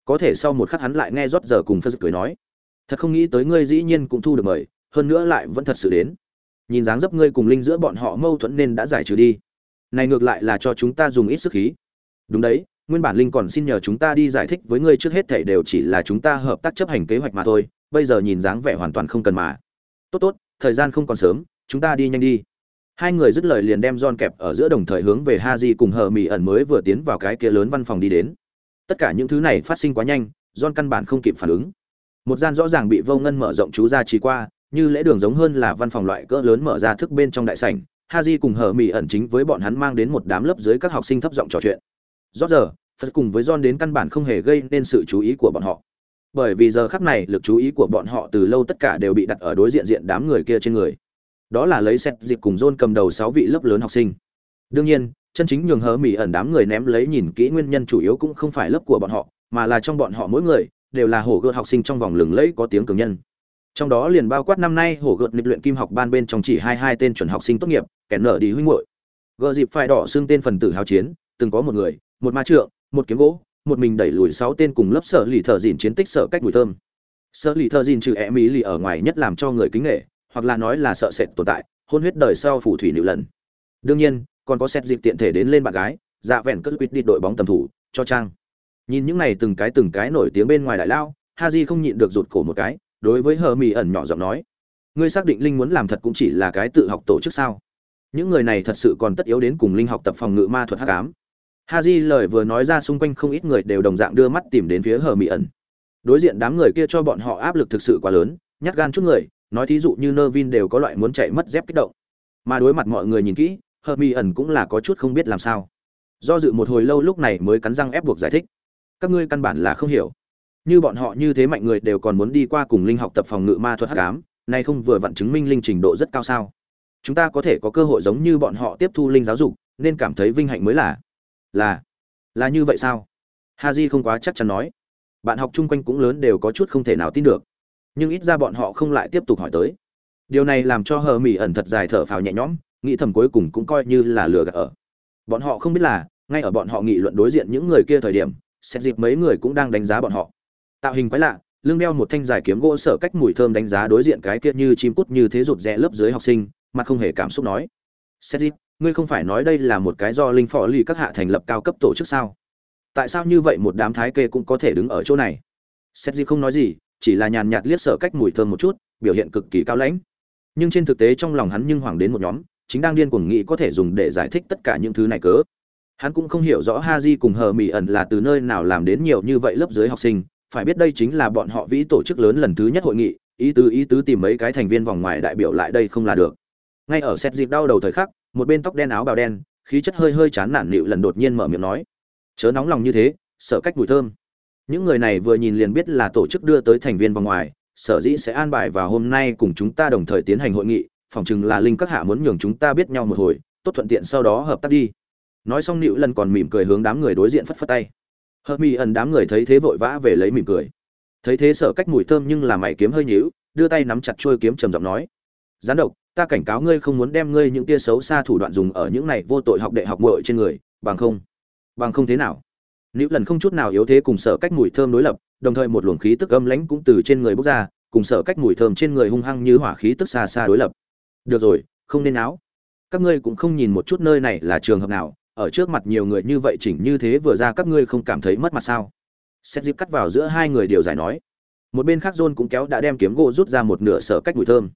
Có thể sau một khắc hắn lại nghe rót giờ cùng phật cười nói, thật không nghĩ tới ngươi dĩ nhiên cũng thu được mời, hơn nữa lại vẫn thật sự đến. Nhìn dáng dấp ngươi cùng linh giữa bọn họ mâu thuẫn nên đã giải trừ đi. Này ngược lại là cho chúng ta dùng ít sức khí. Đúng đấy, nguyên bản linh còn xin nhờ chúng ta đi giải thích với ngươi trước hết thể đều chỉ là chúng ta hợp tác chấp hành kế hoạch mà thôi, bây giờ nhìn dáng vẻ hoàn toàn không cần mà. Tốt tốt, thời gian không còn sớm, chúng ta đi nhanh đi hai người dứt lời liền đem John kẹp ở giữa đồng thời hướng về Haji cùng hờ Mị ẩn mới vừa tiến vào cái kia lớn văn phòng đi đến tất cả những thứ này phát sinh quá nhanh John căn bản không kịp phản ứng một gian rõ ràng bị vô ngân mở rộng chú ra trí qua như lễ đường giống hơn là văn phòng loại cỡ lớn mở ra thức bên trong đại sảnh Haji cùng Hờ Mị ẩn chính với bọn hắn mang đến một đám lớp dưới các học sinh thấp giọng trò chuyện. Rõ giờ, Phật cùng với John đến căn bản không hề gây nên sự chú ý của bọn họ. Bởi vì giờ khắc này, lực chú ý của bọn họ từ lâu tất cả đều bị đặt ở đối diện diện đám người kia trên người. Đó là lấy xét dịp cùng John cầm đầu 6 vị lớp lớn học sinh. Đương nhiên, chân chính nhường hớ mỉ ẩn đám người ném lấy nhìn kỹ nguyên nhân chủ yếu cũng không phải lớp của bọn họ, mà là trong bọn họ mỗi người đều là hổ gợt học sinh trong vòng lừng lẫy có tiếng cường nhân trong đó liền bao quát năm nay hổ gợt lịch luyện kim học ban bên trong chỉ hai hai tên chuẩn học sinh tốt nghiệp kẻ nở đi huynh muội. Gờ dịp phải đỏ xương tên phần tử hào chiến từng có một người một ma trượng một kiếm gỗ một mình đẩy lùi sáu tên cùng lớp sở lì thợ dìn chiến tích sợ cách mùi thơm sở lì thợ dìn trừ e mỹ lì ở ngoài nhất làm cho người kính nghệ hoặc là nói là sợ sệt tồn tại, hôn huyết đời sau phủ thủy nữ lần. Đương nhiên, còn có xét dịp tiện thể đến lên bạn gái dạ vẹn cất quýt đi đội bóng tầm thủ, cho trang. Nhìn những này từng cái từng cái nổi tiếng bên ngoài đại lao ha không nhịn được rụt cổ một cái, đối với hờ mỹ ẩn nhỏ giọng nói, ngươi xác định linh muốn làm thật cũng chỉ là cái tự học tổ chức sao? Những người này thật sự còn tất yếu đến cùng linh học tập phòng ngự ma thuật hắc ám. Ha di lời vừa nói ra xung quanh không ít người đều đồng dạng đưa mắt tìm đến phía hờ mỹ ẩn. Đối diện đám người kia cho bọn họ áp lực thực sự quá lớn, nhát gan chút người nói thí dụ như Nervin đều có loại muốn chạy mất dép kích động. Mà đối mặt mọi người nhìn kỹ Hermione ẩn cũng là có chút không biết làm sao. Do dự một hồi lâu lúc này mới cắn răng ép buộc giải thích. Các ngươi căn bản là không hiểu. Như bọn họ như thế mạnh người đều còn muốn đi qua cùng linh học tập phòng ngự ma thuật hắc ám, nay không vừa vặn chứng minh linh trình độ rất cao sao? Chúng ta có thể có cơ hội giống như bọn họ tiếp thu linh giáo dục, nên cảm thấy vinh hạnh mới là. Là là như vậy sao? Haji không quá chắc chắn nói. Bạn học chung quanh cũng lớn đều có chút không thể nào tin được nhưng ít ra bọn họ không lại tiếp tục hỏi tới. Điều này làm cho hờ mỹ ẩn thật dài thở phào nhẹ nhõm, nghĩ thầm cuối cùng cũng coi như là lừa gạt ở. Bọn họ không biết là, ngay ở bọn họ nghị luận đối diện những người kia thời điểm, xét dịp mấy người cũng đang đánh giá bọn họ. Tạo hình quái lạ, lưng đeo một thanh dài kiếm gỗ sở cách mùi thơm đánh giá đối diện cái kia như chim cút như thế rụt rẽ lớp dưới học sinh, mặt không hề cảm xúc nói. Sedit ngươi không phải nói đây là một cái do linh phò lì các hạ thành lập cao cấp tổ chức sao? Tại sao như vậy một đám thái kê cũng có thể đứng ở chỗ này? Sedit không nói gì chỉ là nhàn nhạt liếc sở cách mùi thơm một chút, biểu hiện cực kỳ cao lãnh. Nhưng trên thực tế trong lòng hắn nhưng hoàng đến một nhóm, chính đang điên cuồng nghĩ có thể dùng để giải thích tất cả những thứ này cớ. Hắn cũng không hiểu rõ ha di cùng hờ mỹ ẩn là từ nơi nào làm đến nhiều như vậy lớp dưới học sinh, phải biết đây chính là bọn họ vĩ tổ chức lớn lần thứ nhất hội nghị, ý tứ ý tứ tìm mấy cái thành viên vòng ngoài đại biểu lại đây không là được. Ngay ở xét dịp đau đầu thời khắc, một bên tóc đen áo bào đen, khí chất hơi hơi chán nản nịu lần đột nhiên mở miệng nói, chớ nóng lòng như thế, sợ cách mùi thơm những người này vừa nhìn liền biết là tổ chức đưa tới thành viên vòng ngoài, sở dĩ sẽ an bài vào hôm nay cùng chúng ta đồng thời tiến hành hội nghị, phỏng chừng là linh các hạ muốn nhường chúng ta biết nhau một hồi, tốt thuận tiện sau đó hợp tác đi. Nói xong Nữu lần còn mỉm cười hướng đám người đối diện phất phất tay. Hợp mỹ ẩn đám người thấy thế vội vã về lấy mỉm cười. Thấy thế sợ cách mùi thơm nhưng là mày kiếm hơi nhíu, đưa tay nắm chặt chuôi kiếm trầm giọng nói. Gián độc, ta cảnh cáo ngươi không muốn đem ngươi những tia xấu xa thủ đoạn dùng ở những này vô tội học đệ học muội trên người, bằng không. Bằng không thế nào? Nữ lần không chút nào yếu thế cùng sợ cách mùi thơm đối lập, đồng thời một luồng khí tức âm lãnh cũng từ trên người bốc ra, cùng sợ cách mùi thơm trên người hung hăng như hỏa khí tức xa xa đối lập. Được rồi, không nên áo các ngươi cũng không nhìn một chút nơi này là trường hợp nào, ở trước mặt nhiều người như vậy chỉnh như thế vừa ra các ngươi không cảm thấy mất mặt sao? Xét dịp cắt vào giữa hai người điều giải nói. Một bên khác john cũng kéo đã đem kiếm gỗ rút ra một nửa sở cách mùi thơm.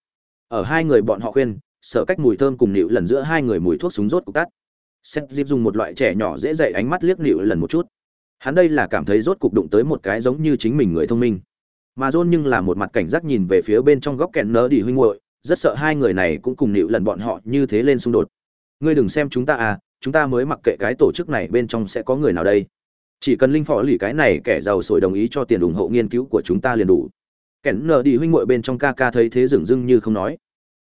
Ở hai người bọn họ khuyên, sở cách mùi thơm cùng nịu lần giữa hai người mùi thuốc súng rốt cục tắt. Xét dịp dùng một loại trẻ nhỏ dễ dậy ánh mắt liếc nịu lần một chút hắn đây là cảm thấy rốt cục đụng tới một cái giống như chính mình người thông minh. Mà john nhưng là một mặt cảnh giác nhìn về phía bên trong góc kẹn nớ đi huynh muội, rất sợ hai người này cũng cùng nịu lần bọn họ như thế lên xung đột. Ngươi đừng xem chúng ta à chúng ta mới mặc kệ cái tổ chức này bên trong sẽ có người nào đây. Chỉ cần linh phò lì cái này kẻ giàu sổi đồng ý cho tiền ủng hộ nghiên cứu của chúng ta liền đủ. Kẻn nờ đi huynh muội bên trong ca ca thấy thế dừng dưng như không nói.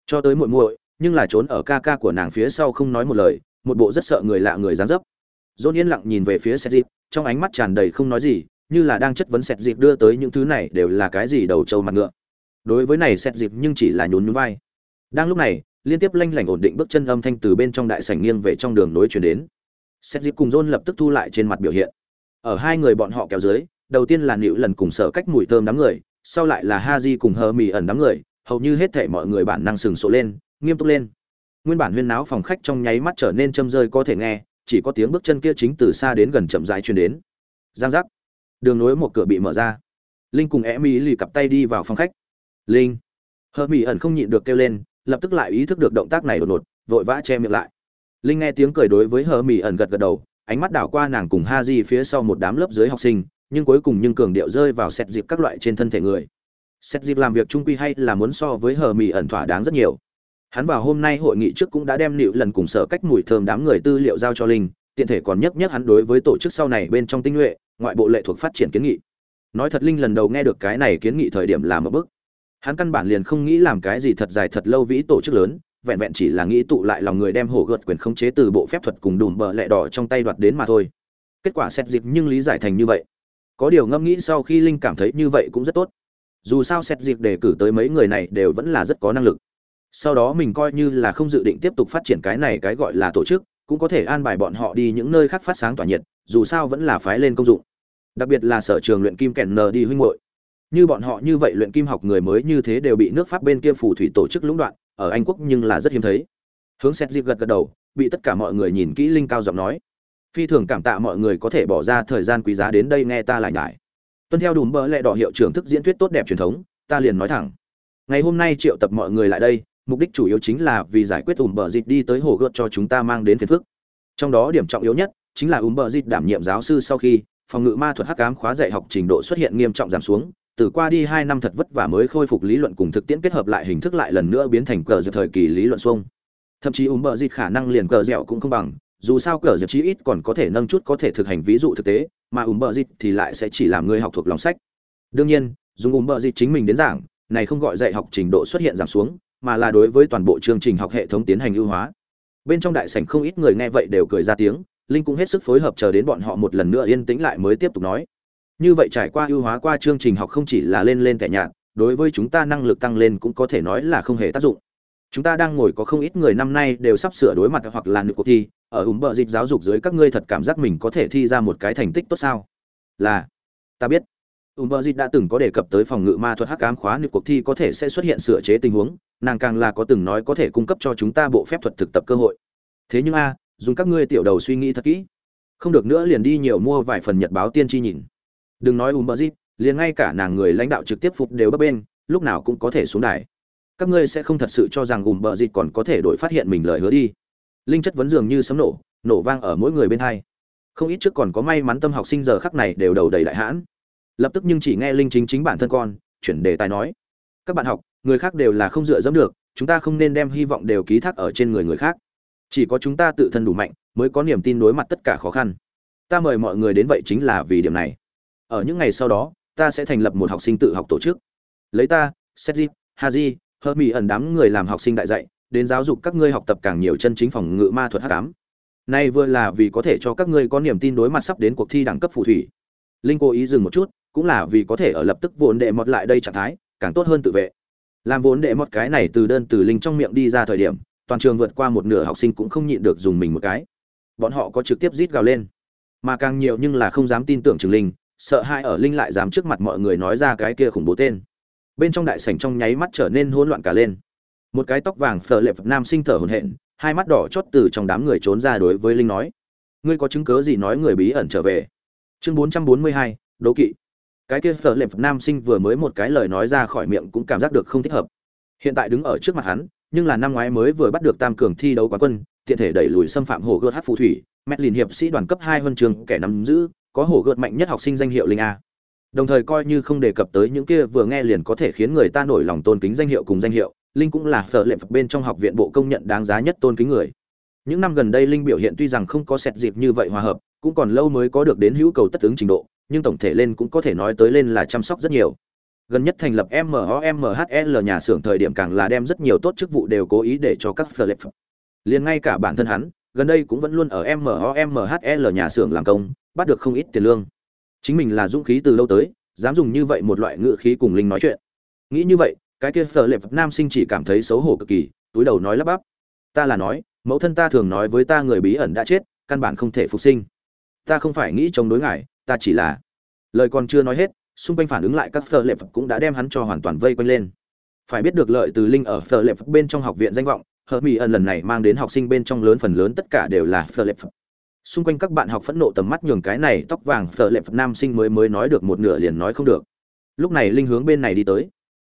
Cho tới muội muội, nhưng là trốn ở ca ca của nàng phía sau không nói một lời, một bộ rất sợ người lạ người dán dấp. John yên lặng nhìn về phía Sẹt dịp trong ánh mắt tràn đầy không nói gì như là đang chất vấn Sẹt dịp đưa tới những thứ này đều là cái gì đầu trâu mặt ngựa đối với này Sẹt dịp nhưng chỉ là nhún nhún vai đang lúc này liên tiếp lanh lảnh ổn định bước chân âm thanh từ bên trong đại sảnh nghiêng về trong đường nối truyền đến. Sẹt Dịp cùng John lập tức thu lại trên mặt biểu hiện. Ở hai người bọn họ kéo dưới, đầu tiên là Nữu lần cùng sợ cách mùi thơm đám người, sau lại là Haji cùng Hơ Mì ẩn đám người, hầu như hết thảy mọi người bản năng sừng sộ lên, nghiêm túc lên. Nguyên bản huyên náo phòng khách trong nháy mắt trở nên châm rơi có thể nghe, chỉ có tiếng bước chân kia chính từ xa đến gần chậm rãi truyền đến. Giang giác. Đường nối một cửa bị mở ra. Linh cùng Emmy lì cặp tay đi vào phòng khách. Linh. Hờ Mì ẩn không nhịn được kêu lên, lập tức lại ý thức được động tác này đột ngột vội vã che miệng lại linh nghe tiếng cười đối với hờ mỹ ẩn gật gật đầu ánh mắt đảo qua nàng cùng ha di phía sau một đám lớp dưới học sinh nhưng cuối cùng nhưng cường điệu rơi vào xét dịp các loại trên thân thể người xét dịp làm việc trung quy hay là muốn so với hờ mỹ ẩn thỏa đáng rất nhiều hắn vào hôm nay hội nghị trước cũng đã đem nịu lần cùng sở cách mùi thơm đám người tư liệu giao cho linh, tiện thể còn nhắc nhắc hắn đối với tổ chức sau này bên trong tinh nhuệ, ngoại bộ lệ thuộc phát triển kiến nghị. Nói thật linh lần đầu nghe được cái này kiến nghị thời điểm làm một bức hắn căn bản liền không nghĩ làm cái gì thật dài thật lâu vĩ tổ chức lớn, vẹn vẹn chỉ là nghĩ tụ lại lòng người đem hổ gợt quyền khống chế từ bộ phép thuật cùng đùm bờ lẹ đỏ trong tay đoạt đến mà thôi. Kết quả xét dịp nhưng lý giải thành như vậy. Có điều ngẫm nghĩ sau khi linh cảm thấy như vậy cũng rất tốt. Dù sao xét dịp đề cử tới mấy người này đều vẫn là rất có năng lực sau đó mình coi như là không dự định tiếp tục phát triển cái này cái gọi là tổ chức, cũng có thể an bài bọn họ đi những nơi khác phát sáng tỏa nhiệt, dù sao vẫn là phái lên công dụng. Đặc biệt là sở trường luyện kim kèn nờ đi huynh hội như bọn họ như vậy luyện kim học người mới như thế đều bị nước pháp bên kia phù thủy tổ chức lũng đoạn, ở anh quốc nhưng là rất hiếm thấy. Hướng xét dịp gật gật đầu, bị tất cả mọi người nhìn kỹ linh cao giọng nói. Phi thường cảm tạ mọi người có thể bỏ ra thời gian quý giá đến đây nghe ta lại nhải. Tuân theo đùm bỡ lẹ đỏ hiệu trưởng thức diễn thuyết tốt đẹp truyền thống, ta liền nói thẳng. Ngày hôm nay triệu tập mọi người lại đây mục đích chủ yếu chính là vì giải quyết ủm bờ dịch đi tới hồ gợt cho chúng ta mang đến phiền phức. Trong đó điểm trọng yếu nhất chính là ủm bờ dịch đảm nhiệm giáo sư sau khi phòng ngự ma thuật hắc ám khóa dạy học trình độ xuất hiện nghiêm trọng giảm xuống, từ qua đi hai năm thật vất vả mới khôi phục lý luận cùng thực tiễn kết hợp lại hình thức lại lần nữa biến thành cờ dược thời kỳ lý luận xuông. Thậm chí ủm bờ dịch khả năng liền cờ dẻo cũng không bằng, dù sao cờ dược chí ít còn có thể nâng chút có thể thực hành ví dụ thực tế, mà ủm bờ dịch thì lại sẽ chỉ làm người học thuộc lòng sách. Đương nhiên, dùng ủm bờ dịch chính mình đến giảng, này không gọi dạy học trình độ xuất hiện giảm xuống mà là đối với toàn bộ chương trình học hệ thống tiến hành ưu hóa. Bên trong đại sảnh không ít người nghe vậy đều cười ra tiếng, linh cũng hết sức phối hợp chờ đến bọn họ một lần nữa yên tĩnh lại mới tiếp tục nói. Như vậy trải qua ưu hóa qua chương trình học không chỉ là lên lên kẻ nhạt, đối với chúng ta năng lực tăng lên cũng có thể nói là không hề tác dụng. Chúng ta đang ngồi có không ít người năm nay đều sắp sửa đối mặt hoặc là nửa cuộc thi, ở ủng bờ dịch giáo dục dưới các ngươi thật cảm giác mình có thể thi ra một cái thành tích tốt sao? Là, ta biết ủng đã từng có đề cập tới phòng ngự ma thuật hắc ám khóa nực cuộc thi có thể sẽ xuất hiện sửa chế tình huống, nàng càng là có từng nói có thể cung cấp cho chúng ta bộ phép thuật thực tập cơ hội. Thế nhưng a, dùng các ngươi tiểu đầu suy nghĩ thật kỹ. Không được nữa liền đi nhiều mua vài phần nhật báo tiên tri nhìn. Đừng nói ùm liền ngay cả nàng người lãnh đạo trực tiếp phục đều bấp bên, lúc nào cũng có thể xuống đài. Các ngươi sẽ không thật sự cho rằng ùm còn có thể đổi phát hiện mình lời hứa đi. Linh chất vấn dường như sấm nổ nổ vang ở mỗi người bên hai. Không ít trước còn có may mắn tâm học sinh giờ khắc này đều đầu đầy đại hãn lập tức nhưng chỉ nghe linh chính chính bản thân con, chuyển đề tài nói, các bạn học, người khác đều là không dựa dẫm được, chúng ta không nên đem hy vọng đều ký thác ở trên người người khác. Chỉ có chúng ta tự thân đủ mạnh, mới có niềm tin đối mặt tất cả khó khăn. Ta mời mọi người đến vậy chính là vì điểm này. Ở những ngày sau đó, ta sẽ thành lập một học sinh tự học tổ chức. Lấy ta setji haji hơ mỹ ẩn đám người làm học sinh đại dạy, đến giáo dục các ngươi học tập càng nhiều chân chính phòng ngự ma thuật h tám. Nay vừa là vì có thể cho các ngươi có niềm tin đối mặt sắp đến cuộc thi đẳng cấp phù thủy. Linh cố ý dừng một chút cũng là vì có thể ở lập tức vốn đệ mọt lại đây trạng thái, càng tốt hơn tự vệ. Làm vốn đệ mọt cái này từ đơn từ linh trong miệng đi ra thời điểm, toàn trường vượt qua một nửa học sinh cũng không nhịn được dùng mình một cái. Bọn họ có trực tiếp rít gào lên. Mà càng nhiều nhưng là không dám tin tưởng trường linh, sợ hai ở linh lại dám trước mặt mọi người nói ra cái kia khủng bố tên. Bên trong đại sảnh trong nháy mắt trở nên hỗn loạn cả lên. Một cái tóc vàng phở lệ phật nam sinh thở hổn hển, hai mắt đỏ chót từ trong đám người trốn ra đối với linh nói, ngươi có chứng cớ gì nói người bí ẩn trở về? Chương bốn trăm bốn mươi hai đố kỵ cái kia phở lệ phật nam sinh vừa mới một cái lời nói ra khỏi miệng cũng cảm giác được không thích hợp. Hiện tại đứng ở trước mặt hắn, nhưng là năm ngoái mới vừa bắt được tam cường thi đấu quán quân, tiện thể đẩy lùi xâm phạm hồ gươm hát phù thủy, mét liền hiệp sĩ đoàn cấp hai huân trường kẻ nắm giữ, có hồ gợt mạnh nhất học sinh danh hiệu linh a. Đồng thời coi như không đề cập tới những kia vừa nghe liền có thể khiến người ta nổi lòng tôn kính danh hiệu cùng danh hiệu, linh cũng là phở lệ phật bên trong học viện bộ công nhận đáng giá nhất tôn kính người. Những năm gần đây linh biểu hiện tuy rằng không có sẹt dịp như vậy hòa hợp, cũng còn lâu mới có được đến hữu cầu tất ứng trình độ nhưng tổng thể lên cũng có thể nói tới lên là chăm sóc rất nhiều. Gần nhất thành lập MOMHL nhà xưởng thời điểm càng là đem rất nhiều tốt chức vụ đều cố ý để cho các Philip. liền ngay cả bản thân hắn, gần đây cũng vẫn luôn ở MOMHL nhà xưởng làm công, bắt được không ít tiền lương. Chính mình là dũng khí từ lâu tới, dám dùng như vậy một loại ngữ khí cùng linh nói chuyện. Nghĩ như vậy, cái kia Philip nam sinh chỉ cảm thấy xấu hổ cực kỳ, túi đầu nói lắp bắp. Ta là nói, mẫu thân ta thường nói với ta người bí ẩn đã chết, căn bản không thể phục sinh. Ta không phải nghĩ chống đối ngài ta chỉ là lời còn chưa nói hết, xung quanh phản ứng lại các phở lệ phật cũng đã đem hắn cho hoàn toàn vây quanh lên. Phải biết được lợi từ linh ở phở lệ phật bên trong học viện danh vọng, hờ mỹ ẩn lần này mang đến học sinh bên trong lớn phần lớn tất cả đều là phở lệ phật. Xung quanh các bạn học phẫn nộ tầm mắt nhường cái này tóc vàng phở lệ phật nam sinh mới mới nói được một nửa liền nói không được. Lúc này linh hướng bên này đi tới.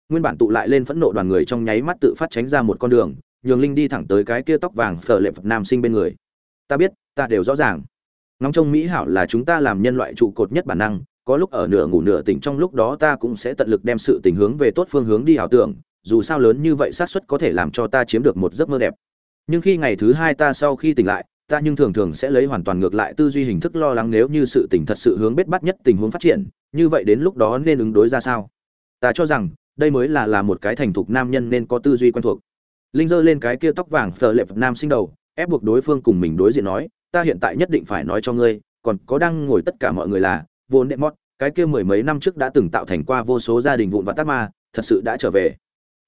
Nguyên bản tụ lại lên phẫn nộ đoàn người trong nháy mắt tự phát tránh ra một con đường, nhường linh đi thẳng tới cái kia tóc vàng phở lệ phật nam sinh bên người. Ta biết, ta đều rõ ràng ngóng trông mỹ hảo là chúng ta làm nhân loại trụ cột nhất bản năng, có lúc ở nửa ngủ nửa tỉnh trong lúc đó ta cũng sẽ tận lực đem sự tình hướng về tốt phương hướng đi ảo tưởng, dù sao lớn như vậy xác suất có thể làm cho ta chiếm được một giấc mơ đẹp. Nhưng khi ngày thứ hai ta sau khi tỉnh lại, ta nhưng thường thường sẽ lấy hoàn toàn ngược lại tư duy hình thức lo lắng nếu như sự tình thật sự hướng bết bắt nhất tình huống phát triển, như vậy đến lúc đó nên ứng đối ra sao? Ta cho rằng, đây mới là là một cái thành thục nam nhân nên có tư duy quen thuộc. Linh giơ lên cái kia tóc vàng phờ lệ nam sinh đầu, ép buộc đối phương cùng mình đối diện nói ta hiện tại nhất định phải nói cho ngươi, còn có đang ngồi tất cả mọi người là vốn đệ mót cái kia mười mấy năm trước đã từng tạo thành qua vô số gia đình vụn và tác ma, thật sự đã trở về.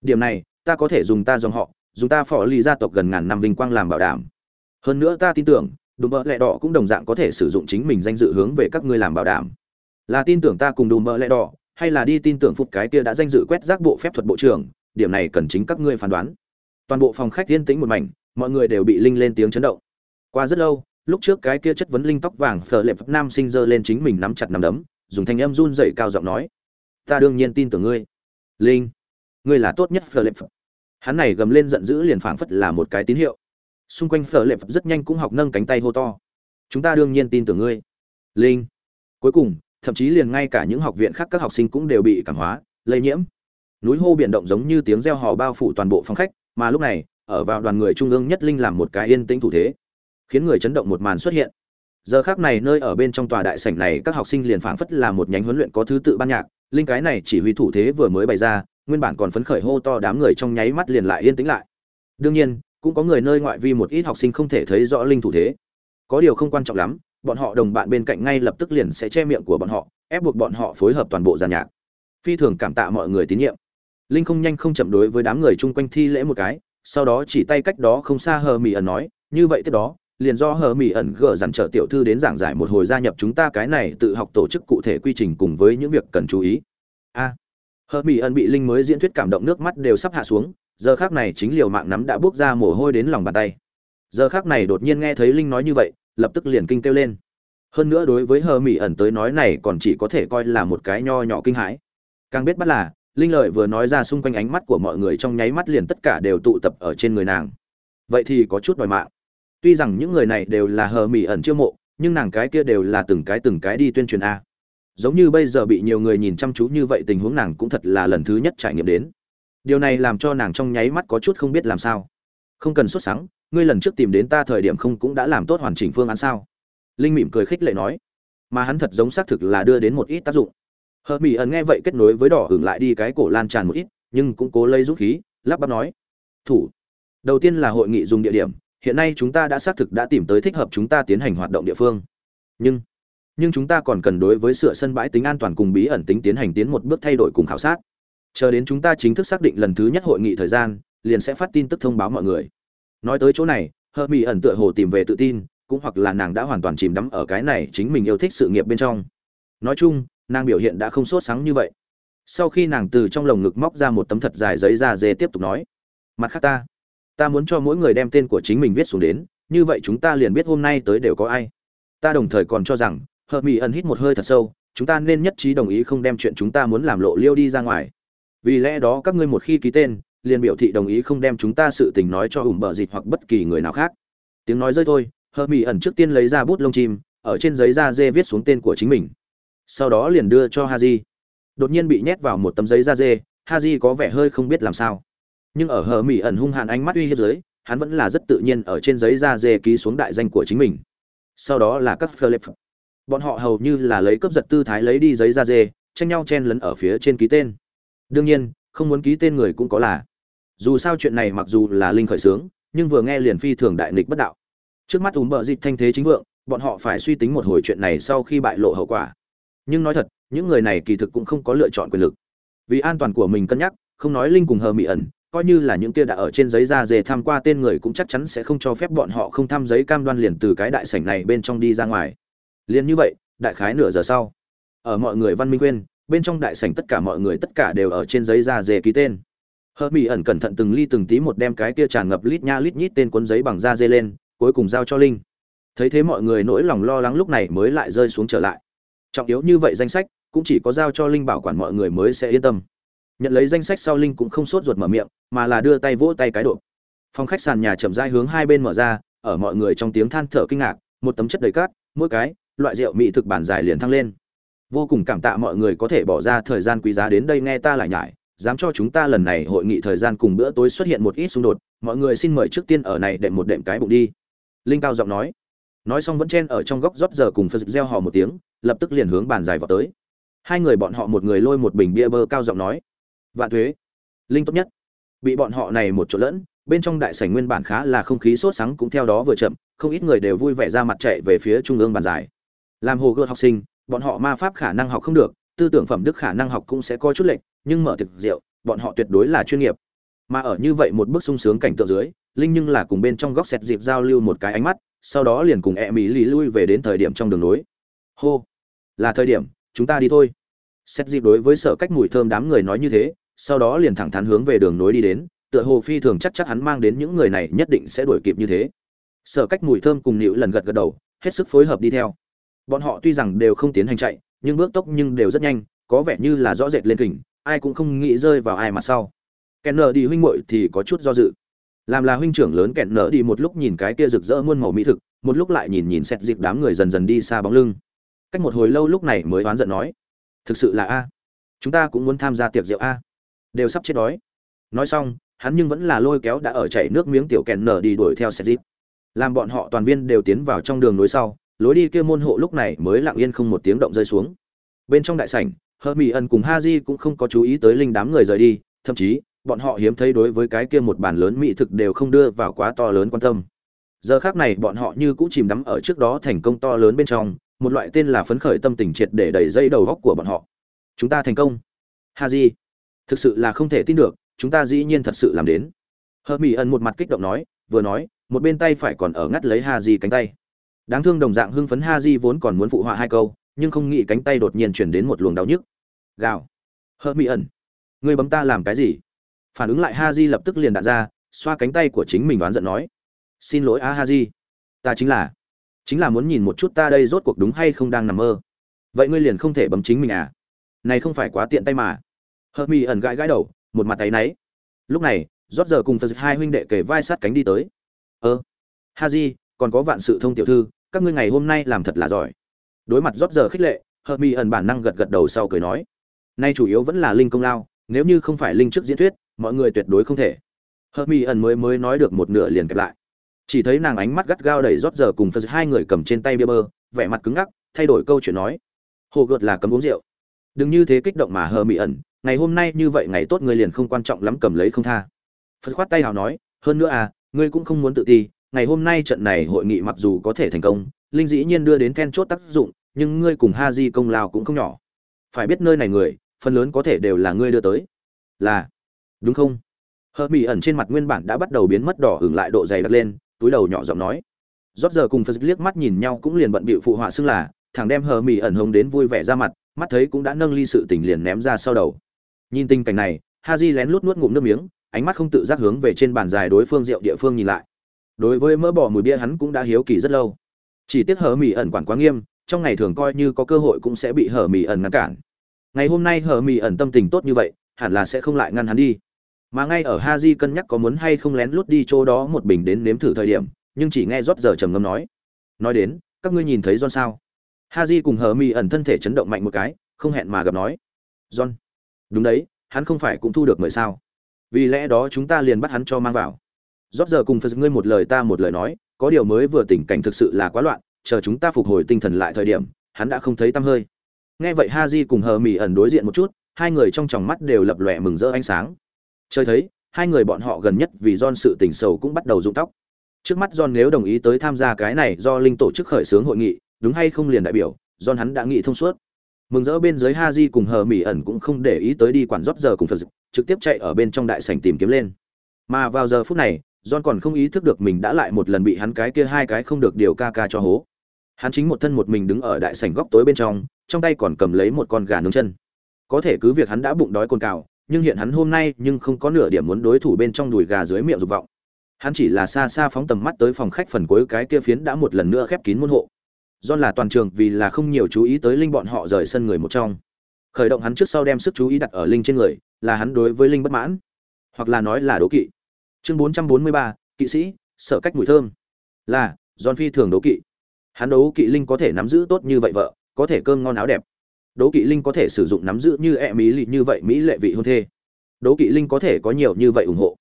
Điểm này, ta có thể dùng ta dòng họ, dùng ta phò lì gia tộc gần ngàn năm vinh quang làm bảo đảm. Hơn nữa ta tin tưởng, đùm bợ lẹ đỏ cũng đồng dạng có thể sử dụng chính mình danh dự hướng về các ngươi làm bảo đảm. Là tin tưởng ta cùng đùm bợ lẹ đỏ, hay là đi tin tưởng phục cái kia đã danh dự quét rác bộ phép thuật bộ trưởng, điểm này cần chính các ngươi phán đoán. Toàn bộ phòng khách yên tĩnh một mảnh, mọi người đều bị linh lên tiếng chấn động. Qua rất lâu lúc trước cái kia chất vấn linh tóc vàng phở lệ nam sinh giơ lên chính mình nắm chặt nắm đấm, dùng thanh âm run dậy cao giọng nói, ta đương nhiên tin tưởng ngươi. Linh, ngươi là tốt nhất phở lệ hắn này gầm lên giận dữ liền phảng phất là một cái tín hiệu. Xung quanh phở lệ rất nhanh cũng học nâng cánh tay hô to, chúng ta đương nhiên tin tưởng ngươi. Linh. Cuối cùng, thậm chí liền ngay cả những học viện khác các học sinh cũng đều bị cảm hóa, lây nhiễm. Núi hô biển động giống như tiếng reo hò bao phủ toàn bộ phòng khách, mà lúc này, ở vào đoàn người trung ương nhất linh làm một cái yên tĩnh thủ thế khiến người chấn động một màn xuất hiện. Giờ khác này nơi ở bên trong tòa đại sảnh này, các học sinh liền phảng phất là một nhánh huấn luyện có thứ tự ban nhạc. Linh cái này chỉ huy thủ thế vừa mới bày ra, nguyên bản còn phấn khởi hô to đám người trong nháy mắt liền lại yên tĩnh lại. Đương nhiên, cũng có người nơi ngoại vi một ít học sinh không thể thấy rõ linh thủ thế. Có điều không quan trọng lắm, bọn họ đồng bạn bên cạnh ngay lập tức liền sẽ che miệng của bọn họ, ép buộc bọn họ phối hợp toàn bộ giàn nhạc. Phi thường cảm tạ mọi người tín nhiệm. Linh không nhanh không chậm đối với đám người chung quanh thi lễ một cái, sau đó chỉ tay cách đó không xa hờ mỹ ẩn nói, như vậy tiếp đó liền do hờ mỹ ẩn gỡ dặn trở tiểu thư đến giảng giải một hồi gia nhập chúng ta cái này tự học tổ chức cụ thể quy trình cùng với những việc cần chú ý. A à, hờ mỹ ẩn bị linh mới diễn thuyết cảm động nước mắt đều sắp hạ xuống giờ khác này chính liều mạng nắm đã bước ra mồ hôi đến lòng bàn tay. Giờ khác này đột nhiên nghe thấy linh nói như vậy lập tức liền kinh kêu lên. Hơn nữa đối với hờ mỹ ẩn tới nói này còn chỉ có thể coi là một cái nho nhỏ kinh hãi. Càng biết bắt là linh lợi vừa nói ra xung quanh ánh mắt của mọi người trong nháy mắt liền tất cả đều tụ tập ở trên người nàng. Vậy thì có chút đòi mạng tuy rằng những người này đều là hờ mỹ ẩn chiêu mộ, nhưng nàng cái kia đều là từng cái từng cái đi tuyên truyền a. Giống như bây giờ bị nhiều người nhìn chăm chú như vậy tình huống nàng cũng thật là lần thứ nhất trải nghiệm đến. Điều này làm cho nàng trong nháy mắt có chút không biết làm sao. Không cần xuất sáng ngươi lần trước tìm đến ta thời điểm không cũng đã làm tốt hoàn chỉnh phương án sao? Linh mỉm cười khích lệ nói. Mà hắn thật giống xác thực là đưa đến một ít tác dụng. Hờ mỹ ẩn nghe vậy kết nối với đỏ hưởng lại đi cái cổ lan tràn một ít, nhưng cũng cố lấy dũng khí, lắp bắp nói. Thủ. Đầu tiên là hội nghị dùng địa điểm hiện nay chúng ta đã xác thực đã tìm tới thích hợp chúng ta tiến hành hoạt động địa phương. Nhưng nhưng chúng ta còn cần đối với sửa sân bãi tính an toàn cùng bí ẩn tính tiến hành tiến một bước thay đổi cùng khảo sát. Chờ đến chúng ta chính thức xác định lần thứ nhất hội nghị thời gian, liền sẽ phát tin tức thông báo mọi người. Nói tới chỗ này Hợp mỹ ẩn tựa hồ tìm về tự tin, cũng hoặc là nàng đã hoàn toàn chìm đắm ở cái này chính mình yêu thích sự nghiệp bên trong. Nói chung, nàng biểu hiện đã không sốt sáng như vậy. Sau khi nàng từ trong lồng ngực móc ra một tấm thật dài giấy da dê tiếp tục nói, mặt khác ta ta muốn cho mỗi người đem tên của chính mình viết xuống đến, như vậy chúng ta liền biết hôm nay tới đều có ai. Ta đồng thời còn cho rằng, Hợp mỹ ẩn hít một hơi thật sâu, chúng ta nên nhất trí đồng ý không đem chuyện chúng ta muốn làm lộ liêu đi ra ngoài. Vì lẽ đó các ngươi một khi ký tên, liền biểu thị đồng ý không đem chúng ta sự tình nói cho ủng bờ dịch hoặc bất kỳ người nào khác. Tiếng nói rơi thôi, Hợp mỹ ẩn trước tiên lấy ra bút lông chim, ở trên giấy da dê viết xuống tên của chính mình. Sau đó liền đưa cho haji. Đột nhiên bị nhét vào một tấm giấy da dê, haji có vẻ hơi không biết làm sao nhưng ở hờ mỹ ẩn hung hàn ánh mắt uy hiếp dưới, hắn vẫn là rất tự nhiên ở trên giấy da dê ký xuống đại danh của chính mình. Sau đó là các philip. Bọn họ hầu như là lấy cướp giật tư thái lấy đi giấy da dê, tranh nhau chen lấn ở phía trên ký tên. Đương nhiên, không muốn ký tên người cũng có là. Dù sao chuyện này mặc dù là linh khởi sướng, nhưng vừa nghe liền phi thường đại nghịch bất đạo. Trước mắt ùm bợ dịp thanh thế chính vượng, bọn họ phải suy tính một hồi chuyện này sau khi bại lộ hậu quả. Nhưng nói thật, những người này kỳ thực cũng không có lựa chọn quyền lực. Vì an toàn của mình cân nhắc, không nói linh cùng hờ mỹ ẩn coi như là những kia đã ở trên giấy da dề tham qua tên người cũng chắc chắn sẽ không cho phép bọn họ không tham giấy cam đoan liền từ cái đại sảnh này bên trong đi ra ngoài. Liền như vậy, đại khái nửa giờ sau, ở mọi người văn minh quên, bên trong đại sảnh tất cả mọi người tất cả đều ở trên giấy da dề ký tên. Hợp mỹ ẩn cẩn thận từng ly từng tí một đem cái kia tràn ngập lít nha lít nhít tên cuốn giấy bằng da dê lên, cuối cùng giao cho linh. Thấy thế mọi người nỗi lòng lo lắng lúc này mới lại rơi xuống trở lại. Trọng yếu như vậy danh sách, cũng chỉ có giao cho linh bảo quản mọi người mới sẽ yên tâm nhận lấy danh sách sau linh cũng không sốt ruột mở miệng, mà là đưa tay vỗ tay cái độ. Phòng khách sàn nhà chậm rãi hướng hai bên mở ra, ở mọi người trong tiếng than thở kinh ngạc, một tấm chất đầy cát, mỗi cái, loại rượu mỹ thực bản dài liền thăng lên. Vô cùng cảm tạ mọi người có thể bỏ ra thời gian quý giá đến đây nghe ta lại nhải, dám cho chúng ta lần này hội nghị thời gian cùng bữa tối xuất hiện một ít xung đột, mọi người xin mời trước tiên ở này đệm một đệm cái bụng đi. Linh cao giọng nói. Nói xong vẫn chen ở trong góc rót giờ cùng phật gieo hò một tiếng, lập tức liền hướng bàn dài vào tới. Hai người bọn họ một người lôi một bình bia bơ cao giọng nói vạn thuế. Linh tốt nhất. Bị bọn họ này một chỗ lẫn, bên trong đại sảnh nguyên bản khá là không khí sốt sắng cũng theo đó vừa chậm, không ít người đều vui vẻ ra mặt chạy về phía trung ương bàn dài làm hồ gươm học sinh, bọn họ ma pháp khả năng học không được, tư tưởng phẩm đức khả năng học cũng sẽ có chút lệch, nhưng mở thực rượu bọn họ tuyệt đối là chuyên nghiệp. Mà ở như vậy một bước sung sướng cảnh tượng dưới, linh nhưng là cùng bên trong góc xẹt dịp giao lưu một cái ánh mắt, sau đó liền cùng e mỹ lì lui về đến thời điểm trong đường nối hô! Là thời điểm, chúng ta đi thôi. Xét dịp đối với sợ cách mùi thơm đám người nói như thế sau đó liền thẳng thắn hướng về đường nối đi đến, tựa hồ phi thường chắc chắc hắn mang đến những người này nhất định sẽ đuổi kịp như thế. Sở cách mùi thơm cùng nịu lần gật gật đầu, hết sức phối hợp đi theo. Bọn họ tuy rằng đều không tiến hành chạy, nhưng bước tốc nhưng đều rất nhanh, có vẻ như là rõ rệt lên kình, ai cũng không nghĩ rơi vào ai mà sau. Kẹn nở đi huynh muội thì có chút do dự. Làm là huynh trưởng lớn kẹn nở đi một lúc nhìn cái kia rực rỡ muôn màu mỹ thực, một lúc lại nhìn nhìn xét dịp đám người dần dần đi xa bóng lưng. Cách một hồi lâu lúc này mới oán giận nói, thực sự là a? Chúng ta cũng muốn tham gia tiệc rượu a? Đều sắp chết đói. Nói xong hắn nhưng vẫn là lôi kéo đã ở chảy nước miếng tiểu kẹn nở đi đuổi theo xe jeep, làm bọn họ toàn viên đều tiến vào trong đường nối sau lối đi kia môn hộ lúc này mới lặng yên không một tiếng động rơi xuống. Bên trong đại sảnh hơ mỹ ẩn cùng ha di cũng không có chú ý tới linh đám người rời đi thậm chí bọn họ hiếm thấy đối với cái kia một bàn lớn mỹ thực đều không đưa vào quá to lớn quan tâm. Giờ khác này bọn họ như cũng chìm đắm ở trước đó thành công to lớn bên trong một loại tên là phấn khởi tâm tình triệt để đẩy dây đầu góc của bọn họ. Chúng ta thành công. Ha di thực sự là không thể tin được, chúng ta dĩ nhiên thật sự làm đến. Hờ mỹ ẩn một mặt kích động nói, vừa nói, một bên tay phải còn ở ngắt lấy ha di cánh tay. Đáng thương đồng dạng hưng phấn ha di vốn còn muốn phụ họa hai câu, nhưng không nghĩ cánh tay đột nhiên chuyển đến một luồng đau nhức. Gào. Hờ mỹ ẩn người bấm ta làm cái gì? Phản ứng lại ha di lập tức liền đạn ra, xoa cánh tay của chính mình đoán giận nói. Xin lỗi a ha di. Ta chính là chính là muốn nhìn một chút ta đây rốt cuộc đúng hay không đang nằm mơ. Vậy ngươi liền không thể bấm chính mình à? Này không phải quá tiện tay mà hờ mỹ ẩn gãi gãi đầu, một mặt tay náy. Lúc này rót giờ cùng phật hai huynh đệ kể vai sát cánh đi tới. Ơ, ha di, còn có vạn sự thông tiểu thư, các ngươi ngày hôm nay làm thật là giỏi. Đối mặt rót giờ khích lệ, hợp mỹ ẩn bản năng gật gật đầu sau cười nói, nay chủ yếu vẫn là linh công lao, nếu như không phải linh trước diễn thuyết, mọi người tuyệt đối không thể. Hợp mỹ ẩn mới mới nói được một nửa liền kẹp lại. Chỉ thấy nàng ánh mắt gắt gao đẩy rót giờ cùng phật hai người cầm trên tay bia bơ, vẻ mặt cứng ngắc, thay đổi câu chuyện nói, hồ gợt là cấm uống rượu. Đừng như thế kích động mà hờ mỹ ẩn ngày hôm nay như vậy ngày tốt người liền không quan trọng lắm cầm lấy không tha. Phật khoát tay hào nói, hơn nữa à ngươi cũng không muốn tự ti, ngày hôm nay trận này hội nghị mặc dù có thể thành công, linh dĩ nhiên đưa đến then chốt tác dụng, nhưng ngươi cùng ha di công lao cũng không nhỏ. Phải biết nơi này người, phần lớn có thể đều là ngươi đưa tới. Là, đúng không? Hờ mỹ ẩn trên mặt nguyên bản đã bắt đầu biến mất đỏ hưởng lại độ dày đặt lên, túi đầu nhỏ giọng nói. Rót giờ cùng phật liếc mắt nhìn nhau cũng liền bận bịu phụ họa xưng là, thằng đem hờ mỹ ẩn hống đến vui vẻ ra mặt, mắt thấy cũng đã nâng ly sự tình liền ném ra sau đầu nhìn tình cảnh này ha di lén lút nuốt ngụm nước miếng, ánh mắt không tự giác hướng về trên bàn dài đối phương rượu địa phương nhìn lại. Đối với mỡ bỏ mùi bia hắn cũng đã hiếu kỳ rất lâu. Chỉ tiếc hở mì ẩn quản quá nghiêm, trong ngày thường coi như có cơ hội cũng sẽ bị hở mì ẩn ngăn cản. Ngày hôm nay hở mì ẩn tâm tình tốt như vậy, hẳn là sẽ không lại ngăn hắn đi. Mà ngay ở ha di cân nhắc có muốn hay không lén lút đi chỗ đó một bình đến nếm thử thời điểm, nhưng chỉ nghe rót giờ trầm ngâm nói. Nói đến, các ngươi nhìn thấy john sao? Ha di cùng hở mỹ ẩn thân thể chấn động mạnh một cái, không hẹn mà gặp nói. John đúng đấy, hắn không phải cũng thu được mời sao? Vì lẽ đó chúng ta liền bắt hắn cho mang vào. Rót giờ cùng phật ngươi một lời ta một lời nói, có điều mới vừa tình cảnh thực sự là quá loạn, chờ chúng ta phục hồi tinh thần lại thời điểm, hắn đã không thấy tăm hơi. Nghe vậy ha di cùng hờ mỹ ẩn đối diện một chút, hai người trong tròng mắt đều lập lòe mừng rỡ ánh sáng. Chơi thấy, hai người bọn họ gần nhất vì don sự tình sầu cũng bắt đầu rụng tóc. Trước mắt don nếu đồng ý tới tham gia cái này do linh tổ chức khởi xướng hội nghị, đúng hay không liền đại biểu don hắn đã nghĩ thông suốt mừng rỡ bên dưới ha di cùng hờ mỹ ẩn cũng không để ý tới đi quản rót giờ cùng phật trực tiếp chạy ở bên trong đại sảnh tìm kiếm lên mà vào giờ phút này John còn không ý thức được mình đã lại một lần bị hắn cái kia hai cái không được điều ca ca cho hố. Hắn chính một thân một mình đứng ở đại sảnh góc tối bên trong, trong tay còn cầm lấy một con gà nướng chân. Có thể cứ việc hắn đã bụng đói cồn cào, nhưng hiện hắn hôm nay nhưng không có nửa điểm muốn đối thủ bên trong đùi gà dưới miệng dục vọng. Hắn chỉ là xa xa phóng tầm mắt tới phòng khách phần cuối cái kia phiến đã một lần nữa khép kín môn hộ. John là toàn trường vì là không nhiều chú ý tới linh bọn họ rời sân người một trong. Khởi động hắn trước sau đem sức chú ý đặt ở linh trên người, là hắn đối với linh bất mãn, hoặc là nói là đố kỵ. Chương 443, kỵ sĩ sợ cách mùi thơm. Là John phi thường đấu kỵ. Hắn đấu kỵ linh có thể nắm giữ tốt như vậy vợ có thể cơm ngon áo đẹp. Đố kỵ linh có thể sử dụng nắm giữ như e mỹ lị như vậy mỹ lệ vị hôn thê. Đố kỵ linh có thể có nhiều như vậy ủng hộ.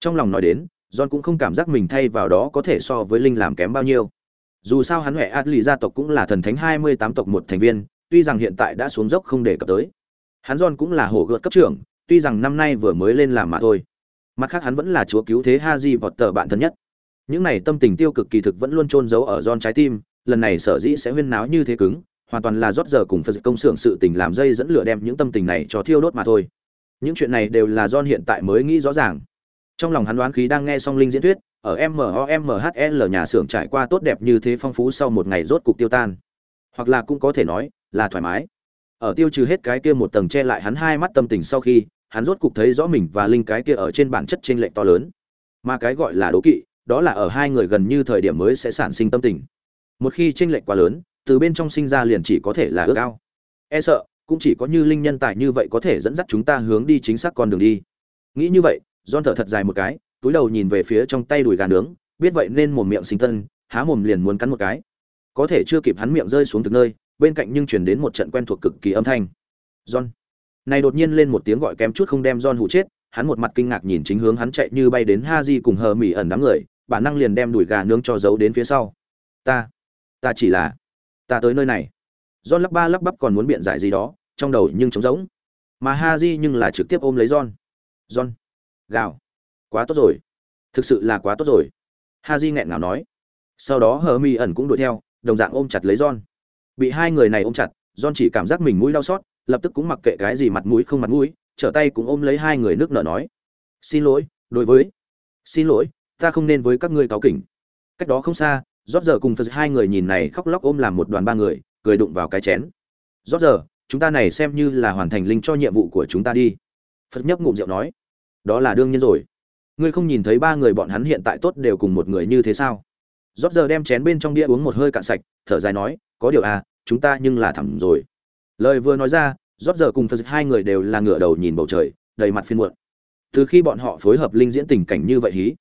Trong lòng nói đến john cũng không cảm giác mình thay vào đó có thể so với linh làm kém bao nhiêu dù sao hắn huệ át lì gia tộc cũng là thần thánh hai mươi tám tộc một thành viên tuy rằng hiện tại đã xuống dốc không để cập tới hắn john cũng là hổ gợt cấp trưởng tuy rằng năm nay vừa mới lên làm mà thôi mặt khác hắn vẫn là chúa cứu thế ha di vọt tờ bạn thân nhất những này tâm tình tiêu cực kỳ thực vẫn luôn trôn giấu ở John trái tim, lần này sở dĩ sẽ huyên náo như thế cứng, hoàn toàn là rót giờ cùng Phật công xưởng sự tình làm dây dẫn lửa đem những tâm tình này cho thiêu đốt mà thôi. Những chuyện này đều là John hiện tại mới nghĩ rõ ràng. Trong lòng hắn đoán khí đang nghe Song linh diễn thuyết, ở MOMHL nhà xưởng trải qua tốt đẹp như thế phong phú sau một ngày rốt cục tiêu tan. Hoặc là cũng có thể nói là thoải mái. Ở tiêu trừ hết cái kia một tầng che lại hắn hai mắt tâm tình sau khi, hắn rốt cục thấy rõ mình và linh cái kia ở trên bản chất chênh lệch to lớn. Mà cái gọi là đố kỵ, đó là ở hai người gần như thời điểm mới sẽ sản sinh tâm tình một khi chênh lệch quá lớn từ bên trong sinh ra liền chỉ có thể là ước ao e sợ cũng chỉ có như linh nhân tài như vậy có thể dẫn dắt chúng ta hướng đi chính xác con đường đi nghĩ như vậy don thở thật dài một cái túi đầu nhìn về phía trong tay đùi gà nướng, biết vậy nên mồm miệng sinh tân, há mồm liền muốn cắn một cái. Có thể chưa kịp hắn miệng rơi xuống từ nơi, bên cạnh nhưng truyền đến một trận quen thuộc cực kỳ âm thanh. John. Này đột nhiên lên một tiếng gọi kém chút không đem john hụ chết, hắn một mặt kinh ngạc nhìn chính hướng hắn chạy như bay đến ha di cùng hờ mỹ ẩn đám người, bản năng liền đem đùi gà nướng cho giấu đến phía sau. Ta ta chỉ là, ta tới nơi này. John lắp ba lắp bắp còn muốn biện giải gì đó, trong đầu nhưng trống rỗng. Mà ha di nhưng là trực tiếp ôm lấy john. John. Gào quá tốt rồi. Thực sự là quá tốt rồi. Ha di nghẹn ngào nói. Sau đó hờ mi ẩn cũng đuổi theo, đồng dạng ôm chặt lấy john. Bị hai người này ôm chặt, john chỉ cảm giác mình mũi đau xót, lập tức cũng mặc kệ cái gì mặt mũi không mặt mũi, trở tay cũng ôm lấy hai người nước nở nói. Xin lỗi, đối với. Xin lỗi, ta không nên với các ngươi cáo kỉnh. Cách đó không xa rót giờ cùng phật hai người nhìn này khóc lóc ôm làm một đoàn ba người, cười đụng vào cái chén. Rót giờ, chúng ta này xem như là hoàn thành linh cho nhiệm vụ của chúng ta đi. Phật nhấp ngụm rượu nói. Đó là đương nhiên rồi ngươi không nhìn thấy ba người bọn hắn hiện tại tốt đều cùng một người như thế sao? Rót giờ đem chén bên trong bia uống một hơi cạn sạch, thở dài nói, có điều à chúng ta nhưng là thẳm rồi. Lời vừa nói ra, rót giờ cùng phật hai người đều là ngửa đầu nhìn bầu trời, đầy mặt phiên muộn. Từ khi bọn họ phối hợp linh diễn tình cảnh như vậy hí,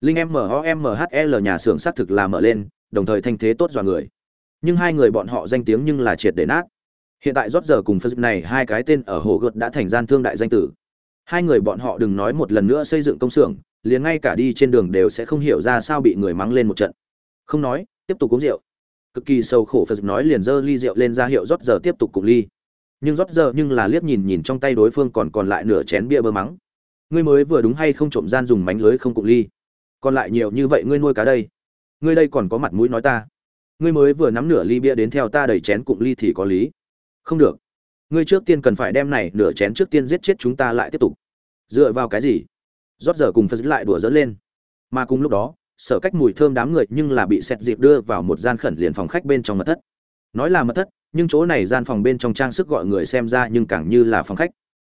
linh mohmhl e nhà xưởng xác thực là mở lên, đồng thời thanh thế tốt dọa người. Nhưng hai người bọn họ danh tiếng nhưng là triệt để nát. Hiện tại rót giờ cùng phân này hai cái tên ở hồ gợt đã thành gian thương đại danh tử hai người bọn họ đừng nói một lần nữa xây dựng công xưởng, liền ngay cả đi trên đường đều sẽ không hiểu ra sao bị người mắng lên một trận. Không nói, tiếp tục uống rượu. Cực kỳ sâu khổ phật nói liền giơ ly rượu lên ra hiệu rót giờ tiếp tục cùng ly. Nhưng rót giờ nhưng là liếc nhìn nhìn trong tay đối phương còn còn lại nửa chén bia bơ mắng. Ngươi mới vừa đúng hay không trộm gian dùng mánh lưới không cùng ly. Còn lại nhiều như vậy ngươi nuôi cá đây. Ngươi đây còn có mặt mũi nói ta. Ngươi mới vừa nắm nửa ly bia đến theo ta đẩy chén cụm ly thì có lý. Không được ngươi trước tiên cần phải đem này nửa chén trước tiên giết chết chúng ta lại tiếp tục. Dựa vào cái gì? Rót giờ cùng phật lại đùa dỡ lên. Mà cùng lúc đó, sở cách mùi thơm đám người nhưng là bị xét dịp đưa vào một gian khẩn liền phòng khách bên trong mật thất. Nói là mật thất, nhưng chỗ này gian phòng bên trong trang sức gọi người xem ra nhưng càng như là phòng khách.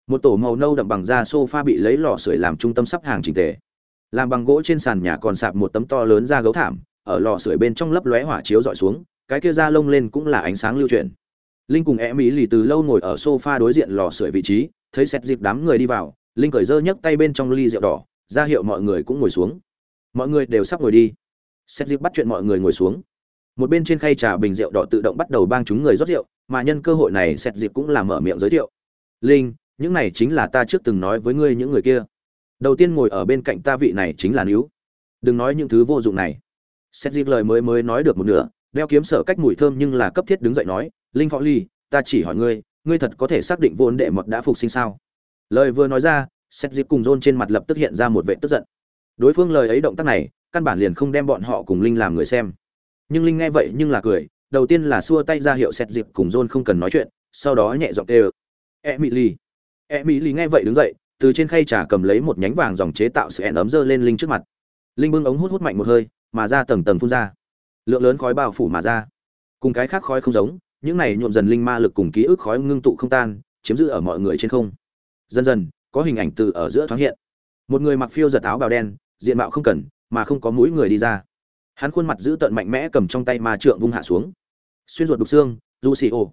Một tổ màu nâu đậm bằng da sofa bị lấy lò sưởi làm trung tâm sắp hàng trình tề. Làm bằng gỗ trên sàn nhà còn sạp một tấm to lớn da gấu thảm, ở lò sưởi bên trong lấp lóe hỏa chiếu dọi xuống, cái kia da lông lên cũng là ánh sáng lưu chuyển linh cùng e mỹ lì từ lâu ngồi ở sofa đối diện lò sưởi vị trí, thấy xét dịp đám người đi vào, linh cởi dơ nhấc tay bên trong ly rượu đỏ, ra hiệu mọi người cũng ngồi xuống. Mọi người đều sắp ngồi đi. Xét dịp bắt chuyện mọi người ngồi xuống. Một bên trên khay trà bình rượu đỏ tự động bắt đầu bang chúng người rót rượu, mà nhân cơ hội này xét dịp cũng làm mở miệng giới thiệu. Linh, những này chính là ta trước từng nói với ngươi những người kia. Đầu tiên ngồi ở bên cạnh ta vị này chính là níu. Đừng nói những thứ vô dụng này. Xét dịp lời mới mới nói được một nửa, đeo kiếm sở cách mùi thơm nhưng là cấp thiết đứng dậy nói linh phó ly, ta chỉ hỏi ngươi ngươi thật có thể xác định vốn đệ mật đã phục sinh sao? Lời vừa nói ra xét dịp cùng rôn trên mặt lập tức hiện ra một vệ tức giận. Đối phương lời ấy động tác này, căn bản liền không đem bọn họ cùng linh làm người xem. Nhưng linh nghe vậy nhưng là cười, đầu tiên là xua tay ra hiệu xét dịp cùng rôn không cần nói chuyện, sau đó nhẹ giọng kêu e mỹ ly e mỹ ly nghe vậy đứng dậy, từ trên khay trà cầm lấy một nhánh vàng dòng chế tạo sự ẻn ấm dơ lên linh trước mặt. Linh bưng ống hút hút mạnh một hơi, mà ra tầng tầng phun ra. Lượng lớn khói bao phủ mà ra. Cùng cái khác khói không giống những này nhuộm dần linh ma lực cùng ký ức khói ngưng tụ không tan, chiếm giữ ở mọi người trên không. Dần dần, có hình ảnh từ ở giữa thoáng hiện. Một người mặc phiêu giật áo bào đen, diện mạo không cần, mà không có mũi người đi ra. Hắn khuôn mặt giữ tợn mạnh mẽ cầm trong tay ma trượng vung hạ xuống. Xuyên ruột đục xương du xì ô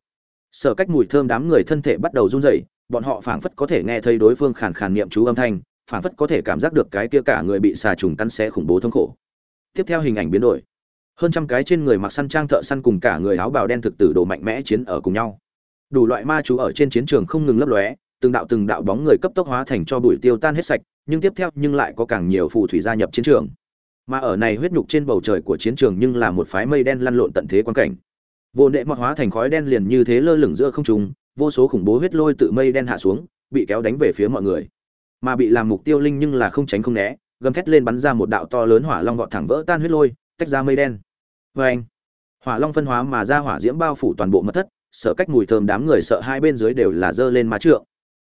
sở cách mùi thơm đám người thân thể bắt đầu run rẩy, bọn họ phảng phất có thể nghe thấy đối phương khàn khàn niệm chú âm thanh, phảng phất có thể cảm giác được cái kia cả người bị xà trùng cắn xé khủng bố thống khổ. Tiếp theo hình ảnh biến đổi hơn trăm cái trên người mặc săn trang thợ săn cùng cả người áo bào đen thực tử đồ mạnh mẽ chiến ở cùng nhau. Đủ loại ma chú ở trên chiến trường không ngừng lấp lóe, từng đạo từng đạo bóng người cấp tốc hóa thành cho bụi tiêu tan hết sạch, nhưng tiếp theo nhưng lại có càng nhiều phù thủy gia nhập chiến trường. Mà ở này huyết nhục trên bầu trời của chiến trường nhưng là một phái mây đen lăn lộn tận thế quan cảnh. Vô nệ mọt hóa thành khói đen liền như thế lơ lửng giữa không trung, vô số khủng bố huyết lôi tự mây đen hạ xuống, bị kéo đánh về phía mọi người. Mà bị làm mục tiêu linh nhưng là không tránh không né, gầm thét lên bắn ra một đạo to lớn hỏa long vọt thẳng vỡ tan huyết lôi, tách ra mây đen vê anh, hỏa long phân hóa mà ra hỏa diễm bao phủ toàn bộ mật thất sợ cách mùi thơm đám người sợ hai bên dưới đều là dơ lên má trượng.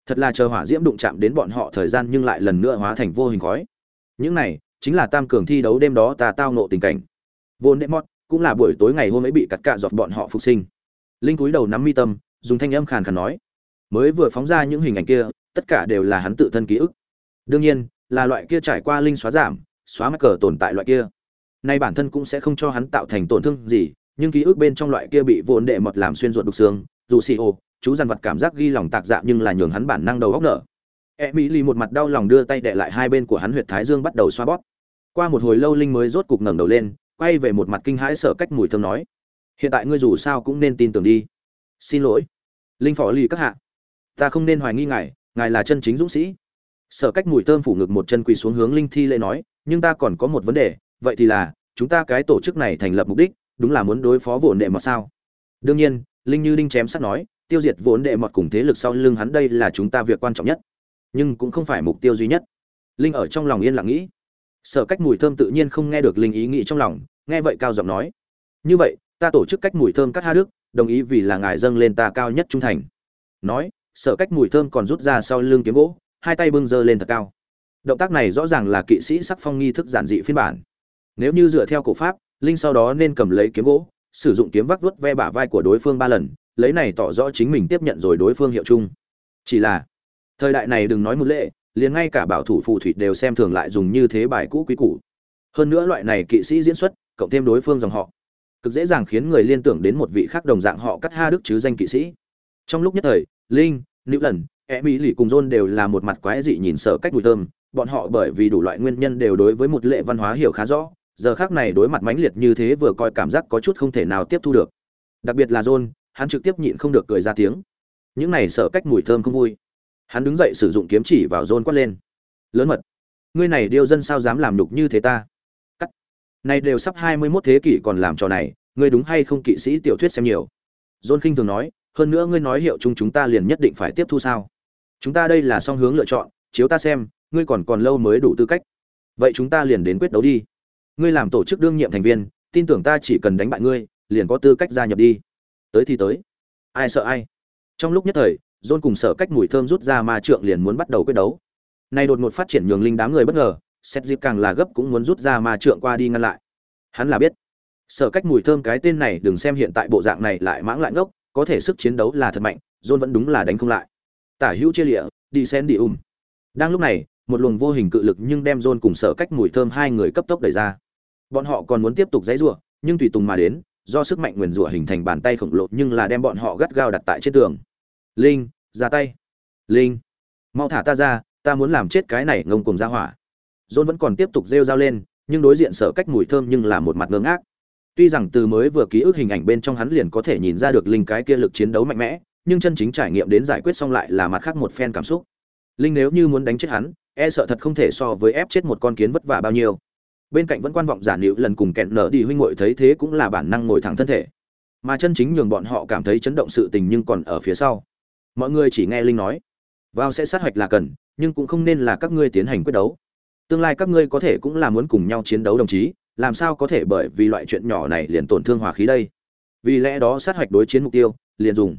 Thật là chờ hỏa diễm đụng chạm đến bọn họ thời gian nhưng lại lần nữa hóa thành vô hình khói. Những này, chính là tam cường thi đấu đêm đó ta tao nộ tình cảnh. Vô nệ mót cũng là buổi tối ngày hôm ấy bị cắt cạ dọt bọn họ phục sinh. Linh cúi đầu nắm mi tâm, dùng thanh âm khàn khàn nói, mới vừa phóng ra những hình ảnh kia, tất cả đều là hắn tự thân ký ức. Đương nhiên, là loại kia trải qua linh xóa giảm, xóa mắc cờ tồn tại loại kia nay bản thân cũng sẽ không cho hắn tạo thành tổn thương gì, nhưng ký ức bên trong loại kia bị vốn đệ mật làm xuyên ruột đục xương, dù xì ô chú dằn vật cảm giác ghi lòng tạc dạ nhưng là nhường hắn bản năng đầu góc nở. E mỹ lì một mặt đau lòng đưa tay đệ lại hai bên của hắn huyệt thái dương bắt đầu xoa bóp. Qua một hồi lâu linh mới rốt cục ngẩng đầu lên, quay về một mặt kinh hãi sợ cách mùi thơm nói, hiện tại ngươi dù sao cũng nên tin tưởng đi. Xin lỗi. Linh phó lì các hạ, ta không nên hoài nghi ngài ngài là chân chính dũng sĩ. Sở cách mùi thơm phủ ngực một chân quỳ xuống hướng linh thi lễ nói, nhưng ta còn có một vấn đề vậy thì là, chúng ta cái tổ chức này thành lập mục đích, đúng là muốn đối phó vồn đệ mọt sao? Đương nhiên, linh như đinh chém sắt nói, tiêu diệt vốn đệ mọt cùng thế lực sau lưng hắn đây là chúng ta việc quan trọng nhất. Nhưng cũng không phải mục tiêu duy nhất. Linh ở trong lòng yên lặng nghĩ. Sở cách mùi thơm tự nhiên không nghe được linh ý nghĩ trong lòng, nghe vậy cao giọng nói, như vậy, ta tổ chức cách mùi thơm các ha đức đồng ý vì là ngài dâng lên ta cao nhất trung thành. Nói, sở cách mùi thơm còn rút ra sau lưng kiếm gỗ, hai tay bưng dơ lên thật cao. Động tác này rõ ràng là kỵ sĩ sắc phong nghi thức giản dị phiên bản nếu như dựa theo cổ pháp, linh sau đó nên cầm lấy kiếm gỗ, sử dụng kiếm vác vuốt ve bả vai của đối phương ba lần, lấy này tỏ rõ chính mình tiếp nhận rồi đối phương hiệu chung. Chỉ là, thời đại này đừng nói một lệ, liền ngay cả bảo thủ phù thủy đều xem thường lại dùng như thế bài cũ quý cũ hơn nữa loại này kỵ sĩ diễn xuất, cộng thêm đối phương dòng họ, cực dễ dàng khiến người liên tưởng đến một vị khác đồng dạng họ cắt ha đức chứ danh kỵ sĩ. Trong lúc nhất thời, linh nữ lần e mỹ lì cùng john đều là một mặt quái dị nhìn sợ cách mùi thơm, bọn họ bởi vì đủ loại nguyên nhân đều đối với một lệ văn hóa hiểu khá rõ giờ khác này đối mặt mãnh liệt như thế vừa coi cảm giác có chút không thể nào tiếp thu được. Đặc biệt là john, hắn trực tiếp nhịn không được cười ra tiếng. Những này sợ cách mùi thơm không vui. Hắn đứng dậy sử dụng kiếm chỉ vào john quát lên. Lớn mật, ngươi này điêu dân sao dám làm nhục như thế ta? Cắt. Này đều sắp hai mươi 21 thế kỷ còn làm trò này, ngươi đúng hay không kỵ sĩ tiểu thuyết xem nhiều? John khinh thường nói, hơn nữa ngươi nói hiệu chung chúng ta liền nhất định phải tiếp thu sao? Chúng ta đây là song hướng lựa chọn, chiếu ta xem, ngươi còn còn lâu mới đủ tư cách. Vậy chúng ta liền đến quyết đấu đi ngươi làm tổ chức đương nhiệm thành viên, tin tưởng ta chỉ cần đánh bại ngươi, liền có tư cách gia nhập đi. Tới thì tới. Ai sợ ai? Trong lúc nhất thời, john cùng sở cách mùi thơm rút ra ma trượng liền muốn bắt đầu quyết đấu. Nay đột ngột phát triển nhường linh đám người bất ngờ xét dịp càng là gấp cũng muốn rút ra ma trượng qua đi ngăn lại. Hắn là biết. Sở cách mùi thơm cái tên này đừng xem hiện tại bộ dạng này lại mãng lại ngốc, có thể sức chiến đấu là thật mạnh, john vẫn đúng là đánh không lại. Tả hữu chia lịa, đi sen đi um đang lúc này một luồng vô hình cự lực nhưng đem john cùng sở cách mùi thơm hai người cấp tốc đẩy ra. Bọn họ còn muốn tiếp tục dãy rủa, nhưng tùy tùng mà đến, do sức mạnh nguyền rủa hình thành bàn tay khổng lồ nhưng là đem bọn họ gắt gao đặt tại trên tường. Linh, ra tay. Linh, mau thả ta ra, ta muốn làm chết cái này ngông cùng ra hỏa. John vẫn còn tiếp tục rêu dao lên, nhưng đối diện sở cách mùi thơm nhưng là một mặt ngơ ngác. Tuy rằng từ mới vừa ký ức hình ảnh bên trong hắn liền có thể nhìn ra được linh cái kia lực chiến đấu mạnh mẽ, nhưng chân chính trải nghiệm đến giải quyết xong lại là mặt khác một phen cảm xúc. Linh nếu như muốn đánh chết hắn e sợ thật không thể so với ép chết một con kiến vất vả bao nhiêu. Bên cạnh vẫn quan vọng giả nịu lần cùng kẹn nở đi huynh ngội thấy thế cũng là bản năng ngồi thẳng thân thể. Mà chân chính nhường bọn họ cảm thấy chấn động sự tình nhưng còn ở phía sau. Mọi người chỉ nghe linh nói, vào sẽ sát hạch là cần, nhưng cũng không nên là các ngươi tiến hành quyết đấu. Tương lai các ngươi có thể cũng là muốn cùng nhau chiến đấu đồng chí, làm sao có thể bởi vì loại chuyện nhỏ này liền tổn thương hòa khí đây? Vì lẽ đó sát hạch đối chiến mục tiêu, liền dùng.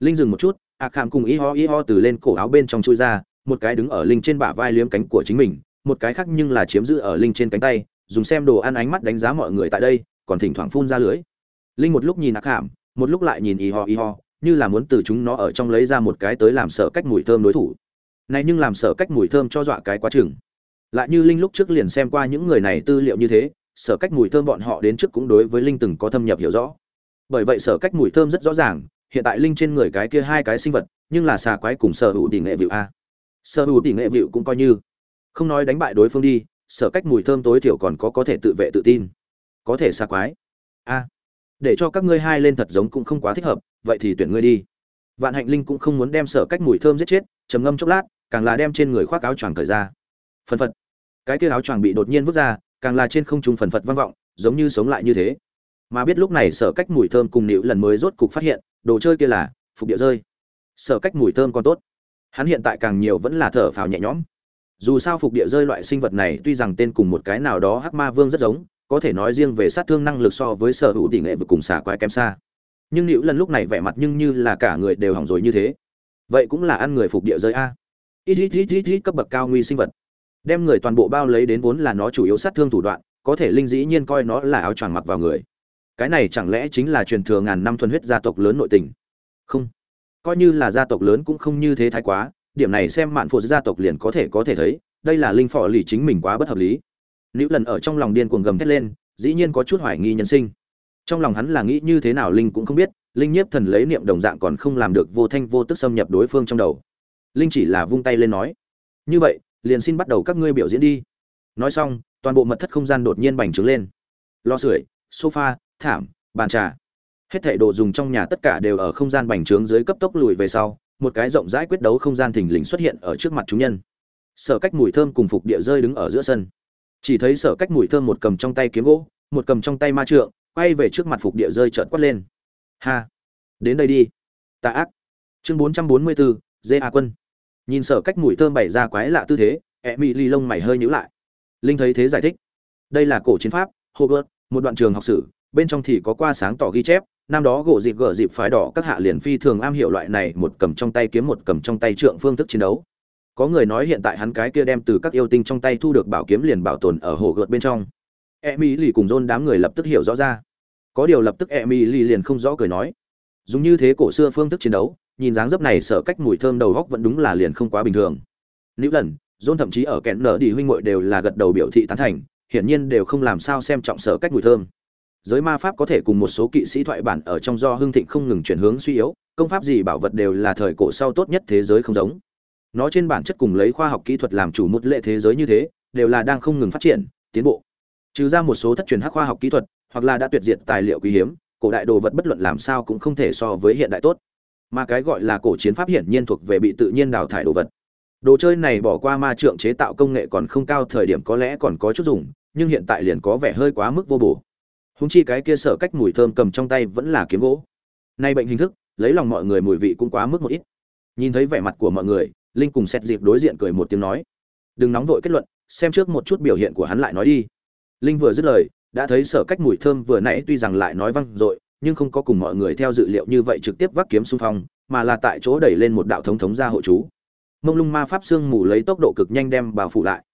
Linh dừng một chút ạ khảm cùng y ho y ho từ lên cổ áo bên trong chui ra một cái đứng ở linh trên bả vai liếm cánh của chính mình một cái khác nhưng là chiếm giữ ở linh trên cánh tay dùng xem đồ ăn ánh mắt đánh giá mọi người tại đây còn thỉnh thoảng phun ra lưới. Linh một lúc nhìn ạ hàm, một lúc lại nhìn y ho y ho như là muốn từ chúng nó ở trong lấy ra một cái tới làm sợ cách mùi thơm đối thủ. Này nhưng làm sợ cách mùi thơm cho dọa cái quá chừng. Lại như linh lúc trước liền xem qua những người này tư liệu như thế sở cách mùi thơm bọn họ đến trước cũng đối với linh từng có thâm nhập hiểu rõ. Bởi vậy sở cách mùi thơm rất rõ ràng hiện tại linh trên người cái kia hai cái sinh vật nhưng là xà quái cùng sở hữu tỷ nghệ vịu a sở hữu tỷ nghệ vịu cũng coi như. Không nói đánh bại đối phương đi, sở cách mùi thơm tối thiểu còn có có thể tự vệ tự tin. Có thể xa quái. A. Để cho các ngươi hai lên thật giống cũng không quá thích hợp, vậy thì tuyển ngươi đi. Vạn hạnh linh cũng không muốn đem sở cách mùi thơm giết chết, trầm ngâm chốc lát, càng là đem trên người khoác áo choàng cởi ra. Phần phật. Cái kia áo choàng bị đột nhiên vứt ra, càng là trên không trung phần phật vang vọng, giống như sống lại như thế. Mà biết lúc này sở cách mùi thơm cùng nịu lần mới rốt cục phát hiện, đồ chơi kia là, phục địa rơi. Sở cách mùi thơm còn tốt hắn hiện tại càng nhiều vẫn là thở phào nhẹ nhõm. Dù sao phục địa rơi loại sinh vật này, tuy rằng tên cùng một cái nào đó hắc ma vương rất giống, có thể nói riêng về sát thương năng lực so với sở hữu tỷ nghệ vực cùng xả quái kém xa. Nhưng nữ lần lúc này vẻ mặt nhưng như là cả người đều hỏng rồi như thế. Vậy cũng là ăn người phục địa rơi a. Ít ít ít ít ít cấp bậc cao nguy sinh vật. Đem người toàn bộ bao lấy đến vốn là nó chủ yếu sát thương thủ đoạn, có thể linh dĩ nhiên coi nó là áo choàng mặc vào người. Cái này chẳng lẽ chính là truyền thừa ngàn năm thuần huyết gia tộc lớn nội tình? Không coi như là gia tộc lớn cũng không như thế thái quá, điểm này xem mạn phụ gia tộc liền có thể có thể thấy, đây là linh phò lì chính mình quá bất hợp lý. Nữ lần ở trong lòng điên cuồng gầm thét lên, dĩ nhiên có chút hoài nghi nhân sinh. Trong lòng hắn là nghĩ như thế nào linh cũng không biết, linh nhiếp thần lấy niệm đồng dạng còn không làm được vô thanh vô tức xâm nhập đối phương trong đầu. Linh chỉ là vung tay lên nói, như vậy, liền xin bắt đầu các ngươi biểu diễn đi. Nói xong, toàn bộ mật thất không gian đột nhiên bành trướng lên. Lò sưởi, sofa, thảm, bàn trà hết thảy đồ dùng trong nhà tất cả đều ở không gian bành trướng dưới cấp tốc lùi về sau, một cái rộng rãi quyết đấu không gian thình lình xuất hiện ở trước mặt chúng nhân. Sở cách mùi thơm cùng phục địa rơi đứng ở giữa sân. Chỉ thấy sở cách mùi thơm một cầm trong tay kiếm gỗ, một cầm trong tay ma trượng, quay về trước mặt phục địa rơi trợn quát lên. Ha! Đến đây đi. Tạ ác. Chương bốn trăm bốn mươi bốn dê a quân. Nhìn sở cách mùi thơm bày ra quái lạ tư thế, ẹ mị ly lông mày hơi nhíu lại. Linh thấy thế giải thích. Đây là cổ chiến pháp, hogwarts, một đoạn trường học sử, bên trong thì có qua sáng tỏ ghi chép năm đó gỗ dịp gở dịp phái đỏ các hạ liền phi thường am hiểu loại này, một cầm trong tay kiếm, một cầm trong tay trượng phương thức chiến đấu. Có người nói hiện tại hắn cái kia đem từ các yêu tinh trong tay thu được bảo kiếm liền bảo tồn ở hồ gợt bên trong. E mỹ lì cùng dôn đám người lập tức hiểu rõ ra. Có điều lập tức e mỹ lì liền không rõ cười nói. Dùng như thế cổ xưa phương thức chiến đấu, nhìn dáng dấp này sợ cách mùi thơm đầu góc vẫn đúng là liền không quá bình thường. Nữ lần dôn thậm chí ở kẹn nở đi huynh muội đều là gật đầu biểu thị tán thành, hiển nhiên đều không làm sao xem trọng sở cách mùi thơm giới ma pháp có thể cùng một số kỵ sĩ thoại bản ở trong do hưng thịnh không ngừng chuyển hướng suy yếu, công pháp gì bảo vật đều là thời cổ sau tốt nhất thế giới không giống. Nó trên bản chất cùng lấy khoa học kỹ thuật làm chủ một lệ thế giới như thế, đều là đang không ngừng phát triển, tiến bộ. Trừ ra một số thất truyền hắc khoa học kỹ thuật, hoặc là đã tuyệt diệt tài liệu quý hiếm, cổ đại đồ vật bất luận làm sao cũng không thể so với hiện đại tốt. Mà cái gọi là cổ chiến pháp hiển nhiên thuộc về bị tự nhiên đào thải đồ vật. Đồ chơi này bỏ qua ma trượng chế tạo công nghệ còn không cao thời điểm có lẽ còn có chút dùng, nhưng hiện tại liền có vẻ hơi quá mức vô bổ húng chi cái kia sở cách mùi thơm cầm trong tay vẫn là kiếm gỗ. Nay bệnh hình thức, lấy lòng mọi người mùi vị cũng quá mức một ít. Nhìn thấy vẻ mặt của mọi người, linh cùng xét dịp đối diện cười một tiếng nói, đừng nóng vội kết luận, xem trước một chút biểu hiện của hắn lại nói đi. Linh vừa dứt lời, đã thấy sở cách mùi thơm vừa nãy tuy rằng lại nói văng dội, nhưng không có cùng mọi người theo dự liệu như vậy trực tiếp vác kiếm xung phong, mà là tại chỗ đẩy lên một đạo thống thống ra hộ chú. Mông lung ma pháp xương mù lấy tốc độ cực nhanh đem bao phủ lại.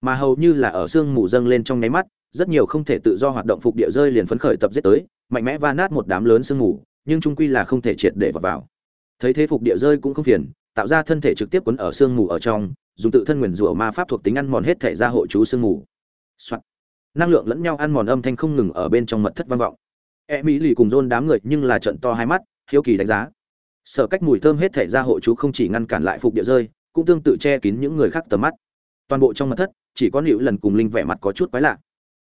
Mà hầu như là ở xương mù dâng lên trong nháy mắt rất nhiều không thể tự do hoạt động phục địa rơi liền phấn khởi tập giết tới, mạnh mẽ va nát một đám lớn xương mù, nhưng trung quy là không thể triệt để vào vào. Thấy thế phục địa rơi cũng không phiền, tạo ra thân thể trực tiếp cuốn ở xương mù ở trong, dùng tự thân nguyền rủa ma pháp thuộc tính ăn mòn hết thể ra hộ chú xương mù、Soạn. năng lượng lẫn nhau ăn mòn âm thanh không ngừng ở bên trong mật thất vang vọng. E mỹ lì cùng dôn đám người nhưng là trận to hai mắt, hiếu kỳ đánh giá. Sở cách mùi thơm hết thể ra hộ chú không chỉ ngăn cản lại phục địa rơi, cũng tương tự che kín những người khác tầm mắt. Toàn bộ trong mật thất, chỉ có Liễu lần cùng linh vẻ mặt có chút quái lạ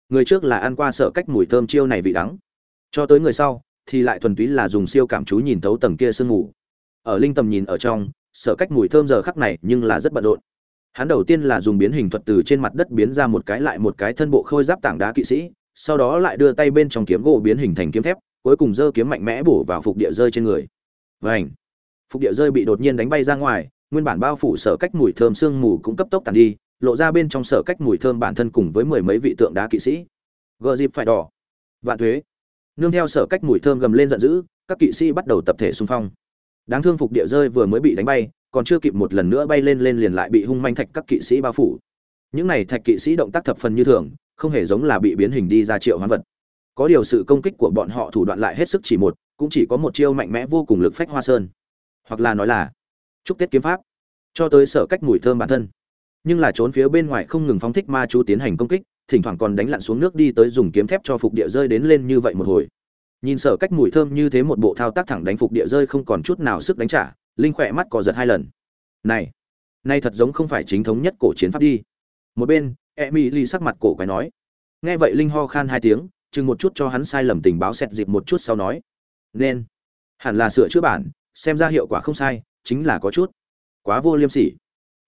người trước là ăn qua sợ cách mùi thơm chiêu này vị đắng. Cho tới người sau, thì lại thuần túy là dùng siêu cảm chú nhìn thấu tầng kia sương mù. Ở linh tầm nhìn ở trong, sợ cách mùi thơm giờ khắc này nhưng là rất bận rộn. Hắn đầu tiên là dùng biến hình thuật từ trên mặt đất biến ra một cái lại một cái thân bộ khôi giáp tảng đá kỵ sĩ, sau đó lại đưa tay bên trong kiếm gỗ biến hình thành kiếm thép, cuối cùng dơ kiếm mạnh mẽ bổ vào phục địa rơi trên người. Vảnh phục địa rơi bị đột nhiên đánh bay ra ngoài, nguyên bản bao phủ sở cách mùi thơm sương mù cũng cấp tốc tàn đi lộ ra bên trong sở cách mùi thơm bản thân cùng với mười mấy vị tượng đá kỵ sĩ. Gờ dịp phải đỏ. Vạn thuế. Nương theo sở cách mùi thơm gầm lên giận dữ, các kỵ sĩ bắt đầu tập thể xung phong. Đáng thương phục địa rơi vừa mới bị đánh bay, còn chưa kịp một lần nữa bay lên lên liền lại bị hung manh thạch các kỵ sĩ bao phủ. Những này thạch kỵ sĩ động tác thập phần như thường, không hề giống là bị biến hình đi ra triệu hoán vật. Có điều sự công kích của bọn họ thủ đoạn lại hết sức chỉ một, cũng chỉ có một chiêu mạnh mẽ vô cùng lực phách hoa sơn. Hoặc là nói là, chúc tết kiếm pháp, cho tới sở cách mùi thơm bản thân nhưng là trốn phía bên ngoài không ngừng phóng thích ma chú tiến hành công kích, thỉnh thoảng còn đánh lặn xuống nước đi tới dùng kiếm thép cho phục địa rơi đến lên như vậy một hồi. Nhìn sở cách mùi thơm như thế một bộ thao tác thẳng đánh phục địa rơi không còn chút nào sức đánh trả, linh khỏe mắt cò giật hai lần. Này nay thật giống không phải chính thống nhất cổ chiến pháp đi. Một bên e mỹ ly sắc mặt cổ quái nói. Nghe vậy linh ho khan hai tiếng, chừng một chút cho hắn sai lầm tình báo xẹt dịp một chút sau nói. Nên, hẳn là sửa chữa bản, xem ra hiệu quả không sai, chính là có chút. Quá vô liêm sỉ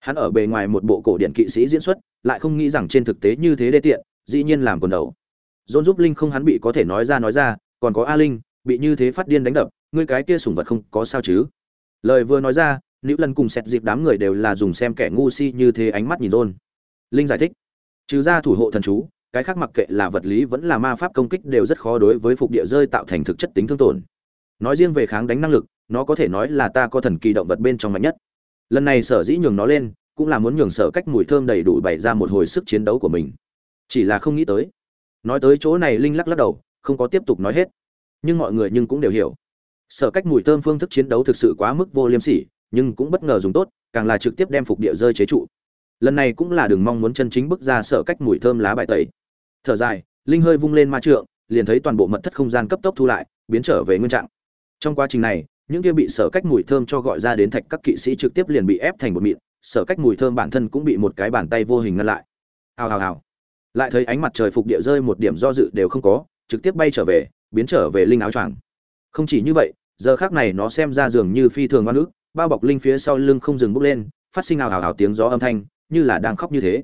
hắn ở bề ngoài một bộ cổ điện kỵ sĩ diễn xuất, lại không nghĩ rằng trên thực tế như thế đê tiện, dĩ nhiên làm quần đầu. Dôn giúp linh không hắn bị có thể nói ra nói ra, còn có a linh, bị như thế phát điên đánh đập, ngươi cái kia sủng vật không có sao chứ? Lời vừa nói ra nữ lần cùng xét dịp đám người đều là dùng xem kẻ ngu si như thế ánh mắt nhìn rôn linh giải thích, trừ ra thủ hộ thần chú, cái khác mặc kệ là vật lý vẫn là ma pháp công kích đều rất khó đối với phục địa rơi tạo thành thực chất tính thương tổn. Nói riêng về kháng đánh năng lực, nó có thể nói là ta có thần kỳ động vật bên trong mạnh nhất lần này sở dĩ nhường nó lên, cũng là muốn nhường sở cách mùi thơm đầy đủ bày ra một hồi sức chiến đấu của mình. Chỉ là không nghĩ tới. Nói tới chỗ này linh lắc lắc đầu, không có tiếp tục nói hết. Nhưng mọi người nhưng cũng đều hiểu. Sở cách mùi thơm phương thức chiến đấu thực sự quá mức vô liêm sỉ, nhưng cũng bất ngờ dùng tốt, càng là trực tiếp đem phục địa rơi chế trụ. Lần này cũng là đừng mong muốn chân chính bước ra sở cách mùi thơm lá bài tẩy. Thở dài, linh hơi vung lên ma trượng, liền thấy toàn bộ mật thất không gian cấp tốc thu lại, biến trở về nguyên trạng. Trong quá trình này những kia bị sở cách mùi thơm cho gọi ra đến thạch các kỵ sĩ trực tiếp liền bị ép thành một mịn, sở cách mùi thơm bản thân cũng bị một cái bàn tay vô hình ngăn lại. Hào hào hào. Lại thấy ánh mặt trời phục địa rơi một điểm do dự đều không có, trực tiếp bay trở về, biến trở về linh áo choàng. Không chỉ như vậy, giờ khác này nó xem ra dường như phi thường oan ức, bao bọc linh phía sau lưng không dừng bốc lên, phát sinh ào hào hào tiếng gió âm thanh, như là đang khóc như thế.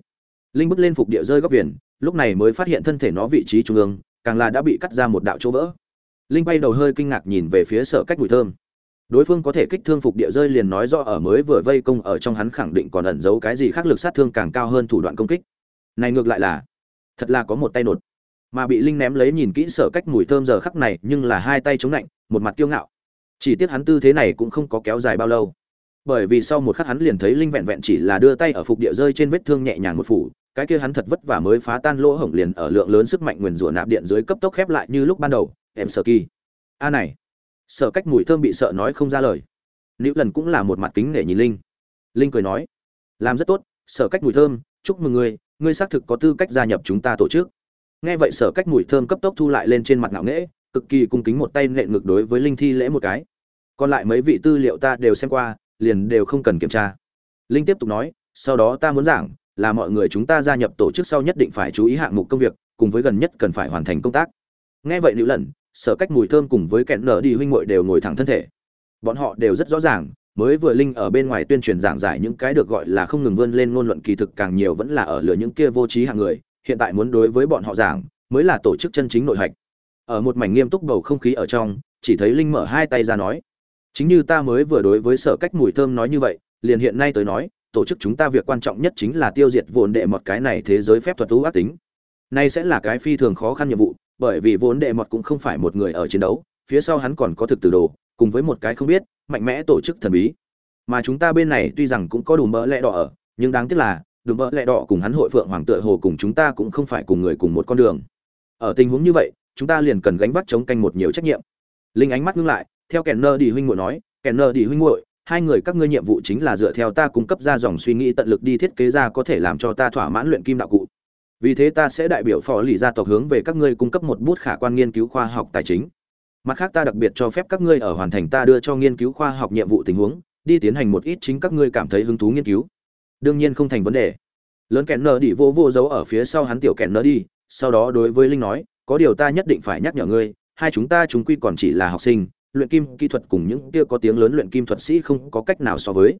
Linh bước lên phục địa rơi góc viền lúc này mới phát hiện thân thể nó vị trí trung ương, càng là đã bị cắt ra một đạo chỗ vỡ. Linh bay đầu hơi kinh ngạc nhìn về phía sở cách mùi thơm đối phương có thể kích thương phục địa rơi liền nói do ở mới vừa vây công ở trong hắn khẳng định còn ẩn giấu cái gì khác lực sát thương càng cao hơn thủ đoạn công kích. Này ngược lại là, thật là có một tay nột. Mà bị linh ném lấy nhìn kỹ sở cách mùi thơm giờ khắc này, nhưng là hai tay chống lạnh, một mặt kiêu ngạo. Chỉ tiếc hắn tư thế này cũng không có kéo dài bao lâu. Bởi vì sau một khắc hắn liền thấy linh vẹn vẹn chỉ là đưa tay ở phục địa rơi trên vết thương nhẹ nhàng một phủ, cái kia hắn thật vất vả mới phá tan lỗ hổng liền ở lượng lớn sức mạnh nguyền rủa nạp điện dưới cấp tốc khép lại như lúc ban đầu, em sợ kỳ. A này sợ cách mùi thơm bị sợ nói không ra lời. Nữ lần cũng là một mặt kính để nhìn linh. Linh cười nói, làm rất tốt sợ cách mùi thơm, chúc mừng ngươi ngươi xác thực có tư cách gia nhập chúng ta tổ chức. Nghe vậy sở cách mùi thơm cấp tốc thu lại lên trên mặt ngạo nghễ, cực kỳ cung kính một tay nện ngược đối với linh thi lễ một cái. Còn lại mấy vị tư liệu ta đều xem qua, liền đều không cần kiểm tra. Linh tiếp tục nói, sau đó ta muốn giảng, là mọi người chúng ta gia nhập tổ chức sau nhất định phải chú ý hạng mục công việc, cùng với gần nhất cần phải hoàn thành công tác. Nghe vậy nữ lần sở cách mùi thơm cùng với kẹn nở đi huynh muội đều ngồi thẳng thân thể. Bọn họ đều rất rõ ràng, mới vừa linh ở bên ngoài tuyên truyền giảng giải những cái được gọi là không ngừng vươn lên ngôn luận kỳ thực càng nhiều vẫn là ở lửa những kia vô trí hạng người, hiện tại muốn đối với bọn họ giảng, mới là tổ chức chân chính nội hạch. Ở một mảnh nghiêm túc bầu không khí ở trong, chỉ thấy linh mở hai tay ra nói, chính như ta mới vừa đối với sở cách mùi thơm nói như vậy, liền hiện nay tới nói, tổ chức chúng ta việc quan trọng nhất chính là tiêu diệt vốn đệ một cái này thế giới phép thuật thú ác tính. Nay sẽ là cái phi thường khó khăn nhiệm vụ bởi vì vốn đệ mọt cũng không phải một người ở chiến đấu, phía sau hắn còn có thực tử đồ, cùng với một cái không biết, mạnh mẽ tổ chức thần bí. Mà chúng ta bên này tuy rằng cũng có đủ mỡ lẽ đỏ ở, nhưng đáng tiếc là, đủ mỡ lẽ đỏ cùng hắn hội phượng hoàng tựa hồ cùng chúng ta cũng không phải cùng người cùng một con đường. Ở tình huống như vậy, chúng ta liền cần gánh vác chống canh một nhiều trách nhiệm. Linh ánh mắt ngưng lại, theo kèn nơ đi huynh muội nói, kèn nơ đi huynh muội, hai người các ngươi nhiệm vụ chính là dựa theo ta cung cấp ra dòng suy nghĩ tận lực đi thiết kế ra có thể làm cho ta thỏa mãn luyện kim đạo cụ vì thế ta sẽ đại biểu phó lì gia tộc hướng về các ngươi cung cấp một bút khả quan nghiên cứu khoa học tài chính. Mặt khác ta đặc biệt cho phép các ngươi ở hoàn thành ta đưa cho nghiên cứu khoa học nhiệm vụ tình huống, đi tiến hành một ít chính các ngươi cảm thấy hứng thú nghiên cứu. Đương nhiên không thành vấn đề. Lớn kẹn nơ đi vô vô giấu ở phía sau hắn tiểu kẹn nơ đi, sau đó đối với linh nói, có điều ta nhất định phải nhắc nhở ngươi, hai chúng ta chúng quy còn chỉ là học sinh, luyện kim kỹ thuật cùng những kia có tiếng lớn luyện kim thuật sĩ không có cách nào so với.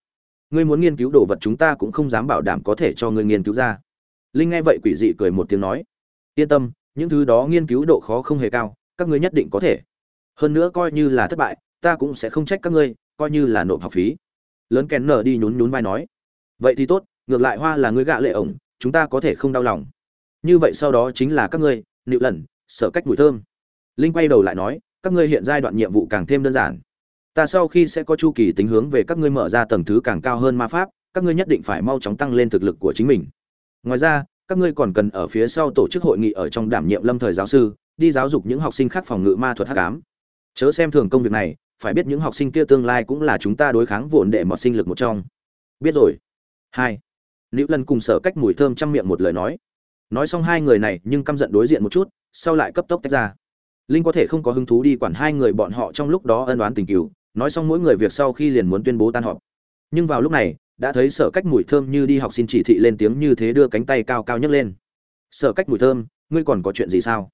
Ngươi muốn nghiên cứu đồ vật chúng ta cũng không dám bảo đảm có thể cho ngươi nghiên cứu ra linh nghe vậy quỷ dị cười một tiếng nói, yên tâm, những thứ đó nghiên cứu độ khó không hề cao, các ngươi nhất định có thể. Hơn nữa coi như là thất bại, ta cũng sẽ không trách các ngươi, coi như là nộp học phí. Lớn kèn nở đi nhún nhún vai nói, vậy thì tốt, ngược lại hoa là ngươi gạ lệ ổng, chúng ta có thể không đau lòng. Như vậy sau đó chính là các ngươi, nịu lần, sở cách mùi thơm. Linh quay đầu lại nói, các ngươi hiện giai đoạn nhiệm vụ càng thêm đơn giản. Ta sau khi sẽ có chu kỳ tính hướng về các ngươi mở ra tầng thứ càng cao hơn ma pháp, các ngươi nhất định phải mau chóng tăng lên thực lực của chính mình ngoài ra, các ngươi còn cần ở phía sau tổ chức hội nghị ở trong đảm nhiệm lâm thời giáo sư, đi giáo dục những học sinh khác phòng ngự ma thuật hắc ám. Chớ xem thường công việc này, phải biết những học sinh kia tương lai cũng là chúng ta đối kháng vụn đệ mọt sinh lực một trong. Biết rồi. Hai. Nữ lần cùng sở cách mùi thơm trong miệng một lời nói. Nói xong hai người này nhưng căm giận đối diện một chút, sau lại cấp tốc tách ra. Linh có thể không có hứng thú đi quản hai người bọn họ trong lúc đó ân đoán tình cừu nói xong mỗi người việc sau khi liền muốn tuyên bố tan họp. Nhưng vào lúc này đã thấy sở cách mùi thơm như đi học xin chỉ thị lên tiếng như thế đưa cánh tay cao cao nhấc lên. Sở cách mùi thơm, ngươi còn có chuyện gì sao?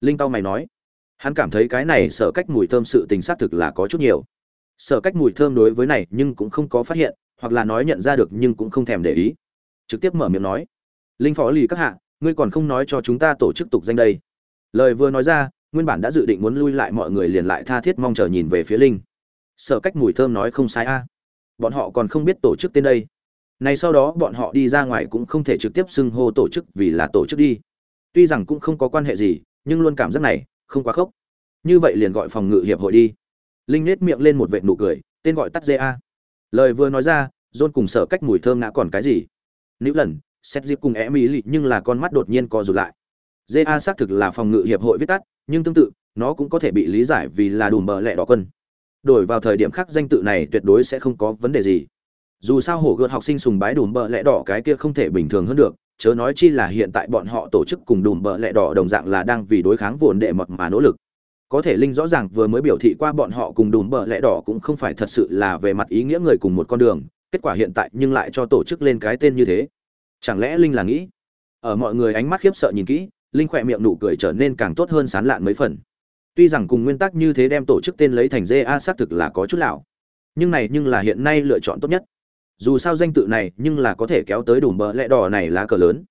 Linh tao mày nói. Hắn cảm thấy cái này sở cách mùi thơm sự tình xác thực là có chút nhiều. Sở cách mùi thơm đối với này nhưng cũng không có phát hiện, hoặc là nói nhận ra được nhưng cũng không thèm để ý. Trực tiếp mở miệng nói. Linh phó lì các hạ, ngươi còn không nói cho chúng ta tổ chức tục danh đây. Lời vừa nói ra, nguyên bản đã dự định muốn lui lại mọi người liền lại tha thiết mong chờ nhìn về phía linh. Sở cách mùi thơm nói không sai a bọn họ còn không biết tổ chức tên đây. Này sau đó bọn họ đi ra ngoài cũng không thể trực tiếp xưng hô tổ chức vì là tổ chức đi. Tuy rằng cũng không có quan hệ gì, nhưng luôn cảm giác này không quá khốc. Như vậy liền gọi phòng ngự hiệp hội đi. Linh nết miệng lên một vệt nụ cười, tên gọi tắt ja lời vừa nói ra, john cùng sở cách mùi thơm ngã còn cái gì? Nữ lần xét dịp cùng e mỹ lị nhưng là con mắt đột nhiên co rụt lại. Ja xác thực là phòng ngự hiệp hội viết tắt, nhưng tương tự, nó cũng có thể bị lý giải vì là đùm bờ lẹ đỏ quân đổi vào thời điểm khác danh tự này tuyệt đối sẽ không có vấn đề gì. Dù sao hổ gợt học sinh sùng bái đùm bờ lẽ đỏ cái kia không thể bình thường hơn được, chớ nói chi là hiện tại bọn họ tổ chức cùng đùm bờ lẽ đỏ đồng dạng là đang vì đối kháng vồn đệ mật mà nỗ lực. Có thể linh rõ ràng vừa mới biểu thị qua bọn họ cùng đùm bờ lẽ đỏ cũng không phải thật sự là về mặt ý nghĩa người cùng một con đường, kết quả hiện tại nhưng lại cho tổ chức lên cái tên như thế. Chẳng lẽ linh là nghĩ? Ở mọi người ánh mắt khiếp sợ nhìn kỹ, linh khỏe miệng nụ cười trở nên càng tốt hơn sán lạn mấy phần tuy rằng cùng nguyên tắc như thế đem tổ chức tên lấy thành ja xác thực là có chút lão. Nhưng này nhưng là hiện nay lựa chọn tốt nhất. Dù sao danh tự này nhưng là có thể kéo tới đùm bờ lẹ đỏ này lá cờ lớn.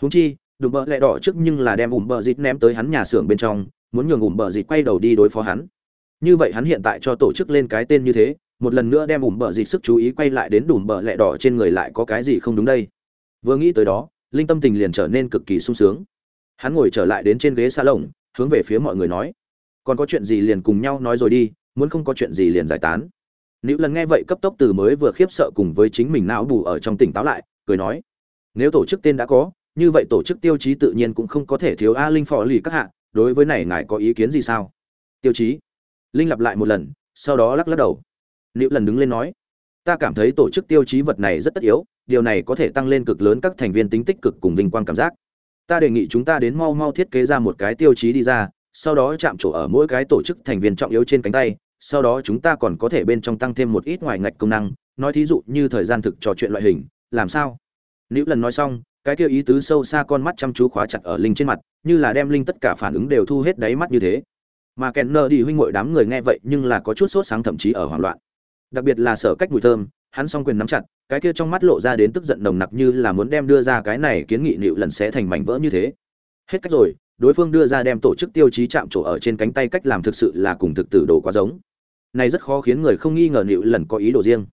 Húng chi, đùm bờ lẹ đỏ trước nhưng là đem ủm bờ dịt ném tới hắn nhà xưởng bên trong, muốn nhường ủm bờ dịt quay đầu đi đối phó hắn. Như vậy hắn hiện tại cho tổ chức lên cái tên như thế, một lần nữa đem ủm bờ dịt sức chú ý quay lại đến đùm bờ lẹ đỏ trên người lại có cái gì không đúng đây? Vừa nghĩ tới đó, linh tâm tình liền trở nên cực kỳ sung sướng. Hắn ngồi trở lại đến trên ghế xa lồng hướng về phía mọi người nói còn có chuyện gì liền cùng nhau nói rồi đi, muốn không có chuyện gì liền giải tán. Nữ lần nghe vậy cấp tốc từ mới vừa khiếp sợ cùng với chính mình não bù ở trong tỉnh táo lại, cười nói, nếu tổ chức tên đã có, như vậy tổ chức tiêu chí tự nhiên cũng không có thể thiếu a linh phò lì các hạ, đối với này ngài có ý kiến gì sao? Tiêu chí? Linh lặp lại một lần, sau đó lắc lắc đầu. Nữ lần đứng lên nói, ta cảm thấy tổ chức tiêu chí vật này rất tất yếu, điều này có thể tăng lên cực lớn các thành viên tính tích cực cùng vinh quang cảm giác. Ta đề nghị chúng ta đến mau mau thiết kế ra một cái tiêu chí đi ra sau đó chạm trổ ở mỗi cái tổ chức thành viên trọng yếu trên cánh tay, sau đó chúng ta còn có thể bên trong tăng thêm một ít ngoài ngạch công năng, nói thí dụ như thời gian thực trò chuyện loại hình, làm sao? Nữ lần nói xong, cái kia ý tứ sâu xa con mắt chăm chú khóa chặt ở linh trên mặt, như là đem linh tất cả phản ứng đều thu hết đáy mắt như thế. Mà kèn nơ đi huynh ngội đám người nghe vậy nhưng là có chút sốt sáng thậm chí ở hoảng loạn. Đặc biệt là sở cách mùi thơm, hắn song quyền nắm chặt, cái kia trong mắt lộ ra đến tức giận nồng nặc như là muốn đem đưa ra cái này kiến nghị nịu lần sẽ thành mảnh vỡ như thế. Hết cách rồi đối phương đưa ra đem tổ chức tiêu chí chạm trổ ở trên cánh tay cách làm thực sự là cùng thực tử đồ quá giống. Này rất khó khiến người không nghi ngờ nịu lần có ý đồ riêng.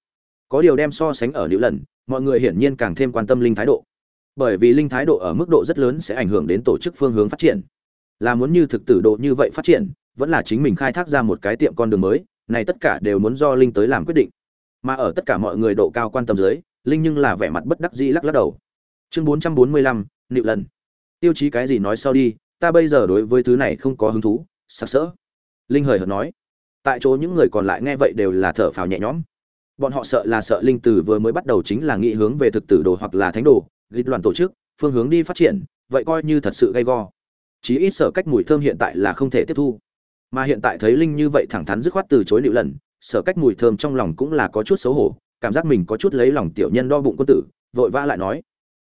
Có điều đem so sánh ở nịu lần, mọi người hiển nhiên càng thêm quan tâm linh thái độ. Bởi vì linh thái độ ở mức độ rất lớn sẽ ảnh hưởng đến tổ chức phương hướng phát triển. Là muốn như thực tử độ như vậy phát triển, vẫn là chính mình khai thác ra một cái tiệm con đường mới, này tất cả đều muốn do linh tới làm quyết định. Mà ở tất cả mọi người độ cao quan tâm dưới, linh nhưng là vẻ mặt bất đắc dĩ lắc lắc đầu. Chương bốn trăm bốn mươi lăm nịu lần. Tiêu chí cái gì nói sau đi ta bây giờ đối với thứ này không có hứng thú, sặc sỡ. Linh hời hợt nói. Tại chỗ những người còn lại nghe vậy đều là thở phào nhẹ nhõm. Bọn họ sợ là sợ linh từ vừa mới bắt đầu chính là nghĩ hướng về thực tử đồ hoặc là thánh đồ dịch đoàn tổ chức, phương hướng đi phát triển, vậy coi như thật sự gay go. Chí ít sợ cách mùi thơm hiện tại là không thể tiếp thu. Mà hiện tại thấy linh như vậy thẳng thắn dứt khoát từ chối liệu lần, sở cách mùi thơm trong lòng cũng là có chút xấu hổ, cảm giác mình có chút lấy lòng tiểu nhân đo bụng quân tử, vội vã lại nói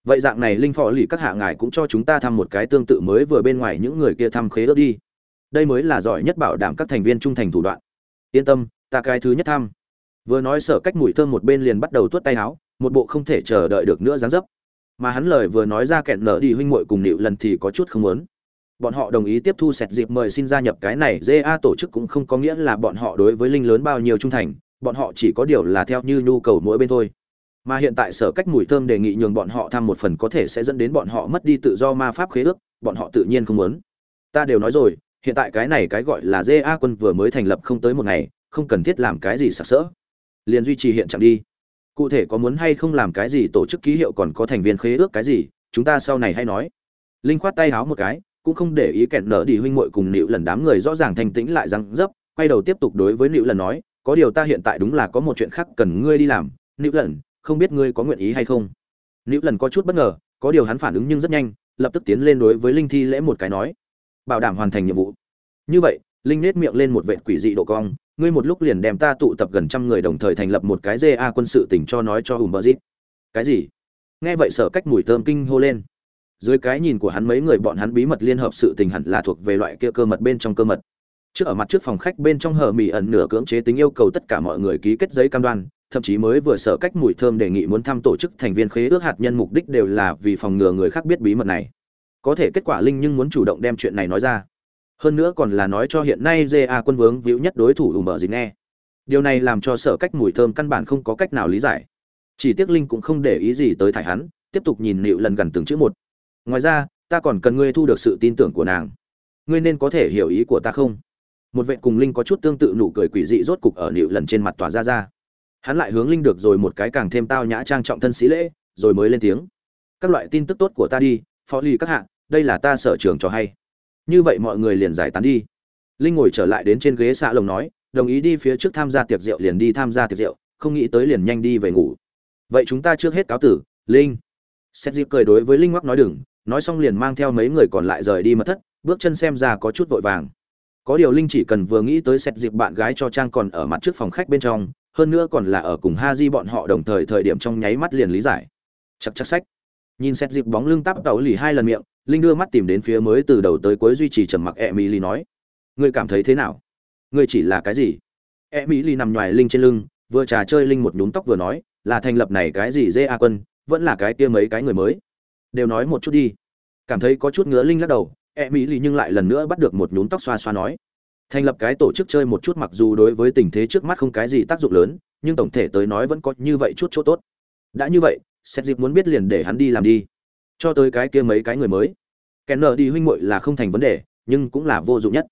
vậy dạng này linh phò lì các hạ ngài cũng cho chúng ta thăm một cái tương tự mới vừa bên ngoài những người kia thăm khế ước đi. Đây mới là giỏi nhất bảo đảm các thành viên trung thành thủ đoạn. Yên tâm, ta cái thứ nhất thăm. Vừa nói sở cách mùi thơm một bên liền bắt đầu tuốt tay áo, một bộ không thể chờ đợi được nữa dáng dấp. Mà hắn lời vừa nói ra kẹn nở đi huynh muội cùng nịu lần thì có chút không muốn. Bọn họ đồng ý tiếp thu sẹt dịp mời xin gia nhập cái này ja tổ chức cũng không có nghĩa là bọn họ đối với linh lớn bao nhiêu trung thành, bọn họ chỉ có điều là theo như nhu cầu mỗi bên thôi mà hiện tại sở cách mùi thơm đề nghị nhường bọn họ tham một phần có thể sẽ dẫn đến bọn họ mất đi tự do ma pháp khế ước, bọn họ tự nhiên không muốn. Ta đều nói rồi, hiện tại cái này cái gọi là ja quân vừa mới thành lập không tới một ngày, không cần thiết làm cái gì sặc sỡ. Liền duy trì hiện trạng đi. Cụ thể có muốn hay không làm cái gì, tổ chức ký hiệu còn có thành viên khế ước cái gì, chúng ta sau này hay nói. Linh khoát tay háo một cái, cũng không để ý kẹn nở đi huynh muội cùng nịu lần đám người rõ ràng thanh tĩnh lại răng dấp, quay đầu tiếp tục đối với nịu lần nói, có điều ta hiện tại đúng là có một chuyện khác cần ngươi đi làm nịu lần không biết ngươi có nguyện ý hay không. Nữ lần có chút bất ngờ, có điều hắn phản ứng nhưng rất nhanh, lập tức tiến lên đối với linh thi lễ một cái nói, bảo đảm hoàn thành nhiệm vụ. Như vậy, linh nết miệng lên một vệ quỷ dị độ cong, ngươi một lúc liền đem ta tụ tập gần trăm người đồng thời thành lập một cái GA quân sự tỉnh cho nói cho Hùng Bờ Cái gì? Nghe vậy sở cách mùi thơm kinh hô lên. Dưới cái nhìn của hắn mấy người bọn hắn bí mật liên hợp sự tình hẳn là thuộc về loại kia cơ mật bên trong cơ mật. Trước ở mặt trước phòng khách bên trong hờ mỹ ẩn nửa cưỡng chế tính yêu cầu tất cả mọi người ký kết giấy cam đoan thậm chí mới vừa sở cách mùi thơm đề nghị muốn thăm tổ chức thành viên khế ước hạt nhân mục đích đều là vì phòng ngừa người khác biết bí mật này. Có thể kết quả linh nhưng muốn chủ động đem chuyện này nói ra. Hơn nữa còn là nói cho hiện nay ja quân vướng víu nhất đối thủ ủ mở gì nghe. Điều này làm cho sở cách mùi thơm căn bản không có cách nào lý giải. Chỉ tiếc linh cũng không để ý gì tới thải hắn, tiếp tục nhìn nịu lần gần từng chữ một. Ngoài ra, ta còn cần ngươi thu được sự tin tưởng của nàng. Ngươi nên có thể hiểu ý của ta không? Một vệ cùng linh có chút tương tự nụ cười quỷ dị rốt cục ở nịu lần trên mặt tỏa ra ra hắn lại hướng linh được rồi một cái càng thêm tao nhã trang trọng thân sĩ lễ, rồi mới lên tiếng. Các loại tin tức tốt của ta đi, phó ly các hạ, đây là ta sở trường cho hay. Như vậy mọi người liền giải tán đi. Linh ngồi trở lại đến trên ghế xạ lồng nói, đồng ý đi phía trước tham gia tiệc rượu, liền đi tham gia tiệc rượu, không nghĩ tới liền nhanh đi về ngủ. Vậy chúng ta trước hết cáo tử, linh. Xét dịp cười đối với linh ngoắc nói đừng, nói xong liền mang theo mấy người còn lại rời đi mất thất, bước chân xem ra có chút vội vàng. Có điều linh chỉ cần vừa nghĩ tới xét dịp bạn gái cho trang còn ở mặt trước phòng khách bên trong hơn nữa còn là ở cùng ha di bọn họ đồng thời thời điểm trong nháy mắt liền lý giải. Chắc chắc sách. Nhìn xét dịp bóng lưng tắp tàu lì hai lần miệng, linh đưa mắt tìm đến phía mới từ đầu tới cuối duy trì trầm mặc e mỹ lì nói, ngươi cảm thấy thế nào? Ngươi chỉ là cái gì? E mỹ lì nằm ngoài linh trên lưng, vừa trà chơi linh một nhúm tóc vừa nói, là thành lập này cái gì dê a quân, vẫn là cái kia mấy cái người mới? Đều nói một chút đi. Cảm thấy có chút ngứa linh lắc đầu e mỹ lì nhưng lại lần nữa bắt được một nhúm tóc xoa xoa nói thành lập cái tổ chức chơi một chút mặc dù đối với tình thế trước mắt không cái gì tác dụng lớn, nhưng tổng thể tới nói vẫn có như vậy chút chỗ tốt. Đã như vậy xét dịp muốn biết liền để hắn đi làm đi. Cho tới cái kia mấy cái người mới. Kẻ nợ đi huynh muội là không thành vấn đề, nhưng cũng là vô dụng nhất.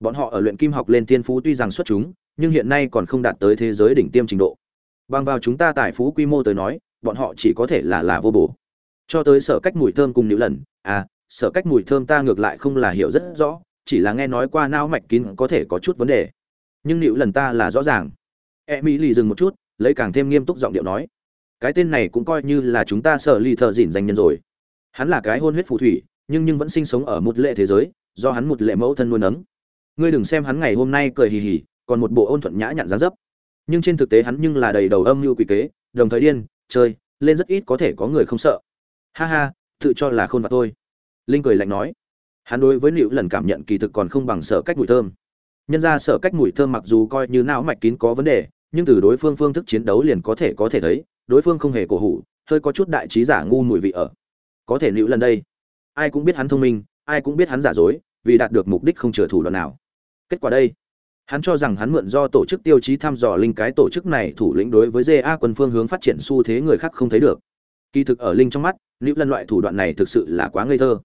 Bọn họ ở luyện kim học lên tiên phú tuy rằng xuất chúng, nhưng hiện nay còn không đạt tới thế giới đỉnh tiêm trình độ. Bằng vào chúng ta tài phú quy mô tới nói, bọn họ chỉ có thể là là vô bổ. Cho tới sở cách mùi thơm cùng nữ lần à sở cách mùi thơm ta ngược lại không là hiểu rất rõ chỉ là nghe nói qua não mạch kín có thể có chút vấn đề. Nhưng nịu lần ta là rõ ràng. E mỹ lì dừng một chút, lấy càng thêm nghiêm túc giọng điệu nói. Cái tên này cũng coi như là chúng ta sợ lì thợ dỉn danh nhân rồi. Hắn là cái hôn huyết phù thủy, nhưng nhưng vẫn sinh sống ở một lệ thế giới, do hắn một lệ mẫu thân nuôi nấng. Ngươi đừng xem hắn ngày hôm nay cười hì hì, còn một bộ ôn thuận nhã nhặn dáng dấp. Nhưng trên thực tế hắn nhưng là đầy đầu âm mưu quỷ kế, đồng thời điên, chơi, lên rất ít có thể có người không sợ. Ha ha, tự cho là khôn vặt thôi. Linh cười lạnh nói hắn đối với liệu lần cảm nhận kỳ thực còn không bằng sợ cách mùi thơm. Nhân ra sợ cách mùi thơm mặc dù coi như não mạch kín có vấn đề, nhưng từ đối phương phương thức chiến đấu liền có thể có thể thấy, đối phương không hề cổ hủ, hơi có chút đại trí giả ngu mùi vị ở. Có thể liệu lần đây, ai cũng biết hắn thông minh, ai cũng biết hắn giả dối, vì đạt được mục đích không chừa thủ đoạn nào. Kết quả đây, hắn cho rằng hắn mượn do tổ chức tiêu chí thăm dò linh cái tổ chức này thủ lĩnh đối với GA quân phương hướng phát triển xu thế người khác không thấy được. Kỳ thực ở linh trong mắt nữ lần loại thủ đoạn này thực sự là quá ngây thơ.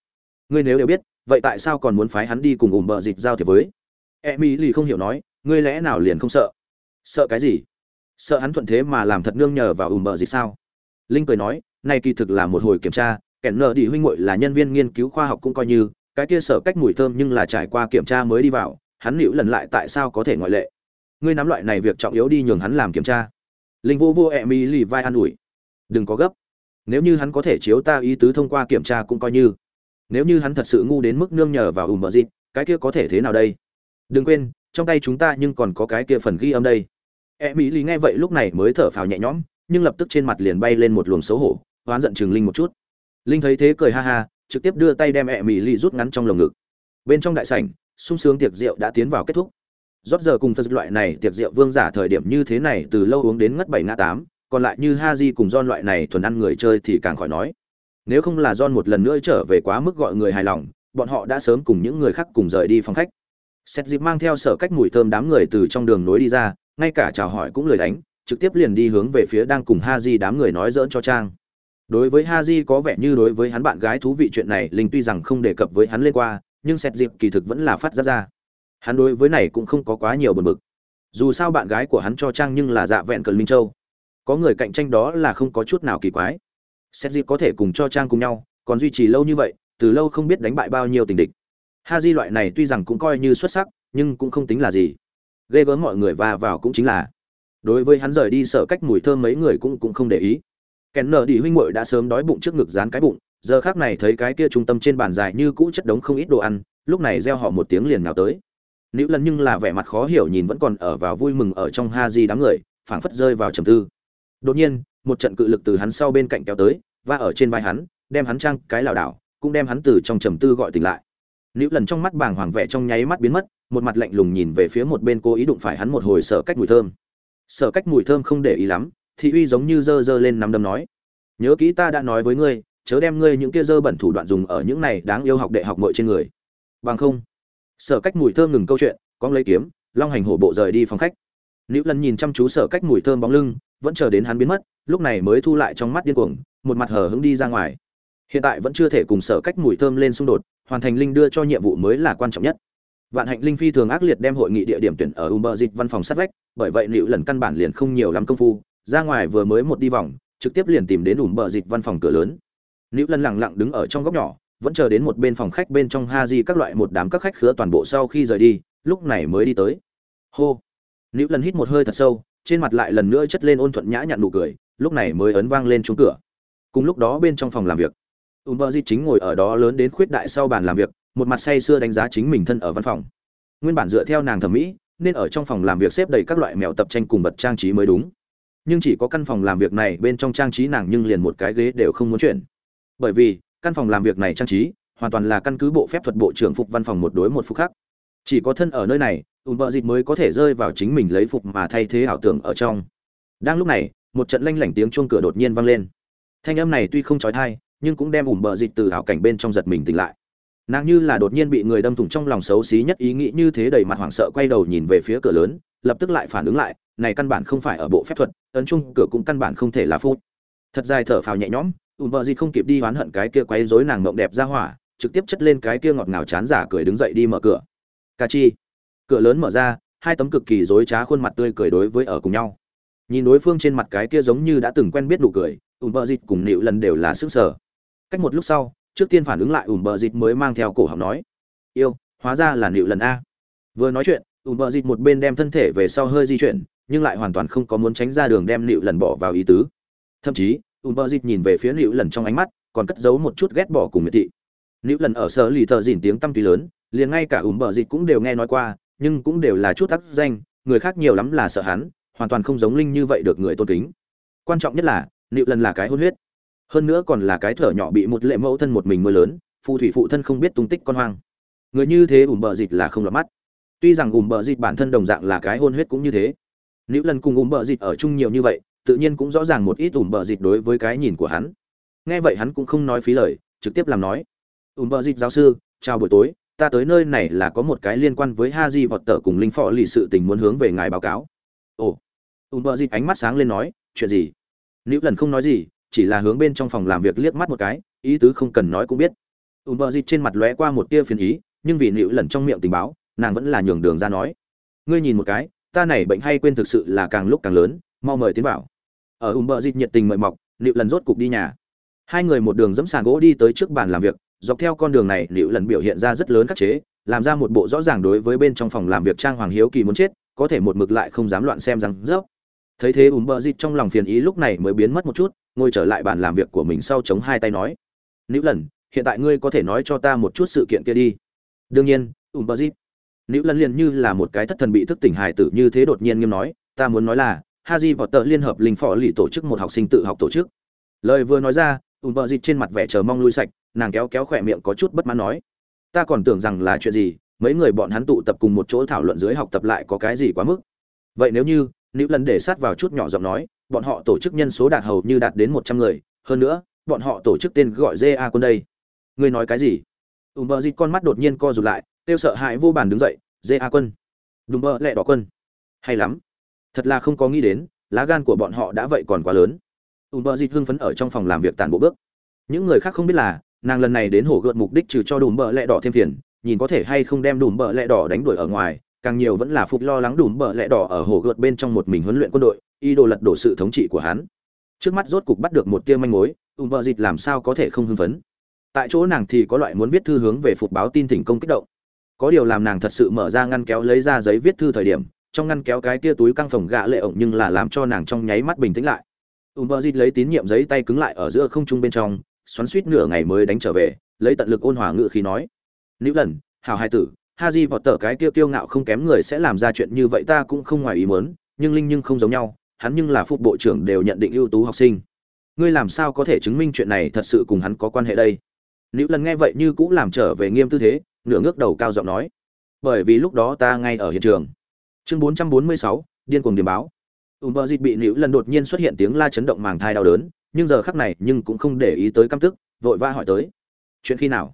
Ngươi nếu đều biết vậy tại sao còn muốn phái hắn đi cùng ủng bợ dịch giao thiệp với? E mỹ lì không hiểu nói, ngươi lẽ nào liền không sợ? Sợ cái gì? Sợ hắn thuận thế mà làm thật nương nhờ vào ủng bợ dịch sao? Linh cười nói nay kỳ thực là một hồi kiểm tra, kẻn nợ đi huynh muội là nhân viên nghiên cứu khoa học cũng coi như, cái kia sở cách mùi thơm nhưng là trải qua kiểm tra mới đi vào, hắn liễu lần lại tại sao có thể ngoại lệ? Ngươi nắm loại này việc trọng yếu đi nhường hắn làm kiểm tra. Linh vô vô e mi lì vai an ủi. Đừng có gấp. Nếu như hắn có thể chiếu ta ý tứ thông qua kiểm tra cũng coi như nếu như hắn thật sự ngu đến mức nương nhờ vào ùm bờ dịp, cái kia có thể thế nào đây? Đừng quên, trong tay chúng ta nhưng còn có cái kia phần ghi âm đây. E mỹ lì nghe vậy lúc này mới thở phào nhẹ nhõm, nhưng lập tức trên mặt liền bay lên một luồng xấu hổ oán giận chừng linh một chút. Linh thấy thế cười ha ha, trực tiếp đưa tay đem e mỹ lì rút ngắn trong lồng ngực. Bên trong đại sảnh, sung sướng tiệc rượu đã tiến vào kết thúc. Rót giờ cùng phật loại này tiệc rượu vương giả thời điểm như thế này từ lâu uống đến ngất bảy ngã tám, còn lại như ha di cùng don loại này thuần ăn người chơi thì càng khỏi nói nếu không là John một lần nữa trở về quá mức gọi người hài lòng, bọn họ đã sớm cùng những người khác cùng rời đi phòng khách. Xét dịp mang theo sở cách mùi thơm đám người từ trong đường nối đi ra, ngay cả chào hỏi cũng lười đánh, trực tiếp liền đi hướng về phía đang cùng ha di đám người nói dỡn cho trang. Đối với ha di có vẻ như đối với hắn bạn gái thú vị chuyện này, linh tuy rằng không đề cập với hắn lên qua, nhưng xét dịp kỳ thực vẫn là phát ra ra. Hắn đối với này cũng không có quá nhiều bần bực. Dù sao bạn gái của hắn cho trang nhưng là dạ vẹn cần minh châu. Có người cạnh tranh đó là không có chút nào kỳ quái xét dịp có thể cùng cho trang cùng nhau, còn duy trì lâu như vậy, từ lâu không biết đánh bại bao nhiêu tình địch. Ha di loại này tuy rằng cũng coi như xuất sắc, nhưng cũng không tính là gì. Ghê gớm mọi người va vào cũng chính là, đối với hắn rời đi sợ cách mùi thơm mấy người cũng cũng không để ý. Kèn nở đi huynh muội đã sớm đói bụng trước ngực dán cái bụng, giờ khác này thấy cái kia trung tâm trên bàn dài như cũ chất đống không ít đồ ăn, lúc này reo họ một tiếng liền nào tới. Nữ lần nhưng là vẻ mặt khó hiểu nhìn vẫn còn ở vào vui mừng ở trong ha di đám người, phảng phất rơi vào trầm tư đột nhiên, một trận cự lực từ hắn sau bên cạnh kéo tới và ở trên vai hắn, đem hắn trang cái lảo đảo, cũng đem hắn từ trong trầm tư gọi tỉnh lại. Nữ lần trong mắt bàng hoàng vẻ trong nháy mắt biến mất, một mặt lạnh lùng nhìn về phía một bên cố ý đụng phải hắn một hồi sợ cách mùi thơm. Sợ cách mùi thơm không để ý lắm, thị uy giống như dơ dơ lên nắm đấm nói, nhớ kỹ ta đã nói với ngươi, chớ đem ngươi những kia dơ bẩn thủ đoạn dùng ở những này đáng yêu học đệ học mội trên người. Bằng không, sở cách mùi thơm ngừng câu chuyện con lấy kiếm, long hành hổ bộ rời đi phòng khách nữ lần nhìn chăm chú sở cách mùi thơm bóng lưng, vẫn chờ đến hắn biến mất, lúc này mới thu lại trong mắt điên cuồng, một mặt hờ hững đi ra ngoài. Hiện tại vẫn chưa thể cùng sở cách mùi thơm lên xung đột, hoàn thành linh đưa cho nhiệm vụ mới là quan trọng nhất. Vạn hạnh linh phi thường ác liệt đem hội nghị địa điểm tuyển ở umber dịch văn phòng sát vách, bởi vậy liệu lần căn bản liền không nhiều lắm công phu, ra ngoài vừa mới một đi vòng, trực tiếp liền tìm đến umber bờ dịch văn phòng cửa lớn. Nữ lần lặng lặng đứng ở trong góc nhỏ, vẫn chờ đến một bên phòng khách bên trong ha di các loại một đám các khách khứa toàn bộ sau khi rời đi, lúc này mới đi tới. Hô! Nữ lần hít một hơi thật sâu, trên mặt lại lần nữa chất lên ôn thuận nhã nhặn nụ cười, lúc này mới ấn vang lên chuông cửa. Cùng lúc đó bên trong phòng làm việc ùm chính ngồi ở đó lớn đến khuyết đại sau bàn làm việc, một mặt say sưa đánh giá chính mình thân ở văn phòng. Nguyên bản dựa theo nàng thẩm mỹ, nên ở trong phòng làm việc xếp đầy các loại mèo tập tranh cùng vật trang trí mới đúng. Nhưng chỉ có căn phòng làm việc này bên trong trang trí nàng nhưng liền một cái ghế đều không muốn chuyển. Bởi vì, căn phòng làm việc này trang trí, hoàn toàn là căn cứ bộ phép thuật bộ trưởng phục văn phòng một đối một phục khác chỉ có thân ở nơi này ùm bợ dịt mới có thể rơi vào chính mình lấy phục mà thay thế ảo tưởng ở trong. Đang lúc này, một trận lanh lảnh tiếng chuông cửa đột nhiên vang lên. Thanh âm này tuy không trói thai nhưng cũng đem ùm bợ dịt từ ảo cảnh bên trong giật mình tỉnh lại. Nàng như là đột nhiên bị người đâm thủng trong lòng xấu xí nhất ý nghĩ như thế đầy mặt hoảng sợ quay đầu nhìn về phía cửa lớn, lập tức lại phản ứng lại, này căn bản không phải ở bộ phép thuật, ấn chung cửa cũng căn bản không thể là phút. Thật dài thở phào nhẹ nhõm ùm bợ dịt không kịp đi oán hận cái kia quấy rối nàng mộng đẹp ra hỏa, trực tiếp chất lên cái kia ngọt ngào chán giả cười đứng dậy đi mở cửa. Ca chi cửa lớn mở ra, hai tấm cực kỳ dối trá khuôn mặt tươi cười đối với ở cùng nhau. Nhìn đối phương trên mặt cái kia giống như đã từng quen biết nụ cười ùm bờ dịt cùng nịu lần đều là sức sở cách một lúc sau, trước tiên phản ứng lại ùm bờ dịt mới mang theo cổ họng nói, yêu, hóa ra là nịu lần a. Vừa nói chuyện ùm bờ dịt một bên đem thân thể về sau hơi di chuyển, nhưng lại hoàn toàn không có muốn tránh ra đường đem nịu lần bỏ vào ý tứ. Thậm chí ùm bờ dịt nhìn về phía nịu lần trong ánh mắt, còn cất giấu một chút ghét bỏ cùng miệt thị. Nịu lần ở sở lì thợ dìn tiếng tăm tùy lớn, liền ngay cả ùm bờ dịt cũng đều nghe nói qua nhưng cũng đều là chút tác danh, người khác nhiều lắm là sợ hắn, hoàn toàn không giống linh như vậy được người tôn kính. Quan trọng nhất là liệu lần là cái hôn huyết. Hơn nữa còn là cái thở nhỏ bị một lệ mẫu thân một mình nuôi lớn, phù thủy phụ thân không biết tung tích con hoang. Người như thế ủm bờ dịch là không lọt mắt. Tuy rằng ủm bờ dịch bản thân đồng dạng là cái hôn huyết cũng như thế. Nếu lần cùng ủm bờ dịch ở chung nhiều như vậy, tự nhiên cũng rõ ràng một ít ủm bờ dịch đối với cái nhìn của hắn. Nghe vậy hắn cũng không nói phí lời, trực tiếp làm nói. Ủm bờ dịch giáo sư, chào buổi tối ta tới nơi này là có một cái liên quan với ha di vọt tờ cùng linh phò lì sự tình muốn hướng về ngài báo cáo. Ồ ùm bờ dịp ánh mắt sáng lên nói, chuyện gì? Nữ lần không nói gì, chỉ là hướng bên trong phòng làm việc liếc mắt một cái, ý tứ không cần nói cũng biết. Ùm bờ dịp trên mặt lóe qua một tia phiền ý, nhưng vì nữ lần trong miệng tình báo, nàng vẫn là nhường đường ra nói. Ngươi nhìn một cái, ta này bệnh hay quên thực sự là càng lúc càng lớn, mau mời tiến vào. Ở ùm bờ dịp nhiệt tình mời mọc nữ lần rốt cục đi nhà. Hai người một đường dẫm sàn gỗ đi tới trước bàn làm việc dọc theo con đường này liệu lần biểu hiện ra rất lớn khắc chế, làm ra một bộ rõ ràng đối với bên trong phòng làm việc trang hoàng hiếu kỳ muốn chết, có thể một mực lại không dám loạn xem rằng rớp. Thấy thế ùm bờ dịt trong lòng phiền ý lúc này mới biến mất một chút, ngồi trở lại bàn làm việc của mình sau chống hai tay nói nữ lần, hiện tại ngươi có thể nói cho ta một chút sự kiện kia đi. Đương nhiên, ùm bờ dịt. Nữ lần liền như là một cái thất thần bị thức tỉnh hài tử như thế đột nhiên nghiêm nói, ta muốn nói là, haji vào tờ liên hợp linh phò lì tổ chức một học sinh tự học tổ chức. Lời vừa nói ra, ùm bờ dịt trên mặt vẻ chờ mong lui sạch nàng kéo kéo khỏe miệng có chút bất mãn nói, ta còn tưởng rằng là chuyện gì, mấy người bọn hắn tụ tập cùng một chỗ thảo luận dưới học tập lại có cái gì quá mức. Vậy nếu như nữ lần để sát vào chút nhỏ giọng nói, bọn họ tổ chức nhân số đạt hầu như đạt đến một trăm người, hơn nữa, bọn họ tổ chức tên gọi ja quân đây. Ngươi nói cái gì? Ùm bờ dịt con mắt đột nhiên co rụt lại, kêu sợ hãi vô bàn đứng dậy ja quân đùm bờ lẹ đỏ quân. Hay lắm, thật là không có nghĩ đến, lá gan của bọn họ đã vậy còn quá lớn. Ùm bờ dịt hưng phấn ở trong phòng làm việc tàn bộ bước. Những người khác không biết là nàng lần này đến hổ gợt mục đích trừ cho đùm Bợ lẹ đỏ thêm phiền, nhìn có thể hay không đem đùm Bợ lẹ đỏ đánh đuổi ở ngoài, càng nhiều vẫn là phục lo lắng đùm Bợ lẹ đỏ ở hổ gợt bên trong một mình huấn luyện quân đội y đồ lật đổ sự thống trị của hắn. Trước mắt rốt cục bắt được một tia manh mối, đùm Bợ dịt làm sao có thể không hưng phấn. Tại chỗ nàng thì có loại muốn viết thư hướng về phục báo tin thỉnh công kích động. Có điều làm nàng thật sự mở ra ngăn kéo lấy ra giấy viết thư thời điểm, trong ngăn kéo cái tia túi căng phòng gạ lệ ổng nhưng là làm cho nàng trong nháy mắt bình tĩnh lại. Ùm Bợ dịt lấy tín nhiệm giấy tay cứng lại ở giữa không trung bên trong xoắn suýt nửa ngày mới đánh trở về lấy tận lực ôn hòa ngự khí nói. Nữ lần hào hai tử ha di vọt tở cái tiêu kiêu ngạo không kém người sẽ làm ra chuyện như vậy ta cũng không ngoài ý muốn nhưng linh nhưng không giống nhau hắn nhưng là phục bộ trưởng đều nhận định ưu tú học sinh. Ngươi làm sao có thể chứng minh chuyện này thật sự cùng hắn có quan hệ đây? Nữ lần nghe vậy như cũng làm trở về nghiêm tư thế nửa ngước đầu cao giọng nói. Bởi vì lúc đó ta ngay ở hiện trường. Chương 446, điên cuồng điểm báo. Ùm bờ dịch bị nữ lần đột nhiên xuất hiện tiếng la chấn động màng thai đau đớn nhưng giờ khắc này nhưng cũng không để ý tới căm tức vội vã hỏi tới chuyện khi nào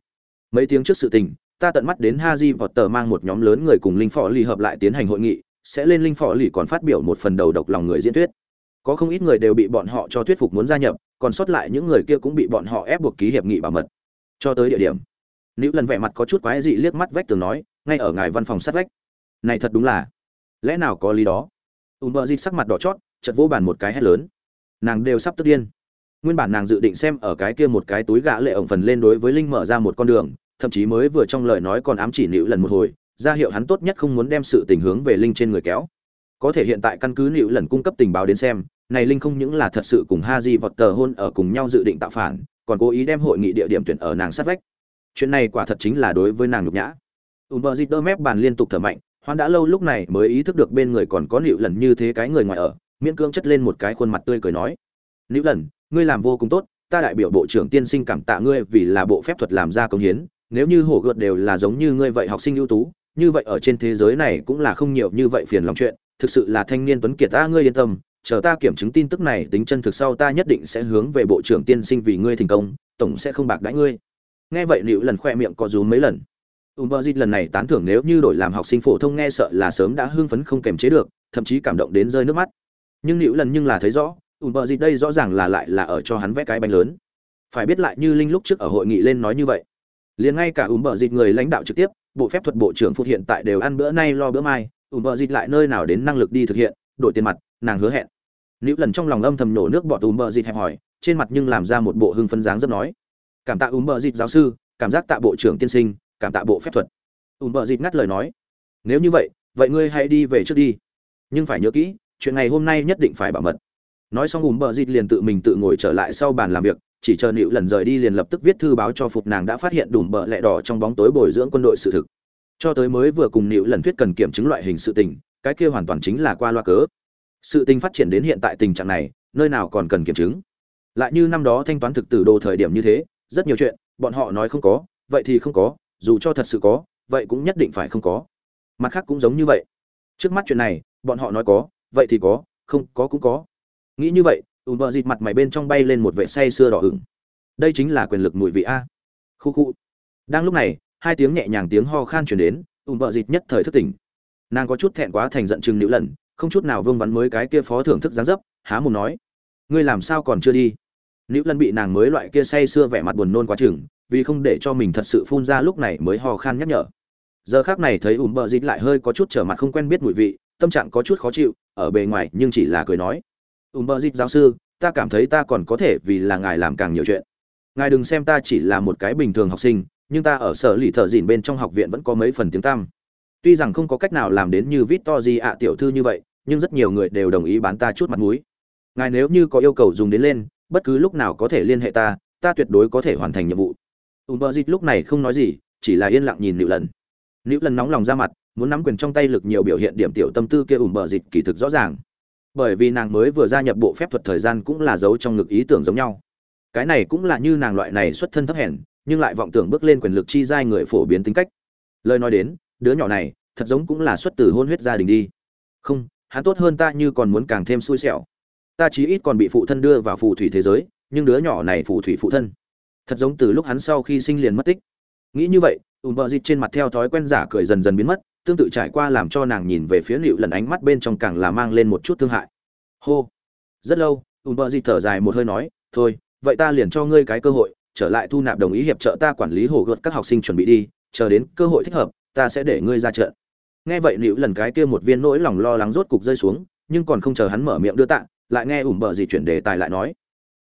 mấy tiếng trước sự tình ta tận mắt đến Haji Potter mang một nhóm lớn người cùng linh phò lì hợp lại tiến hành hội nghị, sẽ lên linh phò lì còn phát biểu một phần đầu độc lòng người diễn thuyết. Có không ít người đều bị bọn họ cho thuyết phục muốn gia nhập, còn sót lại những người kia cũng bị bọn họ ép buộc ký hiệp nghị bảo mật. Cho tới địa điểm, Nữu lần vẻ mặt có chút quái dị liếc mắt vách tường nói, ngay ở ngài văn phòng sát vách. Này thật đúng là, lẽ nào có lý đó? Umberjit sắc mặt đỏ chót, chợt vỗ bàn một cái hét lớn. Nàng đều sắp tức điên. Nguyên bản nàng dự định xem ở cái kia một cái túi gã lệ ổng phần lên đối với linh mở ra một con đường, thậm chí mới vừa trong lời nói còn ám chỉ nịu lần một hồi ra hiệu hắn tốt nhất không muốn đem sự tình hướng về linh trên người kéo. Có thể hiện tại căn cứ nịu lần cung cấp tình báo đến xem này linh không những là thật sự cùng ha di vọt tờ hôn ở cùng nhau dự định tạo phản còn cố ý đem hội nghị địa điểm tuyển ở nàng sát vách. Chuyện này quả thật chính là đối với nàng nhục nhã. Ùm dịt đơ mép bàn liên tục thở mạnh hoan đã lâu lúc này mới ý thức được bên người còn có nịu lần như thế cái người ngoài ở miễn cưỡng chất lên một cái khuôn mặt tươi cười nói. Nịu lần ngươi làm vô cùng tốt ta đại biểu bộ trưởng tiên sinh cảm tạ ngươi vì là bộ phép thuật làm ra công hiến nếu như hổ gợt đều là giống như ngươi vậy học sinh ưu tú như vậy ở trên thế giới này cũng là không nhiều như vậy phiền lòng chuyện thực sự là thanh niên tuấn kiệt ta ngươi yên tâm chờ ta kiểm chứng tin tức này tính chân thực sau ta nhất định sẽ hướng về bộ trưởng tiên sinh vì ngươi thành công tổng sẽ không bạc đãi ngươi nghe vậy liệu lần khoe miệng có rúm mấy lần Umberzit lần này tán thưởng nếu như đổi làm học sinh phổ thông nghe sợ là sớm đã hưng phấn không kềm chế được, thậm chí cảm động đến rơi nước mắt. Nhưng Nữu lần nhưng là thấy rõ, Umberzit đây rõ ràng là lại là ở cho hắn vẽ cái bánh lớn. Phải biết lại như Linh lúc trước ở hội nghị lên nói như vậy. Liền ngay cả ủn bờ dịt người lãnh đạo trực tiếp, bộ phép thuật bộ trưởng phụ hiện tại đều ăn bữa nay lo bữa mai ủn bờ dịt lại nơi nào đến năng lực đi thực hiện, đổi tiền mặt, nàng hứa hẹn. Nữ lần trong lòng âm thầm nổ nước bọt ủn bờ dịt hẹp hỏi, trên mặt nhưng làm ra một bộ hưng phấn dáng rất nói. Cảm tạ ủn bờ dịt giáo sư, cảm giác tạ bộ trưởng tiên sinh, cảm tạ bộ phép thuật. Ủn bờ dịt ngắt lời nói, nếu như vậy vậy ngươi hãy đi về trước đi. Nhưng phải nhớ kỹ, chuyện ngày hôm nay nhất định phải bảo mật nói xong ùm bờ dịt liền tự mình tự ngồi trở lại sau bàn làm việc, chỉ chờ nịu lần rời đi liền lập tức viết thư báo cho phục nàng đã phát hiện đùm bờ lẹ đỏ trong bóng tối bồi dưỡng quân đội sự thực. Cho tới mới vừa cùng nịu lần thuyết cần kiểm chứng loại hình sự tình, cái kia hoàn toàn chính là qua loa cớ. Sự tình phát triển đến hiện tại tình trạng này, nơi nào còn cần kiểm chứng. Lại như năm đó thanh toán thực tử đồ thời điểm như thế, rất nhiều chuyện, bọn họ nói không có, vậy thì không có, dù cho thật sự có, vậy cũng nhất định phải không có. Mặt khác cũng giống như vậy. Trước mắt chuyện này, bọn họ nói có, vậy thì có, không có cũng có nghĩ như vậy, ùn bờ dịt mặt mày bên trong bay lên một vệ say sưa đỏ hửng. đây chính là quyền lực mùi vị a. Khu khu. Đang lúc này, hai tiếng nhẹ nhàng tiếng ho khan chuyển đến, ùn bờ dịt nhất thời thức tỉnh. Nàng có chút thẹn quá thành giận chừng nữ lần, không chút nào vương vắn mới cái kia phó thưởng thức gián dấp, há mồm nói, ngươi làm sao còn chưa đi? Nữ lần bị nàng mới loại kia say sưa vẻ mặt buồn nôn quá chừng, vì không để cho mình thật sự phun ra lúc này mới ho khan nhắc nhở. Giờ khác này thấy ùn bờ dịt lại hơi có chút trở mặt không quen biết mùi vị, tâm trạng có chút khó chịu, ở bề ngoài nhưng chỉ là cười nói ùm bờ dịp giáo sư, ta cảm thấy ta còn có thể vì là ngài làm càng nhiều chuyện. Ngài đừng xem ta chỉ là một cái bình thường học sinh, nhưng ta ở sở lì thợ dìn bên trong học viện vẫn có mấy phần tiếng tăm. Tuy rằng không có cách nào làm đến như vít to gì ạ, tiểu thư như vậy, nhưng rất nhiều người đều đồng ý bán ta chút mặt mũi. Ngài nếu như có yêu cầu dùng đến lên, bất cứ lúc nào có thể liên hệ ta ta tuyệt đối có thể hoàn thành nhiệm vụ. Ùm bờ dịp lúc này không nói gì, chỉ là yên lặng nhìn nịu lần. Nịu lần nóng lòng ra mặt, muốn nắm quyền trong tay lực nhiều biểu hiện điểm tiểu tâm tư kia ùm bờ dịp kỳ thực rõ ràng bởi vì nàng mới vừa gia nhập bộ phép thuật thời gian cũng là giấu trong ngực ý tưởng giống nhau. Cái này cũng là như nàng loại này xuất thân thấp hèn, nhưng lại vọng tưởng bước lên quyền lực chi giai người phổ biến tính cách. Lời nói đến, đứa nhỏ này, thật giống cũng là xuất từ hôn huyết gia đình đi. Không, hắn tốt hơn ta như còn muốn càng thêm xui xẻo. Ta chí ít còn bị phụ thân đưa vào phù thủy thế giới, nhưng đứa nhỏ này phù thủy phụ thân. Thật giống từ lúc hắn sau khi sinh liền mất tích. Nghĩ như vậy ùm bợ dịt trên mặt theo thói quen giả cười dần dần biến mất tương tự trải qua làm cho nàng nhìn về phía liệu lần ánh mắt bên trong càng là mang lên một chút thương hại. Hô. Rất lâu, ùn bờ dịt thở dài một hơi nói, thôi, vậy ta liền cho ngươi cái cơ hội, trở lại thu nạp đồng ý hiệp trợ ta quản lý hồ gợt các học sinh chuẩn bị đi, chờ đến cơ hội thích hợp, ta sẽ để ngươi ra trận. Nghe vậy liệu lần cái kia một viên nỗi lòng lo lắng rốt cục rơi xuống, nhưng còn không chờ hắn mở miệng đưa tạ, lại nghe ủm bờ gì chuyển đề tài lại nói,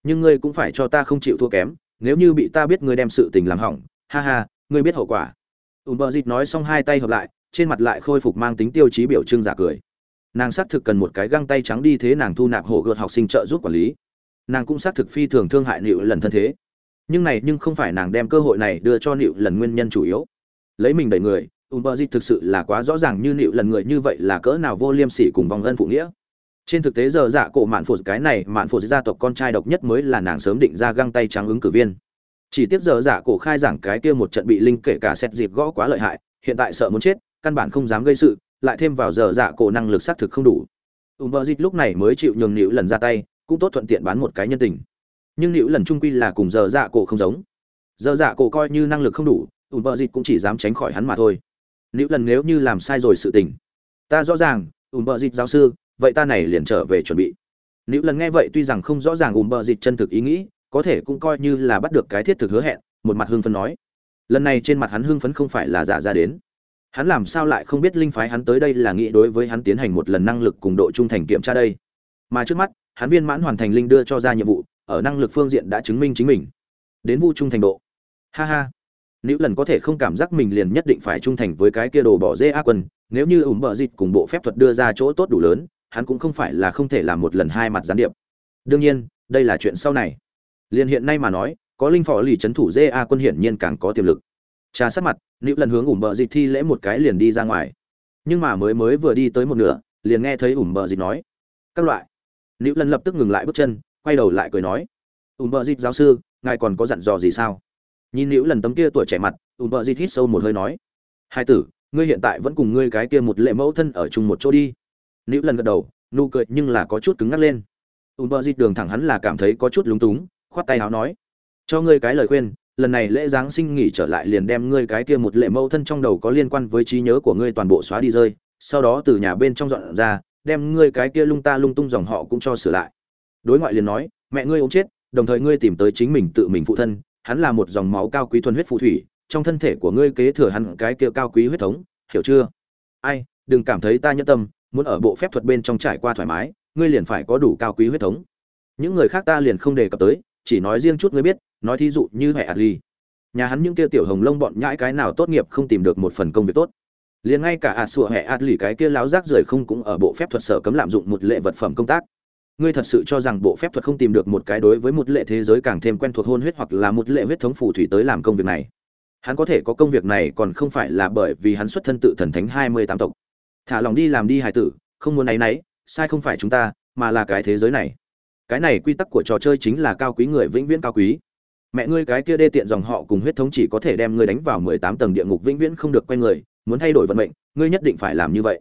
nhưng ngươi cũng phải cho ta không chịu thua kém, nếu như bị ta biết ngươi đem sự tình làm hỏng, ha ha, ngươi biết hậu quả. Ủm bờ dịt nói xong hai tay hợp lại trên mặt lại khôi phục mang tính tiêu chí biểu trưng giả cười. Nàng xác thực cần một cái găng tay trắng đi thế nàng thu nạp hổ gợt học sinh trợ giúp quản lý. Nàng cũng xác thực phi thường thương hại nịu lần thân thế. Nhưng này nhưng không phải nàng đem cơ hội này đưa cho nịu lần nguyên nhân chủ yếu. Lấy mình đẩy người Umberji thực sự là quá rõ ràng như nịu lần người như vậy là cỡ nào vô liêm sỉ cùng vòng ân phụ nghĩa. Trên thực tế giờ dạ cổ mạn phụ cái này mạn phụ gia tộc con trai độc nhất mới là nàng sớm định ra găng tay trắng ứng cử viên. Chỉ tiếc giờ dạ cổ khai giảng cái kia một trận bị linh kể cả xét dịp gõ quá lợi hại, hiện tại sợ muốn chết căn bản không dám gây sự, lại thêm vào giờ dạ cổ năng lực xác thực không đủ. Ùm bờ dịt lúc này mới chịu nhường nịu lần ra tay, cũng tốt thuận tiện bán một cái nhân tình. Nhưng nịu lần trung quy là cùng giờ dạ cổ không giống. Giờ dạ cổ coi như năng lực không đủ ùm bờ dịt cũng chỉ dám tránh khỏi hắn mà thôi. Nịu lần nếu như làm sai rồi sự tình. Ta rõ ràng ùm bờ dịt giáo sư, vậy ta này liền trở về chuẩn bị. Nịu lần nghe vậy tuy rằng không rõ ràng ùm bờ dịt chân thực ý nghĩ, có thể cũng coi như là bắt được cái thiết thực hứa hẹn, một mặt hưng phấn nói. Lần này trên mặt hắn hưng phấn không phải là giả ra đến hắn làm sao lại không biết linh phái hắn tới đây là nghĩ đối với hắn tiến hành một lần năng lực cùng độ trung thành kiểm tra đây. Mà trước mắt, hắn viên mãn hoàn thành linh đưa cho ra nhiệm vụ, ở năng lực phương diện đã chứng minh chính mình. Đến vu trung thành độ. Ha ha. Nữ lần có thể không cảm giác mình liền nhất định phải trung thành với cái kia đồ bỏ dê a quân, nếu như ủng bợ dịch cùng bộ phép thuật đưa ra chỗ tốt đủ lớn, hắn cũng không phải là không thể làm một lần hai mặt gián điệp. Đương nhiên, đây là chuyện sau này. Liền hiện nay mà nói, có linh phò lì trấn thủ dê a quân hiển nhiên càng có tiềm lực trà sát mặt nữ lần hướng ủng bờ dịch thi lễ một cái liền đi ra ngoài. Nhưng mà mới mới vừa đi tới một nửa, liền nghe thấy ủng bờ dịch nói, các loại. Nữ lần lập tức ngừng lại bước chân, quay đầu lại cười nói ủng bờ dịch giáo sư, ngài còn có dặn dò gì sao? Nhìn nữ lần tấm kia tuổi trẻ mặt ủng bờ dịch hít sâu một hơi nói, hai tử, ngươi hiện tại vẫn cùng ngươi cái kia một lệ mẫu thân ở chung một chỗ đi. Nữ lần gật đầu, nụ cười nhưng là có chút cứng ngắc lên. Ủng bờ dịch đường thẳng hắn là cảm thấy có chút lúng túng, khoát tay áo nói, cho ngươi cái lời khuyên lần này lễ giáng sinh nghỉ trở lại liền đem ngươi cái kia một lệ mâu thân trong đầu có liên quan với trí nhớ của ngươi toàn bộ xóa đi rơi, sau đó từ nhà bên trong dọn ra, đem ngươi cái kia lung ta lung tung dòng họ cũng cho sửa lại. Đối ngoại liền nói, mẹ ngươi ốm chết, đồng thời ngươi tìm tới chính mình tự mình phụ thân, hắn là một dòng máu cao quý thuần huyết phù thủy, trong thân thể của ngươi kế thừa hắn cái kia cao quý huyết thống, hiểu chưa? Ai, đừng cảm thấy ta nhẫn tâm, muốn ở bộ phép thuật bên trong trải qua thoải mái, ngươi liền phải có đủ cao quý huyết thống. Những người khác ta liền không đề cập tới, chỉ nói riêng chút ngươi biết nói thí dụ như hệ adli. Nhà hắn những kia tiểu hồng lông bọn nhãi cái nào tốt nghiệp không tìm được một phần công việc tốt. Liền ngay cả ạt sụa hệ adli cái kia láo rác rưởi không cũng ở bộ phép thuật sở cấm lạm dụng một lệ vật phẩm công tác. Ngươi thật sự cho rằng bộ phép thuật không tìm được một cái đối với một lệ thế giới càng thêm quen thuộc hôn huyết hoặc là một lệ huyết thống phù thủy tới làm công việc này? Hắn có thể có công việc này còn không phải là bởi vì hắn xuất thân tự thần thánh hai mươi tám tộc. Thả lòng đi làm đi hải tử, không muốn áy náy, sai không phải chúng ta, mà là cái thế giới này. Cái này quy tắc của trò chơi chính là cao quý người vĩnh viễn cao quý mẹ ngươi cái kia đê tiện dòng họ cùng huyết thống chỉ có thể đem ngươi đánh vào mười tám tầng địa ngục vĩnh viễn không được quay người, muốn thay đổi vận mệnh, ngươi nhất định phải làm như vậy.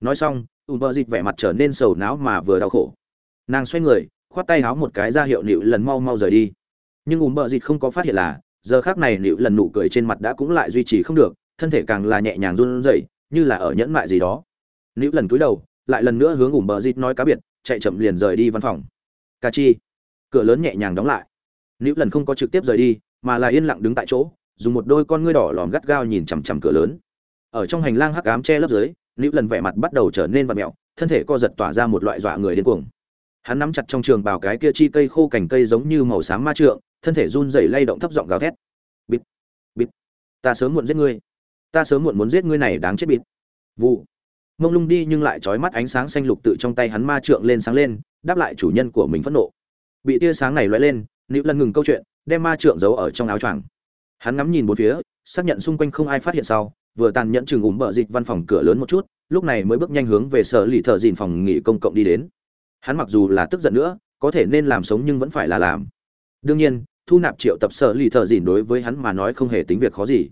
Nói xong ùm bờ dịt vẻ mặt trở nên sầu não mà vừa đau khổ. Nàng xoay người, khoát tay háo một cái ra hiệu nịu lần mau mau rời đi. Nhưng ùm bờ dịt không có phát hiện là, giờ khác này nịu lần nụ cười trên mặt đã cũng lại duy trì không được, thân thể càng là nhẹ nhàng run rẩy, như là ở nhẫn mại gì đó. Nịu lần cúi đầu, lại lần nữa hướng ùm bờ dịt nói cá biệt, chạy chậm liền rời đi văn phòng. Ca chi. Cửa lớn nhẹ nhàng đóng lại nữ lần không có trực tiếp rời đi, mà là yên lặng đứng tại chỗ, dùng một đôi con ngươi đỏ lòm gắt gao nhìn chằm chằm cửa lớn. Ở trong hành lang hắc ám che lấp dưới nữ lần vẻ mặt bắt đầu trở nên vặn mẹo, thân thể co giật tỏa ra một loại dọa người điên cuồng. Hắn nắm chặt trong trường bào cái kia chi cây khô cành cây giống như màu xám ma trượng, thân thể run rẩy lay động thấp giọng gào thét. Bịt bịt ta sớm muộn giết ngươi. Ta sớm muộn muốn giết ngươi này đáng chết bịt. Vụ. Mông lung đi nhưng lại trói mắt ánh sáng xanh lục tự trong tay hắn ma trượng lên sáng lên, đáp lại chủ nhân của mình phẫn nộ. Bị tia sáng này lóe lên nữ lần ngừng câu chuyện, đem ma trượng giấu ở trong áo choàng. Hắn ngắm nhìn bốn phía, xác nhận xung quanh không ai phát hiện sau, vừa tàn nhẫn chừng ủng bờ dịch văn phòng cửa lớn một chút, lúc này mới bước nhanh hướng về sở lì thợ dìn phòng nghỉ công cộng đi đến. Hắn mặc dù là tức giận nữa, có thể nên làm sống nhưng vẫn phải là làm. Đương nhiên, thu nạp triệu tập sở lì thợ dìn đối với hắn mà nói không hề tính việc khó gì.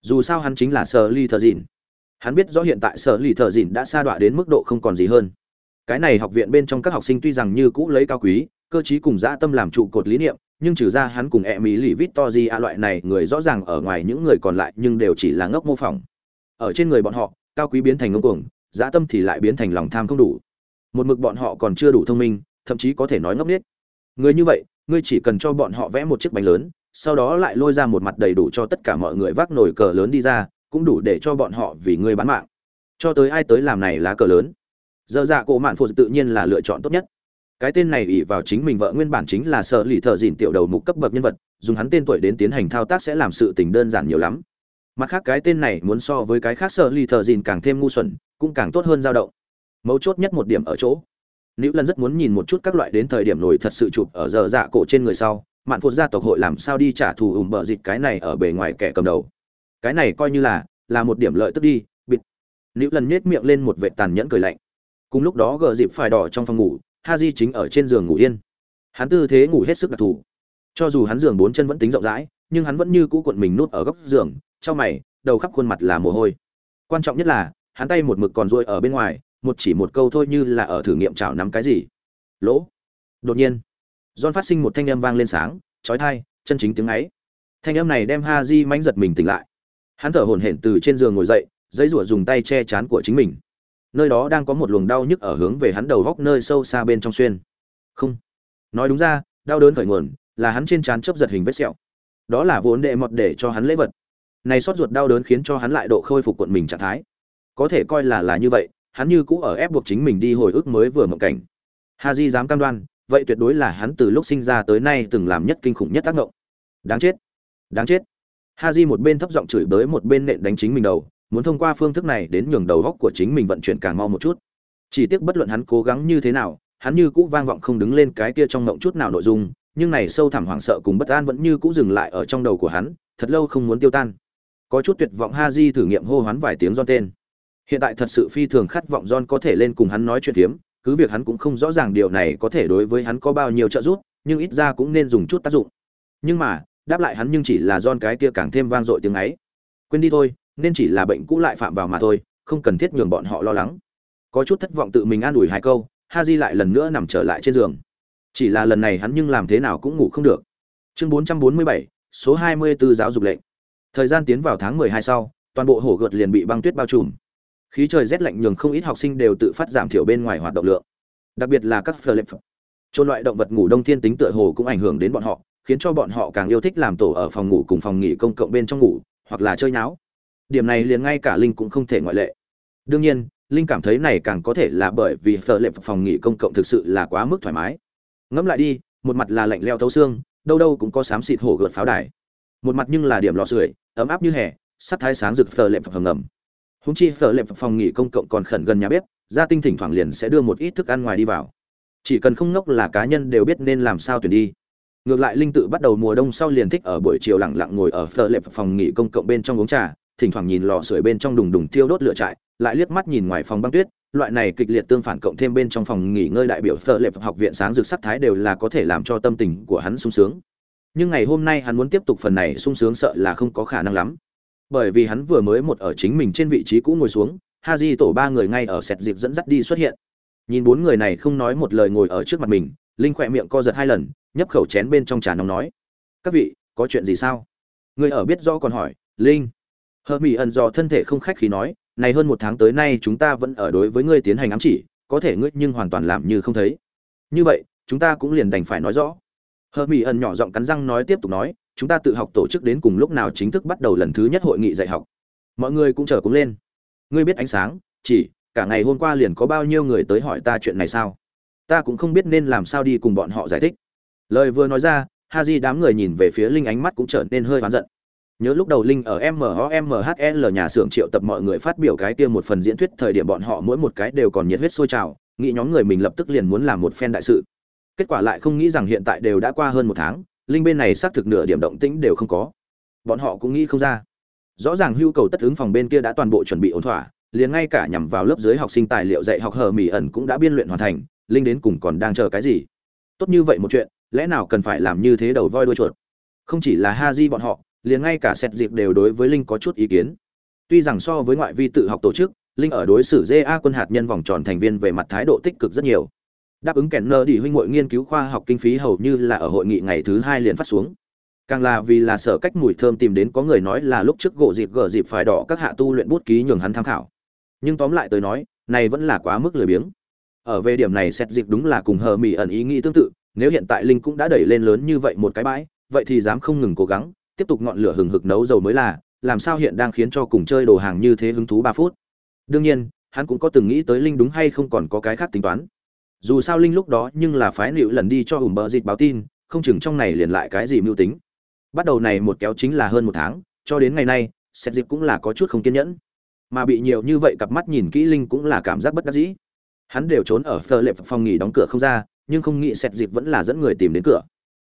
Dù sao hắn chính là sở lì thợ dìn. Hắn biết rõ hiện tại sở lì thợ dìn đã sa đọa đến mức độ không còn gì hơn. Cái này học viện bên trong các học sinh tuy rằng như cũ lấy cao quý cơ chí cùng dã tâm làm trụ cột lý niệm, nhưng trừ ra hắn cùng e mỹ lì vít to a loại này người rõ ràng ở ngoài những người còn lại nhưng đều chỉ là ngốc mô phỏng. Ở trên người bọn họ, cao quý biến thành ngông cuồng, dã tâm thì lại biến thành lòng tham không đủ. Một mực bọn họ còn chưa đủ thông minh, thậm chí có thể nói ngốc nghếch. Người như vậy, ngươi chỉ cần cho bọn họ vẽ một chiếc bánh lớn, sau đó lại lôi ra một mặt đầy đủ cho tất cả mọi người vác nổi cờ lớn đi ra, cũng đủ để cho bọn họ vì ngươi bán mạng. Cho tới ai tới làm này lá cờ lớn. Giờ dạ cổ mạn phụ tự nhiên là lựa chọn tốt nhất cái tên này ỷ vào chính mình vợ nguyên bản chính là sợ lì thợ dìn tiểu đầu mục cấp bậc nhân vật, dùng hắn tên tuổi đến tiến hành thao tác sẽ làm sự tình đơn giản nhiều lắm. Mặt khác cái tên này muốn so với cái khác sợ lì thợ dìn càng thêm ngu xuẩn, cũng càng tốt hơn dao động. Mấu chốt nhất một điểm ở chỗ nữ lần rất muốn nhìn một chút các loại đến thời điểm nổi thật sự chụp ở giờ dạ cổ trên người sau, mạn phụt gia tộc hội làm sao đi trả thù ủng bờ dịt cái này ở bề ngoài kẻ cầm đầu. Cái này coi như là là một điểm lợi tức đi, bịt. Nữ lần nhếch miệng lên một vệ tàn nhẫn cười lạnh. Cùng lúc đó gờ dịp phải đỏ trong phòng ngủ ha di chính ở trên giường ngủ yên. Hắn tư thế ngủ hết sức đặc thù. Cho dù hắn giường bốn chân vẫn tính rộng rãi, nhưng hắn vẫn như cũ cuộn mình nút ở góc giường trong mày, đầu khắp khuôn mặt là mồ hôi. Quan trọng nhất là, hắn tay một mực còn ruôi ở bên ngoài, một chỉ một câu thôi như là ở thử nghiệm chảo nắm cái gì. Lỗ. Đột nhiên, John phát sinh một thanh âm vang lên sáng, chói tai, chân chính tiếng ấy. Thanh âm này đem ha di mánh giật mình tỉnh lại. Hắn thở hổn hển từ trên giường ngồi dậy, giấy rủa dùng tay che chán của chính mình nơi đó đang có một luồng đau nhức ở hướng về hắn đầu góc nơi sâu xa bên trong xuyên. Không. Nói đúng ra, đau đớn khởi nguồn là hắn trên trán chớp giật hình vết sẹo. Đó là vốn đệ mọt để cho hắn lễ vật. Này xót ruột đau đớn khiến cho hắn lại độ khôi phục quận mình trạng thái. Có thể coi là là như vậy, hắn như cũ ở ép buộc chính mình đi hồi ức mới vừa mộng cảnh. Ha di dám cam đoan, vậy tuyệt đối là hắn từ lúc sinh ra tới nay từng làm nhất kinh khủng nhất tác động đáng chết. Đáng chết. Ha di một bên thấp giọng chửi bới một bên nện đánh chính mình đầu muốn thông qua phương thức này đến nhường đầu góc của chính mình vận chuyển càng mau một chút. Chỉ tiếc bất luận hắn cố gắng như thế nào hắn như cũ vang vọng không đứng lên cái kia trong ngộng chút nào nội dung nhưng này sâu thẳm hoảng sợ cùng bất an vẫn như cũ dừng lại ở trong đầu của hắn thật lâu không muốn tiêu tan. Có chút tuyệt vọng ha di thử nghiệm hô hoán vài tiếng do tên. Hiện tại thật sự phi thường khát vọng john có thể lên cùng hắn nói chuyện phiếm cứ việc hắn cũng không rõ ràng điều này có thể đối với hắn có bao nhiêu trợ giúp nhưng ít ra cũng nên dùng chút tác dụng. Nhưng mà đáp lại hắn nhưng chỉ là John cái kia càng thêm vang dội tiếng ấy. Quên đi thôi, nên chỉ là bệnh cũ lại phạm vào mà thôi, không cần thiết nhường bọn họ lo lắng. Có chút thất vọng tự mình an ủi hai câu, Ha Haji lại lần nữa nằm trở lại trên giường. Chỉ là lần này hắn nhưng làm thế nào cũng ngủ không được. Chương 447, số 24 giáo dục lệnh. Thời gian tiến vào tháng 12 sau, toàn bộ hồ gợt liền bị băng tuyết bao trùm. Khí trời rét lạnh nhường không ít học sinh đều tự phát giảm thiểu bên ngoài hoạt động lượng. Đặc biệt là các phờ lệp. Chôn loại động vật ngủ đông thiên tính tựa hồ cũng ảnh hưởng đến bọn họ, khiến cho bọn họ càng yêu thích làm tổ ở phòng ngủ cùng phòng nghỉ công cộng bên trong ngủ hoặc là chơi nháo điểm này liền ngay cả linh cũng không thể ngoại lệ. Đương nhiên, linh cảm thấy này càng có thể là bởi vì phở lệ phòng nghỉ công cộng thực sự là quá mức thoải mái. Ngẫm lại đi, một mặt là lạnh leo thấu xương, đâu đâu cũng có xám xịt hổ gợt pháo đài. Một mặt nhưng là điểm lò sưởi, ấm áp như hè, sắc thái sáng rực phở lệ phòng ngầm. Húng chi phở lệ phòng nghỉ công cộng còn khẩn gần nhà bếp, gia tinh thỉnh thoảng liền sẽ đưa một ít thức ăn ngoài đi vào. Chỉ cần không ngốc là cá nhân đều biết nên làm sao tuyển đi. Ngược lại linh tự bắt đầu mùa đông sau liền thích ở buổi chiều lặng lặng ngồi ở phở lệ phòng nghỉ công cộng bên trong uống trà thỉnh thoảng nhìn lò sưởi bên trong đùng đùng thiêu đốt lửa trại, lại liếc mắt nhìn ngoài phòng băng tuyết, loại này kịch liệt tương phản cộng thêm bên trong phòng nghỉ ngơi đại biểu phở lệp học viện sáng rực sắc thái đều là có thể làm cho tâm tình của hắn sung sướng. Nhưng ngày hôm nay hắn muốn tiếp tục phần này sung sướng sợ là không có khả năng lắm. Bởi vì hắn vừa mới một ở chính mình trên vị trí cũ ngồi xuống Haji tổ ba người ngay ở sẹt dịp dẫn dắt đi xuất hiện. Nhìn bốn người này không nói một lời ngồi ở trước mặt mình, linh khỏe miệng co giật hai lần, nhấp khẩu chén bên trong trà nóng nói, các vị, có chuyện gì sao? Người ở biết rõ còn hỏi, linh hờ mỹ ẩn dò thân thể không khách khí nói, này hơn một tháng tới nay chúng ta vẫn ở đối với ngươi tiến hành ám chỉ, có thể ngươi nhưng hoàn toàn làm như không thấy. Như vậy, chúng ta cũng liền đành phải nói rõ. Hờ mỹ ẩn nhỏ giọng cắn răng nói tiếp tục nói, chúng ta tự học tổ chức đến cùng lúc nào chính thức bắt đầu lần thứ nhất hội nghị dạy học. Mọi người cũng chờ cũng lên. Ngươi biết ánh sáng, chỉ, cả ngày hôm qua liền có bao nhiêu người tới hỏi ta chuyện này sao? Ta cũng không biết nên làm sao đi cùng bọn họ giải thích. Lời vừa nói ra ha di đám người nhìn về phía linh ánh mắt cũng trở nên hơi oán giận nhớ lúc đầu linh ở mohmhl nhà xưởng triệu tập mọi người phát biểu cái kia một phần diễn thuyết thời điểm bọn họ mỗi một cái đều còn nhiệt huyết sôi trào, nghĩ nhóm người mình lập tức liền muốn làm một phen đại sự. Kết quả lại không nghĩ rằng hiện tại đều đã qua hơn một tháng, linh bên này xác thực nửa điểm động tĩnh đều không có. Bọn họ cũng nghĩ không ra. Rõ ràng hưu cầu tất ứng phòng bên kia đã toàn bộ chuẩn bị ổn thỏa, liền ngay cả nhằm vào lớp dưới học sinh tài liệu dạy học hờ mỉ ẩn cũng đã biên luyện hoàn thành, linh đến cùng còn đang chờ cái gì? Tốt như vậy một chuyện, lẽ nào cần phải làm như thế đầu voi đuôi chuột? Không chỉ là ha di bọn họ liền ngay cả xét dịp đều đối với linh có chút ý kiến. Tuy rằng so với ngoại vi tự học tổ chức, linh ở đối xử ja quân hạt nhân vòng tròn thành viên về mặt thái độ tích cực rất nhiều. Đáp ứng kèn nơ đi huynh hội nghiên cứu khoa học kinh phí hầu như là ở hội nghị ngày thứ hai liền phát xuống. Càng là vì là sở cách mùi thơm tìm đến có người nói là lúc trước gỗ dịp gở dịp phải đỏ các hạ tu luyện bút ký nhường hắn tham khảo. Nhưng tóm lại tới nói, này vẫn là quá mức lười biếng. Ở về điểm này xét dịp đúng là cùng hờ mỹ ẩn ý nghĩ tương tự, nếu hiện tại linh cũng đã đẩy lên lớn như vậy một cái bãi, vậy thì dám không ngừng cố gắng tiếp tục ngọn lửa hừng hực nấu dầu mới là, làm sao hiện đang khiến cho cùng chơi đồ hàng như thế hứng thú ba phút? Đương nhiên, hắn cũng có từng nghĩ tới linh đúng hay không còn có cái khác tính toán. Dù sao linh lúc đó nhưng là phái liệu lần đi cho ủng bờ dịch báo tin, không chừng trong này liền lại cái gì mưu tính. Bắt đầu này một kéo chính là hơn một tháng, cho đến ngày nay xét dịp cũng là có chút không kiên nhẫn. Mà bị nhiều như vậy cặp mắt nhìn kỹ linh cũng là cảm giác bất đắc dĩ. Hắn đều trốn ở phờ lệp phòng nghỉ đóng cửa không ra, nhưng không nghĩ xét dịp vẫn là dẫn người tìm đến cửa.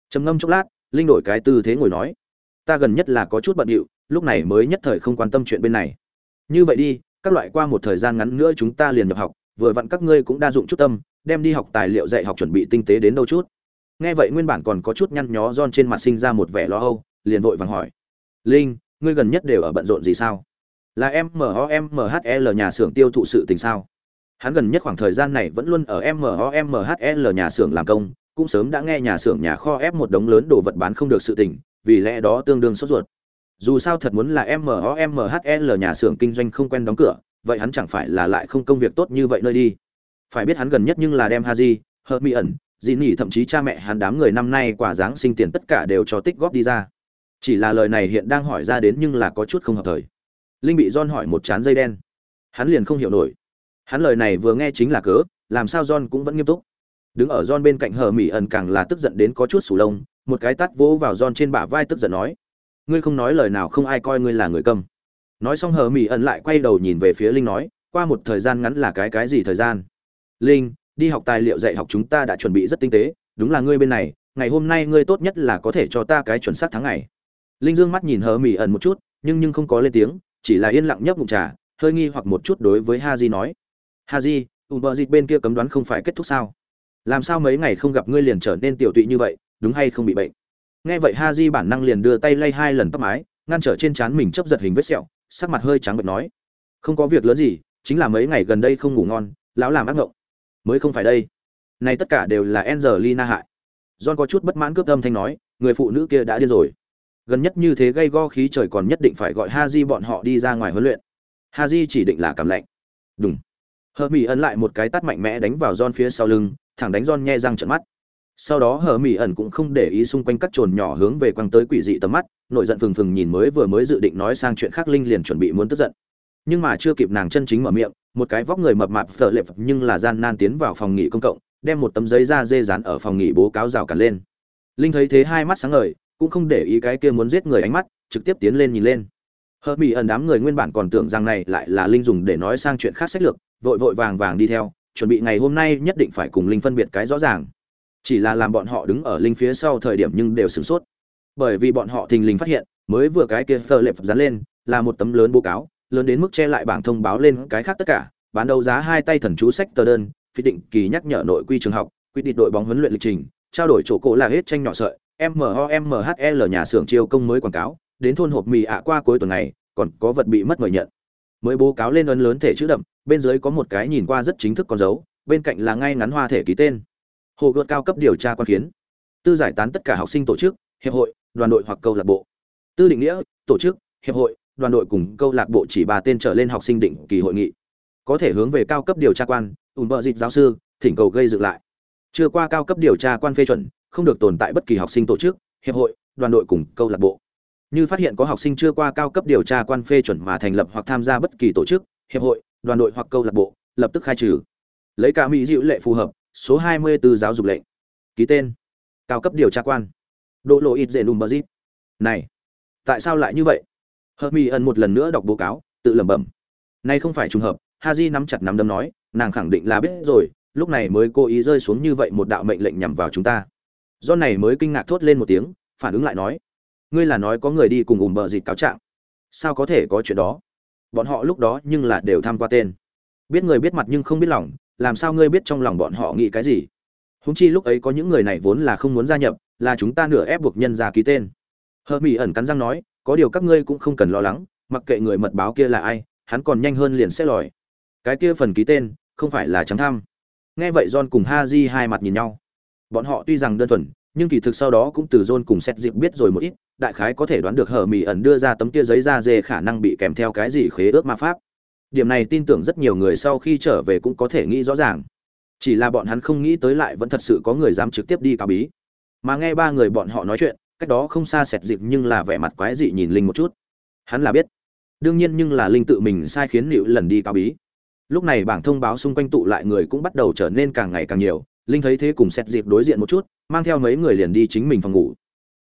Trầm ngâm chốc lát, linh đổi cái tư thế ngồi nói ta gần nhất là có chút bận điệu, lúc này mới nhất thời không quan tâm chuyện bên này. Như vậy đi, các loại qua một thời gian ngắn nữa chúng ta liền nhập học, vừa vặn các ngươi cũng đa dụng chút tâm, đem đi học tài liệu dạy học chuẩn bị tinh tế đến đâu chút. Nghe vậy nguyên bản còn có chút nhăn nhó don trên mặt sinh ra một vẻ lo âu, liền vội vàng hỏi. Linh, ngươi gần nhất đều ở bận rộn gì sao? Là em MOMHL nhà xưởng tiêu thụ sự tình sao? Hắn gần nhất khoảng thời gian này vẫn luôn ở MOMHL nhà xưởng làm công, cũng sớm đã nghe nhà xưởng nhà kho ép một đống lớn đồ vật bán không được sự tình vì lẽ đó tương đương sốt ruột dù sao thật muốn là MOMHL nhà xưởng kinh doanh không quen đóng cửa vậy hắn chẳng phải là lại không công việc tốt như vậy nơi đi phải biết hắn gần nhất nhưng là đem Haji, Hợp Mỹ ẩn, Dĩ Nỉ thậm chí cha mẹ hắn đám người năm nay quả dáng sinh tiền tất cả đều cho tích góp đi ra. Chỉ là lời này hiện đang hỏi ra đến nhưng là có chút không hợp thời. Linh bị John hỏi một chán dây đen. Hắn liền không hiểu nổi. Hắn lời này vừa nghe chính là cớ, làm sao John cũng vẫn nghiêm túc. Đứng ở John bên cạnh Hờ Mỹ ẩn càng là tức giận đến có chút sù lông, một cái tát vỗ vào John trên bả vai tức giận nói: "Ngươi không nói lời nào không ai coi ngươi là người câm." Nói xong Hờ Mỹ ẩn lại quay đầu nhìn về phía Linh nói: "Qua một thời gian ngắn là cái cái gì thời gian?" "Linh, đi học tài liệu dạy học chúng ta đã chuẩn bị rất tinh tế đúng là ngươi bên này ngày hôm nay ngươi tốt nhất là có thể cho ta cái chuẩn xác tháng ngày linh dương mắt nhìn hờ mỹ ẩn một chút nhưng nhưng không có lên tiếng chỉ là yên lặng nhấp ngụm trà hơi nghi hoặc một chút đối với ha di nói ha di ủ bờ dịt bên kia cấm đoán không phải kết thúc sao làm sao mấy ngày không gặp ngươi liền trở nên tiểu tụy như vậy đúng hay không bị bệnh. Nghe vậy ha di bản năng liền đưa tay lay hai lần tóc mái, ngăn trở trên trán mình chấp giật hình vết sẹo, sắc mặt hơi trắng bệch nói, không có việc lớn gì, chính là mấy ngày gần đây không ngủ ngon, lão làm ác ngộng. Mới không phải đây. Này tất cả đều là Angelina hại. John có chút bất mãn cướp âm thanh nói, người phụ nữ kia đã điên rồi. Gần nhất như thế gây go khí trời còn nhất định phải gọi ha di bọn họ đi ra ngoài huấn luyện. Ha di chỉ định là cảm lạnh. Đúng hờ mỹ ấn lại một cái tát mạnh mẽ đánh vào John phía sau lưng, thẳng đánh John nhe răng trợn mắt sau đó hờ mỹ ẩn cũng không để ý xung quanh các chồn nhỏ hướng về quăng tới quỷ dị tầm mắt, nổi giận phừng phừng nhìn mới vừa mới dự định nói sang chuyện khác linh liền chuẩn bị muốn tức giận. Nhưng mà chưa kịp nàng chân chính mở miệng, một cái vóc người mập mạp phở lệp nhưng là gian nan tiến vào phòng nghỉ công cộng, đem một tấm giấy da dê dán ở phòng nghỉ bố cáo rào cản lên. Linh thấy thế hai mắt sáng ngời, cũng không để ý cái kia muốn giết người ánh mắt, trực tiếp tiến lên nhìn lên. Hờ mỹ ẩn đám người nguyên bản còn tưởng rằng này lại là linh dùng để nói sang chuyện khác sách lược, vội vội vàng vàng đi theo, chuẩn bị ngày hôm nay nhất định phải cùng linh phân biệt cái rõ ràng chỉ là làm bọn họ đứng ở linh phía sau thời điểm nhưng đều sửng sốt. Bởi vì bọn họ thình lình phát hiện, mới vừa cái kia phờ lệp dán lên, là một tấm lớn bố cáo, lớn đến mức che lại bảng thông báo lên cái khác tất cả, bán đấu giá hai tay thần chú sách tờ đơn, phi định kỳ nhắc nhở nội quy trường học, quy định đội bóng huấn luyện lịch trình, trao đổi chỗ cổ là hết tranh nhỏ sợi MOMHL nhà xưởng chiêu công mới quảng cáo, đến thôn hộp mì ạ qua cuối tuần này, còn có vật bị mất mời nhận. Mới bố cáo lên ấn lớn thể chữ đậm, bên dưới có một cái nhìn qua rất chính thức con dấu, bên cạnh là ngay ngắn hoa thể ký tên hồ gợt cao cấp điều tra quan khiến, tư giải tán tất cả học sinh tổ chức, hiệp hội, đoàn đội hoặc câu lạc bộ. Tư định nghĩa, tổ chức, hiệp hội, đoàn đội cùng câu lạc bộ chỉ ba tên trở lên học sinh định kỳ hội nghị. Có thể hướng về cao cấp điều tra quan ủng bợ dịch giáo sư, thỉnh cầu gây dựng lại. Chưa qua cao cấp điều tra quan phê chuẩn, không được tồn tại bất kỳ học sinh tổ chức, hiệp hội, đoàn đội cùng câu lạc bộ. Như phát hiện có học sinh chưa qua cao cấp điều tra quan phê chuẩn mà thành lập hoặc tham gia bất kỳ tổ chức, hiệp hội, đoàn đội hoặc câu lạc bộ, lập tức khai trừ. Lấy cả mỹ dịu lệ phù hợp số 24 giáo dục lệnh. Ký tên. Cao cấp điều tra quan. Độ lộ ít dễ nùm bờ zip này, tại sao lại như vậy? Hợp mỹ ẩn một lần nữa đọc báo cáo, tự lẩm bẩm. Này không phải trùng hợp, haji nắm chặt nắm đấm nói, nàng khẳng định là biết rồi, lúc này mới cố ý rơi xuống như vậy một đạo mệnh lệnh nhằm vào chúng ta. Do này mới kinh ngạc thốt lên một tiếng, phản ứng lại nói, ngươi là nói có người đi cùng ùm bờ dịt cáo trạng. Sao có thể có chuyện đó? Bọn họ lúc đó nhưng là đều tham qua tên. Biết người biết mặt nhưng không biết lòng làm sao ngươi biết trong lòng bọn họ nghĩ cái gì? Húng chi lúc ấy có những người này vốn là không muốn gia nhập, là chúng ta nửa ép buộc nhân ra ký tên. Hờ mỹ ẩn cắn răng nói, có điều các ngươi cũng không cần lo lắng, mặc kệ người mật báo kia là ai, hắn còn nhanh hơn liền sẽ lòi. Cái kia phần ký tên, không phải là trắng tham. Nghe vậy john cùng ha di hai mặt nhìn nhau. Bọn họ tuy rằng đơn thuần, nhưng kỳ thực sau đó cũng từ john cùng xét dịp biết rồi một ít, đại khái có thể đoán được hở mỹ ẩn đưa ra tấm kia giấy da dê khả năng bị kèm theo cái gì khế ước ma pháp điểm này tin tưởng rất nhiều người sau khi trở về cũng có thể nghĩ rõ ràng. Chỉ là bọn hắn không nghĩ tới lại vẫn thật sự có người dám trực tiếp đi cáo bí. Mà nghe ba người bọn họ nói chuyện, cách đó không xa xẹt dịp nhưng là vẻ mặt quái dị nhìn linh một chút. Hắn là biết. Đương nhiên nhưng là linh tự mình sai khiến liệu lần đi cáo bí. Lúc này bảng thông báo xung quanh tụ lại người cũng bắt đầu trở nên càng ngày càng nhiều. Linh thấy thế cùng xét dịp đối diện một chút, mang theo mấy người liền đi chính mình phòng ngủ.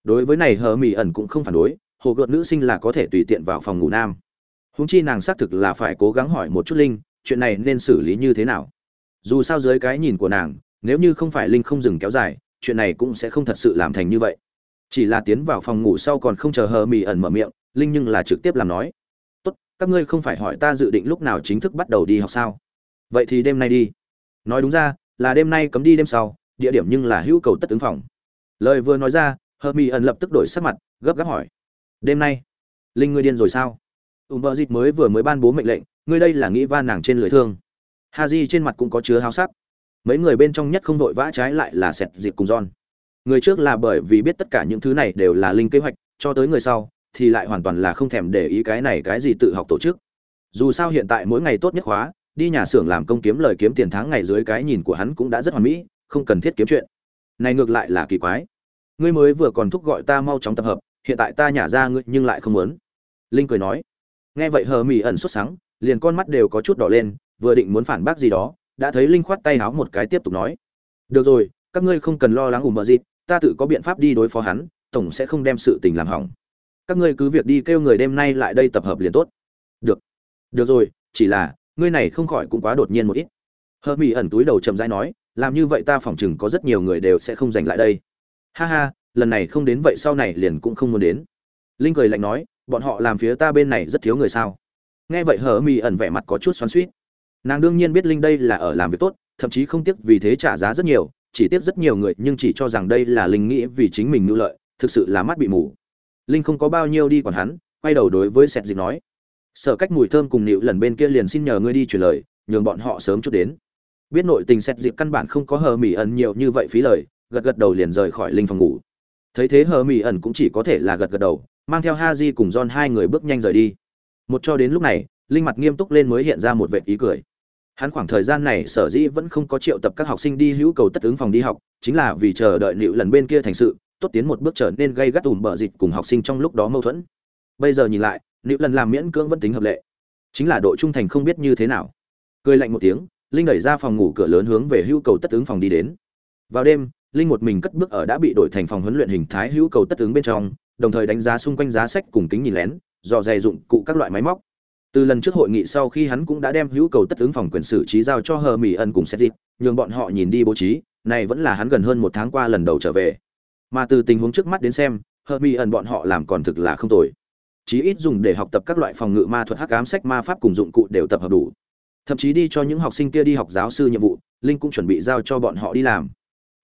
Đối với này hờ mỹ ẩn cũng không phản đối, hồ gợt nữ sinh là có thể tùy tiện vào phòng ngủ nam húng chi nàng xác thực là phải cố gắng hỏi một chút linh, chuyện này nên xử lý như thế nào? Dù sao dưới cái nhìn của nàng, nếu như không phải linh không dừng kéo dài, chuyện này cũng sẽ không thật sự làm thành như vậy. Chỉ là tiến vào phòng ngủ sau còn không chờ hờ mì ẩn mở miệng, linh nhưng là trực tiếp làm nói. Tốt, các ngươi không phải hỏi ta dự định lúc nào chính thức bắt đầu đi học sao? Vậy thì đêm nay đi. Nói đúng ra, là đêm nay cấm đi đêm sau, địa điểm nhưng là hữu cầu tất ứng phòng. Lời vừa nói ra, hờ mì ẩn lập tức đổi sắc mặt, gấp gáp hỏi. Đêm nay, linh ngươi điên rồi sao? Ùm bờ dịt mới vừa mới ban bố mệnh lệnh, ngươi đây là nghĩ van nàng trên lưới thương. Ha di trên mặt cũng có chứa háo sắc. Mấy người bên trong nhất không vội vã trái lại là sẹt dịp cùng john. Người trước là bởi vì biết tất cả những thứ này đều là linh kế hoạch, cho tới người sau, thì lại hoàn toàn là không thèm để ý cái này cái gì tự học tổ chức. Dù sao hiện tại mỗi ngày tốt nhất khóa, đi nhà xưởng làm công kiếm lời kiếm tiền tháng ngày dưới cái nhìn của hắn cũng đã rất hoàn mỹ, không cần thiết kiếm chuyện. Này ngược lại là kỳ quái. Ngươi mới vừa còn thúc gọi ta mau chóng tập hợp, hiện tại ta nhả ra ngươi nhưng lại không muốn. Linh cười nói nghe vậy hờ mỹ ẩn xuất sáng liền con mắt đều có chút đỏ lên, vừa định muốn phản bác gì đó, đã thấy linh khoát tay háo một cái tiếp tục nói. Được rồi, các ngươi không cần lo lắng ủ mờ dịp ta tự có biện pháp đi đối phó hắn, tổng sẽ không đem sự tình làm hỏng. Các ngươi cứ việc đi kêu người đêm nay lại đây tập hợp liền tốt. Được được rồi, chỉ là, ngươi này không khỏi cũng quá đột nhiên một ít. Hờ mỹ ẩn túi đầu chậm rãi nói, làm như vậy ta phỏng chừng có rất nhiều người đều sẽ không giành lại đây. Ha ha, lần này không đến vậy sau này liền cũng không muốn đến. Linh cười lạnh nói bọn họ làm phía ta bên này rất thiếu người sao? Nghe vậy hờ mỹ ẩn vẻ mặt có chút xoắn suýt nàng đương nhiên biết linh đây là ở làm việc tốt, thậm chí không tiếc vì thế trả giá rất nhiều, chỉ tiếc rất nhiều người nhưng chỉ cho rằng đây là linh nghĩ vì chính mình mưu lợi, thực sự là mắt bị mù. Linh không có bao nhiêu đi còn hắn, quay đầu đối với sẹt dịch nói, sở cách mùi thơm cùng nịu lần bên kia liền xin nhờ ngươi đi truyền lời, nhường bọn họ sớm chút đến. Biết nội tình sẹt dịp căn bản không có hờ mỹ ẩn nhiều như vậy phí lời, gật gật đầu liền rời khỏi linh phòng ngủ. Thấy thế hờ mỹ ẩn cũng chỉ có thể là gật gật đầu mang theo ha di cùng don hai người bước nhanh rời đi. Một cho đến lúc này, linh mặt nghiêm túc lên mới hiện ra một vệt ý cười. Hắn khoảng thời gian này sở dĩ vẫn không có triệu tập các học sinh đi hữu cầu tất ứng phòng đi học, chính là vì chờ đợi liệu lần bên kia thành sự, tốt tiến một bước trở nên gây gắt ủm bở dịch cùng học sinh trong lúc đó mâu thuẫn. Bây giờ nhìn lại, liệu lần làm miễn cưỡng vẫn tính hợp lệ. Chính là độ trung thành không biết như thế nào. Cười lạnh một tiếng, linh đẩy ra phòng ngủ cửa lớn hướng về hữu cầu tất ứng phòng đi đến. Vào đêm, linh một mình cất bước ở đã bị đổi thành phòng huấn luyện hình thái hữu cầu tất ứng bên trong đồng thời đánh giá xung quanh giá sách cùng kính nhìn lén, dò dày dụng cụ các loại máy móc. Từ lần trước hội nghị sau khi hắn cũng đã đem hữu cầu tất ứng phòng quyền xử trí giao cho hờ mỹ ân cùng xét dịp, nhường bọn họ nhìn đi bố trí, này vẫn là hắn gần hơn một tháng qua lần đầu trở về. Mà từ tình huống trước mắt đến xem, hờ mỹ ân bọn họ làm còn thực là không tồi. Chí ít dùng để học tập các loại phòng ngự ma thuật hắc ám sách ma pháp cùng dụng cụ đều tập hợp đủ. Thậm chí đi cho những học sinh kia đi học giáo sư nhiệm vụ, linh cũng chuẩn bị giao cho bọn họ đi làm.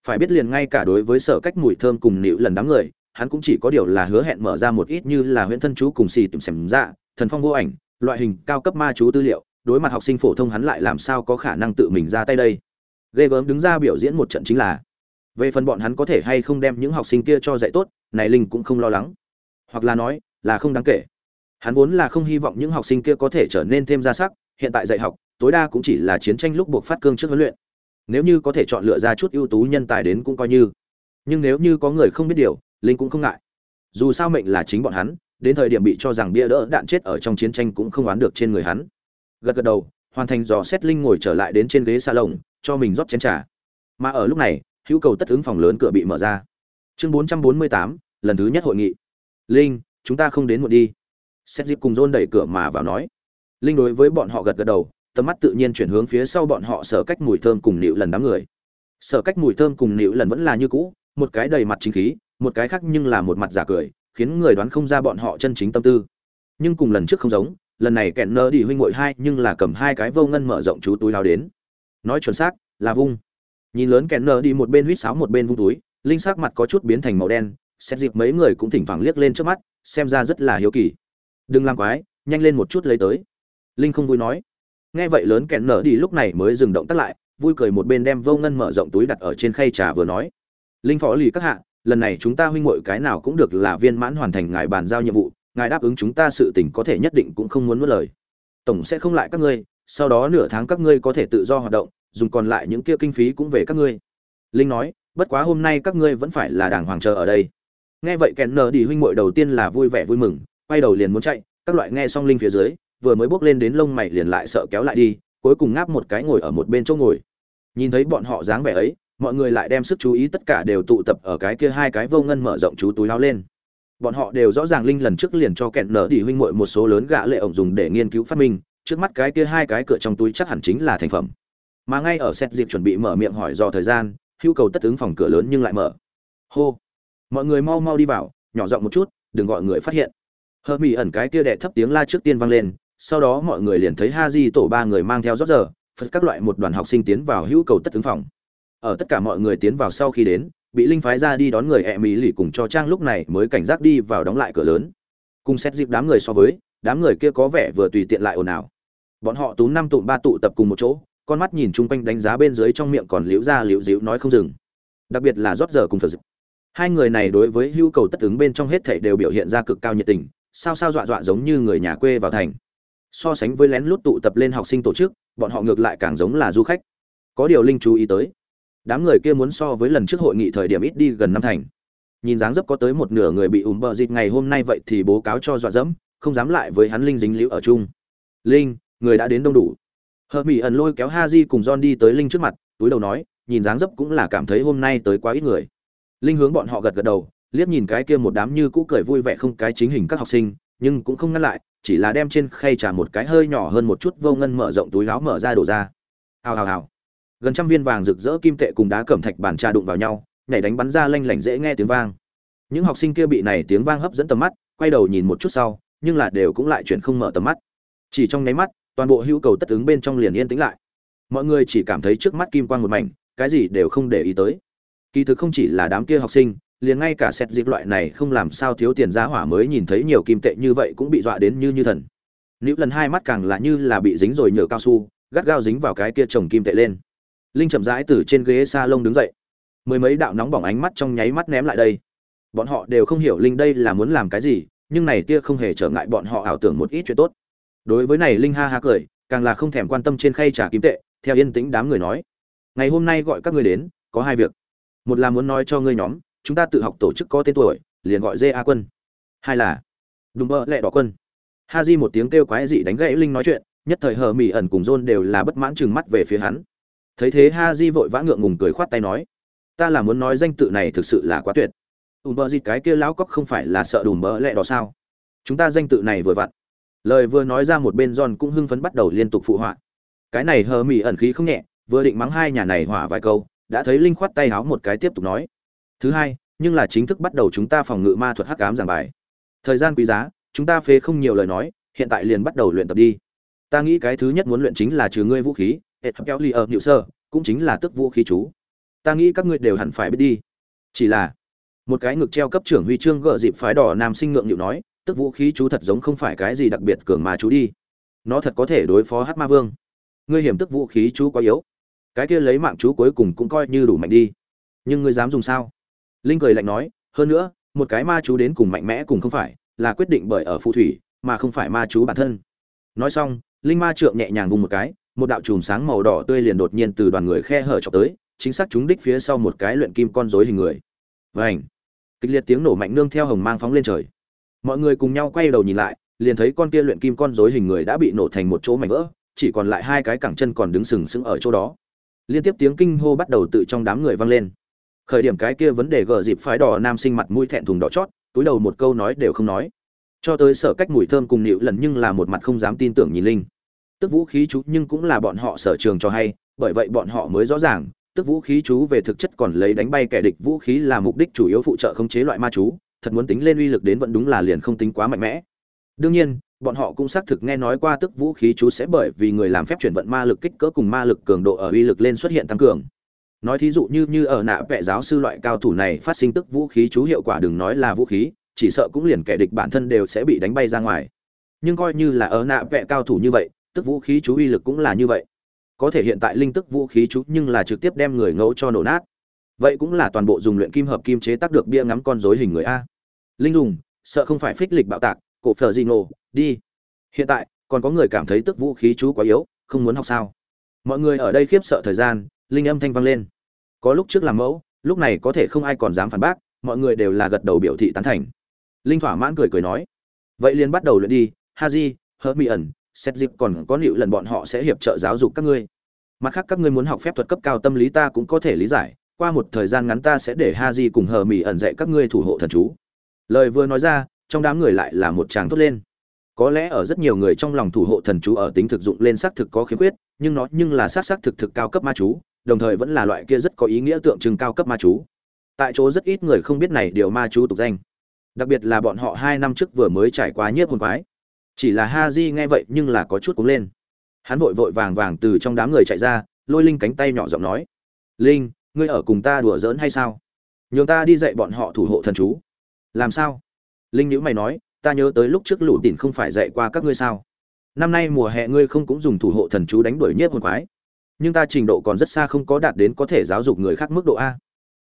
Phải biết liền ngay cả đối với sở cách mùi thơm cùng nịu lần đám người hắn cũng chỉ có điều là hứa hẹn mở ra một ít như là huyễn thân chú cùng xì tìm xem ra dạ, thần phong vô ảnh, loại hình cao cấp ma chú tư liệu, đối mặt học sinh phổ thông hắn lại làm sao có khả năng tự mình ra tay đây. Ghê gớm đứng ra biểu diễn một trận chính là, về phần bọn hắn có thể hay không đem những học sinh kia cho dạy tốt, này linh cũng không lo lắng. Hoặc là nói, là không đáng kể. Hắn vốn là không hy vọng những học sinh kia có thể trở nên thêm ra sắc, hiện tại dạy học, tối đa cũng chỉ là chiến tranh lúc buộc phát cương trước huấn luyện. Nếu như có thể chọn lựa ra chút ưu tú nhân tài đến cũng coi như. Nhưng nếu như có người không biết điều linh cũng không ngại. Dù sao mệnh là chính bọn hắn đến thời điểm bị cho rằng bia đỡ đạn chết ở trong chiến tranh cũng không oán được trên người hắn. Gật gật đầu hoàn thành dò xét linh ngồi trở lại đến trên ghế salon cho mình rót chén trà. Mà ở lúc này hữu cầu tất ứng phòng lớn cửa bị mở ra. Chương 448, lần thứ nhất hội nghị. Linh chúng ta không đến một đi. Xét dịp cùng john đẩy cửa mà vào nói. Linh đối với bọn họ gật gật đầu tầm mắt tự nhiên chuyển hướng phía sau bọn họ sở cách mùi thơm cùng nịu lần đám người. Sở cách mùi thơm cùng nịu lần vẫn là như cũ một cái đầy mặt chính khí một cái khác nhưng là một mặt giả cười, khiến người đoán không ra bọn họ chân chính tâm tư. Nhưng cùng lần trước không giống, lần này kẹn nơ đi huynh muội hai nhưng là cầm hai cái vô ngân mở rộng chú túi lao đến. Nói chuẩn xác, là vung. Nhìn lớn kẹn nơ đi một bên huýt sáo một bên vung túi, linh sắc mặt có chút biến thành màu đen, xét dịp mấy người cũng thỉnh thoảng liếc lên trước mắt, xem ra rất là hiếu kỳ. Đừng làm quái, nhanh lên một chút lấy tới. Linh không vui nói. Nghe vậy lớn kẹn nở đi lúc này mới dừng động tác lại, vui cười một bên đem vô ngân mở rộng túi đặt ở trên khay trà vừa nói. Linh phó lì các hạ lần này chúng ta huynh muội cái nào cũng được là viên mãn hoàn thành ngài bàn giao nhiệm vụ, ngài đáp ứng chúng ta sự tình có thể nhất định cũng không muốn nuốt lời. Tổng sẽ không lại các ngươi, sau đó nửa tháng các ngươi có thể tự do hoạt động, dùng còn lại những kia kinh phí cũng về các ngươi. Linh nói, bất quá hôm nay các ngươi vẫn phải là đàng hoàng chờ ở đây. Nghe vậy kèn nở đi huynh muội đầu tiên là vui vẻ vui mừng, quay đầu liền muốn chạy, các loại nghe xong linh phía dưới, vừa mới bước lên đến lông mày liền lại sợ kéo lại đi, cuối cùng ngáp một cái ngồi ở một bên chỗ ngồi. Nhìn thấy bọn họ dáng vẻ ấy mọi người lại đem sức chú ý tất cả đều tụ tập ở cái kia hai cái vô ngân mở rộng chú túi áo lên. Bọn họ đều rõ ràng linh lần trước liền cho kẹn nở đi huynh muội một số lớn gạ lệ ổng dùng để nghiên cứu phát minh, trước mắt cái kia hai cái cửa trong túi chắc hẳn chính là thành phẩm. Mà ngay ở xét dịp chuẩn bị mở miệng hỏi do thời gian, hưu cầu tất ứng phòng cửa lớn nhưng lại mở. Hô. Mọi người mau mau đi vào, nhỏ giọng một chút, đừng gọi người phát hiện. Hờm mỹ ẩn cái kia đệ thấp tiếng la trước tiên vang lên, sau đó mọi người liền thấy ha di tổ ba người mang theo rót giờ, phật các loại một đoàn học sinh tiến vào hữu cầu tất ứng phòng ở tất cả mọi người tiến vào sau khi đến, bị linh phái ra đi đón người ẹ mỹ lì cùng cho trang lúc này mới cảnh giác đi vào đóng lại cửa lớn. Cùng xét dịp đám người so với, đám người kia có vẻ vừa tùy tiện lại ồn ào. Bọn họ tú năm tụm ba tụ tập cùng một chỗ, con mắt nhìn chung quanh đánh giá bên dưới trong miệng còn liễu ra liễu dĩu nói không dừng. Đặc biệt là rót giờ cùng phật dịp. Hai người này đối với nhu cầu tất ứng bên trong hết thảy đều biểu hiện ra cực cao nhiệt tình, sao sao dọa dọa giống như người nhà quê vào thành. So sánh với lén lút tụ tập lên học sinh tổ chức, bọn họ ngược lại càng giống là du khách. Có điều linh chú ý tới đám người kia muốn so với lần trước hội nghị thời điểm ít đi gần năm thành. Nhìn dáng dấp có tới một nửa người bị ùm bờ dịt ngày hôm nay vậy thì bố cáo cho dọa dẫm, không dám lại với hắn linh dính liễu ở chung. Linh, người đã đến đông đủ. Hờ mỹ ẩn lôi kéo ha di cùng john đi tới linh trước mặt, túi đầu nói, nhìn dáng dấp cũng là cảm thấy hôm nay tới quá ít người. Linh hướng bọn họ gật gật đầu, liếc nhìn cái kia một đám như cũ cười vui vẻ không cái chính hình các học sinh, nhưng cũng không ngăn lại, chỉ là đem trên khay trà một cái hơi nhỏ hơn một chút, vô ngân mở rộng túi áo mở ra đổ ra. Hào hào hào gần trăm viên vàng rực rỡ kim tệ cùng đá cẩm thạch bàn trà đụng vào nhau, nhảy đánh bắn ra lanh lảnh dễ nghe tiếng vang. Những học sinh kia bị này tiếng vang hấp dẫn tầm mắt, quay đầu nhìn một chút sau, nhưng là đều cũng lại chuyển không mở tầm mắt. Chỉ trong nháy mắt, toàn bộ hữu cầu tất ứng bên trong liền yên tĩnh lại. Mọi người chỉ cảm thấy trước mắt kim quang một mảnh, cái gì đều không để ý tới. Kỳ thực không chỉ là đám kia học sinh, liền ngay cả xét dịp loại này không làm sao thiếu tiền giá hỏa mới nhìn thấy nhiều kim tệ như vậy cũng bị dọa đến như như thần. Nữ lần hai mắt càng là như là bị dính rồi nhựa cao su, gắt gao dính vào cái kia trồng kim tệ lên linh chậm rãi từ trên ghế s a lông đứng dậy. Mười mấy đạo nóng bỏng ánh mắt trong nháy mắt ném lại đây. Bọn họ đều không hiểu linh đây là muốn làm cái gì, nhưng này tia không hề trở ngại bọn họ ảo tưởng một ít chuyện tốt. Đối với này linh ha ha cười, càng là không thèm quan tâm trên khay trà kim tệ, theo yên tĩnh đám người nói. Ngày hôm nay gọi các ngươi đến, có hai việc. Một là muốn nói cho ngươi nhóm, chúng ta tự học tổ chức có tên tuổi, liền gọi dê a quân. Hai là, đùm bơ lẹ đỏ quân. Ha di một tiếng kêu quái dị đánh gãy linh nói chuyện, nhất thời hờ mỹ ẩn cùng john đều là bất mãn chừng mắt về phía hắn thấy thế ha di vội vã ngượng ngùng cười khoát tay nói, ta là muốn nói danh tự này thực sự là quá tuyệt. Ùm bơ dịt cái kia lão cóc không phải là sợ đùm bơ lẹ đỏ sao? Chúng ta danh tự này vừa vặn. Lời vừa nói ra một bên john cũng hưng phấn bắt đầu liên tục phụ họa. Cái này hờ mỹ ẩn khí không nhẹ, vừa định mắng hai nhà này hỏa vài câu, đã thấy linh khoát tay háo một cái tiếp tục nói, thứ hai, nhưng là chính thức bắt đầu chúng ta phòng ngự ma thuật hắc ám giảng bài. Thời gian quý giá, chúng ta phê không nhiều lời nói, hiện tại liền bắt đầu luyện tập đi. Ta nghĩ cái thứ nhất muốn luyện chính là trừ ngươi vũ khí hệ thống kéo ly ở nhự sơ, cũng chính là tức vũ khí chú. Ta nghĩ các ngươi đều hẳn phải biết đi. Chỉ là, một cái ngực treo cấp trưởng huy chương gợ dịp phái đỏ nam sinh ngượng nhịu nói, tức vũ khí chú thật giống không phải cái gì đặc biệt cường mà chú đi. Nó thật có thể đối phó hát ma vương. Ngươi hiểm tức vũ khí chú quá yếu. Cái kia lấy mạng chú cuối cùng cũng coi như đủ mạnh đi. Nhưng ngươi dám dùng sao? Linh cười lạnh nói, hơn nữa, một cái ma chú đến cùng mạnh mẽ cùng không phải, là quyết định bởi ở phù thủy, mà không phải ma chú bản thân. Nói xong, linh ma trượng nhẹ nhàng vùng một cái một đạo chùm sáng màu đỏ tươi liền đột nhiên từ đoàn người khe hở chọc tới, chính xác chúng đích phía sau một cái luyện kim con rối hình người. Vành! Kịch liệt tiếng nổ mạnh nương theo hồng mang phóng lên trời. Mọi người cùng nhau quay đầu nhìn lại, liền thấy con kia luyện kim con rối hình người đã bị nổ thành một chỗ mảnh vỡ, chỉ còn lại hai cái cẳng chân còn đứng sừng sững ở chỗ đó. Liên tiếp tiếng kinh hô bắt đầu tự trong đám người vang lên. Khởi điểm cái kia vấn đề gở dịp phái đỏ nam sinh mặt mũi thẹn thùng đỏ chót, túi đầu một câu nói đều không nói. Cho tới sở cách mùi thơm cùng nịu lần nhưng là một mặt không dám tin tưởng nhìn linh tức vũ khí chú nhưng cũng là bọn họ sở trường cho hay, bởi vậy bọn họ mới rõ ràng, tức vũ khí chú về thực chất còn lấy đánh bay kẻ địch vũ khí là mục đích chủ yếu phụ trợ khống chế loại ma chú, thật muốn tính lên uy lực đến vẫn đúng là liền không tính quá mạnh mẽ. Đương nhiên, bọn họ cũng xác thực nghe nói qua tức vũ khí chú sẽ bởi vì người làm phép chuyển vận ma lực kích cỡ cùng ma lực cường độ ở uy lực lên xuất hiện tăng cường. Nói thí dụ như như ở nạ vẽ giáo sư loại cao thủ này phát sinh tức vũ khí chú hiệu quả đừng nói là vũ khí, chỉ sợ cũng liền kẻ địch bản thân đều sẽ bị đánh bay ra ngoài. Nhưng coi như là ở nạ vẽ cao thủ như vậy tức vũ khí chú uy lực cũng là như vậy. Có thể hiện tại linh tức vũ khí chú nhưng là trực tiếp đem người ngẫu cho nổ nát. Vậy cũng là toàn bộ dùng luyện kim hợp kim chế tác được bia ngắm con rối hình người a. Linh dùng, sợ không phải phích lịch bạo tạc, cổ phở gì nổ đi. Hiện tại, còn có người cảm thấy tức vũ khí chú quá yếu, không muốn học sao? Mọi người ở đây khiếp sợ thời gian, linh âm thanh vang lên. Có lúc trước làm mẫu, lúc này có thể không ai còn dám phản bác, mọi người đều là gật đầu biểu thị tán thành. Linh thỏa mãn cười cười nói. Vậy liền bắt đầu luyện đi ha di hớt mi ẩn xét dịp còn có liệu lần bọn họ sẽ hiệp trợ giáo dục các ngươi. Mặt khác, các ngươi muốn học phép thuật cấp cao tâm lý ta cũng có thể lý giải. Qua một thời gian ngắn ta sẽ để ha di cùng hờ mỹ ẩn dạy các ngươi thủ hộ thần chú. Lời vừa nói ra, trong đám người lại là một tràng thốt lên. Có lẽ ở rất nhiều người trong lòng thủ hộ thần chú ở tính thực dụng lên xác thực có khiếm khuyết, nhưng nó nhưng là xác xác thực thực cao cấp ma chú, đồng thời vẫn là loại kia rất có ý nghĩa tượng trưng cao cấp ma chú. Tại chỗ rất ít người không biết này điều ma chú tục danh. Đặc biệt là bọn họ hai năm trước vừa mới trải qua nhiếp hồn quái chỉ là ha di nghe vậy nhưng là có chút cúng lên. Hắn vội vội vàng vàng từ trong đám người chạy ra, lôi linh cánh tay nhỏ giọng nói, linh, ngươi ở cùng ta đùa giỡn hay sao? Nhường ta đi dạy bọn họ thủ hộ thần chú. Làm sao? Linh nhữ mày nói, ta nhớ tới lúc trước lũ tỉn không phải dạy qua các ngươi sao? Năm nay mùa hè ngươi không cũng dùng thủ hộ thần chú đánh đuổi nhiếp hồn quái. Nhưng ta trình độ còn rất xa không có đạt đến có thể giáo dục người khác mức độ a.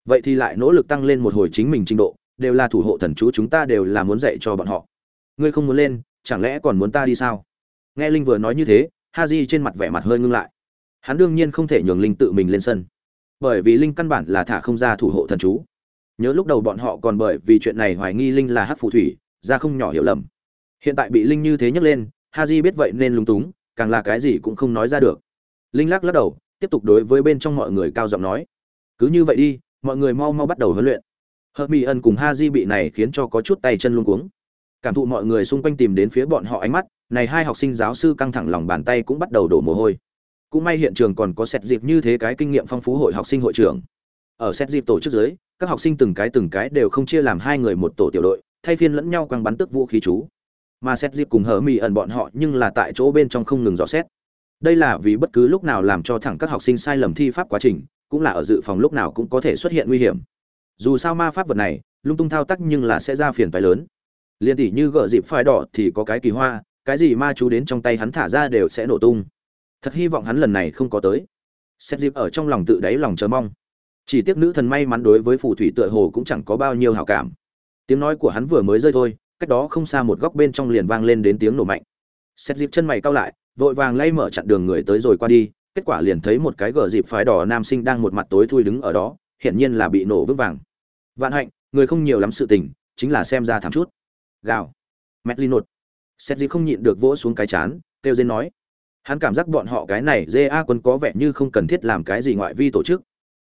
Vậy thì lại nỗ lực tăng lên một hồi chính mình trình độ, đều là thủ hộ thần chú chúng ta đều là muốn dạy cho bọn họ. Ngươi không muốn lên chẳng lẽ còn muốn ta đi sao? Nghe linh vừa nói như thế ha di trên mặt vẻ mặt hơi ngưng lại. Hắn đương nhiên không thể nhường linh tự mình lên sân. Bởi vì linh căn bản là thả không ra thủ hộ thần chú. Nhớ lúc đầu bọn họ còn bởi vì chuyện này hoài nghi linh là hát phù thủy, ra không nhỏ hiểu lầm. Hiện tại bị linh như thế nhấc lên ha di biết vậy nên lúng túng, càng là cái gì cũng không nói ra được. Linh lắc lắc đầu, tiếp tục đối với bên trong mọi người cao giọng nói. Cứ như vậy đi, mọi người mau mau bắt đầu huấn luyện. Hợp mỹ ân cùng ha di bị này khiến cho có chút tay chân luống cuống cảm thụ mọi người xung quanh tìm đến phía bọn họ ánh mắt, này hai học sinh giáo sư căng thẳng lòng bàn tay cũng bắt đầu đổ mồ hôi. Cũng may hiện trường còn có xét dịp như thế cái kinh nghiệm phong phú hội học sinh hội trưởng. Ở xét dịp tổ chức dưới các học sinh từng cái từng cái đều không chia làm hai người một tổ tiểu đội, thay phiên lẫn nhau quăng bắn tức vũ khí chú. Mà xét dịp cùng hở mỹ ẩn bọn họ nhưng là tại chỗ bên trong không ngừng dò xét. Đây là vì bất cứ lúc nào làm cho thẳng các học sinh sai lầm thi pháp quá trình, cũng là ở dự phòng lúc nào cũng có thể xuất hiện nguy hiểm. Dù sao ma pháp vật này, lung tung thao tác nhưng là sẽ ra phiền phái lớn liên tỷ như gợ dịp phai đỏ thì có cái kỳ hoa, cái gì ma chú đến trong tay hắn thả ra đều sẽ nổ tung. Thật hy vọng hắn lần này không có tới. Xét dịp ở trong lòng tự đáy lòng chờ mong. Chỉ tiếc nữ thần may mắn đối với phù thủy tựa hồ cũng chẳng có bao nhiêu hảo cảm. Tiếng nói của hắn vừa mới rơi thôi, cách đó không xa một góc bên trong liền vang lên đến tiếng nổ mạnh. Xét dịp chân mày cao lại, vội vàng lay mở chặn đường người tới rồi qua đi, kết quả liền thấy một cái gờ dịp phái đỏ nam sinh đang một mặt tối thui đứng ở đó, hiển nhiên là bị nổ vững vàng. Vạn hạnh, người không nhiều lắm sự tình, chính là xem ra thảm chút gào. Mét li nột. Xét gì không nhịn được vỗ xuống cái chán kêu dên nói. Hắn cảm giác bọn họ cái này Dê A quân có vẻ như không cần thiết làm cái gì ngoại vi tổ chức.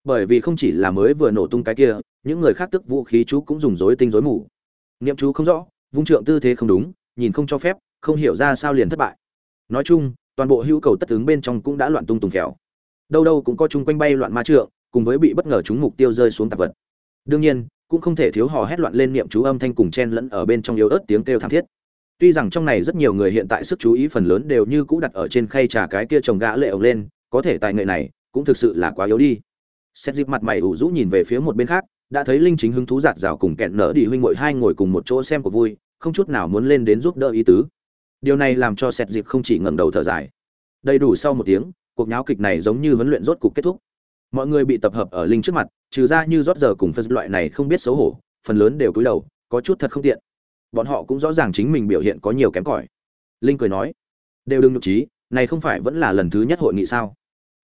Bởi vì không chỉ là mới vừa nổ tung cái kia những người khác tức vũ khí chú cũng dùng dối tinh dối mù. Niệm chú không rõ vung trượng tư thế không đúng nhìn không cho phép không hiểu ra sao liền thất bại. Nói chung toàn bộ hữu cầu tất ứng bên trong cũng đã loạn tung tùng khéo, đâu đâu cũng có chung quanh bay loạn ma trượng cùng với bị bất ngờ chúng mục tiêu rơi xuống tạp vật. Đương nhiên cũng không thể thiếu hò hét loạn lên niệm chú âm thanh cùng chen lẫn ở bên trong yếu ớt tiếng kêu thảm thiết. Tuy rằng trong này rất nhiều người hiện tại sức chú ý phần lớn đều như cũ đặt ở trên khay trà cái kia trồng gã lệ ổng lên, có thể tài nghệ này cũng thực sự là quá yếu đi. Xét dịp mặt mày ủ rũ nhìn về phía một bên khác, đã thấy linh chính hứng thú giạt rào cùng kẹn nở đi huynh muội hai ngồi cùng một chỗ xem của vui, không chút nào muốn lên đến giúp đỡ ý tứ. Điều này làm cho xét dịp không chỉ ngẩng đầu thở dài. Đầy đủ sau một tiếng, cuộc nháo kịch này giống như huấn luyện rốt cục kết thúc. Mọi người bị tập hợp ở linh trước mặt trừ ra như rót giờ cùng phân loại này không biết xấu hổ, phần lớn đều cúi đầu, có chút thật không tiện. Bọn họ cũng rõ ràng chính mình biểu hiện có nhiều kém cỏi. Linh cười nói, đều đừng nhục trí, này không phải vẫn là lần thứ nhất hội nghị sao?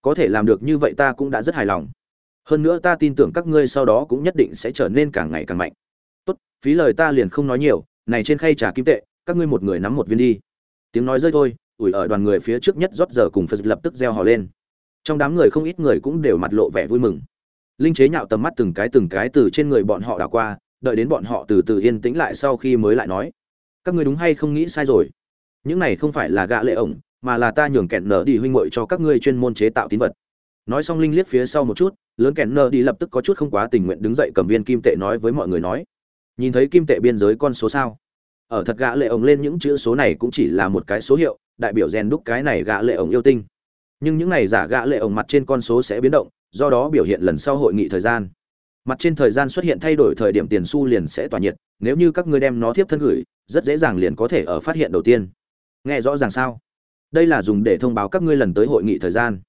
Có thể làm được như vậy ta cũng đã rất hài lòng. Hơn nữa ta tin tưởng các ngươi sau đó cũng nhất định sẽ trở nên càng ngày càng mạnh. Tốt, phí lời ta liền không nói nhiều, này trên khay trà kim tệ, các ngươi một người nắm một viên đi. Tiếng nói rơi thôi, ủi ở đoàn người phía trước nhất rót giờ cùng phật lập tức gieo hò lên. Trong đám người không ít người cũng đều mặt lộ vẻ vui mừng linh chế nhạo tầm mắt từng cái từng cái từ trên người bọn họ đảo qua, đợi đến bọn họ từ từ yên tĩnh lại sau khi mới lại nói. Các ngươi đúng hay không nghĩ sai rồi? Những này không phải là gạ lệ ổng, mà là ta nhường kẹn nở đi huynh muội cho các ngươi chuyên môn chế tạo tín vật. Nói xong linh liếc phía sau một chút, lớn kẹn nở đi lập tức có chút không quá tình nguyện đứng dậy cầm viên kim tệ nói với mọi người nói. Nhìn thấy kim tệ biên giới con số sao? Ở thật gạ lệ ổng lên những chữ số này cũng chỉ là một cái số hiệu, đại biểu rèn đúc cái này gạ lệ ổng yêu tinh. Nhưng những này giả gạ lệ ổng mặt trên con số sẽ biến động do đó biểu hiện lần sau hội nghị thời gian. Mặt trên thời gian xuất hiện thay đổi thời điểm tiền xu liền sẽ tỏa nhiệt, nếu như các ngươi đem nó tiếp thân gửi, rất dễ dàng liền có thể ở phát hiện đầu tiên. Nghe rõ ràng sao? Đây là dùng để thông báo các ngươi lần tới hội nghị thời gian.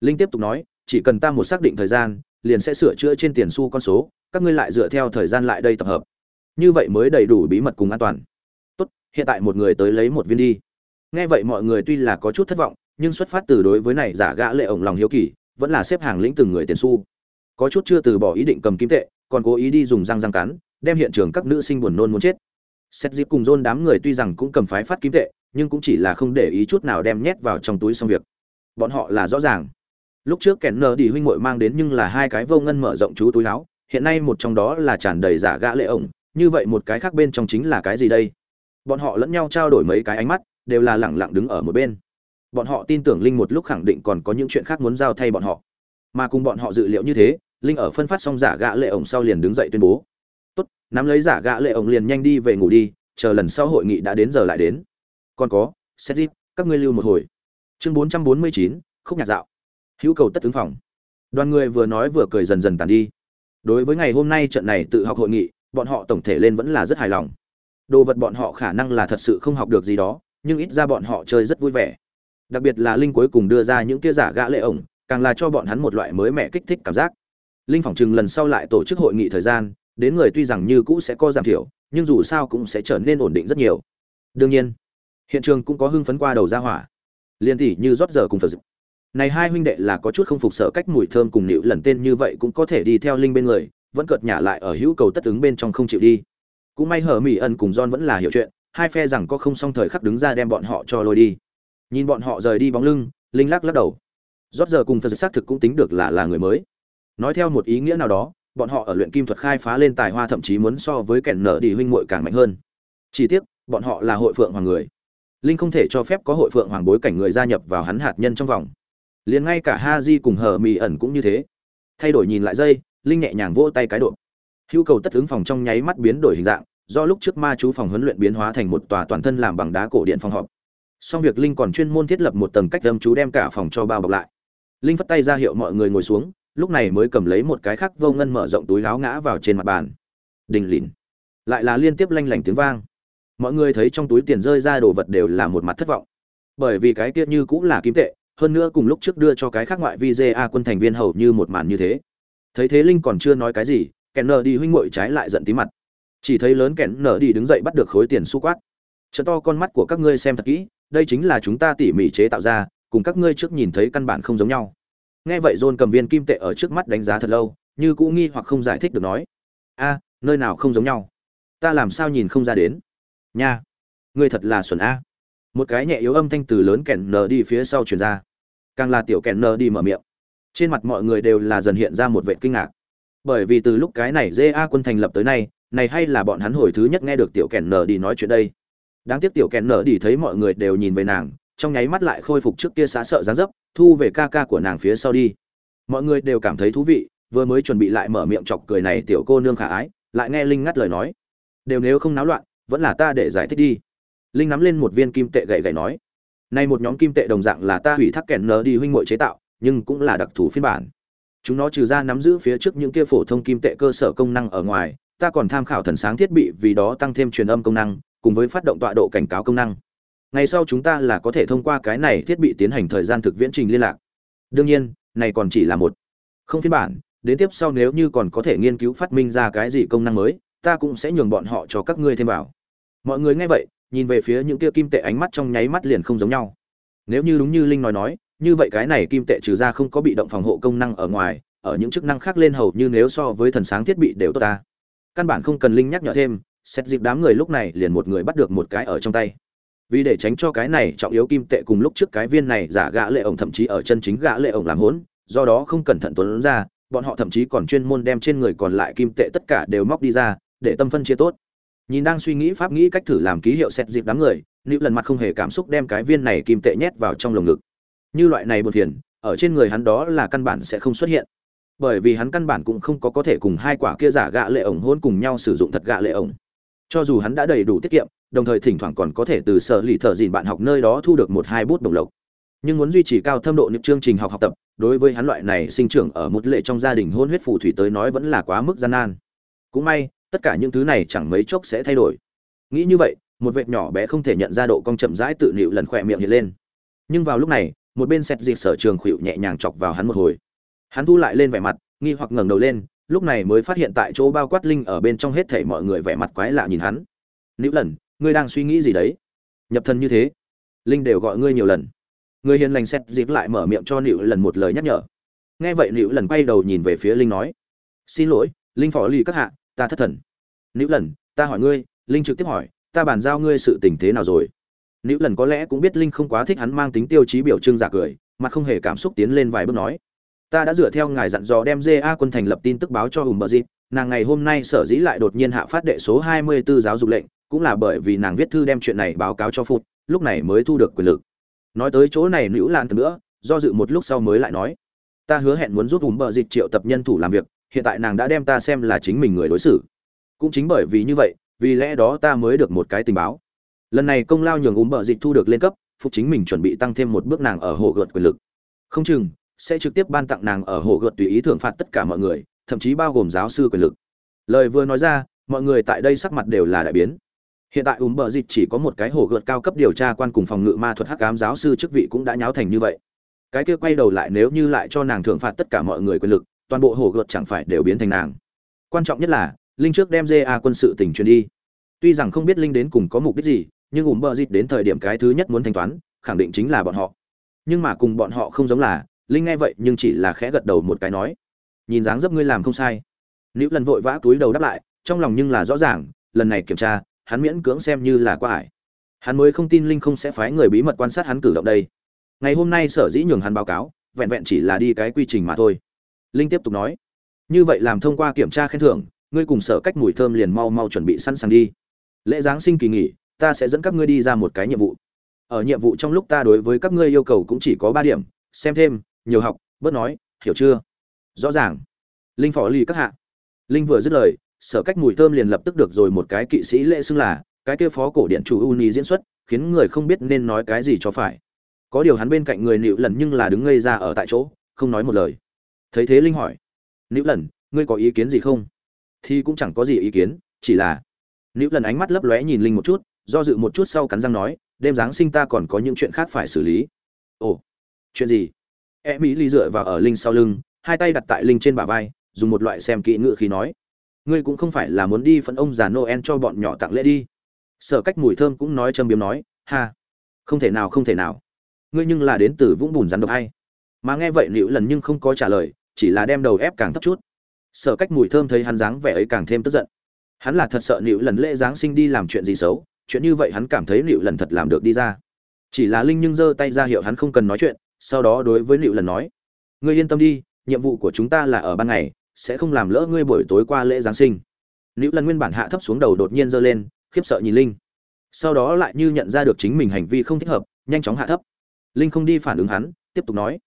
Linh tiếp tục nói, chỉ cần ta một xác định thời gian, liền sẽ sửa chữa trên tiền xu con số, các ngươi lại dựa theo thời gian lại đây tập hợp. Như vậy mới đầy đủ bí mật cùng an toàn. Tốt, hiện tại một người tới lấy một viên đi. Nghe vậy mọi người tuy là có chút thất vọng, nhưng xuất phát từ đối với này giả gã lệ ổng lòng hiếu kỳ vẫn là xếp hàng lĩnh từng người tiền xu. Có chút chưa từ bỏ ý định cầm kim tệ, còn cố ý đi dùng răng răng cắn, đem hiện trường các nữ sinh buồn nôn muốn chết. Xét dịp cùng dôn đám người tuy rằng cũng cầm phái phát kim tệ, nhưng cũng chỉ là không để ý chút nào đem nhét vào trong túi xong việc. Bọn họ là rõ ràng. Lúc trước kẻn nờ đi huynh muội mang đến nhưng là hai cái vô ngân mở rộng chú túi áo, hiện nay một trong đó là tràn đầy giả gã lệ ổng, như vậy một cái khác bên trong chính là cái gì đây? Bọn họ lẫn nhau trao đổi mấy cái ánh mắt, đều là lẳng lặng đứng ở một bên bọn họ tin tưởng linh một lúc khẳng định còn có những chuyện khác muốn giao thay bọn họ. Mà cùng bọn họ dự liệu như thế linh ở phân phát xong giả gã lệ ổng sau liền đứng dậy tuyên bố. Tốt nắm lấy giả gã lệ ổng liền nhanh đi về ngủ đi chờ lần sau hội nghị đã đến giờ lại đến. Còn có xét dịp các ngươi lưu một hồi. Chương 449, khúc nhạc dạo. Hữu cầu tất tướng phòng. Đoàn người vừa nói vừa cười dần dần tàn đi. Đối với ngày hôm nay trận này tự học hội nghị bọn họ tổng thể lên vẫn là rất hài lòng. Đồ vật bọn họ khả năng là thật sự không học được gì đó nhưng ít ra bọn họ chơi rất vui vẻ đặc biệt là linh cuối cùng đưa ra những kia giả gã lệ ổng, càng là cho bọn hắn một loại mới mẻ kích thích cảm giác. Linh phỏng chừng lần sau lại tổ chức hội nghị thời gian, đến người tuy rằng như cũ sẽ có giảm thiểu, nhưng dù sao cũng sẽ trở nên ổn định rất nhiều. Đương nhiên, hiện trường cũng có hưng phấn qua đầu ra hỏa. Liên tỷ như rót giờ cùng phật dịch. Này hai huynh đệ là có chút không phục sở cách mùi thơm cùng nịu lần tên như vậy cũng có thể đi theo linh bên người, vẫn cợt nhả lại ở hữu cầu tất ứng bên trong không chịu đi. Cũng may hở mỹ ẩn cùng john vẫn là hiểu chuyện, hai phe rằng có không xong thời khắc đứng ra đem bọn họ cho lôi đi nhìn bọn họ rời đi bóng lưng, linh lắc lắc đầu. Rót giờ cùng phật xác thực cũng tính được là là người mới. Nói theo một ý nghĩa nào đó, bọn họ ở luyện kim thuật khai phá lên tài hoa thậm chí muốn so với kẻn nở đi huynh muội càng mạnh hơn. Chỉ tiếc, bọn họ là hội phượng hoàng người. Linh không thể cho phép có hội phượng hoàng bối cảnh người gia nhập vào hắn hạt nhân trong vòng. Liền ngay cả ha di cùng hờ mì ẩn cũng như thế. Thay đổi nhìn lại dây, linh nhẹ nhàng vỗ tay cái độ. Hữu cầu tất ứng phòng trong nháy mắt biến đổi hình dạng, do lúc trước ma chú phòng huấn luyện biến hóa thành một tòa toàn thân làm bằng đá cổ điện phòng họp xong việc linh còn chuyên môn thiết lập một tầng cách âm chú đem cả phòng cho bao bọc lại. Linh phất tay ra hiệu mọi người ngồi xuống, lúc này mới cầm lấy một cái khắc vô ngân mở rộng túi áo ngã vào trên mặt bàn. Đình lìn. Lại là liên tiếp lanh lảnh tiếng vang. Mọi người thấy trong túi tiền rơi ra đồ vật đều là một mặt thất vọng. Bởi vì cái kia như cũng là kim tệ, hơn nữa cùng lúc trước đưa cho cái khác ngoại vi visa quân thành viên hầu như một màn như thế. Thấy thế linh còn chưa nói cái gì kẹn nở đi huynh muội trái lại giận tí mặt. Chỉ thấy lớn kẹn nở đi đứng dậy bắt được khối tiền su quát. Chợ to con mắt của các ngươi xem thật kỹ đây chính là chúng ta tỉ mỉ chế tạo ra, cùng các ngươi trước nhìn thấy căn bản không giống nhau. Nghe vậy john cầm viên kim tệ ở trước mắt đánh giá thật lâu, như cũ nghi hoặc không giải thích được nói, a, nơi nào không giống nhau? Ta làm sao nhìn không ra đến? Nha, ngươi thật là xuẩn a. Một cái nhẹ yếu âm thanh từ lớn kẹn nở đi phía sau truyền ra. Càng là tiểu kẹn nở đi mở miệng. Trên mặt mọi người đều là dần hiện ra một vệ kinh ngạc. Bởi vì từ lúc cái này ja quân thành lập tới nay, này hay là bọn hắn hồi thứ nhất nghe được tiểu kẹn nở đi nói chuyện đây đáng tiếc tiểu kèn nở đi thấy mọi người đều nhìn về nàng, trong nháy mắt lại khôi phục trước kia xá sợ dáng dấp, thu về ca ca của nàng phía sau đi. Mọi người đều cảm thấy thú vị, vừa mới chuẩn bị lại mở miệng chọc cười này tiểu cô nương khả ái, lại nghe linh ngắt lời nói. Đều nếu không náo loạn, vẫn là ta để giải thích đi. Linh nắm lên một viên kim tệ gậy gậy nói. Nay một nhóm kim tệ đồng dạng là ta hủy thác kèn nở đi huynh muội chế tạo, nhưng cũng là đặc thù phiên bản. Chúng nó trừ ra nắm giữ phía trước những kia phổ thông kim tệ cơ sở công năng ở ngoài, ta còn tham khảo thần sáng thiết bị vì đó tăng thêm truyền âm công năng cùng với phát động tọa độ cảnh cáo công năng. Ngày sau chúng ta là có thể thông qua cái này thiết bị tiến hành thời gian thực viễn trình liên lạc. Đương nhiên, này còn chỉ là một không phiên bản, đến tiếp sau nếu như còn có thể nghiên cứu phát minh ra cái gì công năng mới, ta cũng sẽ nhường bọn họ cho các ngươi thêm vào. Mọi người nghe vậy, nhìn về phía những kia kim tệ ánh mắt trong nháy mắt liền không giống nhau. Nếu như đúng như linh nói nói, như vậy cái này kim tệ trừ ra không có bị động phòng hộ công năng ở ngoài, ở những chức năng khác lên hầu như nếu so với thần sáng thiết bị đều tốt ta. Căn bản không cần linh nhắc nhở thêm xét dịp đám người lúc này liền một người bắt được một cái ở trong tay. Vì để tránh cho cái này trọng yếu kim tệ cùng lúc trước cái viên này giả gã lệ ổng thậm chí ở chân chính gã lệ ổng làm hỗn, do đó không cẩn thận tuấn ra, bọn họ thậm chí còn chuyên môn đem trên người còn lại kim tệ tất cả đều móc đi ra, để tâm phân chia tốt. Nhìn đang suy nghĩ pháp nghĩ cách thử làm ký hiệu xét dịp đám người nữ lần mặt không hề cảm xúc đem cái viên này kim tệ nhét vào trong lồng ngực. Như loại này buồn phiền, ở trên người hắn đó là căn bản sẽ không xuất hiện. Bởi vì hắn căn bản cũng không có có thể cùng hai quả kia giả gạ lệ ổng hôn cùng nhau sử dụng thật gạ lệ ổng cho dù hắn đã đầy đủ tiết kiệm, đồng thời thỉnh thoảng còn có thể từ sở lì thợ dìn bạn học nơi đó thu được một hai bút đồng lộc. Nhưng muốn duy trì cao thâm độ những chương trình học học tập, đối với hắn loại này sinh trưởng ở một lệ trong gia đình hôn huyết phù thủy tới nói vẫn là quá mức gian nan. Cũng may, tất cả những thứ này chẳng mấy chốc sẽ thay đổi. Nghĩ như vậy, một vệt nhỏ bé không thể nhận ra độ cong chậm rãi tự nịu lần khỏe miệng hiện lên. Nhưng vào lúc này, một bên xét dịp sở trường khuỵu nhẹ nhàng chọc vào hắn một hồi. Hắn thu lại lên vẻ mặt, nghi hoặc ngẩng đầu lên lúc này mới phát hiện tại chỗ bao quát linh ở bên trong hết thảy mọi người vẻ mặt quái lạ nhìn hắn. Nữ lần ngươi đang suy nghĩ gì đấy? Nhập thân như thế linh đều gọi ngươi nhiều lần. Người hiền lành xét dịp lại mở miệng cho nịu lần một lời nhắc nhở. Nghe vậy nịu lần quay đầu nhìn về phía linh nói xin lỗi linh phó lì các hạ ta thất thần. Nịu lần ta hỏi ngươi linh trực tiếp hỏi ta bàn giao ngươi sự tình thế nào rồi? Nữ lần có lẽ cũng biết Linh không quá thích hắn mang tính tiêu chí biểu trưng giả cười, mặt không hề cảm xúc tiến lên vài bước nói: "Ta đã dựa theo ngài dặn dò đem GA quân thành lập tin tức báo cho Hùng Bờ Dịp, nàng ngày hôm nay sở dĩ lại đột nhiên hạ phát đệ số 24 giáo dục lệnh, cũng là bởi vì nàng viết thư đem chuyện này báo cáo cho Phụt, lúc này mới thu được quyền lực." Nói tới chỗ này Nữ Lan nữa, do dự một lúc sau mới lại nói: "Ta hứa hẹn muốn giúp Hùng Bờ Dịp triệu tập nhân thủ làm việc, hiện tại nàng đã đem ta xem là chính mình người đối xử. Cũng chính bởi vì như vậy, vì lẽ đó ta mới được một cái tình báo." lần này công lao nhường úm bờ dịch thu được lên cấp phục chính mình chuẩn bị tăng thêm một bước nàng ở hồ gợt quyền lực không chừng sẽ trực tiếp ban tặng nàng ở hồ gợt tùy ý thưởng phạt tất cả mọi người, thậm chí bao gồm giáo sư quyền lực. Lời vừa nói ra, mọi người tại đây sắc mặt đều là đại biến. Hiện tại ùm bờ dịch chỉ có một cái hồ gợt cao cấp điều tra quan cùng phòng ngự ma thuật hắc ám giáo sư chức vị cũng đã nháo thành như vậy. Cái kia quay đầu lại nếu như lại cho nàng thưởng phạt tất cả mọi người quyền lực, toàn bộ hồ gợt chẳng phải đều biến thành nàng. Quan trọng nhất là, linh trước đem ja quân sự tỉnh truyền đi. Tuy rằng không biết linh đến cùng có mục đích gì, nhưng ùm bờ dịch đến thời điểm cái thứ nhất muốn thanh toán, khẳng định chính là bọn họ. Nhưng mà cùng bọn họ không giống là linh nghe vậy nhưng chỉ là khẽ gật đầu một cái nói, nhìn dáng dấp ngươi làm không sai. Nữ lần vội vã túi đầu đáp lại, trong lòng nhưng là rõ ràng, lần này kiểm tra, hắn miễn cưỡng xem như là quá ải. Hắn mới không tin linh không sẽ phái người bí mật quan sát hắn cử động đây. Ngày hôm nay sở dĩ nhường hắn báo cáo, vẹn vẹn chỉ là đi cái quy trình mà thôi. Linh tiếp tục nói, như vậy làm thông qua kiểm tra khen thưởng, ngươi cùng sở cách mùi thơm liền mau mau chuẩn bị sẵn sàng đi. Lễ giáng sinh kỳ nghỉ, ta sẽ dẫn các ngươi đi ra một cái nhiệm vụ. Ở nhiệm vụ trong lúc ta đối với các ngươi yêu cầu cũng chỉ có ba điểm, xem thêm nhiều học, bớt nói, hiểu chưa? Rõ ràng. Linh phò lì các hạ. Linh vừa dứt lời, sở cách mùi thơm liền lập tức được rồi một cái kỵ sĩ lễ xưng là, cái kia phó cổ điện chủ uni diễn xuất, khiến người không biết nên nói cái gì cho phải. Có điều hắn bên cạnh người nịu lần nhưng là đứng ngây ra ở tại chỗ, không nói một lời. Thấy thế linh hỏi, nịu lần, ngươi có ý kiến gì không? Thì cũng chẳng có gì ý kiến, chỉ là nịu lần ánh mắt lấp lóe nhìn linh một chút, do dự một chút sau cắn răng nói, đêm giáng sinh ta còn có những chuyện khác phải xử lý. Ồ, chuyện gì? E mỹ ly dựa vào ở linh sau lưng, hai tay đặt tại linh trên bả vai, dùng một loại xem kỹ ngự khí nói, ngươi cũng không phải là muốn đi phấn ông già noel cho bọn nhỏ tặng lễ đi. Sở cách mùi thơm cũng nói châm biếm nói, ha, không thể nào, không thể nào. Ngươi nhưng là đến từ vũng bùn rắn độc hay? Mà nghe vậy liễu lần nhưng không có trả lời, chỉ là đem đầu ép càng thấp chút. Sở cách mùi thơm thấy hắn dáng vẻ ấy càng thêm tức giận. Hắn là thật sợ liễu lần lễ giáng sinh đi làm chuyện gì xấu, chuyện như vậy hắn cảm thấy liễu lần thật làm được đi ra. Chỉ là linh nhưng giơ tay ra hiệu hắn không cần nói chuyện sau đó đối với liễu lần nói, ngươi yên tâm đi, nhiệm vụ của chúng ta là ở ban ngày, sẽ không làm lỡ ngươi buổi tối qua lễ giáng sinh. Liễu lần nguyên bản hạ thấp xuống đầu đột nhiên giơ lên, khiếp sợ nhìn linh. Sau đó lại như nhận ra được chính mình hành vi không thích hợp, nhanh chóng hạ thấp. Linh không đi phản ứng hắn, tiếp tục nói,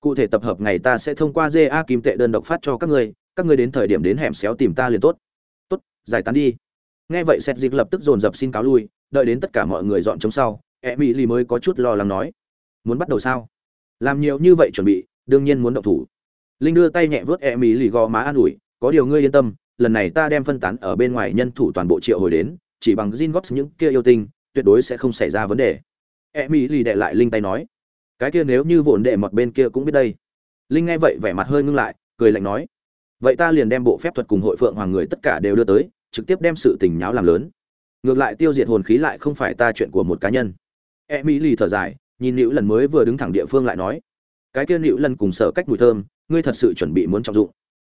cụ thể tập hợp ngày ta sẽ thông qua ja kim tệ đơn độc phát cho các ngươi các ngươi đến thời điểm đến hẻm xéo tìm ta liền tốt. Tốt, giải tán đi. Nghe vậy xét dịch lập tức dồn dập xin cáo lui, đợi đến tất cả mọi người dọn chống sau e mỹ lì mới có chút lo lắng nói, muốn bắt đầu sao? Làm nhiều như vậy chuẩn bị đương nhiên muốn động thủ linh đưa tay nhẹ vớt e mỹ lì gò má an ủi có điều ngươi yên tâm lần này ta đem phân tán ở bên ngoài nhân thủ toàn bộ triệu hồi đến chỉ bằng gin Gops những kia yêu tinh, tuyệt đối sẽ không xảy ra vấn đề. E mỹ lì đệ lại Linh tay nói, cái kia nếu như vụn đệ một bên kia cũng biết đây. Linh nghe vậy vẻ mặt hơi ngưng lại, cười lạnh nói, vậy ta liền đem bộ phép thuật cùng hội phượng hoàng người tất cả đều đưa tới, trực tiếp đem sự tình nháo làm lớn. Ngược lại tiêu diệt hồn khí lại không phải ta chuyện của một cá nhân. E mỹ lì thở dài, nhìn Nữu lần mới vừa đứng thẳng địa phương lại nói, cái kia Nữu lần cùng sợ cách mùi thơm, ngươi thật sự chuẩn bị muốn trọng dụng.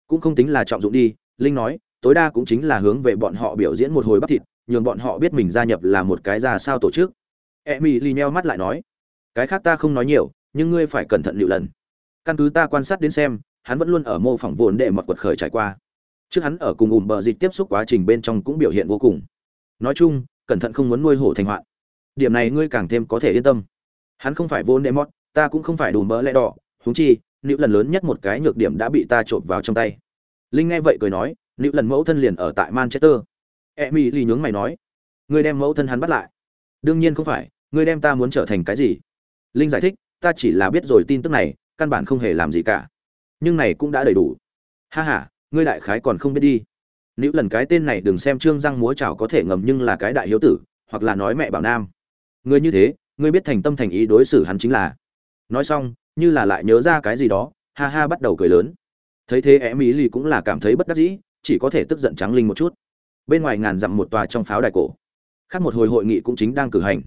Cũng không tính là trọng dụng đi, Linh nói, tối đa cũng chính là hướng về bọn họ biểu diễn một hồi bắp thịt, nhường bọn họ biết mình gia nhập là một cái ra sao tổ chức. Emily nheo mắt lại nói cái khác ta không nói nhiều nhưng ngươi phải cẩn thận liệu lần căn cứ ta quan sát đến xem hắn vẫn luôn ở mô phỏng vốn để mật quật khởi trải qua. Trước hắn ở cùng ùm bờ dịch tiếp xúc quá trình bên trong cũng biểu hiện vô cùng. Nói chung cẩn thận không muốn nuôi hổ thành hoạn. Điểm này ngươi càng thêm có thể yên tâm hắn không phải vốn nệ mót ta cũng không phải đùm bỡ lẽ đỏ húng chi nữ lần lớn nhất một cái nhược điểm đã bị ta trộm vào trong tay linh nghe vậy cười nói nữ lần mẫu thân liền ở tại manchester E mỹ lì nhướng mày nói, ngươi đem mẫu thân hắn bắt lại. Đương nhiên không phải, ngươi đem ta muốn trở thành cái gì? Linh giải thích, ta chỉ là biết rồi tin tức này, căn bản không hề làm gì cả. Nhưng này cũng đã đầy đủ. Ha ha, ngươi đại khái còn không biết đi. nữ lần cái tên này đừng xem trương răng múa chảo có thể ngầm nhưng là cái đại hiếu tử, hoặc là nói mẹ bảo nam. Ngươi như thế, ngươi biết thành tâm thành ý đối xử hắn chính là. Nói xong, như là lại nhớ ra cái gì đó, ha ha bắt đầu cười lớn. Thấy thế em ý lì cũng là cảm thấy bất đắc dĩ, chỉ có thể tức giận trắng linh một chút bên ngoài ngàn dặm một tòa trong pháo đài cổ khác một hồi hội nghị cũng chính đang cử hành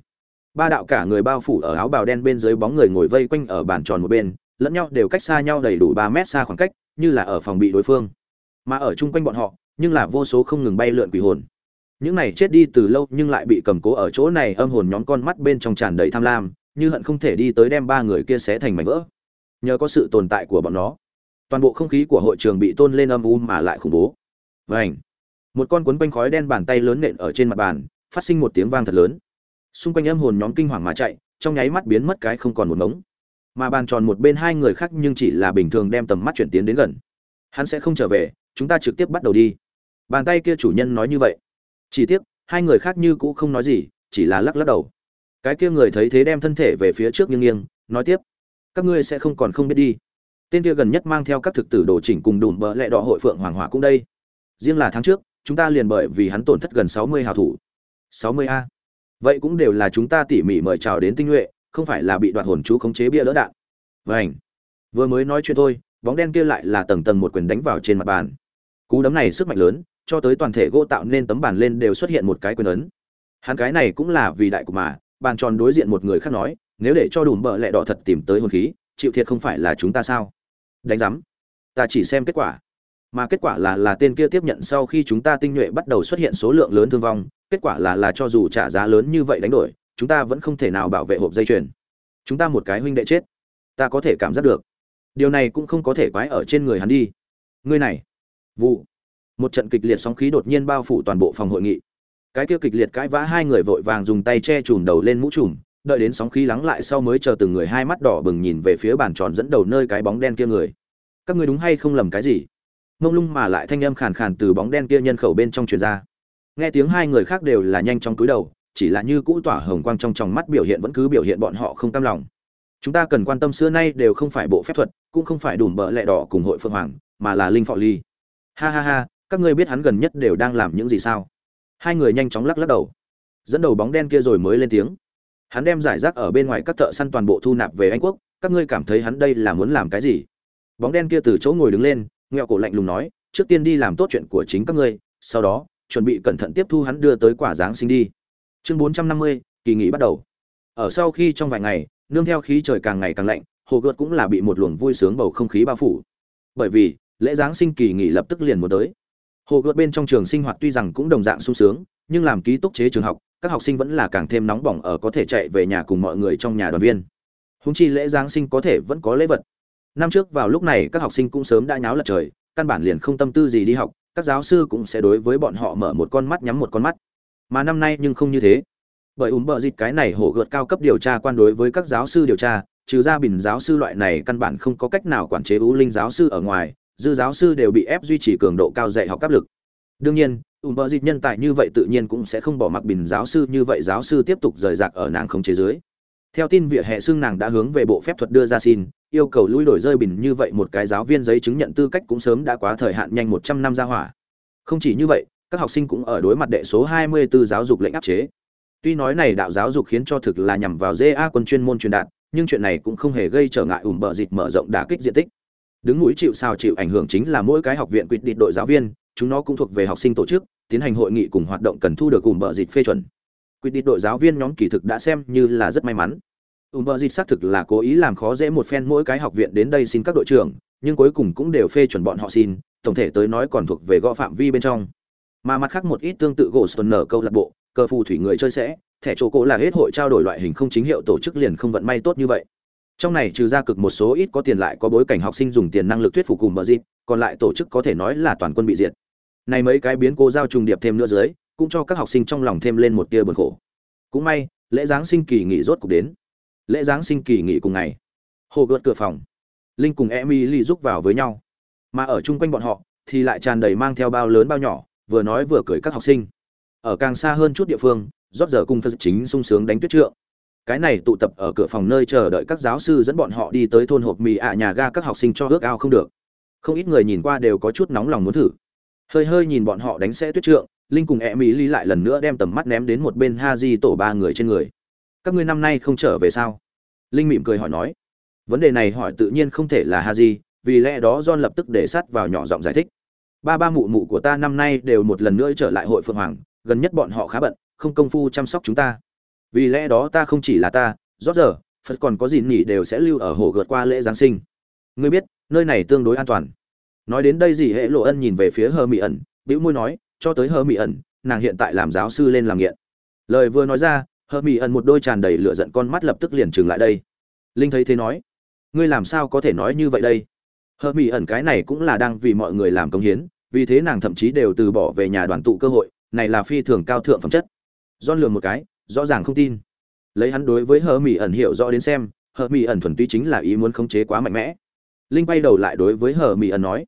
ba đạo cả người bao phủ ở áo bào đen bên dưới bóng người ngồi vây quanh ở bàn tròn một bên lẫn nhau đều cách xa nhau đầy đủ ba mét xa khoảng cách như là ở phòng bị đối phương mà ở chung quanh bọn họ nhưng là vô số không ngừng bay lượn quỷ hồn những này chết đi từ lâu nhưng lại bị cầm cố ở chỗ này âm hồn nhóm con mắt bên trong tràn đầy tham lam, như hận không thể đi tới đem ba người kia xé thành mảnh vỡ. Nhờ có sự tồn tại của bọn nó, toàn bộ không khí của hội trường bị tôn lên âm u mà lại khủng bố. Vảnh một con cuốn quanh khói đen bàn tay lớn nện ở trên mặt bàn, phát sinh một tiếng vang thật lớn. Xung quanh âm hồn nhóm kinh hoàng mà chạy, trong nháy mắt biến mất cái không còn một ngống mà bàn tròn một bên hai người khác nhưng chỉ là bình thường đem tầm mắt chuyển tiến đến gần. Hắn sẽ không trở về, chúng ta trực tiếp bắt đầu đi. Bàn tay kia chủ nhân nói như vậy chỉ tiếc, hai người khác như cũ không nói gì, chỉ là lắc lắc đầu. Cái kia người thấy thế đem thân thể về phía trước nghiêng nghiêng, nói tiếp. Các ngươi sẽ không còn không biết đi. Tên kia gần nhất mang theo các thực tử đồ chỉnh cùng đùm bợ lẹ đỏ hội phượng hoàng hỏa cũng đây. Riêng là tháng trước, chúng ta liền bởi vì hắn tổn thất gần sáu mươi hào thủ. Sáu mươi a. Vậy cũng đều là chúng ta tỉ mỉ mời chào đến tinh nhuệ, không phải là bị đoạt hồn chú khống chế bia đỡ đạn. Vảnh vừa mới nói chuyện thôi, bóng đen kia lại là tầng tầng một quyền đánh vào trên mặt bàn. Cú đấm này sức mạnh lớn cho tới toàn thể gỗ tạo nên tấm bàn lên đều xuất hiện một cái quyền ấn. Hắn cái này cũng là vì đại cục mà, bàn tròn đối diện một người khác nói, nếu để cho đùm bợ lẹ đỏ thật tìm tới hồn khí, chịu thiệt không phải là chúng ta sao? Đánh giám, ta chỉ xem kết quả. Mà kết quả là là tên kia tiếp nhận sau khi chúng ta tinh nhuệ bắt đầu xuất hiện số lượng lớn thương vong, kết quả là là cho dù trả giá lớn như vậy đánh đổi, chúng ta vẫn không thể nào bảo vệ hộp dây chuyền. Chúng ta một cái huynh đệ chết, ta có thể cảm giác được. Điều này cũng không có thể quái ở trên người hắn đi. Ngươi này, vụ một trận kịch liệt sóng khí đột nhiên bao phủ toàn bộ phòng hội nghị. Cái kia kịch liệt cãi vã hai người vội vàng dùng tay che chùm đầu lên mũ trùm, đợi đến sóng khí lắng lại sau mới chờ từng người hai mắt đỏ bừng nhìn về phía bàn tròn dẫn đầu nơi cái bóng đen kia người. Các ngươi đúng hay không lầm cái gì? Mông lung mà lại thanh âm khàn khàn từ bóng đen kia nhân khẩu bên trong truyền ra. Nghe tiếng hai người khác đều là nhanh trong túi đầu, chỉ là như cũ tỏa hồng quang trong tròng mắt biểu hiện vẫn cứ biểu hiện bọn họ không cam lòng. Chúng ta cần quan tâm xưa nay đều không phải bộ phép thuật, cũng không phải đủ bợ lẹ đỏ cùng hội phương hoàng, mà là linh phọ ly. Ha ha ha các ngươi biết hắn gần nhất đều đang làm những gì sao? Hai người nhanh chóng lắc lắc đầu. Dẫn đầu bóng đen kia rồi mới lên tiếng. Hắn đem giải rác ở bên ngoài các thợ săn toàn bộ thu nạp về anh quốc, các ngươi cảm thấy hắn đây là muốn làm cái gì? Bóng đen kia từ chỗ ngồi đứng lên, nghẹo cổ lạnh lùng nói, trước tiên đi làm tốt chuyện của chính các ngươi, sau đó, chuẩn bị cẩn thận tiếp thu hắn đưa tới quả giáng sinh đi. Chương bốn trăm năm mươi, kỳ nghỉ bắt đầu. Ở sau khi trong vài ngày, nương theo khí trời càng ngày càng lạnh, hồ gợt cũng là bị một luồng vui sướng bầu không khí bao phủ. Bởi vì, lễ giáng sinh kỳ nghỉ lập tức liền muốn tới hồ gợt bên trong trường sinh hoạt tuy rằng cũng đồng dạng sung sướng, nhưng làm ký túc chế trường học, các học sinh vẫn là càng thêm nóng bỏng ở có thể chạy về nhà cùng mọi người trong nhà đoàn viên. Húng chi lễ giáng sinh có thể vẫn có lễ vật. Năm trước vào lúc này, các học sinh cũng sớm đã nháo lật trời, căn bản liền không tâm tư gì đi học, các giáo sư cũng sẽ đối với bọn họ mở một con mắt nhắm một con mắt. Mà năm nay nhưng không như thế. Bởi ùm bợ dịt cái này hổ gợt cao cấp điều tra quan đối với các giáo sư điều tra, trừ ra bình giáo sư loại này căn bản không có cách nào quản chế ưu linh giáo sư ở ngoài dư giáo sư đều bị ép duy trì cường độ cao dạy học áp lực. Đương nhiên ủng bờ dịch nhân tài như vậy tự nhiên cũng sẽ không bỏ mặc bình giáo sư như vậy giáo sư tiếp tục rời rạc ở nàng không chế dưới. Theo tin vỉa hệ xương nàng đã hướng về bộ phép thuật đưa ra xin, yêu cầu lui đổi rơi bình như vậy một cái giáo viên giấy chứng nhận tư cách cũng sớm đã quá thời hạn nhanh một trăm năm ra hỏa. Không chỉ như vậy, các học sinh cũng ở đối mặt đệ số 24 giáo dục lệnh áp chế. Tuy nói này đạo giáo dục khiến cho thực là nhằm vào ja quân chuyên môn truyền đạt, nhưng chuyện này cũng không hề gây trở ngại ủm bờ dịch mở rộng đả kích diện tích đứng mũi chịu sao chịu ảnh hưởng chính là mỗi cái học viện quyết định đội giáo viên, chúng nó cũng thuộc về học sinh tổ chức, tiến hành hội nghị cùng hoạt động cần thu được cùng bờ dịch phê chuẩn. Quyết định đội giáo viên nhóm kỳ thực đã xem như là rất may mắn. Ùm bờ dịch xác thực là cố ý làm khó dễ một phen mỗi cái học viện đến đây xin các đội trưởng, nhưng cuối cùng cũng đều phê chuẩn bọn họ xin, tổng thể tới nói còn thuộc về gõ phạm vi bên trong. Mà mặt khác một ít tương tự gỗ sơn nở câu lạc bộ, cờ phù thủy người chơi sẽ, thẻ chỗ cổ là hết hội trao đổi loại hình không chính hiệu tổ chức liền không vận may tốt như vậy trong này trừ ra cực một số ít có tiền lại có bối cảnh học sinh dùng tiền năng lực thuyết phục cùng bờ dịp, còn lại tổ chức có thể nói là toàn quân bị diệt. Này mấy cái biến cố giao trùng điệp thêm nữa dưới, cũng cho các học sinh trong lòng thêm lên một tia buồn khổ. Cũng may, lễ giáng sinh kỳ nghỉ rốt cục đến. Lễ giáng sinh kỳ nghỉ cùng ngày hồ gợt cửa phòng, linh cùng emily giúp vào với nhau. Mà ở chung quanh bọn họ, thì lại tràn đầy mang theo bao lớn bao nhỏ, vừa nói vừa cười các học sinh. Ở càng xa hơn chút địa phương, rót giờ cùng phật chính sung sướng đánh tuyết trượng cái này tụ tập ở cửa phòng nơi chờ đợi các giáo sư dẫn bọn họ đi tới thôn hộp mì ạ nhà ga các học sinh cho ước ao không được. Không ít người nhìn qua đều có chút nóng lòng muốn thử. Hơi hơi nhìn bọn họ đánh xe tuyết trượng, linh cùng e mỹ ly lại lần nữa đem tầm mắt ném đến một bên ha di tổ ba người trên người. Các ngươi năm nay không trở về sao? Linh mỉm cười hỏi nói. Vấn đề này hỏi tự nhiên không thể là ha di, vì lẽ đó john lập tức để sát vào nhỏ giọng giải thích. Ba ba mụ mụ của ta năm nay đều một lần nữa trở lại hội phượng hoàng, gần nhất bọn họ khá bận, không công phu chăm sóc chúng ta vì lẽ đó ta không chỉ là ta, rót giờ, phật còn có gì nghỉ đều sẽ lưu ở hồ gợt qua lễ giáng sinh. Ngươi biết, nơi này tương đối an toàn. Nói đến đây gì hệ lộ ân nhìn về phía hơ mỹ ẩn, bĩu môi nói, cho tới hơ mỹ ẩn, nàng hiện tại làm giáo sư lên làm nghiện. Lời vừa nói ra hơ mỹ ẩn một đôi tràn đầy lửa giận con mắt lập tức liền trừng lại đây. Linh thấy thế nói, ngươi làm sao có thể nói như vậy đây? Hơ mỹ ẩn cái này cũng là đang vì mọi người làm công hiến, vì thế nàng thậm chí đều từ bỏ về nhà đoàn tụ cơ hội, này là phi thường cao thượng phẩm chất. Don lường một cái rõ ràng không tin. Lấy hắn đối với hờ mỹ ẩn hiểu rõ đến xem, hờ mỹ ẩn thuần túy chính là ý muốn khống chế quá mạnh mẽ. Linh bay đầu lại đối với hờ mỹ ẩn nói,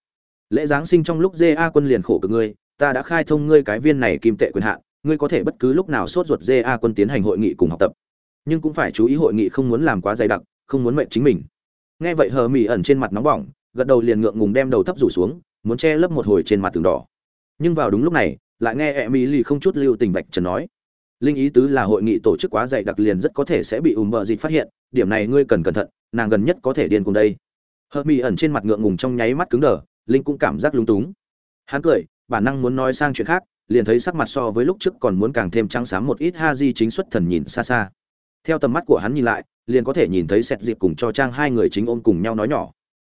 lễ giáng sinh trong lúc ja quân liền khổ cực ngươi, ta đã khai thông ngươi cái viên này kim tệ quyền hạn, ngươi có thể bất cứ lúc nào sốt ruột ja quân tiến hành hội nghị cùng học tập. Nhưng cũng phải chú ý hội nghị không muốn làm quá dày đặc, không muốn mệnh chính mình. Nghe vậy hờ mỹ ẩn trên mặt nóng bỏng, gật đầu liền ngượng ngùng đem đầu thấp rủ xuống, muốn che lấp một hồi trên mặt tường đỏ. Nhưng vào đúng lúc này, lại nghe e mỹ lì không chút lưu tình vạch trần nói linh ý tứ là hội nghị tổ chức quá dày đặc liền rất có thể sẽ bị ùm bờ dịt phát hiện, điểm này ngươi cần cẩn thận, nàng gần nhất có thể điên cùng đây. Hờ mỹ ẩn trên mặt ngượng ngùng trong nháy mắt cứng đờ, linh cũng cảm giác lúng túng. Hắn cười, bản năng muốn nói sang chuyện khác, liền thấy sắc mặt so với lúc trước còn muốn càng thêm trắng xám một ít ha di chính xuất thần nhìn xa xa. Theo tầm mắt của hắn nhìn lại, liền có thể nhìn thấy sẹt dịp cùng cho trang hai người chính ôm cùng nhau nói nhỏ.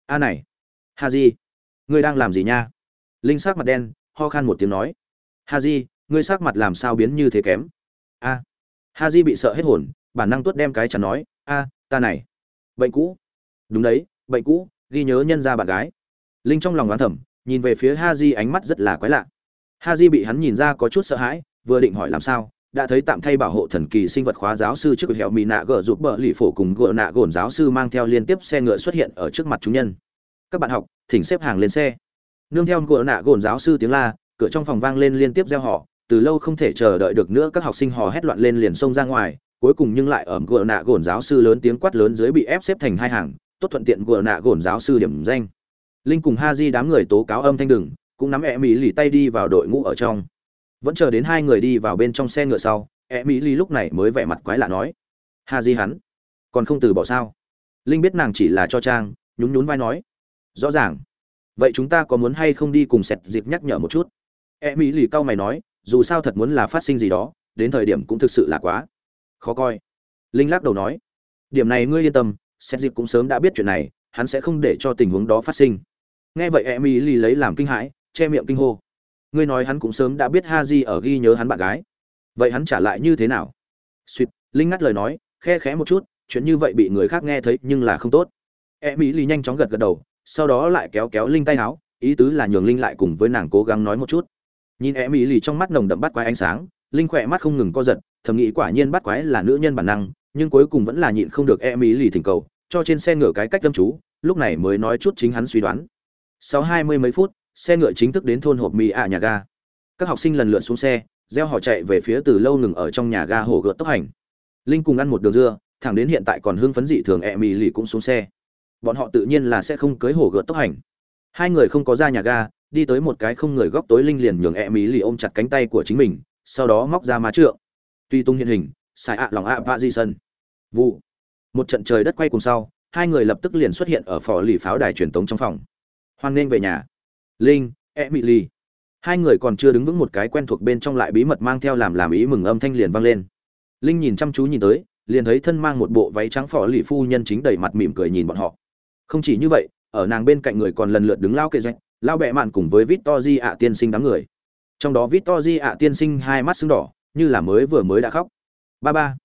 A này, ha di, ngươi đang làm gì nha? Linh sắc mặt đen, ho khan một tiếng nói. Ha di, ngươi sắc mặt làm sao biến như thế kém? A. Ha di bị sợ hết hồn, bản năng tuốt đem cái chắn nói, a, ta này. Bệnh cũ. Đúng đấy, bệnh cũ, ghi nhớ nhân ra bạn gái. Linh trong lòng đoán thầm, nhìn về phía ha di ánh mắt rất là quái lạ. Ha di bị hắn nhìn ra có chút sợ hãi, vừa định hỏi làm sao, đã thấy tạm thay bảo hộ thần kỳ sinh vật khóa giáo sư trước hẹo mì nạ gỡ giúp bờ lì phổ cùng gỡ nạ gồn giáo sư mang theo liên tiếp xe ngựa xuất hiện ở trước mặt chúng nhân. Các bạn học, thỉnh xếp hàng lên xe. Nương theo gỡ nạ gồn giáo sư tiếng la, cửa trong phòng vang lên liên tiếp gieo họ từ lâu không thể chờ đợi được nữa, các học sinh hò hét loạn lên liền xông ra ngoài, cuối cùng nhưng lại ở gỡ nạ gồn giáo sư lớn tiếng quát lớn dưới bị ép xếp thành hai hàng, tốt thuận tiện gỡ nạ gồn giáo sư điểm danh. Linh cùng ha di đám người tố cáo âm thanh đừng, cũng nắm e mỹ lì tay đi vào đội ngũ ở trong. Vẫn chờ đến hai người đi vào bên trong xe ngựa sau e mỹ lì lúc này mới vẻ mặt quái lạ nói, ha di hắn, còn không từ bỏ sao? Linh biết nàng chỉ là cho trang, nhún nhún vai nói, rõ ràng. Vậy chúng ta có muốn hay không đi cùng sẹt dịp nhắc nhở một chút? E mỹ lì cau mày nói dù sao thật muốn là phát sinh gì đó, đến thời điểm cũng thực sự là quá khó coi. Linh lắc đầu nói, điểm này ngươi yên tâm xét dịp cũng sớm đã biết chuyện này, hắn sẽ không để cho tình huống đó phát sinh. Nghe vậy em y lì lấy làm kinh hãi, che miệng kinh hô. Ngươi nói hắn cũng sớm đã biết ha di ở ghi nhớ hắn bạn gái. Vậy hắn trả lại như thế nào? Suýt linh ngắt lời nói, khe khẽ một chút, chuyện như vậy bị người khác nghe thấy nhưng là không tốt. Em y lì nhanh chóng gật gật đầu, sau đó lại kéo kéo linh tay áo, ý tứ là nhường linh lại cùng với nàng cố gắng nói một chút nhìn e mỹ lì trong mắt nồng đậm bắt quái ánh sáng, linh khỏe mắt không ngừng co giật, thầm nghĩ quả nhiên bắt quái là nữ nhân bản năng, nhưng cuối cùng vẫn là nhịn không được e mỹ lì thỉnh cầu, cho trên xe ngựa cái cách tâm chú, lúc này mới nói chút chính hắn suy đoán. Sau hai mươi mấy phút, xe ngựa chính thức đến thôn hộp mì ạ nhà ga. Các học sinh lần lượt xuống xe gieo họ chạy về phía từ lâu ngừng ở trong nhà ga hồ gợt tốc hành. Linh cùng ăn một đường dưa, thẳng đến hiện tại còn hưng phấn dị thường e mì lì cũng xuống xe. Bọn họ tự nhiên là sẽ không cưới hồ gợt tốc hành. Hai người không có ra nhà ga đi tới một cái không người góc tối linh liền nhường e mỹ lì ôm chặt cánh tay của chính mình, sau đó móc ra má trượng. Tuy tung hiện hình, xài ạ lòng ạ vạ di sân. Vụ. Một trận trời đất quay cùng sau, hai người lập tức liền xuất hiện ở phò lì pháo đài truyền tống trong phòng. Hoan nghênh về nhà. Linh e mỹ lì hai người còn chưa đứng vững một cái quen thuộc bên trong lại bí mật mang theo làm làm ý mừng âm thanh liền vang lên. Linh nhìn chăm chú nhìn tới, liền thấy thân mang một bộ váy trắng phò lì phu nhân chính đầy mặt mỉm cười nhìn bọn họ. Không chỉ như vậy, ở nàng bên cạnh người còn lần lượt đứng lao kệ doanh lao bẹ mạn cùng với victor di ạ tiên sinh đám người. Trong đó victor di ạ tiên sinh hai mắt sưng đỏ, như là mới vừa mới đã khóc. Ba ba.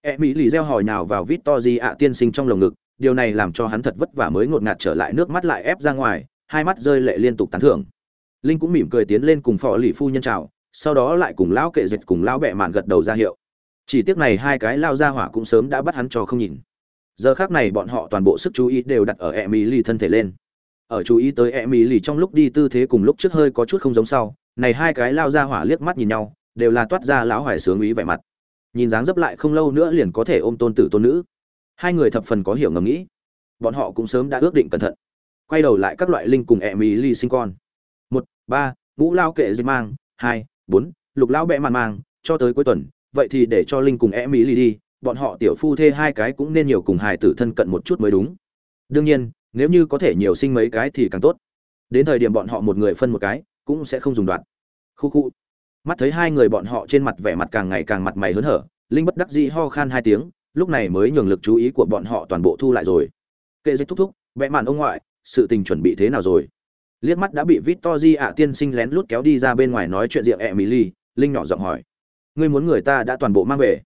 E mỹ lì reo hỏi nào vào victor di ạ tiên sinh trong lồng ngực, điều này làm cho hắn thật vất vả mới ngột ngạt trở lại nước mắt lại ép ra ngoài, hai mắt rơi lệ liên tục tán thưởng. Linh cũng mỉm cười tiến lên cùng phò lì phu nhân chào, sau đó lại cùng lão kệ dịch cùng lão bẹ mạn gật đầu ra hiệu. Chỉ tiếc này hai cái lao ra hỏa cũng sớm đã bắt hắn cho không nhìn. Giờ khác này bọn họ toàn bộ sức chú ý đều đặt ở e mỹ lì thân thể lên ở chú ý tới e mỹ lì trong lúc đi tư thế cùng lúc trước hơi có chút không giống sau, này hai cái lao ra hỏa liếc mắt nhìn nhau, đều là toát ra lão hoài sướng ý vẻ mặt. Nhìn dáng dấp lại không lâu nữa liền có thể ôm tôn tử tôn nữ. Hai người thập phần có hiểu ngầm nghĩ. Bọn họ cũng sớm đã ước định cẩn thận. Quay đầu lại các loại linh cùng e mỹ sinh con. Một, ba, ngũ lao kệ dịch mang. Hai, bốn, lục lao bẹ màn mang. Cho tới cuối tuần, vậy thì để cho linh cùng e mỹ đi. Bọn họ tiểu phu thê hai cái cũng nên nhiều cùng hài tử thân cận một chút mới đúng. Đương nhiên nếu như có thể nhiều sinh mấy cái thì càng tốt. Đến thời điểm bọn họ một người phân một cái cũng sẽ không dùng đoạn. Khu khu. Mắt thấy hai người bọn họ trên mặt vẻ mặt càng ngày càng mặt mày hớn hở linh bất đắc dĩ ho khan hai tiếng lúc này mới nhường lực chú ý của bọn họ toàn bộ thu lại rồi. Kệ dịch thúc thúc vẽ màn ông ngoại sự tình chuẩn bị thế nào rồi? Liếc mắt đã bị vít to ạ tiên sinh lén lút kéo đi ra bên ngoài nói chuyện diện ly Linh nhỏ giọng hỏi: "Ngươi muốn người ta đã toàn bộ mang về?"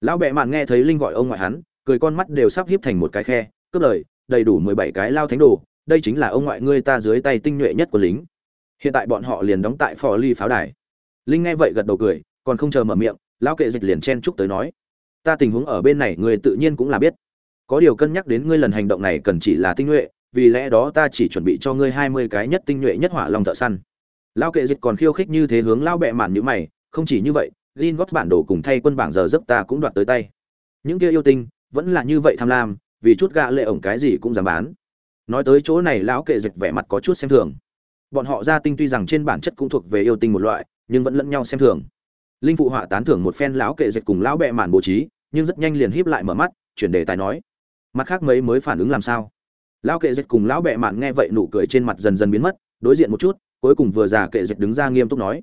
Lão bệ mạn nghe thấy Linh gọi ông ngoại hắn, cười con mắt đều sắp híp thành một cái khe, cướp lời, đầy đủ 17 cái lao thánh đồ, đây chính là ông ngoại ngươi ta dưới tay tinh nhuệ nhất của lính. Hiện tại bọn họ liền đóng tại phò ly pháo đài. Linh nghe vậy gật đầu cười, còn không chờ mở miệng, lão kệ dịch liền chen chúc tới nói: "Ta tình huống ở bên này người tự nhiên cũng là biết. Có điều cân nhắc đến ngươi lần hành động này cần chỉ là tinh nhuệ, vì lẽ đó ta chỉ chuẩn bị cho ngươi hai mươi cái nhất tinh nhuệ nhất hỏa long thợ săn Lão kệ dịch còn khiêu khích như thế hướng lao bẹ mạn như mày không chỉ như vậy gin góp bản đồ cùng thay quân bảng giờ giấc ta cũng đoạt tới tay những kia yêu tinh vẫn là như vậy tham lam vì chút gạ lệ ổng cái gì cũng dám bán. Nói tới chỗ này, lão kệ dịch vẻ mặt có chút xem thường. Bọn họ gia tinh tuy rằng trên bản chất cũng thuộc về yêu tinh một loại, nhưng vẫn lẫn nhau xem thường. Linh phụ họa tán thưởng một phen lão kệ dịch cùng lão bệ mạn bố trí, nhưng rất nhanh liền híp lại mở mắt, chuyển đề tài nói. Mặt khác mấy mới phản ứng làm sao? Lão kệ dịch cùng lão bệ mạn nghe vậy nụ cười trên mặt dần dần biến mất, đối diện một chút, cuối cùng vừa già kệ dịch đứng ra nghiêm túc nói.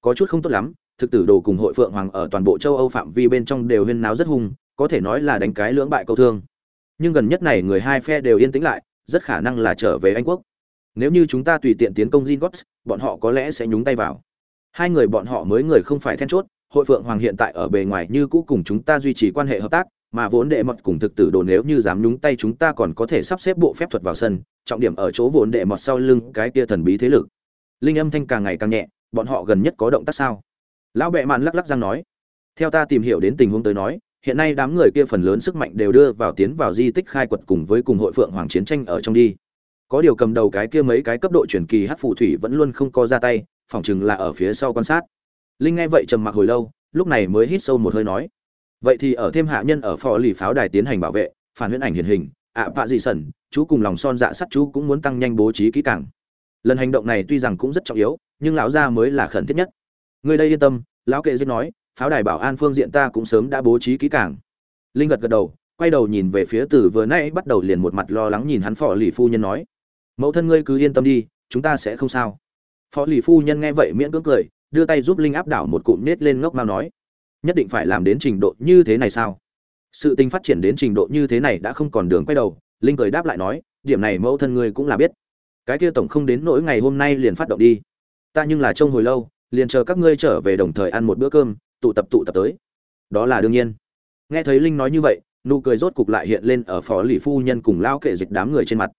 Có chút không tốt lắm, thực tử đồ cùng hội phượng hoàng ở toàn bộ châu âu phạm vi bên trong đều huyên náo rất hung, có thể nói là đánh cái lưỡng bại câu thương nhưng gần nhất này người hai phe đều yên tĩnh lại rất khả năng là trở về anh quốc. Nếu như chúng ta tùy tiện tiến công Zingots, bọn họ có lẽ sẽ nhúng tay vào. Hai người bọn họ mới người không phải then chốt hội phượng hoàng hiện tại ở bề ngoài như cũ cùng chúng ta duy trì quan hệ hợp tác mà vốn đệ mật cùng thực tử đồ nếu như dám nhúng tay chúng ta còn có thể sắp xếp bộ phép thuật vào sân trọng điểm ở chỗ vốn đệ mật sau lưng cái kia thần bí thế lực. Linh âm thanh càng ngày càng nhẹ bọn họ gần nhất có động tác sao? Lão bệ mạn lắc lắc răng nói. Theo ta tìm hiểu đến tình huống tới nói hiện nay đám người kia phần lớn sức mạnh đều đưa vào tiến vào di tích khai quật cùng với cùng hội phượng hoàng chiến tranh ở trong đi. Có điều cầm đầu cái kia mấy cái cấp độ truyền kỳ hát phù thủy vẫn luôn không có ra tay, phỏng chừng là ở phía sau quan sát. Linh nghe vậy trầm mặc hồi lâu, lúc này mới hít sâu một hơi nói, vậy thì ở thêm hạ nhân ở phò lì pháo đài tiến hành bảo vệ, phản huyễn ảnh hiển hình, ạ vạ dị sẩn, chú cùng lòng son dạ sắt chú cũng muốn tăng nhanh bố trí kỹ càng. Lần hành động này tuy rằng cũng rất trọng yếu, nhưng lão gia mới là khẩn thiết nhất. Người đây yên tâm, lão kệ giết nói pháo đài bảo an phương diện ta cũng sớm đã bố trí kỹ càng. Linh gật gật đầu, quay đầu nhìn về phía từ vừa nãy, bắt đầu liền một mặt lo lắng nhìn hắn phò lì phu nhân nói. Mẫu thân ngươi cứ yên tâm đi, chúng ta sẽ không sao. Phó lì phu nhân nghe vậy miễn cưỡng cười, đưa tay giúp linh áp đảo một cụm nết lên ngốc mao nói. Nhất định phải làm đến trình độ như thế này sao? Sự tình phát triển đến trình độ như thế này đã không còn đường quay đầu, linh cười đáp lại nói, điểm này mẫu thân ngươi cũng là biết. Cái kia tổng không đến nỗi ngày hôm nay liền phát động đi. Ta nhưng là trông hồi lâu, liền chờ các ngươi trở về đồng thời ăn một bữa cơm tụ tập tụ tập tới. Đó là đương nhiên. Nghe thấy linh nói như vậy, nụ cười rốt cục lại hiện lên ở phó lì phu nhân cùng lao kệ dịch đám người trên mặt.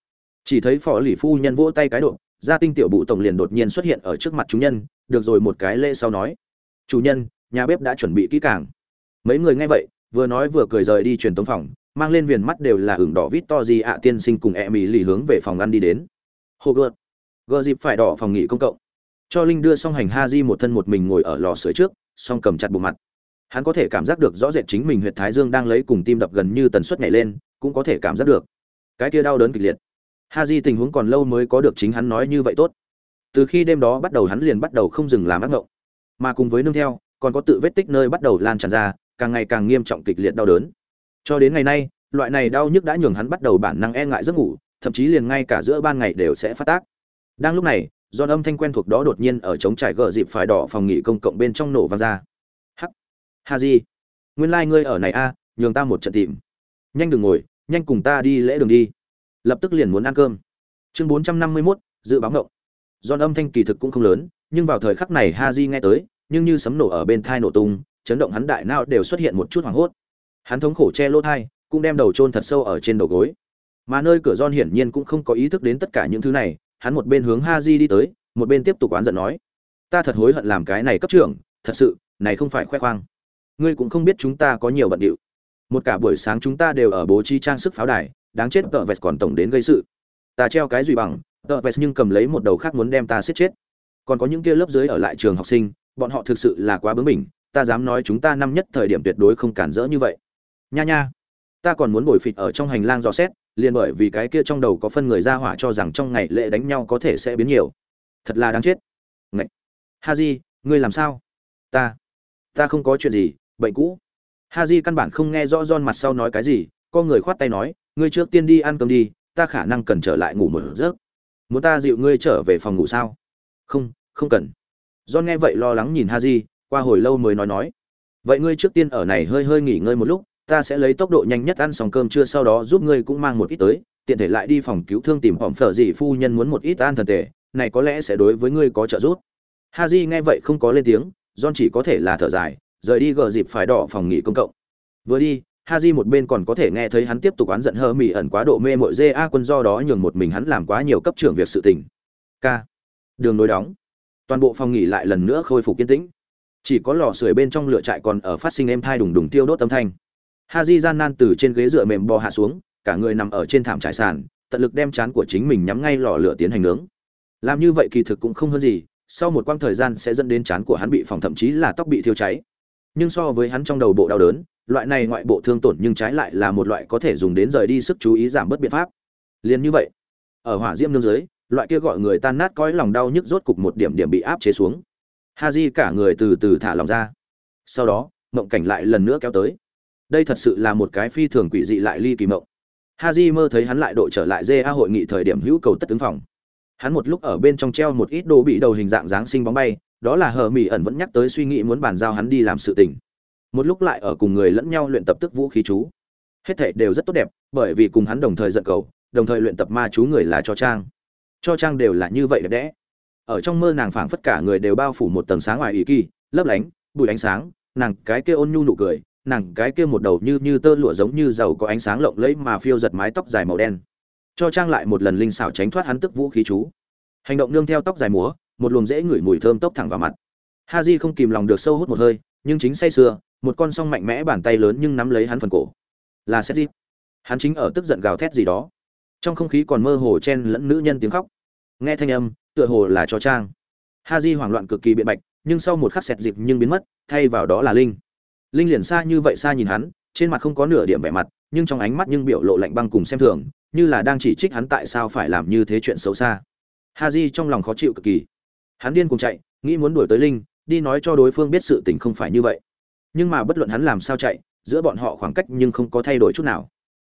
Chỉ thấy phó lì phu nhân vỗ tay cái độ, gia tinh tiểu bụ tổng liền đột nhiên xuất hiện ở trước mặt chúng nhân, được rồi một cái lễ sau nói. Chủ nhân, nhà bếp đã chuẩn bị kỹ càng. Mấy người nghe vậy, vừa nói vừa cười rời đi truyền tống phòng, mang lên viền mắt đều là hưởng đỏ vít to gì ạ, tiên sinh cùng e mỹ lì hướng về phòng ăn đi đến. Hồ gợt gờ dịp phải đỏ phòng nghỉ công cộng. Cho linh đưa xong hành ha di một thân một mình ngồi ở lò sưởi trước song cầm chặt bộ mặt. Hắn có thể cảm giác được rõ rệt chính mình huyệt thái dương đang lấy cùng tim đập gần như tần suất nhảy lên, cũng có thể cảm giác được. Cái kia đau đớn kịch liệt. Ha di tình huống còn lâu mới có được chính hắn nói như vậy tốt. Từ khi đêm đó bắt đầu hắn liền bắt đầu không dừng làm ác ngộng. Mà cùng với nương theo, còn có tự vết tích nơi bắt đầu lan tràn ra, càng ngày càng nghiêm trọng kịch liệt đau đớn. Cho đến ngày nay, loại này đau nhức đã nhường hắn bắt đầu bản năng e ngại giấc ngủ, thậm chí liền ngay cả giữa ban ngày đều sẽ phát tác. Đang lúc này do âm thanh quen thuộc đó đột nhiên ở trống trải gờ dịp phải đỏ phòng nghỉ công cộng bên trong nổ vang ra. Hắc! Ha di nguyên lai、like、ngươi ở này a, nhường ta một trận tìm. Nhanh đừng ngồi, nhanh cùng ta đi lễ đường đi. Lập tức liền muốn ăn cơm. Chương bốn trăm năm mươi mốt, dự báo ngộng. Do âm thanh kỳ thực cũng không lớn, nhưng vào thời khắc này ha di nghe tới, nhưng như sấm nổ ở bên thai nổ tung, chấn động hắn đại não đều xuất hiện một chút hoảng hốt. Hắn thống khổ che lỗ thai, cũng đem đầu chôn thật sâu ở trên đầu gối. Mà nơi cửa John hiển nhiên cũng không có ý thức đến tất cả những thứ này hắn một bên hướng ha di đi tới, một bên tiếp tục oán giận nói, ta thật hối hận làm cái này cấp trưởng, thật sự, này không phải khoe khoang. Ngươi cũng không biết chúng ta có nhiều bận điệu. Một cả buổi sáng chúng ta đều ở bố trí trang sức pháo đài, đáng chết tợ vest còn tổng đến gây sự. Ta treo cái gì bằng, tợ vest nhưng cầm lấy một đầu khác muốn đem ta giết chết. Còn có những kia lớp dưới ở lại trường học sinh, bọn họ thực sự là quá bướng bỉnh, ta dám nói chúng ta năm nhất thời điểm tuyệt đối không cản rỡ như vậy. Nha nha, ta còn muốn bồi phịch ở trong hành lang dò xét liền bởi vì cái kia trong đầu có phân người ra hỏa cho rằng trong ngày lễ đánh nhau có thể sẽ biến nhiều. Thật là đáng chết. Ngậy! ha di ngươi làm sao? Ta. Ta không có chuyện gì, bệnh cũ. Ha di căn bản không nghe rõ don mặt sau nói cái gì, có người khoát tay nói, ngươi trước tiên đi ăn cơm đi, ta khả năng cần trở lại ngủ một giấc. Muốn ta dịu ngươi trở về phòng ngủ sao? Không không cần. Don nghe vậy lo lắng nhìn ha di qua hồi lâu mới nói nói, vậy ngươi trước tiên ở này hơi hơi nghỉ ngơi một lúc ta sẽ lấy tốc độ nhanh nhất ăn xong cơm trưa, sau đó giúp ngươi cũng mang một ít tới, tiện thể lại đi phòng cứu thương tìm hỏm phở gì phu nhân muốn một ít an thần tệ này có lẽ sẽ đối với ngươi có trợ giúp. Ha di nghe vậy không có lên tiếng, john chỉ có thể là thở dài, rời đi gờ dịp phải đỏ phòng nghỉ công cộng. Vừa đi ha di một bên còn có thể nghe thấy hắn tiếp tục oán giận hơ mị ẩn quá độ mê mội dê, a, quân do đó nhường một mình hắn làm quá nhiều cấp trưởng việc sự tình. K. Đường nối đóng. Toàn bộ phòng nghỉ lại lần nữa khôi phục kiên tĩnh. Chỉ có lò sưởi bên trong lửa trại còn ở phát sinh êm thai đùng đùng tiêu đốt âm thanh ha di gian nan từ trên ghế dựa mềm bò hạ xuống, cả người nằm ở trên thảm trải sàn, tận lực đem chán của chính mình nhắm ngay lò lửa tiến hành nướng. Làm như vậy kỳ thực cũng không hơn gì, sau một quãng thời gian sẽ dẫn đến chán của hắn bị phòng thậm chí là tóc bị thiêu cháy. Nhưng so với hắn trong đầu bộ đau đớn, loại này ngoại bộ thương tổn nhưng trái lại là một loại có thể dùng đến rời đi sức chú ý giảm bớt biện pháp. Liền như vậy, ở hỏa diễm nương dưới, loại kia gọi người tan nát cõi lòng đau nhức rốt cục một điểm điểm bị áp chế xuống. Ha di cả người từ từ thả lòng ra. Sau đó, mộng cảnh lại lần nữa kéo tới đây thật sự là một cái phi thường quỷ dị lại ly kỳ mộng. Haji mơ thấy hắn lại đội trở lại ja hội nghị thời điểm hữu cầu tất tướng phòng. Hắn một lúc ở bên trong treo một ít đồ bị đầu hình dạng dáng sinh bóng bay, đó là hờ mỹ ẩn vẫn nhắc tới suy nghĩ muốn bàn giao hắn đi làm sự tình. Một lúc lại ở cùng người lẫn nhau luyện tập tức vũ khí chú. Hết thệ đều rất tốt đẹp, bởi vì cùng hắn đồng thời giận cầu, đồng thời luyện tập ma chú người là cho trang. Cho trang đều là như vậy đẹp đẽ. Ở trong mơ nàng phảng phất cả người đều bao phủ một tầng sáng ngoài ý kỳ, lấp lánh, bụi ánh sáng, nàng cái kia ôn nhu nụ cười nàng cái kia một đầu như như tơ lụa giống như dầu có ánh sáng lộng lẫy mà phiêu giật mái tóc dài màu đen. Cho trang lại một lần linh xảo tránh thoát hắn tức vũ khí chú. Hành động nương theo tóc dài múa, một luồng dễ ngửi mùi thơm tốc thẳng vào mặt. Ha di không kìm lòng được sâu hút một hơi, nhưng chính say sưa, một con song mạnh mẽ bàn tay lớn nhưng nắm lấy hắn phần cổ. Là xét dịp hắn chính ở tức giận gào thét gì đó. Trong không khí còn mơ hồ chen lẫn nữ nhân tiếng khóc. Nghe thanh âm, tựa hồ là cho trang. Ha di hoảng loạn cực kỳ biện bạch, nhưng sau một khắc xẹt dịp nhưng biến mất, thay vào đó là linh linh liền xa như vậy xa nhìn hắn, trên mặt không có nửa điểm vẻ mặt, nhưng trong ánh mắt nhưng biểu lộ lạnh băng cùng xem thường, như là đang chỉ trích hắn tại sao phải làm như thế chuyện xấu xa. Ha di trong lòng khó chịu cực kỳ. Hắn điên cùng chạy, nghĩ muốn đuổi tới linh, đi nói cho đối phương biết sự tình không phải như vậy. Nhưng mà bất luận hắn làm sao chạy, giữa bọn họ khoảng cách nhưng không có thay đổi chút nào.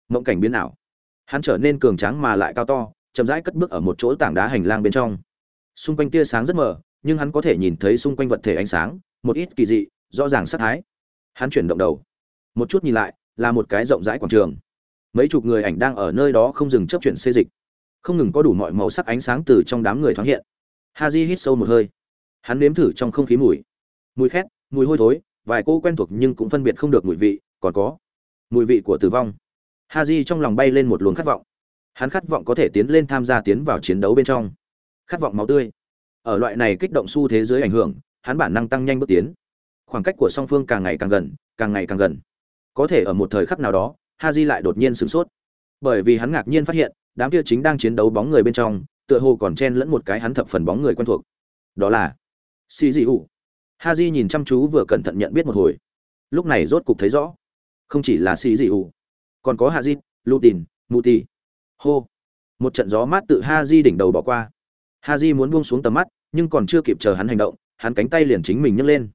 Mộng cảnh biến ảo. Hắn trở nên cường tráng mà lại cao to, chậm rãi cất bước ở một chỗ tảng đá hành lang bên trong. Xung quanh tia sáng rất mờ, nhưng hắn có thể nhìn thấy xung quanh vật thể ánh sáng, một ít kỳ dị, rõ ràng sắc thái hắn chuyển động đầu. Một chút nhìn lại, là một cái rộng rãi quảng trường. Mấy chục người ảnh đang ở nơi đó không dừng chấp chuyển xê dịch. Không ngừng có đủ mọi màu sắc ánh sáng từ trong đám người thoáng hiện. Ha di hít sâu một hơi. Hắn nếm thử trong không khí mùi. Mùi khét, mùi hôi thối, vài cô quen thuộc nhưng cũng phân biệt không được mùi vị, còn có mùi vị của tử vong. Ha di trong lòng bay lên một luồng khát vọng. Hắn khát vọng có thể tiến lên tham gia tiến vào chiến đấu bên trong. Khát vọng máu tươi. Ở loại này kích động xu thế giới ảnh hưởng, hắn bản năng tăng nhanh bước tiến khoảng cách của song phương càng ngày càng gần, càng ngày càng gần. Có thể ở một thời khắc nào đó ha di lại đột nhiên sửng sốt. Bởi vì hắn ngạc nhiên phát hiện, đám kia chính đang chiến đấu bóng người bên trong, tựa hồ còn chen lẫn một cái hắn thập phần bóng người quen thuộc. Đó là xì dị hụ. Ha di nhìn chăm chú vừa cẩn thận nhận biết một hồi. Lúc này rốt cục thấy rõ, không chỉ là xì dị hụ, còn có ha di lu tìn mù tì hô! Một trận gió mát tự ha di đỉnh đầu bỏ qua. Ha di muốn buông xuống tầm mắt, nhưng còn chưa kịp chờ hắn hành động, hắn cánh tay liền chính mình nhấc lên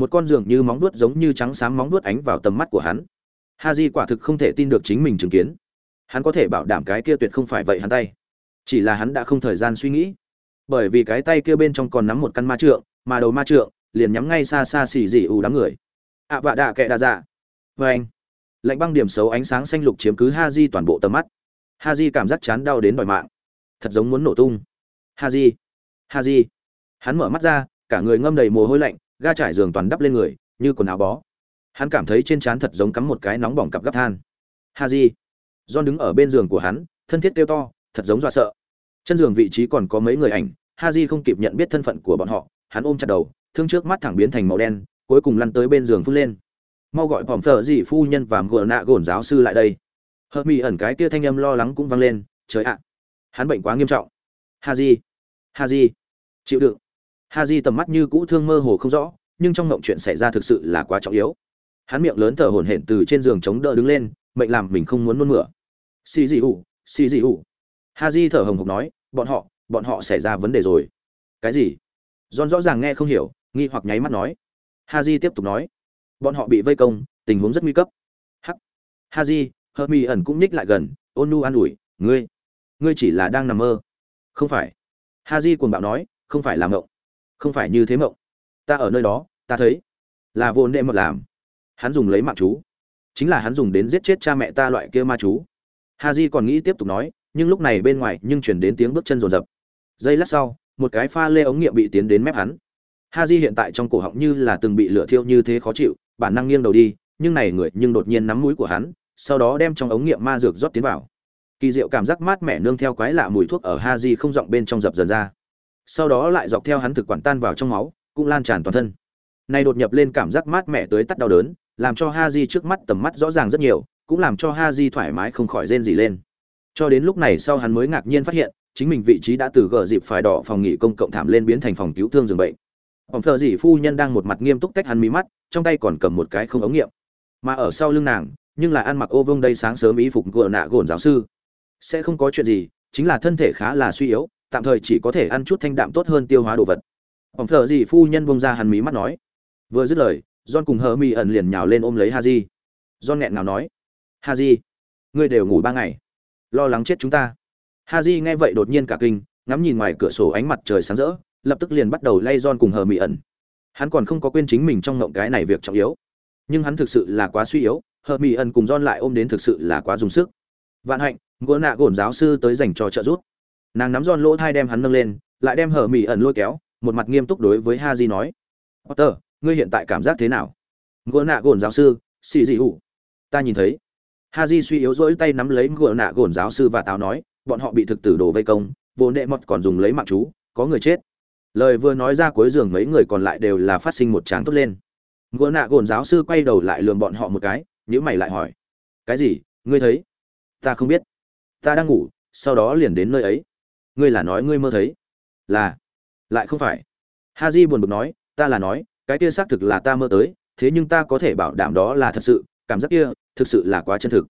một con giường như móng vuốt giống như trắng xám móng vuốt ánh vào tầm mắt của hắn. Ha di quả thực không thể tin được chính mình chứng kiến. Hắn có thể bảo đảm cái kia tuyệt không phải vậy hắn tay. Chỉ là hắn đã không thời gian suy nghĩ. Bởi vì cái tay kia bên trong còn nắm một căn ma trượng mà đầu ma trượng liền nhắm ngay xa xa xì dị ù đám người. Ạ à, vạ đạ kệ đa dạ. Vê anh. Lạnh băng điểm xấu ánh sáng xanh lục chiếm cứ ha di toàn bộ tầm mắt. Ha di cảm giác chán đau đến đòi mạng. Thật giống muốn nổ tung. Ha di ha di hắn mở mắt ra cả người ngâm đầy mồ hôi lạnh ga trải giường toàn đắp lên người, như quần áo bó. Hắn cảm thấy trên trán thật giống cắm một cái nóng bỏng cặp gấp than. Ha di john đứng ở bên giường của hắn, thân thiết kêu to, thật giống dọa sợ. Chân giường vị trí còn có mấy người ảnh, ha di không kịp nhận biết thân phận của bọn họ, hắn ôm chặt đầu, thương trước mắt thẳng biến thành màu đen, cuối cùng lăn tới bên giường phun lên. Mau gọi phỏng thợ gì phu nhân và gờ nạ gồn giáo sư lại đây. Hợp mỹ ẩn cái kia thanh âm lo lắng cũng vang lên, trời ạ. Hắn bệnh quá nghiêm trọng. Ha di ha di chịu đựng ha di tầm mắt như cũ thương mơ hồ không rõ, nhưng trong mộng chuyện xảy ra thực sự là quá trọng yếu. Hắn miệng lớn thở hổn hển từ trên giường chống đỡ đứng lên, mệnh làm mình không muốn nôn mửa. Xì dị ủ xì dị ủ ha di thở hồng hộc nói, bọn họ bọn họ xảy ra vấn đề rồi. Cái gì? John rõ ràng nghe không hiểu, nghi hoặc nháy mắt nói. Ha di tiếp tục nói, bọn họ bị vây công, tình huống rất nguy cấp. Hắc. Ha di hơ mi ẩn cũng ních lại gần, ôn nu an ủi, ngươi ngươi chỉ là đang nằm mơ. Không phải. Ha di cuồng bạo nói, không phải là mộng không phải như thế mộng. Ta ở nơi đó, ta thấy là vô nệ mật làm. Hắn dùng lấy mạng chú. Chính là hắn dùng đến giết chết cha mẹ ta loại kia ma chú. Ha j còn nghĩ tiếp tục nói, nhưng lúc này bên ngoài nhưng chuyển đến tiếng bước chân rồn rập giây lát sau, một cái pha lê ống nghiệm bị tiến đến mép hắn. Ha j hiện tại trong cổ họng như là từng bị lửa thiêu như thế khó chịu, bản năng nghiêng đầu đi, nhưng này người nhưng đột nhiên nắm mũi của hắn, sau đó đem trong ống nghiệm ma dược rót tiến vào. Kỳ diệu cảm giác mát mẻ nương theo quái lạ mùi thuốc ở ha j không giọng bên trong dập dần ra sau đó lại dọc theo hắn thực quản tan vào trong máu, cũng lan tràn toàn thân. Này đột nhập lên cảm giác mát mẻ tới tắt đau đớn, làm cho ha di trước mắt tầm mắt rõ ràng rất nhiều, cũng làm cho ha di thoải mái không khỏi rên gì lên. Cho đến lúc này sau hắn mới ngạc nhiên phát hiện, chính mình vị trí đã từ gờ dịp phải đỏ phòng nghỉ công cộng thảm lên biến thành phòng cứu thương giường bệnh. Phòng thợ dị phu nhân đang một mặt nghiêm túc tách hắn mí mắt, trong tay còn cầm một cái không ống nghiệm. Mà ở sau lưng nàng, nhưng là ăn mặc ô vương đây sáng sớm ý phục gợ nạ gồn giáo sư. Sẽ không có chuyện gì, chính là thân thể khá là suy yếu tạm thời chỉ có thể ăn chút thanh đạm tốt hơn tiêu hóa đồ vật. Ổng thợ gì phu nhân bông ra hắn mí mắt nói. Vừa dứt lời, john cùng hờ mi ẩn liền nhào lên ôm lấy haji. John nghẹn ngào nói, haji, ngươi đều ngủ ba ngày, lo lắng chết chúng ta. Haji nghe vậy đột nhiên cả kinh, ngắm nhìn ngoài cửa sổ ánh mặt trời sáng rỡ, lập tức liền bắt đầu lay john cùng hờ mi ẩn. Hắn còn không có quên chính mình trong ngộng cái này việc trọng yếu. Nhưng hắn thực sự là quá suy yếu hờ mi ẩn cùng john lại ôm đến thực sự là quá dùng sức. Vạn hạnh gỗ nạ gổn giáo sư tới dành cho trợ giúp nàng nắm giòn lỗ thai đem hắn nâng lên, lại đem hở mỹ ẩn lôi kéo, một mặt nghiêm túc đối với ha di nói. Potter, ngươi hiện tại cảm giác thế nào? Ngựa nạ gồn giáo sư, xì dị hụ ta nhìn thấy. Ha di suy yếu rỗi tay nắm lấy ngựa nạ gồn giáo sư và táo nói, bọn họ bị thực tử đồ vây công, vô nệ mọt còn dùng lấy mạng chú, có người chết. Lời vừa nói ra cuối giường mấy người còn lại đều là phát sinh một tráng tốt lên. Ngựa nạ gồn giáo sư quay đầu lại lườm bọn họ một cái nhữ mày lại hỏi. Cái gì? Ngươi thấy? Ta không biết. Ta đang ngủ, sau đó liền đến nơi ấy ngươi là nói ngươi mơ thấy. Là. Lại không phải. Ha j buồn bực nói, ta là nói, cái kia xác thực là ta mơ tới, thế nhưng ta có thể bảo đảm đó là thật sự, cảm giác kia, thực sự là quá chân thực.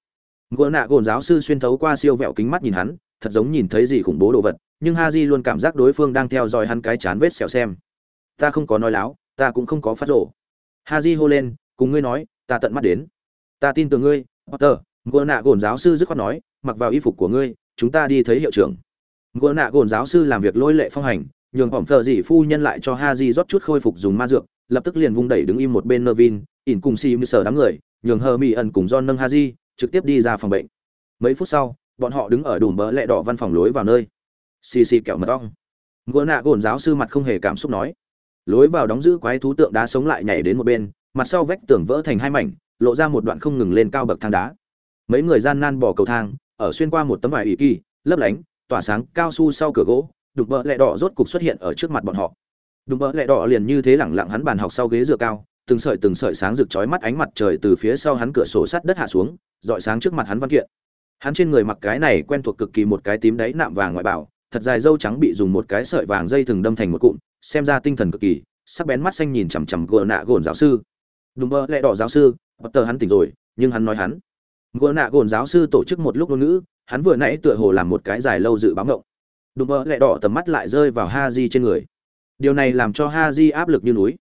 Ngựa nạ gồn giáo sư xuyên thấu qua siêu vẹo kính mắt nhìn hắn, thật giống nhìn thấy gì khủng bố đồ vật, nhưng ha j luôn cảm giác đối phương đang theo dõi hắn cái chán vết xẻo xem. Ta không có nói láo, ta cũng không có phát rổ ha j hô lên, cùng ngươi nói, ta tận mắt đến. Ta tin tưởng ngươi, potter, ngựa nạ gồn giáo sư dứt khoát nói, mặc vào y phục của ngươi, chúng ta đi thấy hiệu trưởng ngựa nạ gồn giáo sư làm việc lôi lệ phong hành, nhường hỏng thợ dị phu nhân lại cho ha di rót chút khôi phục dùng ma dược, lập tức liền vung đẩy đứng im một bên nơ vin ỉn cùng xì mư sở đám người, nhường hờ mỹ ẩn cùng don nâng ha di trực tiếp đi ra phòng bệnh. Mấy phút sau, bọn họ đứng ở đùm bỡ lẹ đỏ văn phòng lối vào nơi. Xì xì kẹo mật ong. Ngựa nạ gồn giáo sư mặt không hề cảm xúc nói. Lối vào đóng giữ quái thú tượng đá sống lại nhảy đến một bên, mặt sau vách tường vỡ thành hai mảnh, lộ ra một đoạn không ngừng lên cao bậc thang đá. Mấy người gian nan bỏ cầu thang, ở xuyên qua một tấm vải ủy kỳ, lấp lánh tỏa sáng cao su sau cửa gỗ, đục bợ lẹ đỏ rốt cục xuất hiện ở trước mặt bọn họ. Đục bợ lẹ đỏ liền như thế lẳng lặng hắn bàn học sau ghế dựa cao, từng sợi từng sợi sáng rực chói mắt ánh mặt trời từ phía sau hắn cửa sổ sắt đất hạ xuống dọi sáng trước mặt hắn văn kiện. Hắn trên người mặc cái này quen thuộc cực kỳ một cái tím đáy nạm vàng ngoại bảo, thật dài dâu trắng bị dùng một cái sợi vàng dây thừng đâm thành một cụm, xem ra tinh thần cực kỳ, sắc bén mắt xanh nhìn chằm chằm gờ nạ gồn giáo sư. Đùm bơ lẹ đỏ giáo sư, bất tờ hắn tỉnh rồi, nhưng hắn nói hắn. Gỡ nạ gồn giáo sư tổ chức một lúc ngôn ngữ hắn vừa nãy tựa hồ làm một cái dài lâu dự báo ngộng. Đùm mỡ lẹ đỏ tầm mắt lại rơi vào ha di trên người. Điều này làm cho ha di áp lực như núi.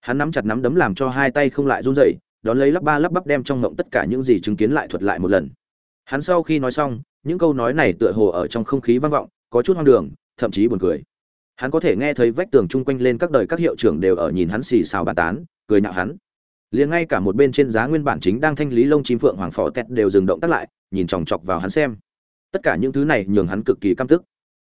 Hắn nắm chặt nắm đấm làm cho hai tay không lại run rẩy, đón lấy lắp ba lắp bắp đem trong ngộng tất cả những gì chứng kiến lại thuật lại một lần. Hắn sau khi nói xong, những câu nói này tựa hồ ở trong không khí vang vọng, có chút hoang đường, thậm chí buồn cười. Hắn có thể nghe thấy vách tường chung quanh lên các đời các hiệu trưởng đều ở nhìn hắn xì xào bàn tán, cười nhạo hắn. Liền ngay cả một bên trên giá nguyên bản chính đang thanh lý lông chim phượng hoàng phò tẹt đều dừng động tác lại, nhìn chòng chọc vào hắn xem tất cả những thứ này nhường hắn cực kỳ căm tức.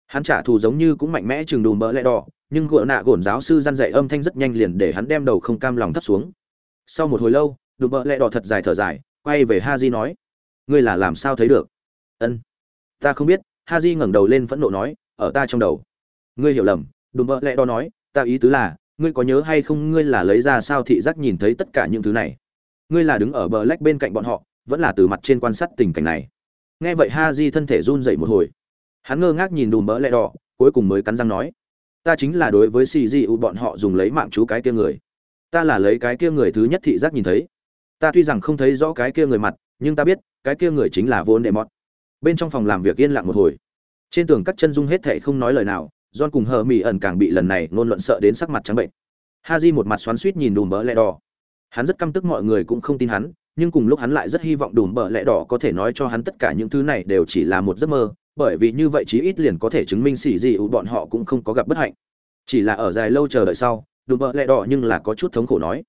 Hắn trả thù giống như cũng mạnh mẽ chừng đùm bỡ lẽ đỏ, nhưng gỡ nạ gổn giáo sư gian dạy âm thanh rất nhanh liền để hắn đem đầu không cam lòng thấp xuống. Sau một hồi lâu, đùm bỡ lẽ đỏ thật dài thở dài, quay về ha di nói, ngươi là làm sao thấy được? Ân, ta không biết ha di ngẩng đầu lên phẫn nộ nói, ở ta trong đầu. Ngươi hiểu lầm, đùm bỡ lẽ đỏ nói, ta ý tứ là, ngươi có nhớ hay không ngươi là lấy ra sao thị giác nhìn thấy tất cả những thứ này? Ngươi là đứng ở bờ lách bên cạnh bọn họ, vẫn là từ mặt trên quan sát tình cảnh này? Nghe vậy ha di thân thể run dậy một hồi. Hắn ngơ ngác nhìn đùm bỡ lẹ đỏ cuối cùng mới cắn răng nói ta chính là đối với xì di u bọn họ dùng lấy mạng chú cái kia người. Ta là lấy cái kia người thứ nhất thị giác nhìn thấy. Ta tuy rằng không thấy rõ cái kia người mặt nhưng ta biết cái kia người chính là vốn đệ mọt bên trong phòng làm việc yên lặng một hồi. Trên tường các chân dung hết thệ không nói lời nào John cùng hờ mỹ ẩn càng bị lần này ngôn luận sợ đến sắc mặt trắng bệnh. ha di một mặt xoắn suýt nhìn Đùm bỡ Lẹ Đỏ. Hắn rất căm tức mọi người cũng không tin hắn, nhưng cùng lúc hắn lại rất hy vọng Đùm Bờ Lẹ Đỏ có thể nói cho hắn tất cả những thứ này đều chỉ là một giấc mơ, bởi vì như vậy chí ít liền có thể chứng minh xỉ dị ủ bọn họ cũng không có gặp bất hạnh. Chỉ là ở dài lâu chờ đợi sau, Đùm Bờ Lẹ Đỏ nhưng là có chút thống khổ nói: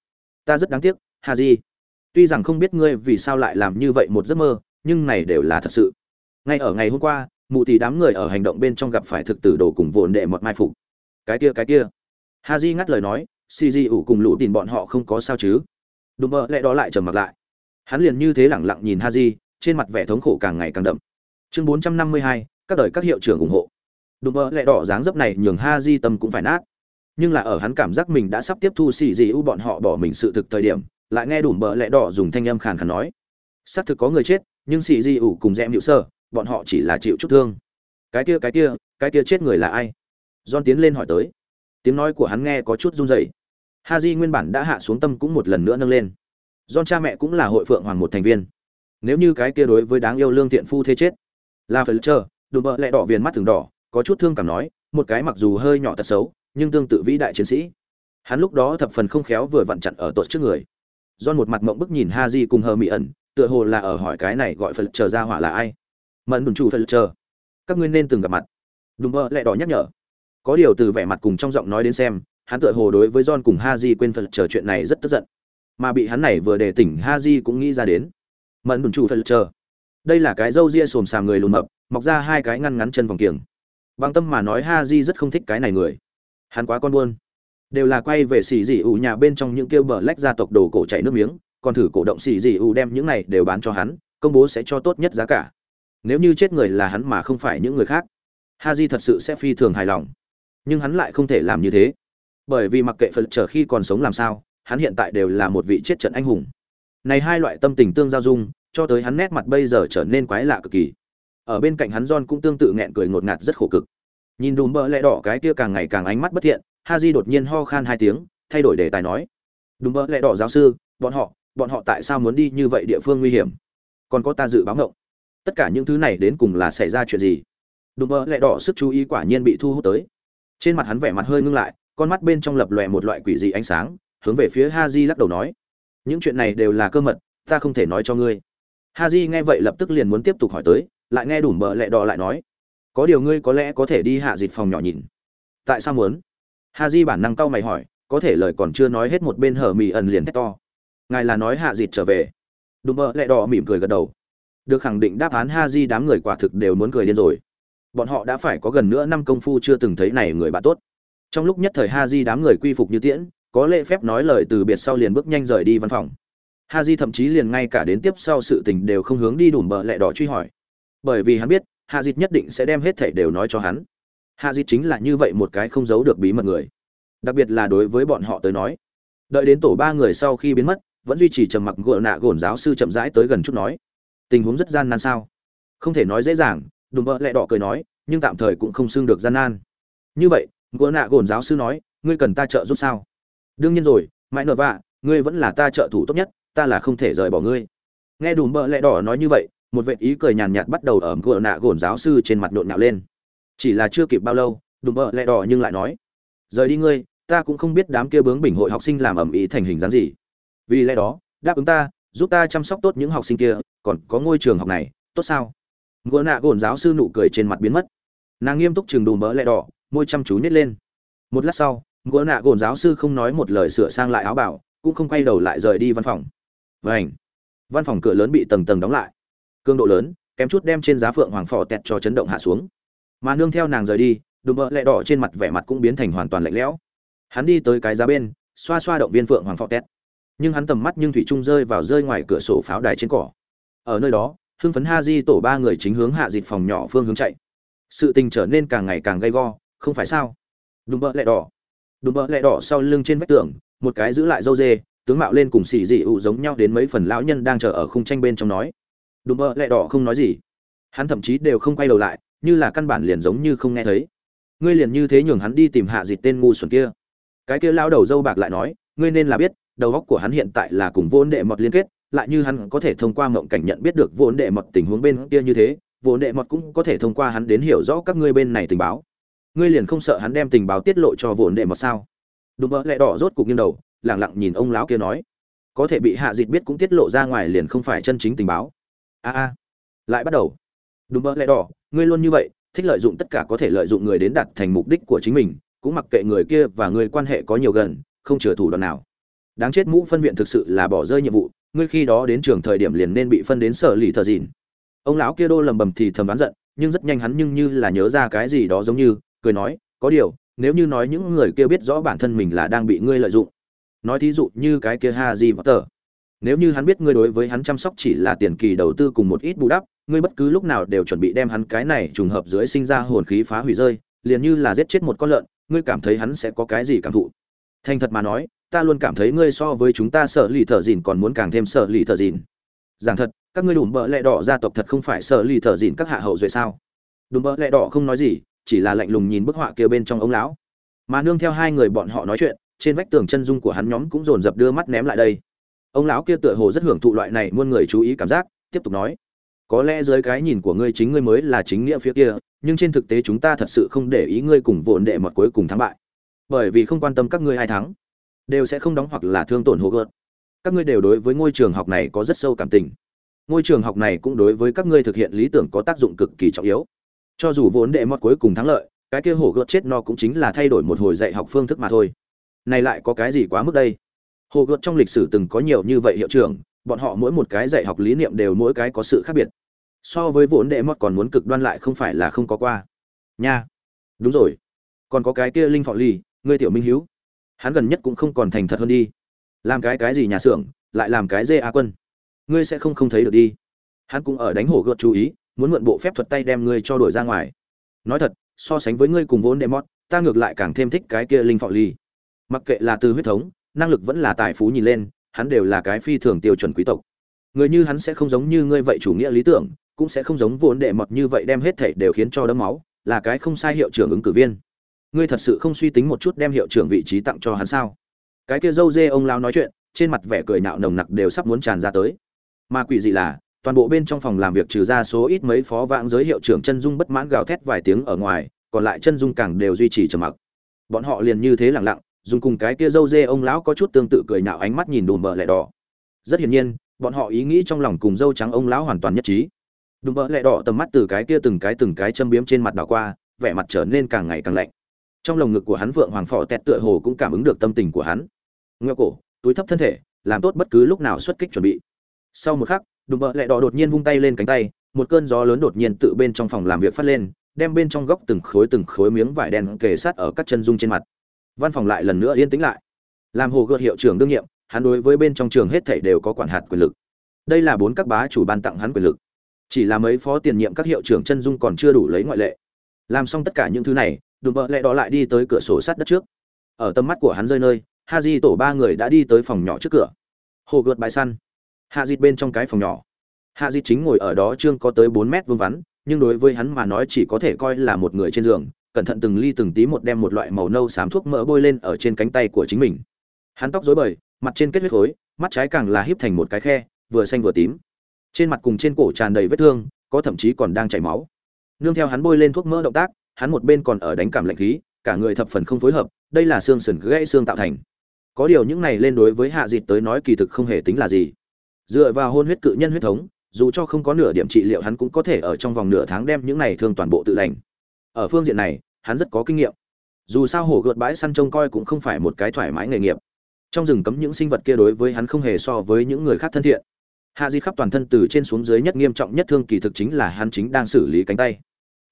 "Ta rất đáng tiếc, hà di. Tuy rằng không biết ngươi vì sao lại làm như vậy một giấc mơ, nhưng này đều là thật sự. Ngay ở ngày hôm qua, mụ tỷ đám người ở hành động bên trong gặp phải thực tử đồ cùng vồn đệ một mai phục. Cái kia cái kia. Ha di ngắt lời nói si di ủ cùng lũ tìm bọn họ không có sao chứ. Đùm bơ lẽ đó lại trầm mặt lại hắn liền như thế lẳng lặng nhìn ha trên mặt vẻ thống khổ càng ngày càng đậm. Chương bốn trăm năm mươi hai, các đời các hiệu trưởng ủng hộ. Đúng mơ lẹ đỏ dáng dấp này nhường ha tâm cũng phải nát. Nhưng là ở hắn cảm giác mình đã sắp tiếp thu xì gì u bọn họ bỏ mình sự thực thời điểm, lại nghe đủ bờ lẹ đỏ dùng thanh âm khàn khàn nói. Xác thực có người chết, nhưng xì gì u cùng dẹm hiệu sơ, bọn họ chỉ là chịu chút thương. Cái kia cái kia cái kia chết người là ai? John tiến lên hỏi tới. Tiếng nói của hắn nghe có chút run rẩy. Ha nguyên bản đã hạ xuống tâm cũng một lần nữa nâng lên. John cha mẹ cũng là hội phượng hoàng một thành viên. Nếu như cái kia đối với đáng yêu lương thiện phu thế chết, La Fletcher, đùm bợ lẹ đỏ viền mắt thường đỏ, có chút thương cảm nói, một cái mặc dù hơi nhỏ tật xấu, nhưng tương tự vĩ đại chiến sĩ. Hắn lúc đó thập phần không khéo vừa vặn chặn ở tuột trước người. John một mặt mộng bức nhìn Haji cùng hờ mị ẩn, tựa hồ là ở hỏi cái này gọi Fletcher ra hỏa là ai. Mẫn đùn chủ Fletcher. Các ngươi nên từng gặp mặt. Đùm bợ lẹ đỏ nhắc nhở. Có điều từ vẻ mặt cùng trong giọng nói đến xem, hắn tựa hồ đối với John cùng Haji quên Fletcher chuyện này rất tức giận. Mà bị hắn này vừa để tỉnh Haji cũng nghĩ ra đến. Mẫn đùn chủ phải chờ. Đây là cái râu ria xồm xàm người lùn mập, mọc ra hai cái ngăn ngắn chân vòng kiềng. Bằng tâm mà nói Haji rất không thích cái này người. Hắn quá con buôn. Đều là quay về xì dị ủ nhà bên trong những kêu bờ lách gia tộc đồ cổ chảy nước miếng, còn thử cổ động xì dị ủ đem những này đều bán cho hắn, công bố sẽ cho tốt nhất giá cả. Nếu như chết người là hắn mà không phải những người khác, Haji thật sự sẽ phi thường hài lòng. Nhưng hắn lại không thể làm như thế bởi vì mặc kệ phật trở khi còn sống làm sao hắn hiện tại đều là một vị chết trận anh hùng. Này hai loại tâm tình tương giao dung, cho tới hắn nét mặt bây giờ trở nên quái lạ cực kỳ. Ở bên cạnh hắn john cũng tương tự nghẹn cười ngột ngạt rất khổ cực. Nhìn đùm bơ lẹ đỏ cái kia càng ngày càng ánh mắt bất thiện ha di đột nhiên ho khan hai tiếng, thay đổi đề tài nói. Đùm bơ lẹ đỏ giáo sư, bọn họ bọn họ tại sao muốn đi như vậy địa phương nguy hiểm? Còn có ta dự báo ngộng. Tất cả những thứ này đến cùng là xảy ra chuyện gì? Đùm bơ lẹ đỏ sức chú ý quả nhiên bị thu hút tới. Trên mặt hắn vẻ mặt hơi ngưng lại, con mắt bên trong lập lòe một loại quỷ dị ánh sáng hướng về phía ha di lắc đầu nói, những chuyện này đều là cơ mật, ta không thể nói cho ngươi. Ha di nghe vậy lập tức liền muốn tiếp tục hỏi tới, lại nghe đủ bợ lẹ đỏ lại nói, có điều ngươi có lẽ có thể đi hạ dịch phòng nhỏ nhìn. Tại sao muốn? Ha di bản năng cau mày hỏi, có thể lời còn chưa nói hết một bên hở mì ẩn liền thét to. Ngài là nói hạ dịch trở về? Đùm bợ lẹ đỏ mỉm cười gật đầu. Được khẳng định đáp án ha di đám người quả thực đều muốn cười điên rồi. Bọn họ đã phải có gần nữa năm công phu chưa từng thấy này người bạn tốt. Trong lúc nhất thời ha di đám người quy phục như tiễn có lễ phép nói lời từ biệt sau liền bước nhanh rời đi văn phòng. Ha di thậm chí liền ngay cả đến tiếp sau sự tình đều không hướng đi đùm bợ lẹ đỏ truy hỏi. Bởi vì hắn biết hạ dịt nhất định sẽ đem hết thảy đều nói cho hắn. Hạ dịt chính là như vậy một cái không giấu được bí mật người. Đặc biệt là đối với bọn họ tới nói. Đợi đến tổ ba người sau khi biến mất, vẫn duy trì trầm mặc gội nạ gồn giáo sư chậm rãi tới gần chút nói. Tình huống rất gian nan sao? Không thể nói dễ dàng, đùm bợ lẹ đỏ cười nói, nhưng tạm thời cũng không xưng được gian nan. Như vậy, gội nạ gồn giáo sư nói, ngươi cần ta trợ giúp sao? Đương nhiên rồi, mãi nợ vạ, ngươi vẫn là ta trợ thủ tốt nhất, ta là không thể rời bỏ ngươi. Nghe đùm bợ lẹ đỏ nói như vậy, một vệ ý cười nhàn nhạt bắt đầu ở gỗ nạ gồn giáo sư trên mặt nhộn nhạo lên. Chỉ là chưa kịp bao lâu, đùm bợ lẹ đỏ nhưng lại nói, rời đi ngươi, ta cũng không biết đám kia bướng bình hội học sinh làm ẩm ý thành hình dáng gì. Vì lẽ đó, đáp ứng ta, giúp ta chăm sóc tốt những học sinh kia, còn có ngôi trường học này, tốt sao? Ngựa nạ gồn giáo sư nụ cười trên mặt biến mất. Nàng nghiêm túc chừng đùm bỡ lẹ đỏ, môi chăm chú nhét lên. Một lát sau gỗ nạ gồn giáo sư không nói một lời sửa sang lại áo bảo, cũng không quay đầu lại rời đi văn phòng. Vảnh văn phòng cửa lớn bị tầng tầng đóng lại. Cương độ lớn, kém chút đem trên giá phượng hoàng phò tẹt cho chấn động hạ xuống. Mà nương theo nàng rời đi, đùm bợ lẹ đỏ trên mặt vẻ mặt cũng biến thành hoàn toàn lạnh lẽo. Hắn đi tới cái giá bên, xoa xoa động viên phượng hoàng phò tẹt. Nhưng hắn tầm mắt nhưng thủy trung rơi vào rơi ngoài cửa sổ pháo đài trên cỏ. Ở nơi đó, hưng phấn ha di tổ ba người chính hướng hạ dịt phòng nhỏ phương hướng chạy. Sự tình trở nên càng ngày càng gay go, không phải sao? Đùm bợ lẹ đỏ đùm bợ lẹ đỏ sau lưng trên vách tường, một cái giữ lại dâu dê, tướng mạo lên cùng xì dị ụ giống nhau đến mấy phần lão nhân đang chờ ở khung tranh bên trong nói. Đùm bợ lẹ đỏ không nói gì. Hắn thậm chí đều không quay đầu lại, như là căn bản liền giống như không nghe thấy. Ngươi liền như thế nhường hắn đi tìm hạ dịt tên ngu xuẩn kia. Cái kia lao đầu dâu bạc lại nói, ngươi nên là biết, đầu óc của hắn hiện tại là cùng vốn đệ mọt liên kết, lại như hắn có thể thông qua mộng cảnh nhận biết được vốn đệ mọt tình huống bên kia như thế vốn đệ mọt cũng có thể thông qua hắn đến hiểu rõ các ngươi bên này tình báo ngươi liền không sợ hắn đem tình báo tiết lộ cho vốn đệ một sao? Đùm bỡ lẹ đỏ rốt cục nghiêng đầu, lẳng lặng nhìn ông lão kia nói. Có thể bị hạ dịt biết cũng tiết lộ ra ngoài liền không phải chân chính tình báo. A a. Lại bắt đầu. Đùm bỡ lẹ đỏ, ngươi luôn như vậy, thích lợi dụng tất cả có thể lợi dụng người đến đạt thành mục đích của chính mình, cũng mặc kệ người kia và người quan hệ có nhiều gần, không chừa thủ đoạn nào. Đáng chết mũ phân viện thực sự là bỏ rơi nhiệm vụ, ngươi khi đó đến trường thời điểm liền nên bị phân đến sở lì thờ dìn. Ông lão kia đô lầm bầm thì thầm đoán giận, nhưng rất nhanh hắn nhưng như là nhớ ra cái gì đó giống như cười nói, có điều, nếu như nói những người kia biết rõ bản thân mình là đang bị ngươi lợi dụng, nói thí dụ như cái kia ha di potter, nếu như hắn biết ngươi đối với hắn chăm sóc chỉ là tiền kỳ đầu tư cùng một ít bù đắp, ngươi bất cứ lúc nào đều chuẩn bị đem hắn cái này trùng hợp dưới sinh ra hồn khí phá hủy rơi, liền như là giết chết một con lợn, ngươi cảm thấy hắn sẽ có cái gì cảm thụ? Thành thật mà nói, ta luôn cảm thấy ngươi so với chúng ta sợ lì thợ dìn còn muốn càng thêm sợ lì thợ dìn. Giảng thật, các ngươi đùm bợ lẹ đỏ gia tộc thật không phải sợ lì thợ dìn các hạ hậu duệ sao? Đùm bợ lẹ đỏ không nói gì chỉ là lạnh lùng nhìn bức họa kia bên trong ông lão. Mà nương theo hai người bọn họ nói chuyện, trên vách tường chân dung của hắn nhóm cũng dồn dập đưa mắt ném lại đây. Ông lão kia tựa hồ rất hưởng thụ loại này muôn người chú ý cảm giác, tiếp tục nói, có lẽ dưới cái nhìn của ngươi chính ngươi mới là chính nghĩa phía kia, nhưng trên thực tế chúng ta thật sự không để ý ngươi cùng vồn đệ mật cuối cùng thắng bại. Bởi vì không quan tâm các ngươi ai thắng, đều sẽ không đóng hoặc là thương tổn hồ gợt. Các ngươi đều đối với ngôi trường học này có rất sâu cảm tình. Ngôi trường học này cũng đối với các ngươi thực hiện lý tưởng có tác dụng cực kỳ trọng yếu cho dù vốn đệ mọt cuối cùng thắng lợi, cái kia hổ gợt chết no cũng chính là thay đổi một hồi dạy học phương thức mà thôi. Này lại có cái gì quá mức đây? Hồ gợt trong lịch sử từng có nhiều như vậy hiệu trưởng, bọn họ mỗi một cái dạy học lý niệm đều mỗi cái có sự khác biệt. So với vốn đệ mọt còn muốn cực đoan lại không phải là không có qua. Nha. Đúng rồi. Còn có cái kia linh phọ ly ngươi tiểu minh hiếu. Hắn gần nhất cũng không còn thành thật hơn đi. Làm cái cái gì nhà xưởng, lại làm cái dê a quân. Ngươi sẽ không không thấy được đi. Hắn cũng ở đánh hổ gợt chú ý muốn mượn bộ phép thuật tay đem ngươi cho đuổi ra ngoài. Nói thật, so sánh với ngươi cùng vốn đệ mót ta ngược lại càng thêm thích cái kia linh phọ ly. Mặc kệ là từ huyết thống, năng lực vẫn là tài phú nhìn lên, hắn đều là cái phi thường tiêu chuẩn quý tộc. Người như hắn sẽ không giống như ngươi vậy chủ nghĩa lý tưởng, cũng sẽ không giống vốn đệ mọt như vậy đem hết thảy đều khiến cho đấm máu, là cái không sai hiệu trưởng ứng cử viên. Ngươi thật sự không suy tính một chút đem hiệu trưởng vị trí tặng cho hắn sao? Cái kia dâu dê ông lao nói chuyện, trên mặt vẻ cười nạo nồng nặc đều sắp muốn tràn ra tới. Mà quỷ dị là toàn bộ bên trong phòng làm việc trừ ra số ít mấy phó vãng giới hiệu trưởng chân dung bất mãn gào thét vài tiếng ở ngoài, còn lại chân dung càng đều duy trì trầm mặc. Bọn họ liền như thế lặng lặng, dùng cùng cái kia dâu dê ông lão có chút tương tự cười nhạo ánh mắt nhìn đùm bợ lẹ đỏ. Rất hiển nhiên, bọn họ ý nghĩ trong lòng cùng dâu trắng ông lão hoàn toàn nhất trí. Đùm bợ lẹ đỏ tầm mắt từ cái kia từng cái từng cái châm biếm trên mặt đảo qua, vẻ mặt trở nên càng ngày càng lạnh. Trong lồng ngực của hắn vượng hoàng phò tẹt tựa hồ cũng cảm ứng được tâm tình của hắn. Ngeo cổ, túi thấp thân thể, làm tốt bất cứ lúc nào xuất kích chuẩn bị. Sau một khắc đùm bợ lẹ đỏ đột nhiên vung tay lên cánh tay, một cơn gió lớn đột nhiên tự bên trong phòng làm việc phát lên, đem bên trong góc từng khối từng khối miếng vải đen kề sát ở các chân dung trên mặt. Văn phòng lại lần nữa yên tĩnh lại. Làm hồ gợt hiệu trưởng đương nhiệm, hắn đối với bên trong trường hết thảy đều có quản hạt quyền lực. Đây là bốn các bá chủ ban tặng hắn quyền lực. Chỉ là mấy phó tiền nhiệm các hiệu trưởng chân dung còn chưa đủ lấy ngoại lệ. Làm xong tất cả những thứ này, đùm bợ lẹ đỏ lại đi tới cửa sổ sát đất trước. Ở tầm mắt của hắn rơi nơi ha di tổ ba người đã đi tới phòng nhỏ trước cửa. Hồ gợt bãi săn hạ dịt bên trong cái phòng nhỏ. Hạ dịt chính ngồi ở đó trương có tới bốn mét vương vắn, nhưng đối với hắn mà nói chỉ có thể coi là một người trên giường, cẩn thận từng ly từng tí một đem một loại màu nâu xám thuốc mỡ bôi lên ở trên cánh tay của chính mình. Hắn tóc rối bời, mặt trên kết huyết khối, mắt trái càng là híp thành một cái khe, vừa xanh vừa tím. Trên mặt cùng trên cổ tràn đầy vết thương, có thậm chí còn đang chảy máu. Nương theo hắn bôi lên thuốc mỡ động tác, hắn một bên còn ở đánh cảm lạnh khí, cả người thập phần không phối hợp, đây là xương sườn gãy xương tạo thành. Có điều những này lên đối với hạ dịt tới nói kỳ thực không hề tính là gì dựa vào hôn huyết cự nhân huyết thống, dù cho không có nửa điểm trị liệu hắn cũng có thể ở trong vòng nửa tháng đem những này thương toàn bộ tự lành. Ở phương diện này, hắn rất có kinh nghiệm. Dù sao hổ gợt bãi săn trông coi cũng không phải một cái thoải mái nghề nghiệp. Trong rừng cấm những sinh vật kia đối với hắn không hề so với những người khác thân thiện. Hạ di khắp toàn thân từ trên xuống dưới nhất nghiêm trọng nhất thương kỳ thực chính là hắn chính đang xử lý cánh tay.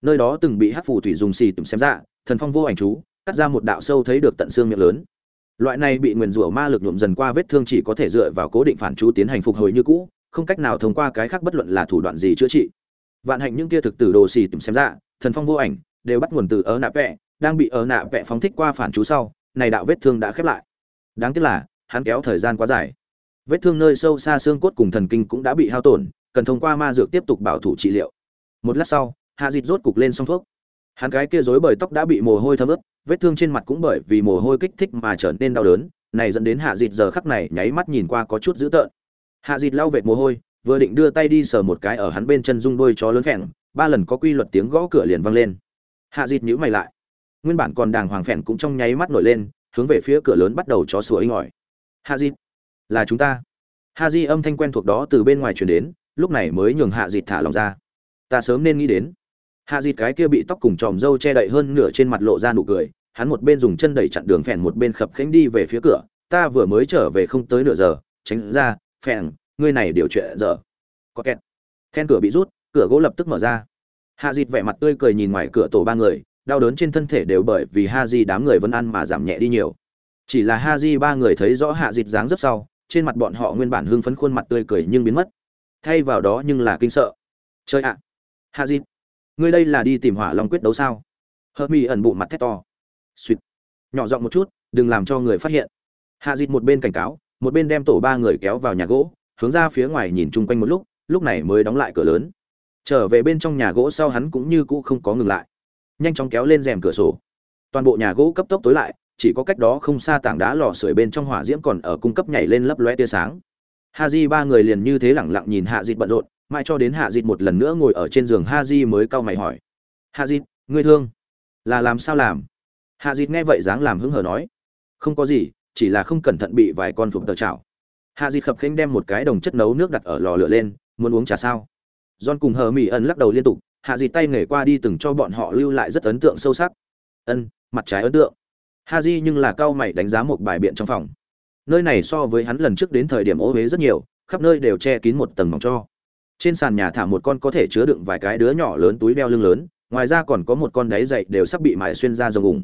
Nơi đó từng bị hát phù thủy dùng xì tùm xem ra thần phong vô ảnh chú, cắt ra một đạo sâu thấy được tận xương miệng lớn loại này bị nguyền rủa ma lực nhuộm dần qua vết thương chỉ có thể dựa vào cố định phản chú tiến hành phục hồi như cũ, không cách nào thông qua cái khác bất luận là thủ đoạn gì chữa trị. Vạn hạnh những kia thực tử đồ xì tìm xem ra, thần phong vô ảnh, đều bắt nguồn từ ớ nạ vẹ, đang bị ớ nạ vẹ phóng thích qua phản chú sau, này đạo vết thương đã khép lại. Đáng tiếc là, hắn kéo thời gian quá dài. Vết thương nơi sâu xa xương cốt cùng thần kinh cũng đã bị hao tổn, cần thông qua ma dược tiếp tục bảo thủ trị liệu. Một lát sau, hạ dịt rốt cục lên xong thuốc. Hắn cái kia rối bời tóc đã bị mồ hôi thấm ướt vết thương trên mặt cũng bởi vì mồ hôi kích thích mà trở nên đau đớn, này dẫn đến hạ dịt giờ khắc này nháy mắt nhìn qua có chút dữ tợn. Hạ dịt lau vệt mồ hôi, vừa định đưa tay đi sờ một cái ở hắn bên chân rung đôi chó lớn phèn, ba lần có quy luật tiếng gõ cửa liền vang lên. Hạ dịt nhíu mày lại. Nguyên bản còn đàng hoàng phèn cũng trong nháy mắt nổi lên, hướng về phía cửa lớn bắt đầu chó sủa inh ỏi. Hạ dịt, là chúng ta. Hạ di âm thanh quen thuộc đó từ bên ngoài truyền đến, lúc này mới nhường hạ dịt thả lòng ra. Ta sớm nên nghĩ đến hạ dịt cái kia bị tóc cùng tròm râu che đậy hơn nửa trên mặt lộ ra nụ cười, hắn một bên dùng chân đẩy chặn đường phèn một bên khập khánh đi về phía cửa, ta vừa mới trở về không tới nửa giờ, tránh ra, phèn, ngươi này điều chuyện giờ có kẹt. Then cửa bị rút, cửa gỗ lập tức mở ra. Hạ dịt vẻ mặt tươi cười nhìn ngoài cửa tổ ba người, đau đớn trên thân thể đều bởi vì ha di đám người vẫn ăn mà giảm nhẹ đi nhiều. Chỉ là ha di ba người thấy rõ hạ dịt dáng rất sau, trên mặt bọn họ nguyên bản hưng phấn khuôn mặt tươi cười nhưng biến mất. Thay vào đó nhưng là kinh sợ. Chơi ạ. Hạ dịt ngươi đây là đi tìm hỏa long quyết đấu sao? Hơ mi ẩn bụng mặt thét to. Suýt nhỏ giọng một chút, đừng làm cho người phát hiện. Hạ dịt một bên cảnh cáo, một bên đem tổ ba người kéo vào nhà gỗ, hướng ra phía ngoài nhìn chung quanh một lúc lúc này mới đóng lại cửa lớn. Trở về bên trong nhà gỗ sau hắn cũng như cũ không có ngừng lại. Nhanh chóng kéo lên rèm cửa sổ. Toàn bộ nhà gỗ cấp tốc tối lại, chỉ có cách đó không xa tảng đá lò sưởi bên trong hỏa diễm còn ở cung cấp nhảy lên lấp loe tia sáng. Ha di ba người liền như thế lẳng lặng nhìn hạ dịt bận rộn mãi cho đến hạ dịt một lần nữa ngồi ở trên giường ha di mới cau mày hỏi. Hạ dịt, ngươi thương? Là làm sao làm? Hạ dịt nghe vậy dáng làm hứng hờ nói. Không có gì, chỉ là không cẩn thận bị vài con phụt tờ chảo. Hạ dịt khập khênh đem một cái đồng chất nấu nước đặt ở lò lửa lên, muốn uống trà sao? John cùng hờ mỹ ẩn lắc đầu liên tục, hạ dịt tay nghề qua đi từng cho bọn họ lưu lại rất ấn tượng sâu sắc. Ân, mặt trái ấn tượng. Ha di nhưng là cao mày đánh giá một bài biện trong phòng. Nơi này so với hắn lần trước đến thời điểm ô huế rất nhiều, khắp nơi đều che kín một tầng mỏng cho trên sàn nhà thả một con có thể chứa đựng vài cái đứa nhỏ lớn túi đeo lưng lớn, ngoài ra còn có một con đáy dậy đều sắp bị mài xuyên ra rồng ủng.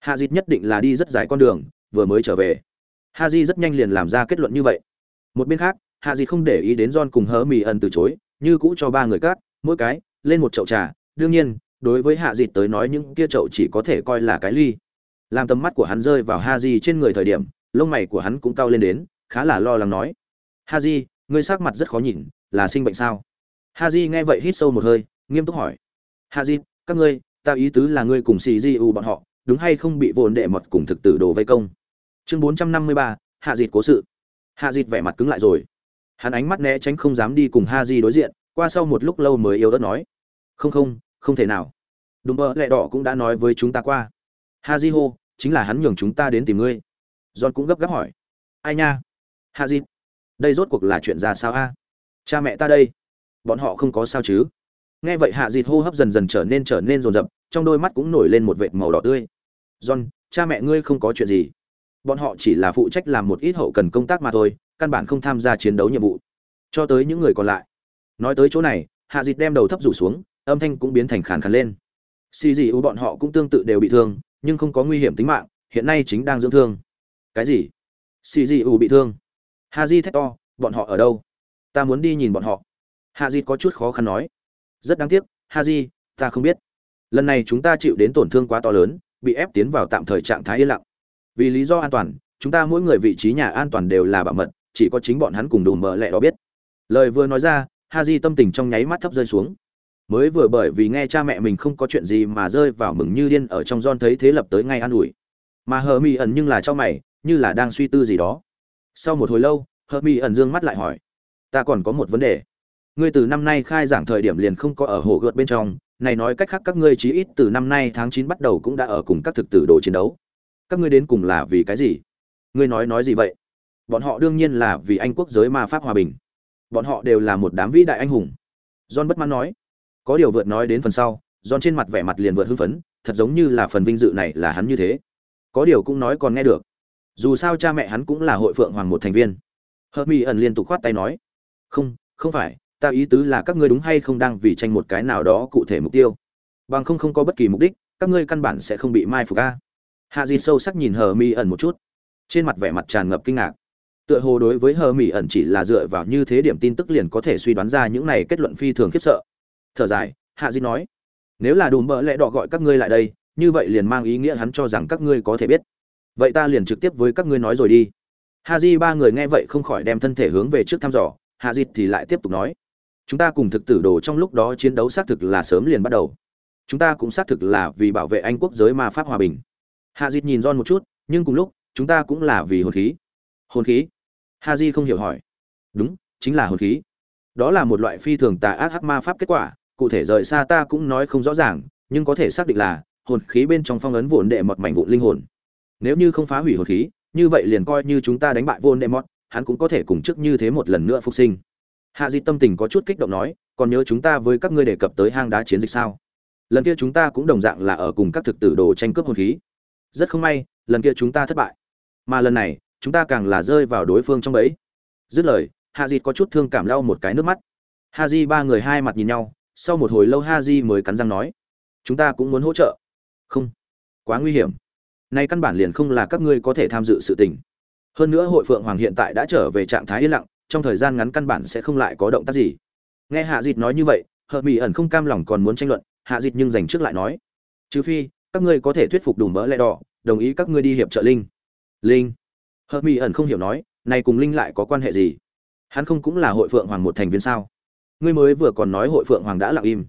Hạ dịt nhất định là đi rất dài con đường, vừa mới trở về. Ha di rất nhanh liền làm ra kết luận như vậy. Một bên khác, hạ dịt không để ý đến john cùng hớ mì ẩn từ chối, như cũ cho ba người cát mỗi cái, lên một chậu trà. Đương nhiên, đối với hạ dịt tới nói những kia chậu chỉ có thể coi là cái ly. Làm tầm mắt của hắn rơi vào ha di trên người thời điểm, lông mày của hắn cũng cao lên đến, khá là lo lắng nói. Ha di, ngươi sắc mặt rất khó nhìn là sinh bệnh sao? Ha di nghe vậy hít sâu một hơi, nghiêm túc hỏi. Ha di các ngươi, ta ý tứ là ngươi cùng xì di u bọn họ, đúng hay không bị vồn đệ mật cùng thực tử đồ vây công? Chương bốn trăm năm mươi ba, hạ dịt cố sự. Hạ dịt vẻ mặt cứng lại rồi. Hắn ánh mắt né tránh không dám đi cùng ha di đối diện, qua sau một lúc lâu mới yếu đất nói. Không không không thể nào. Đùm bơ lẹ đỏ cũng đã nói với chúng ta qua. Ha di hô, chính là hắn nhường chúng ta đến tìm ngươi. John cũng gấp gáp hỏi. Ai nha? Ha di đây rốt cuộc là chuyện ra sao a? Cha mẹ ta đây. Bọn họ không có sao chứ? Nghe vậy hạ dịt hô hấp dần dần trở nên trở nên rồn rập, trong đôi mắt cũng nổi lên một vệt màu đỏ tươi. John, cha mẹ ngươi không có chuyện gì. Bọn họ chỉ là phụ trách làm một ít hậu cần công tác mà thôi, căn bản không tham gia chiến đấu nhiệm vụ. Cho tới những người còn lại. Nói tới chỗ này, hạ dịt đem đầu thấp rủ xuống, âm thanh cũng biến thành khàn khàn lên. Xì dị u bọn họ cũng tương tự đều bị thương, nhưng không có nguy hiểm tính mạng, hiện nay chính đang dưỡng thương. Cái gì? Xì dị u bị thương. Ha di thét to, bọn họ ở đâu? Ta muốn đi nhìn bọn họ. Ha di có chút khó khăn nói. Rất đáng tiếc ha di, ta không biết. Lần này chúng ta chịu đến tổn thương quá to lớn, bị ép tiến vào tạm thời trạng thái yên lặng. Vì lý do an toàn, chúng ta mỗi người vị trí nhà an toàn đều là bảo mật, chỉ có chính bọn hắn cùng đủ mờ lẹ đó biết. Lời vừa nói ra ha di tâm tình trong nháy mắt thấp rơi xuống. Mới vừa bởi vì nghe cha mẹ mình không có chuyện gì mà rơi vào mừng như điên ở trong giòn thấy thế lập tới ngay an ủi. Mà hờ mi ẩn nhưng là cho mày, như là đang suy tư gì đó. Sau một hồi lâu, hờ mi ẩn dương mắt lại hỏi ta còn có một vấn đề. Ngươi từ năm nay khai giảng thời điểm liền không có ở hồ gợt bên trong, này nói cách khác các ngươi chí ít từ năm nay tháng chín bắt đầu cũng đã ở cùng các thực tử đồ chiến đấu. Các ngươi đến cùng là vì cái gì? Ngươi nói nói gì vậy? Bọn họ đương nhiên là vì anh quốc giới ma pháp hòa bình. Bọn họ đều là một đám vĩ đại anh hùng. John bất mãn nói. Có điều vượt nói đến phần sau, john trên mặt vẻ mặt liền vượt hưng phấn, thật giống như là phần vinh dự này là hắn như thế. Có điều cũng nói còn nghe được. Dù sao cha mẹ hắn cũng là hội phượng hoàng một thành viên. Hơ mi ẩn liên tục khoát tay nói không không phải, ta ý tứ là các ngươi đúng hay không đang vì tranh một cái nào đó cụ thể mục tiêu. Bằng không không có bất kỳ mục đích, các ngươi căn bản sẽ không bị mai phục a. Hạ di sâu sắc nhìn hờ mi ẩn một chút. Trên mặt vẻ mặt tràn ngập kinh ngạc. Tựa hồ đối với hờ mi ẩn chỉ là dựa vào như thế điểm tin tức liền có thể suy đoán ra những này kết luận phi thường khiếp sợ. Thở dài, hạ di nói, nếu là đùm bỡ lẽ đọ gọi các ngươi lại đây, như vậy liền mang ý nghĩa hắn cho rằng các ngươi có thể biết. Vậy ta liền trực tiếp với các ngươi nói rồi đi. Ha di ba người nghe vậy không khỏi đem thân thể hướng về trước thăm dò hạ dịt thì lại tiếp tục nói, chúng ta cùng thực tử đồ trong lúc đó chiến đấu xác thực là sớm liền bắt đầu. Chúng ta cũng xác thực là vì bảo vệ anh quốc giới ma pháp hòa bình. Hạ dịt nhìn don một chút, nhưng cùng lúc, chúng ta cũng là vì hồn khí. Hồn khí? Ha di không hiểu hỏi. Đúng, chính là hồn khí. Đó là một loại phi thường tà ác hắc ma pháp kết quả, cụ thể rời xa ta cũng nói không rõ ràng, nhưng có thể xác định là hồn khí bên trong phong ấn vụn đệ một mảnh vụn linh hồn. Nếu như không phá hủy hồn khí, như vậy liền coi như chúng ta đánh bại vụn đệ mọt hắn cũng có thể cùng trước như thế một lần nữa phục sinh. Hạ di tâm tình có chút kích động nói, còn nhớ chúng ta với các ngươi đề cập tới hang đá chiến dịch sao? Lần kia chúng ta cũng đồng dạng là ở cùng các thực tử đồ tranh cướp hồn khí. Rất không may, lần kia chúng ta thất bại. Mà lần này, chúng ta càng là rơi vào đối phương trong bẫy. Dứt lời, hạ di có chút thương cảm lau một cái nước mắt. Ha di ba người hai mặt nhìn nhau, sau một hồi lâu ha di mới cắn răng nói, chúng ta cũng muốn hỗ trợ. Không, quá nguy hiểm. Nay căn bản liền không là các ngươi có thể tham dự sự tình hơn nữa hội phượng hoàng hiện tại đã trở về trạng thái yên lặng, trong thời gian ngắn căn bản sẽ không lại có động tác gì. Nghe hạ dịt nói như vậy, hợp mỹ ẩn không cam lòng còn muốn tranh luận, hạ dịt nhưng dành trước lại nói. Trừ phi, các ngươi có thể thuyết phục đủ mỡ lẽ đỏ, đồng ý các ngươi đi hiệp trợ linh. Linh? Hợp mỹ ẩn không hiểu nói, này cùng linh lại có quan hệ gì? Hắn không cũng là hội phượng hoàng một thành viên sao? Ngươi mới vừa còn nói hội phượng hoàng đã lặng im.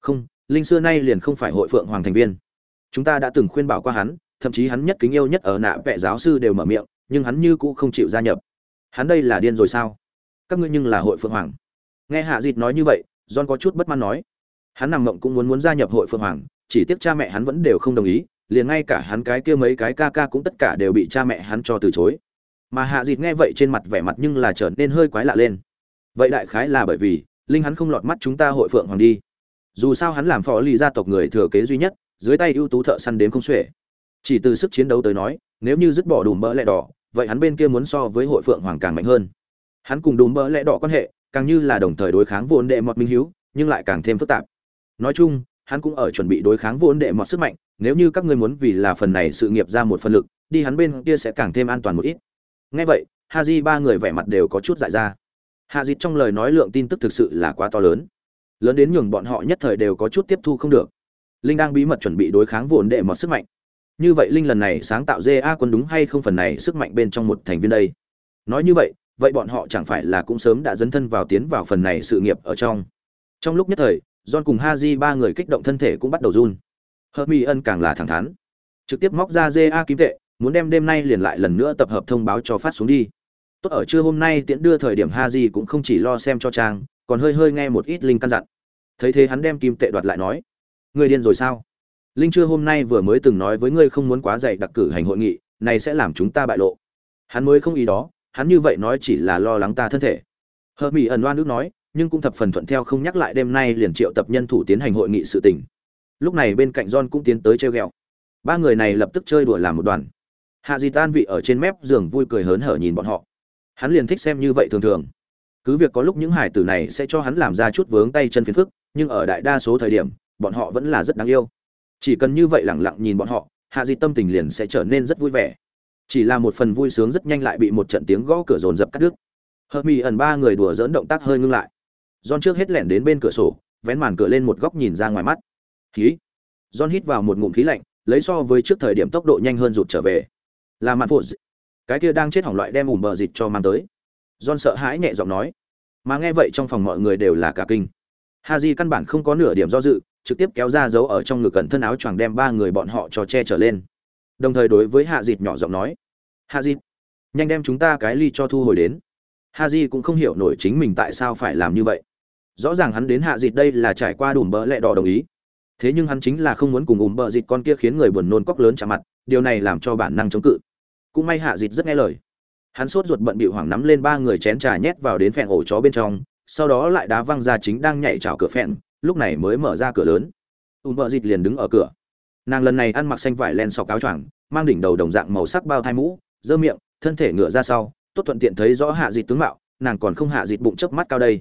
Không, linh xưa nay liền không phải hội phượng hoàng thành viên. Chúng ta đã từng khuyên bảo qua hắn, thậm chí hắn nhất kính yêu nhất ở nạ vệ giáo sư đều mở miệng nhưng hắn như cũ không chịu gia nhập. Hắn đây là điên rồi sao? Các ngươi nhưng là hội phượng hoàng. Nghe hạ dịt nói như vậy, john có chút bất mãn nói. Hắn nằm mộng cũng muốn muốn gia nhập hội phượng hoàng, chỉ tiếc cha mẹ hắn vẫn đều không đồng ý, liền ngay cả hắn cái kia mấy cái ca ca cũng tất cả đều bị cha mẹ hắn cho từ chối. Mà hạ dịt nghe vậy trên mặt vẻ mặt nhưng là trở nên hơi quái lạ lên. Vậy đại khái là bởi vì, linh hắn không lọt mắt chúng ta hội phượng hoàng đi. Dù sao hắn làm phó lì gia tộc người thừa kế duy nhất, dưới tay ưu tú thợ săn đến không xuể. Chỉ từ sức chiến đấu tới nói, nếu như dứt bỏ đùm mỡ lẹ đỏ vậy hắn bên kia muốn so với hội phượng hoàng càng mạnh hơn. Hắn cùng đùm bỡ lẽ đỏ quan hệ, càng như là đồng thời đối kháng vốn đệ mọt minh hiếu, nhưng lại càng thêm phức tạp. Nói chung, hắn cũng ở chuẩn bị đối kháng vốn đệ mọt sức mạnh, nếu như các ngươi muốn vì là phần này sự nghiệp ra một phần lực, đi hắn bên kia sẽ càng thêm an toàn một ít. Ngay vậy ha di ba người vẻ mặt đều có chút dại ra. Hạ dịt trong lời nói lượng tin tức thực sự là quá to lớn. Lớn đến nhường bọn họ nhất thời đều có chút tiếp thu không được. Linh đang bí mật chuẩn bị đối kháng vốn đệ mọt sức mạnh như vậy linh lần này sáng tạo ja quân đúng hay không phần này sức mạnh bên trong một thành viên đây? Nói như vậy vậy bọn họ chẳng phải là cũng sớm đã dấn thân vào tiến vào phần này sự nghiệp ở trong? Trong lúc nhất thời, john cùng haji ba người kích động thân thể cũng bắt đầu run. Hermi ân càng là thẳng thắn. Trực tiếp móc ra ja kim tệ, muốn đem đêm nay liền lại lần nữa tập hợp thông báo cho phát xuống đi. Tốt ở trưa hôm nay tiễn đưa thời điểm haji cũng không chỉ lo xem cho trang, còn hơi hơi nghe một ít linh căn dặn. Thấy thế hắn đem kim tệ đoạt lại nói, người điên rồi sao? Linh chưa hôm nay vừa mới từng nói với ngươi không muốn quá dày đặc cử hành hội nghị, này sẽ làm chúng ta bại lộ. Hắn mới không ý đó, hắn như vậy nói chỉ là lo lắng ta thân thể. Hờ mỹ ẩn oan nước nói, nhưng cũng thập phần thuận theo không nhắc lại đêm nay liền triệu tập nhân thủ tiến hành hội nghị sự tình. Lúc này bên cạnh john cũng tiến tới treo ghẹo. Ba người này lập tức chơi đùa làm một đoàn. Hạ di tan vị ở trên mép giường vui cười hớn hở nhìn bọn họ. Hắn liền thích xem như vậy thường thường. Cứ việc có lúc những hải tử này sẽ cho hắn làm ra chút vướng tay chân phiền phức, nhưng ở đại đa số thời điểm, bọn họ vẫn là rất đáng yêu chỉ cần như vậy lẳng lặng nhìn bọn họ, hạ di tâm tình liền sẽ trở nên rất vui vẻ. Chỉ là một phần vui sướng rất nhanh lại bị một trận tiếng gõ cửa rồn rập cắt đứt. Hợp mỹ ẩn ba người đùa dỡn động tác hơi ngưng lại. John trước hết lẻn đến bên cửa sổ, vén màn cửa lên một góc nhìn ra ngoài mắt. Khí. John hít vào một ngụm khí lạnh, lấy so với trước thời điểm tốc độ nhanh hơn rụt trở về. Là mặt phụ cái kia đang chết hỏng loại đem ủ bờ dịch cho mang tới. John sợ hãi nhẹ giọng nói. Mà nghe vậy trong phòng mọi người đều là cả kinh. Haji căn bản không có nửa điểm do dự trực tiếp kéo ra dấu ở trong ngực cẩn thân áo choàng đem ba người bọn họ cho che trở lên. Đồng thời đối với hạ dịt nhỏ giọng nói, hạ dịt, nhanh đem chúng ta cái ly cho thu hồi đến. Hạ di cũng không hiểu nổi chính mình tại sao phải làm như vậy. Rõ ràng hắn đến hạ dịt đây là trải qua đùm bỡ lẹ đỏ đồng ý. Thế nhưng hắn chính là không muốn cùng ùm bợ dịt con kia khiến người buồn nôn cóc lớn chạm mặt, điều này làm cho bản năng chống cự. Cũng may hạ dịt rất nghe lời. Hắn sốt ruột bận bị hoảng nắm lên ba người chén trà nhét vào đến phèn ổ chó bên trong, sau đó lại đá văng ra chính đang nhảy trào cửa phèn lúc này mới mở ra cửa lớn. Ùm bợ dịt liền đứng ở cửa. Nàng lần này ăn mặc xanh vải len sọc áo choàng, mang đỉnh đầu đồng dạng màu sắc bao thai mũ dơ miệng, thân thể ngựa ra sau, tốt thuận tiện thấy rõ hạ dịt tướng mạo, nàng còn không hạ dịt bụng chớp mắt cao đây.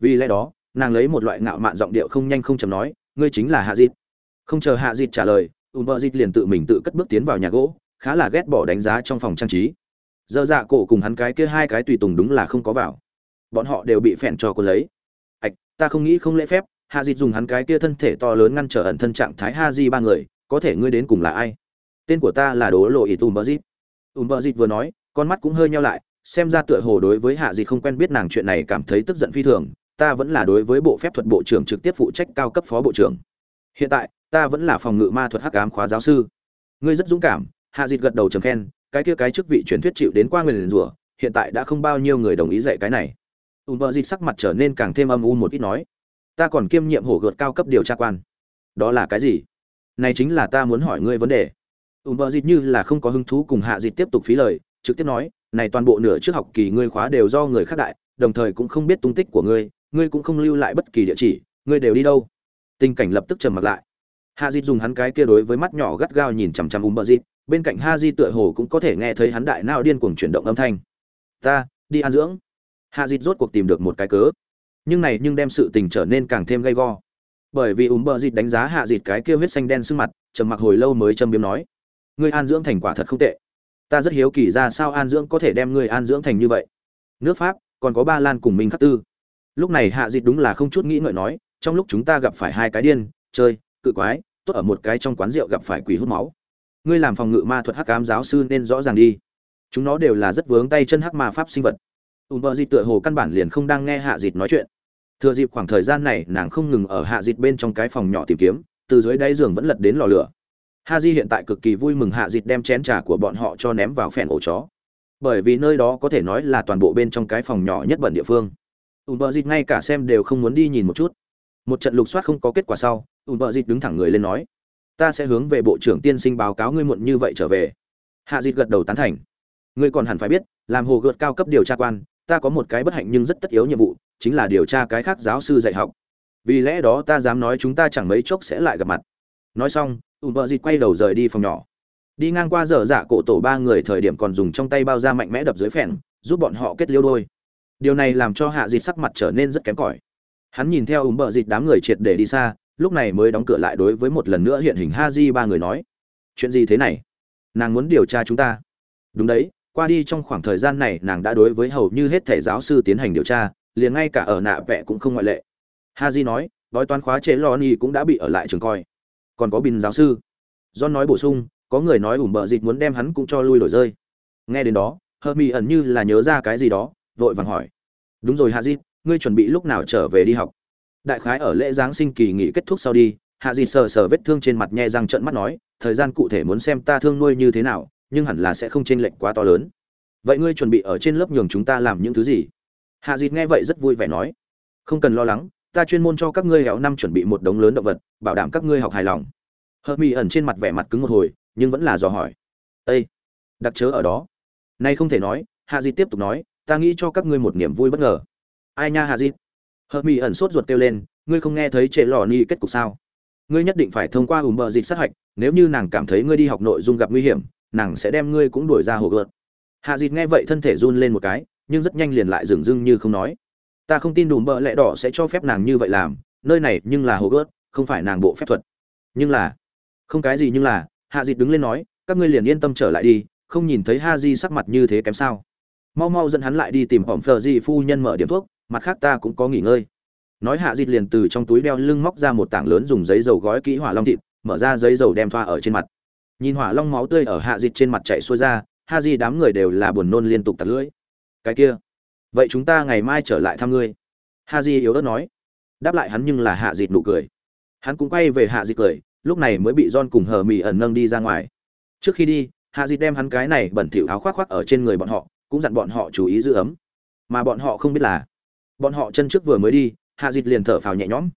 Vì lẽ đó, nàng lấy một loại ngạo mạn giọng điệu không nhanh không chầm nói, ngươi chính là hạ dịt. Không chờ hạ dịt trả lời ùm bợ dịt liền tự mình tự cất bước tiến vào nhà gỗ, khá là ghét bỏ đánh giá trong phòng trang trí. Dơ dạ cổ cùng hắn cái kia hai cái tùy tùng đúng là không có vào. Bọn họ đều bị phèn cho cô lấy. Ạch, ta không nghĩ không lễ phép hạ dịt dùng hắn cái kia thân thể to lớn ngăn trở ẩn thân trạng thái ha di ba người, có thể ngươi đến cùng là ai? Tên của ta là đố lộ ý tùm bờ dịt. Tùm bờ dịt vừa nói, con mắt cũng hơi nheo lại, xem ra tựa hồ đối với hạ dịt không quen biết nàng chuyện này cảm thấy tức giận phi thường, ta vẫn là đối với bộ phép thuật bộ trưởng trực tiếp phụ trách cao cấp phó bộ trưởng. Hiện tại, ta vẫn là phòng ngự ma thuật hắc ám khóa giáo sư. Ngươi rất dũng cảm, hạ dịt gật đầu trầm khen, cái kia cái chức vị truyền thuyết chịu đến qua người liền rủa, hiện tại đã không bao nhiêu người đồng ý dạy cái này. Ùm bờ dịt sắc mặt trở nên càng thêm âm u một ít nói ta còn kiêm nhiệm hổ gợt cao cấp điều tra quan. Đó là cái gì? Này chính là ta muốn hỏi ngươi vấn đề. Ùm bờ dịt như là không có hứng thú cùng hạ dịt tiếp tục phí lời, trực tiếp nói, này toàn bộ nửa trước học kỳ ngươi khóa đều do người khác đại, đồng thời cũng không biết tung tích của ngươi ngươi cũng không lưu lại bất kỳ địa chỉ, ngươi đều đi đâu? Tình cảnh lập tức trầm mặc lại. Hạ dịt dùng hắn cái kia đối với mắt nhỏ gắt gao nhìn chằm chằm ùm bờ dịt, bên cạnh ha di tựa hồ cũng có thể nghe thấy hắn đại nao điên cuồng chuyển động âm thanh. Ta, đi ăn dưỡng. Hạ dịt rốt cuộc tìm được một cái cớ nhưng này nhưng đem sự tình trở nên càng thêm gay go. Bởi vì ùm bờ dịt đánh giá hạ dịt cái kia huyết xanh đen sưng mặt, trầm mặc hồi lâu mới châm biếm nói, ngươi an dưỡng thành quả thật không tệ. Ta rất hiếu kỳ ra sao an dưỡng có thể đem ngươi an dưỡng thành như vậy. Nước pháp, còn có ba lan cùng mình khắc tư. Lúc này hạ dịt đúng là không chút nghĩ ngợi nói, trong lúc chúng ta gặp phải hai cái điên, chơi, cự quái, tốt ở một cái trong quán rượu gặp phải quỷ hút máu. Ngươi làm phòng ngự ma thuật hắc ám giáo sư nên rõ ràng đi. Chúng nó đều là rất vướng tay chân hắc ma pháp sinh vật. Ùm bờ dịt tựa hồ căn bản liền không đang nghe hạ dịt nói chuyện thừa dịp khoảng thời gian này, nàng không ngừng ở hạ dịt bên trong cái phòng nhỏ tìm kiếm, từ dưới đáy giường vẫn lật đến lò lửa. Ha di hiện tại cực kỳ vui mừng hạ dịt đem chén trà của bọn họ cho ném vào phèn ổ chó. Bởi vì nơi đó có thể nói là toàn bộ bên trong cái phòng nhỏ nhất bẩn địa phương. Ùn bờ dịt ngay cả xem đều không muốn đi nhìn một chút. Một trận lục soát không có kết quả sau ùn bờ dịt đứng thẳng người lên nói, ta sẽ hướng về bộ trưởng tiên sinh báo cáo ngươi muộn như vậy trở về. Hạ dịt gật đầu tán thành. Ngươi còn hẳn phải biết, làm hồ gợt cao cấp điều tra quan, ta có một cái bất hạnh nhưng rất tất yếu nhiệm vụ chính là điều tra cái khác giáo sư dạy học. Vì lẽ đó ta dám nói chúng ta chẳng mấy chốc sẽ lại gặp mặt. Nói xong, ùn vợ dịt quay đầu rời đi phòng nhỏ. Đi ngang qua dở dạ cổ tổ ba người thời điểm còn dùng trong tay bao da mạnh mẽ đập dưới phèn, giúp bọn họ kết liêu đôi. Điều này làm cho hạ dịt sắc mặt trở nên rất kém cỏi. Hắn nhìn theo ùm bợ dịt đám người triệt để đi xa, lúc này mới đóng cửa lại đối với một lần nữa hiện hình ha di ba người nói, chuyện gì thế này? Nàng muốn điều tra chúng ta. Đúng đấy, qua đi trong khoảng thời gian này nàng đã đối với hầu như hết thể giáo sư tiến hành điều tra liền ngay cả ở nạ vẽ cũng không ngoại lệ. Ha di nói gói toán khóa chế lo ni cũng đã bị ở lại trường coi. Còn có bình giáo sư. John nói bổ sung, có người nói ủm bợ dịch muốn đem hắn cũng cho lui đổi rơi. Nghe đến đó hơ mi ẩn như là nhớ ra cái gì đó, vội vàng hỏi, đúng rồi hạ dịt ngươi chuẩn bị lúc nào trở về đi học? Đại khái ở lễ giáng sinh kỳ nghỉ kết thúc sau đi hạ dịt sờ sờ vết thương trên mặt nhe răng trận mắt nói, thời gian cụ thể muốn xem ta thương nuôi như thế nào, nhưng hẳn là sẽ không chênh lệch quá to lớn. Vậy ngươi chuẩn bị ở trên lớp nhường chúng ta làm những thứ gì? Hạ dịt nghe vậy rất vui vẻ nói, không cần lo lắng, ta chuyên môn cho các ngươi hẹo năm chuẩn bị một đống lớn động vật, bảo đảm các ngươi học hài lòng. Hờ mỹ ẩn trên mặt vẻ mặt cứng một hồi, nhưng vẫn là dò hỏi ây đặc chớ ở đó. Nay không thể nói, hạ dịt tiếp tục nói, ta nghĩ cho các ngươi một niềm vui bất ngờ. Ai nha hạ dịt? Hờ mỹ ẩn sốt ruột kêu lên, ngươi không nghe thấy trệ lò ni kết cục sao? Ngươi nhất định phải thông qua ủ mờ dịt sát hạch, nếu như nàng cảm thấy ngươi đi học nội dung gặp nguy hiểm, nàng sẽ đem ngươi cũng đuổi ra hồ gợt. Hạ dịt nghe vậy thân thể run lên một cái nhưng rất nhanh liền lại dừng dưng như không nói. Ta không tin đùm bợ lẽ đỏ sẽ cho phép nàng như vậy làm, nơi này nhưng là hồ gớt, không phải nàng bộ phép thuật. Nhưng là, không cái gì nhưng là, hạ dịt đứng lên nói, các ngươi liền yên tâm trở lại đi, không nhìn thấy ha di sắc mặt như thế kém sao. Mau mau dẫn hắn lại đi tìm hỏm phờ di phu nhân mở điểm thuốc, mặt khác ta cũng có nghỉ ngơi. Nói hạ dịt liền từ trong túi đeo lưng móc ra một tảng lớn dùng giấy dầu gói kỹ hỏa long thịt, mở ra giấy dầu đem thoa ở trên mặt. Nhìn hỏa long máu tươi ở hạ dịt trên mặt chạy xuôi ra, ha di đám người đều là buồn nôn liên tục tạt lưỡi cái kia vậy chúng ta ngày mai trở lại thăm ngươi ha di yếu ớt nói đáp lại hắn nhưng là hạ dịt nụ cười hắn cũng quay về hạ dịt cười lúc này mới bị John cùng hờ mì ẩn nâng đi ra ngoài. Trước khi đi, Hạ dịt đem hắn cái này bẩn thỉu áo khoác khoác ở trên người bọn họ, cũng dặn bọn họ chú ý giữ ấm. Mà bọn họ không biết là, bọn họ chân trước vừa mới đi, Hạ dịt liền thở phào nhẹ nhõm.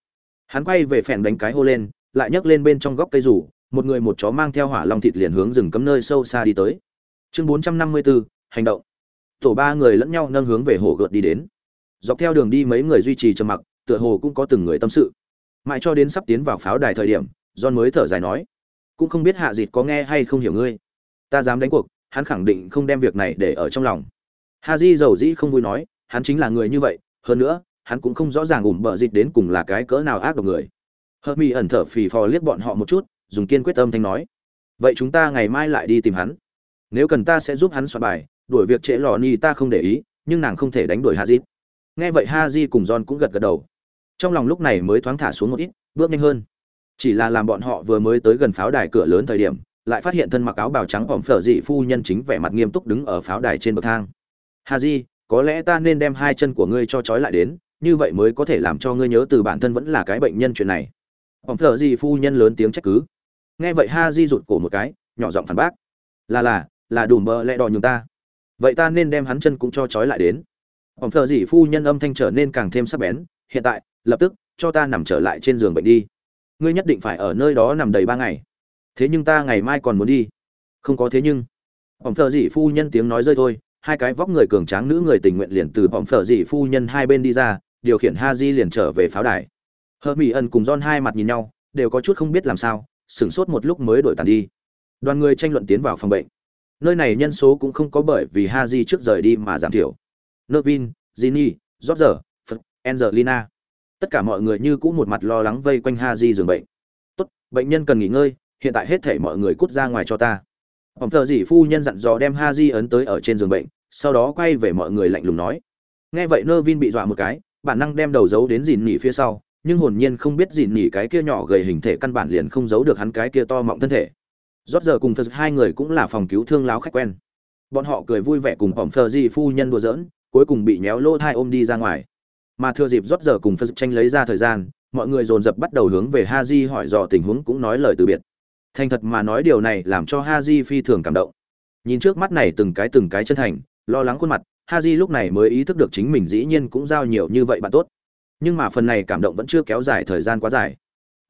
Hắn quay về phèn đánh cái hô lên, lại nhấc lên bên trong góc cây rủ, một người một chó mang theo hỏa long thịt liền hướng rừng cấm nơi sâu xa đi tới. Chương 454, hành động. Tổ ba người lẫn nhau nâng hướng về hồ gợt đi đến. Dọc theo đường đi mấy người duy trì trầm mặc, tựa hồ cũng có từng người tâm sự. Mãi cho đến sắp tiến vào pháo đài thời điểm, John mới thở dài nói, cũng không biết Hạ Dịt có nghe hay không hiểu ngươi. Ta dám đánh cuộc, hắn khẳng định không đem việc này để ở trong lòng. Haji dầu dĩ không vui nói, hắn chính là người như vậy, hơn nữa, hắn cũng không rõ ràng ủm bợ Dịt đến cùng là cái cỡ nào ác độc người. Mi ẩn thở phì phò liếc bọn họ một chút, dùng kiên quyết tâm thanh nói, vậy chúng ta ngày mai lại đi tìm hắn. Nếu cần ta sẽ giúp hắn soạn bài, đuổi việc trễ lò ni ta không để ý, nhưng nàng không thể đánh đuổi hazit Nghe vậy Haji cùng John cũng gật gật đầu. Trong lòng lúc này mới thoáng thả xuống một ít, bước nhanh hơn. Chỉ là làm bọn họ vừa mới tới gần pháo đài cửa lớn thời điểm lại phát hiện thân mặc áo bào trắng ỏm phở dị phu nhân chính vẻ mặt nghiêm túc đứng ở pháo đài trên bậc thang. Haji có lẽ ta nên đem hai chân của ngươi cho trói lại đến như vậy mới có thể làm cho ngươi nhớ từ bản thân vẫn là cái bệnh nhân chuyện này. Ỏm phở dị phu nhân lớn tiếng trách cứ. Nghe vậy ha rụt cổ một cái nhỏ giọng phản bác. Là là là đủ mơ lẽ đò nhường ta vậy ta nên đem hắn chân cũng cho trói lại đến. Ông thợ dỉ phu nhân âm thanh trở nên càng thêm sắc bén, hiện tại, lập tức, cho ta nằm trở lại trên giường bệnh đi. Ngươi nhất định phải ở nơi đó nằm đầy ba ngày. Thế nhưng ta ngày mai còn muốn đi. Không có thế nhưng. Ông thợ dỉ phu nhân tiếng nói rơi thôi, hai cái vóc người cường tráng nữ người tình nguyện liền từ ông thợ dỉ phu nhân hai bên đi ra, điều khiển ha di liền trở về pháo đài. Hơ mỹ ẩn cùng don hai mặt nhìn nhau, đều có chút không biết làm sao, sửng sốt một lúc mới đổi tàn đi. Đoàn người tranh luận tiến vào phòng bệnh nơi này nhân số cũng không có bởi vì ha di trước rời đi mà giảm thiểu. Nervin, vin ginny george phật angelina. Tất cả mọi người như cũ một mặt lo lắng vây quanh ha di giường bệnh. Tốt bệnh nhân cần nghỉ ngơi hiện tại hết thể mọi người cút ra ngoài cho ta. Ổng thờ dĩ phu nhân dặn dò đem ha di ấn tới ở trên giường bệnh sau đó quay về mọi người lạnh lùng nói. Nghe vậy Nervin bị dọa một cái bản năng đem đầu giấu đến dìn nỉ phía sau nhưng hồn nhiên không biết dìn nỉ cái kia nhỏ gầy hình thể căn bản liền không giấu được hắn cái kia to mọng thân thể rót giờ cùng phật hai người cũng là phòng cứu thương láo khách quen. Bọn họ cười vui vẻ cùng phòng phờ di phu nhân đùa giỡn, cuối cùng bị nhéo lô thai ôm đi ra ngoài. Mà thừa dịp rót giờ cùng phật tranh lấy ra thời gian, mọi người dồn dập bắt đầu hướng về ha di hỏi dò tình huống cũng nói lời từ biệt. Thành thật mà nói điều này làm cho ha di phi thường cảm động. Nhìn trước mắt này từng cái từng cái chân thành, lo lắng khuôn mặt, Ha Di lúc này mới ý thức được chính mình dĩ nhiên cũng giao nhiều như vậy bạn tốt. Nhưng mà phần này cảm động vẫn chưa kéo dài thời gian quá dài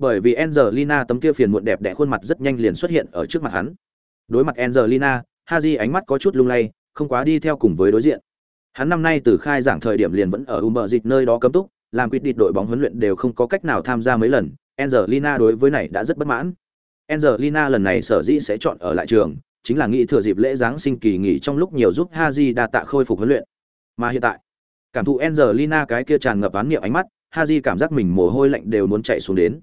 bởi vì angelina tấm kia phiền muộn đẹp đẽ khuôn mặt rất nhanh liền xuất hiện ở trước mặt hắn. Đối mặt angelina, haji ánh mắt có chút lung lay, không quá đi theo cùng với đối diện. Hắn năm nay từ khai giảng thời điểm liền vẫn ở umber dịch nơi đó cấm túc, làm quyết định đội bóng huấn luyện đều không có cách nào tham gia mấy lần, angelina đối với này đã rất bất mãn. Angelina lần này sở dĩ sẽ chọn ở lại trường, chính là nghĩ thừa dịp lễ giáng sinh kỳ nghỉ trong lúc nhiều giúp haji đa tạ khôi phục huấn luyện. Mà hiện tại, cảm thụ angelina cái kia tràn ngập án niệm ánh mắt, haji cảm giác mình mồ hôi lạnh đều muốn chạy xuống đến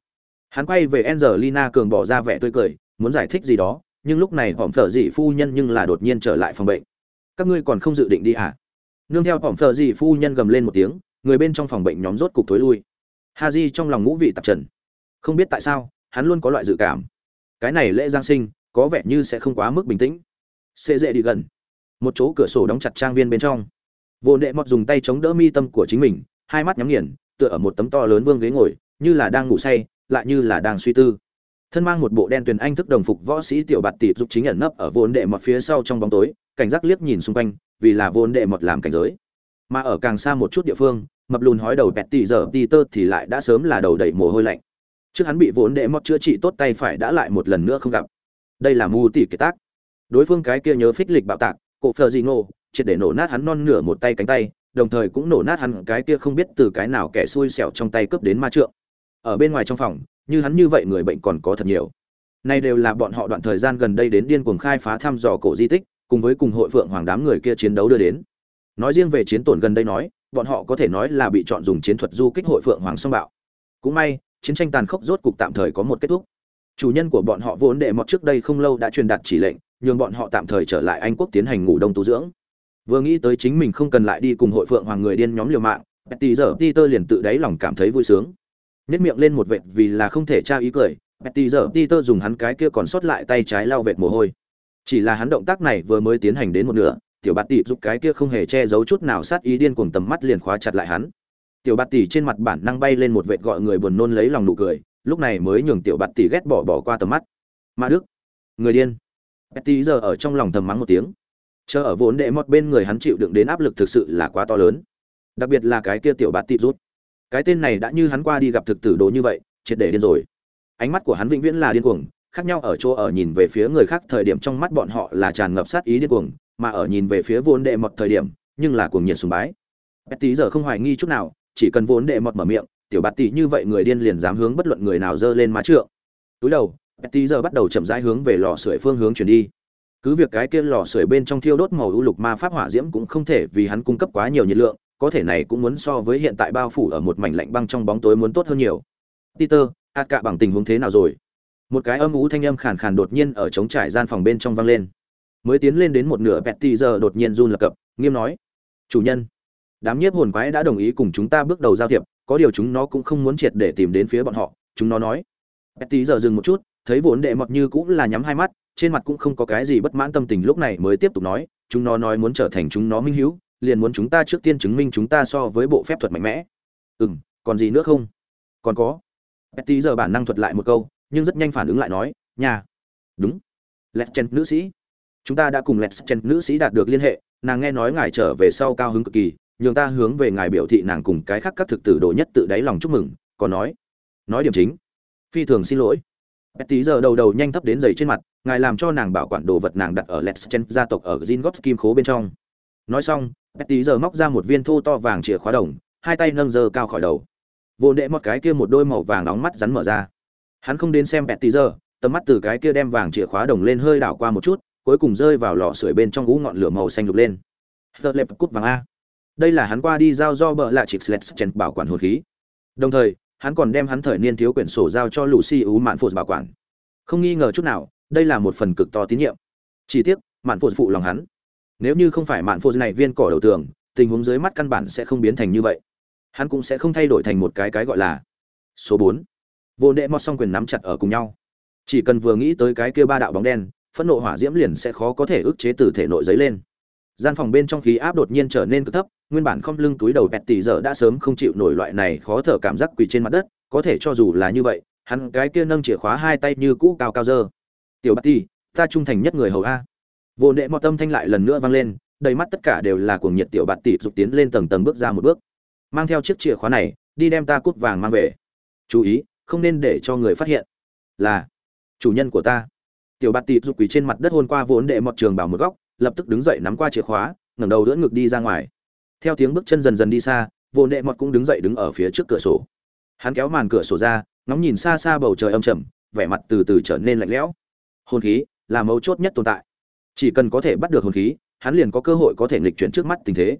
hắn quay về angelina cường bỏ ra vẻ tươi cười, muốn giải thích gì đó, nhưng lúc này hỏm phở dị phu nhân nhưng là đột nhiên trở lại phòng bệnh. Các ngươi còn không dự định đi à? Nương theo hỏm phở dị phu nhân gầm lên một tiếng, người bên trong phòng bệnh nhóm rốt cục thối lui. Ha di trong lòng ngũ vị tạp trần. Không biết tại sao, hắn luôn có loại dự cảm. Cái này lễ giáng sinh, có vẻ như sẽ không quá mức bình tĩnh. Xê dễ đi gần. Một chỗ cửa sổ đóng chặt trang viên bên trong. Vô nệ mọt dùng tay chống đỡ mi tâm của chính mình, hai mắt nhắm nghiền, tựa ở một tấm to lớn vương ghế ngồi, như là đang ngủ say lại như là đang suy tư. Thân mang một bộ đen tuyền anh thức đồng phục võ sĩ tiểu bạt tỷ giúp chính ẩn nấp ở vốn đệ mọt phía sau trong bóng tối, cảnh giác liếc nhìn xung quanh, vì là vốn đệ mọt làm cảnh giới. Mà ở càng xa một chút địa phương, mập lùn hói đầu bẹt tỷ giờ tỷ tơ thì lại đã sớm là đầu đầy mồ hôi lạnh. Trước hắn bị vốn đệ mọt chữa trị tốt tay phải đã lại một lần nữa không gặp. Đây là mù tỷ kiệt tác. Đối phương cái kia nhớ phích lịch bạo tạc, cổ phờ gì ngô triệt để nổ nát hắn non nửa một tay cánh tay, đồng thời cũng nổ nát hắn cái kia không biết từ cái nào kẻ xui xẻo trong tay cướp đến ma trượng ở bên ngoài trong phòng, như hắn như vậy người bệnh còn có thật nhiều. Nay đều là bọn họ đoạn thời gian gần đây đến điên cuồng khai phá thăm dò cổ di tích, cùng với cùng hội phượng hoàng đám người kia chiến đấu đưa đến. Nói riêng về chiến tổn gần đây nói, bọn họ có thể nói là bị chọn dùng chiến thuật du kích hội phượng hoàng song bạo. Cũng may, chiến tranh tàn khốc rốt cục tạm thời có một kết thúc. Chủ nhân của bọn họ vốn đệ mọt trước đây không lâu đã truyền đạt chỉ lệnh, nhường bọn họ tạm thời trở lại anh quốc tiến hành ngủ đông tu dưỡng. Vừa nghĩ tới chính mình không cần lại đi cùng hội phượng hoàng người điên nhóm liều mạng petty giờ peter liền tự đáy lòng cảm thấy vui sướng nếp miệng lên một vệt vì là không thể tra ý cười. Petty giờ peter dùng hắn cái kia còn sót lại tay trái lau vệt mồ hôi. Chỉ là hắn động tác này vừa mới tiến hành đến một nửa, tiểu bạt tỷ giúp cái kia không hề che giấu chút nào sát ý điên cuồng tầm mắt liền khóa chặt lại hắn. Tiểu bạt tỷ trên mặt bản năng bay lên một vệt gọi người buồn nôn lấy lòng nụ cười, lúc này mới nhường tiểu bạt tỷ ghét bỏ bỏ qua tầm mắt. Ma đức, người điên. Petty giờ ở trong lòng thầm mắng một tiếng. Chờ ở vốn đệ mọt bên người hắn chịu đựng đến áp lực thực sự là quá to lớn. Đặc biệt là cái kia tiểu bạt tỷ rút cái tên này đã như hắn qua đi gặp thực tử đồ như vậy, triệt để điên rồi. Ánh mắt của hắn vĩnh viễn là điên cuồng, khác nhau ở chỗ ở nhìn về phía người khác thời điểm trong mắt bọn họ là tràn ngập sát ý điên cuồng, mà ở nhìn về phía vốn đệ mọt thời điểm, nhưng là cuồng nhiệt sùng bái. Betty giờ không hoài nghi chút nào, chỉ cần vốn đệ mọt mở miệng, tiểu bạt tỷ như vậy người điên liền dám hướng bất luận người nào dơ lên má trượng. Túi đầu Betty giờ bắt đầu chậm rãi hướng về lò sưởi phương hướng chuyển đi. Cứ việc cái kia lò sưởi bên trong thiêu đốt màu u lục ma pháp hỏa diễm cũng không thể vì hắn cung cấp quá nhiều nhiệt lượng có thể này cũng muốn so với hiện tại bao phủ ở một mảnh lạnh băng trong bóng tối muốn tốt hơn nhiều. Peter ạt cạ bằng tình huống thế nào rồi? Một cái âm ú thanh âm khàn khàn đột nhiên ở trống trải gian phòng bên trong vang lên. Mới tiến lên đến một nửa Betty giờ đột nhiên run lập cập, nghiêm nói. Chủ nhân, đám nhiếp hồn quái đã đồng ý cùng chúng ta bước đầu giao thiệp, có điều chúng nó cũng không muốn triệt để tìm đến phía bọn họ, chúng nó nói. Betty giờ dừng một chút, thấy vốn đệ mọt như cũng là nhắm hai mắt, trên mặt cũng không có cái gì bất mãn tâm tình lúc này mới tiếp tục nói, chúng nó nói muốn trở thành chúng nó minh hữu liền muốn chúng ta trước tiên chứng minh chúng ta so với bộ phép thuật mạnh mẽ. Ừ m còn gì nữa không? Còn có. Petty giờ bản năng thuật lại một câu nhưng rất nhanh phản ứng lại nói nhà. Đúng. Lẹt chen nữ sĩ. Chúng ta đã cùng lẹt chen nữ sĩ đạt được liên hệ nàng nghe nói ngài trở về sau cao hứng cực kỳ nhường ta hướng về ngài biểu thị nàng cùng cái khác các thực tử đồ nhất tự đáy lòng chúc mừng còn nói nói điểm chính. Phi thường xin lỗi. Betty giờ đầu đầu nhanh thấp đến giày trên mặt, ngài làm cho nàng bảo quản đồ vật nàng đặt ở Letschen gia tộc ở Gingotts kim khố bên trong. Nói xong, Betty giờ móc ra một viên thô to vàng chìa khóa đồng, hai tay nâng giờ cao khỏi đầu. Vô đệ một cái kia một đôi màu vàng nóng mắt rắn mở ra. Hắn không đến xem Betty giờ, tầm mắt từ cái kia đem vàng chìa khóa đồng lên hơi đảo qua một chút, cuối cùng rơi vào lò sưởi bên trong ngũ ngọn lửa màu xanh lục lên. The lẹp cút vàng a. Đây là hắn qua đi giao do bợ lạ chịp Slets Chen bảo quản hồn khí. Đồng thời, hắn còn đem hắn thời niên thiếu quyển sổ giao cho Lucy Ú Mạn Phụ bảo quản. Không nghi ngờ chút nào, đây là một phần cực to tín nhiệm. Chỉ tiếc, Mạn Phụ phụ lòng hắn. Nếu như không phải Mạn phô này viên cỏ đầu tường, tình huống dưới mắt căn bản sẽ không biến thành như vậy. Hắn cũng sẽ không thay đổi thành một cái cái gọi là số bốn Vô Đệ Mọt song quyền nắm chặt ở cùng nhau. Chỉ cần vừa nghĩ tới cái kia ba đạo bóng đen, phẫn nộ hỏa diễm liền sẽ khó có thể ức chế từ thể nội giấy lên gian phòng bên trong khí áp đột nhiên trở nên cực thấp nguyên bản không lưng túi đầu bẹt tỷ giờ đã sớm không chịu nổi loại này khó thở cảm giác quỳ trên mặt đất có thể cho dù là như vậy hắn cái kia nâng chìa khóa hai tay như cũ cao cao dơ tiểu bát tỷ ta trung thành nhất người hầu a vô nệ mọt tâm thanh lại lần nữa vang lên, đầy mắt tất cả đều là cuồng nhiệt tiểu bạt tỷ dục tiến lên tầng tầng bước ra một bước. Mang theo chiếc chìa khóa này, đi đem ta cút vàng mang về. Chú ý, không nên để cho người phát hiện. Là, chủ nhân của ta. Tiểu bạt tỷ dục quỳ trên mặt đất hôn qua vốn đệ mọt trường bảo một góc, lập tức đứng dậy nắm qua chìa khóa, ngẩng đầu đỡ ngực đi ra ngoài. Theo tiếng bước chân dần dần đi xa, vô đệ mọt cũng đứng dậy đứng ở phía trước cửa sổ. Hắn kéo màn cửa sổ ra, ngóng nhìn xa xa bầu trời âm trầm, vẻ mặt từ từ trở nên lạnh lẽo. Hồn khí là mấu chốt nhất tồn tại chỉ cần có thể bắt được hồn khí, hắn liền có cơ hội có thể nghịch chuyển trước mắt tình thế.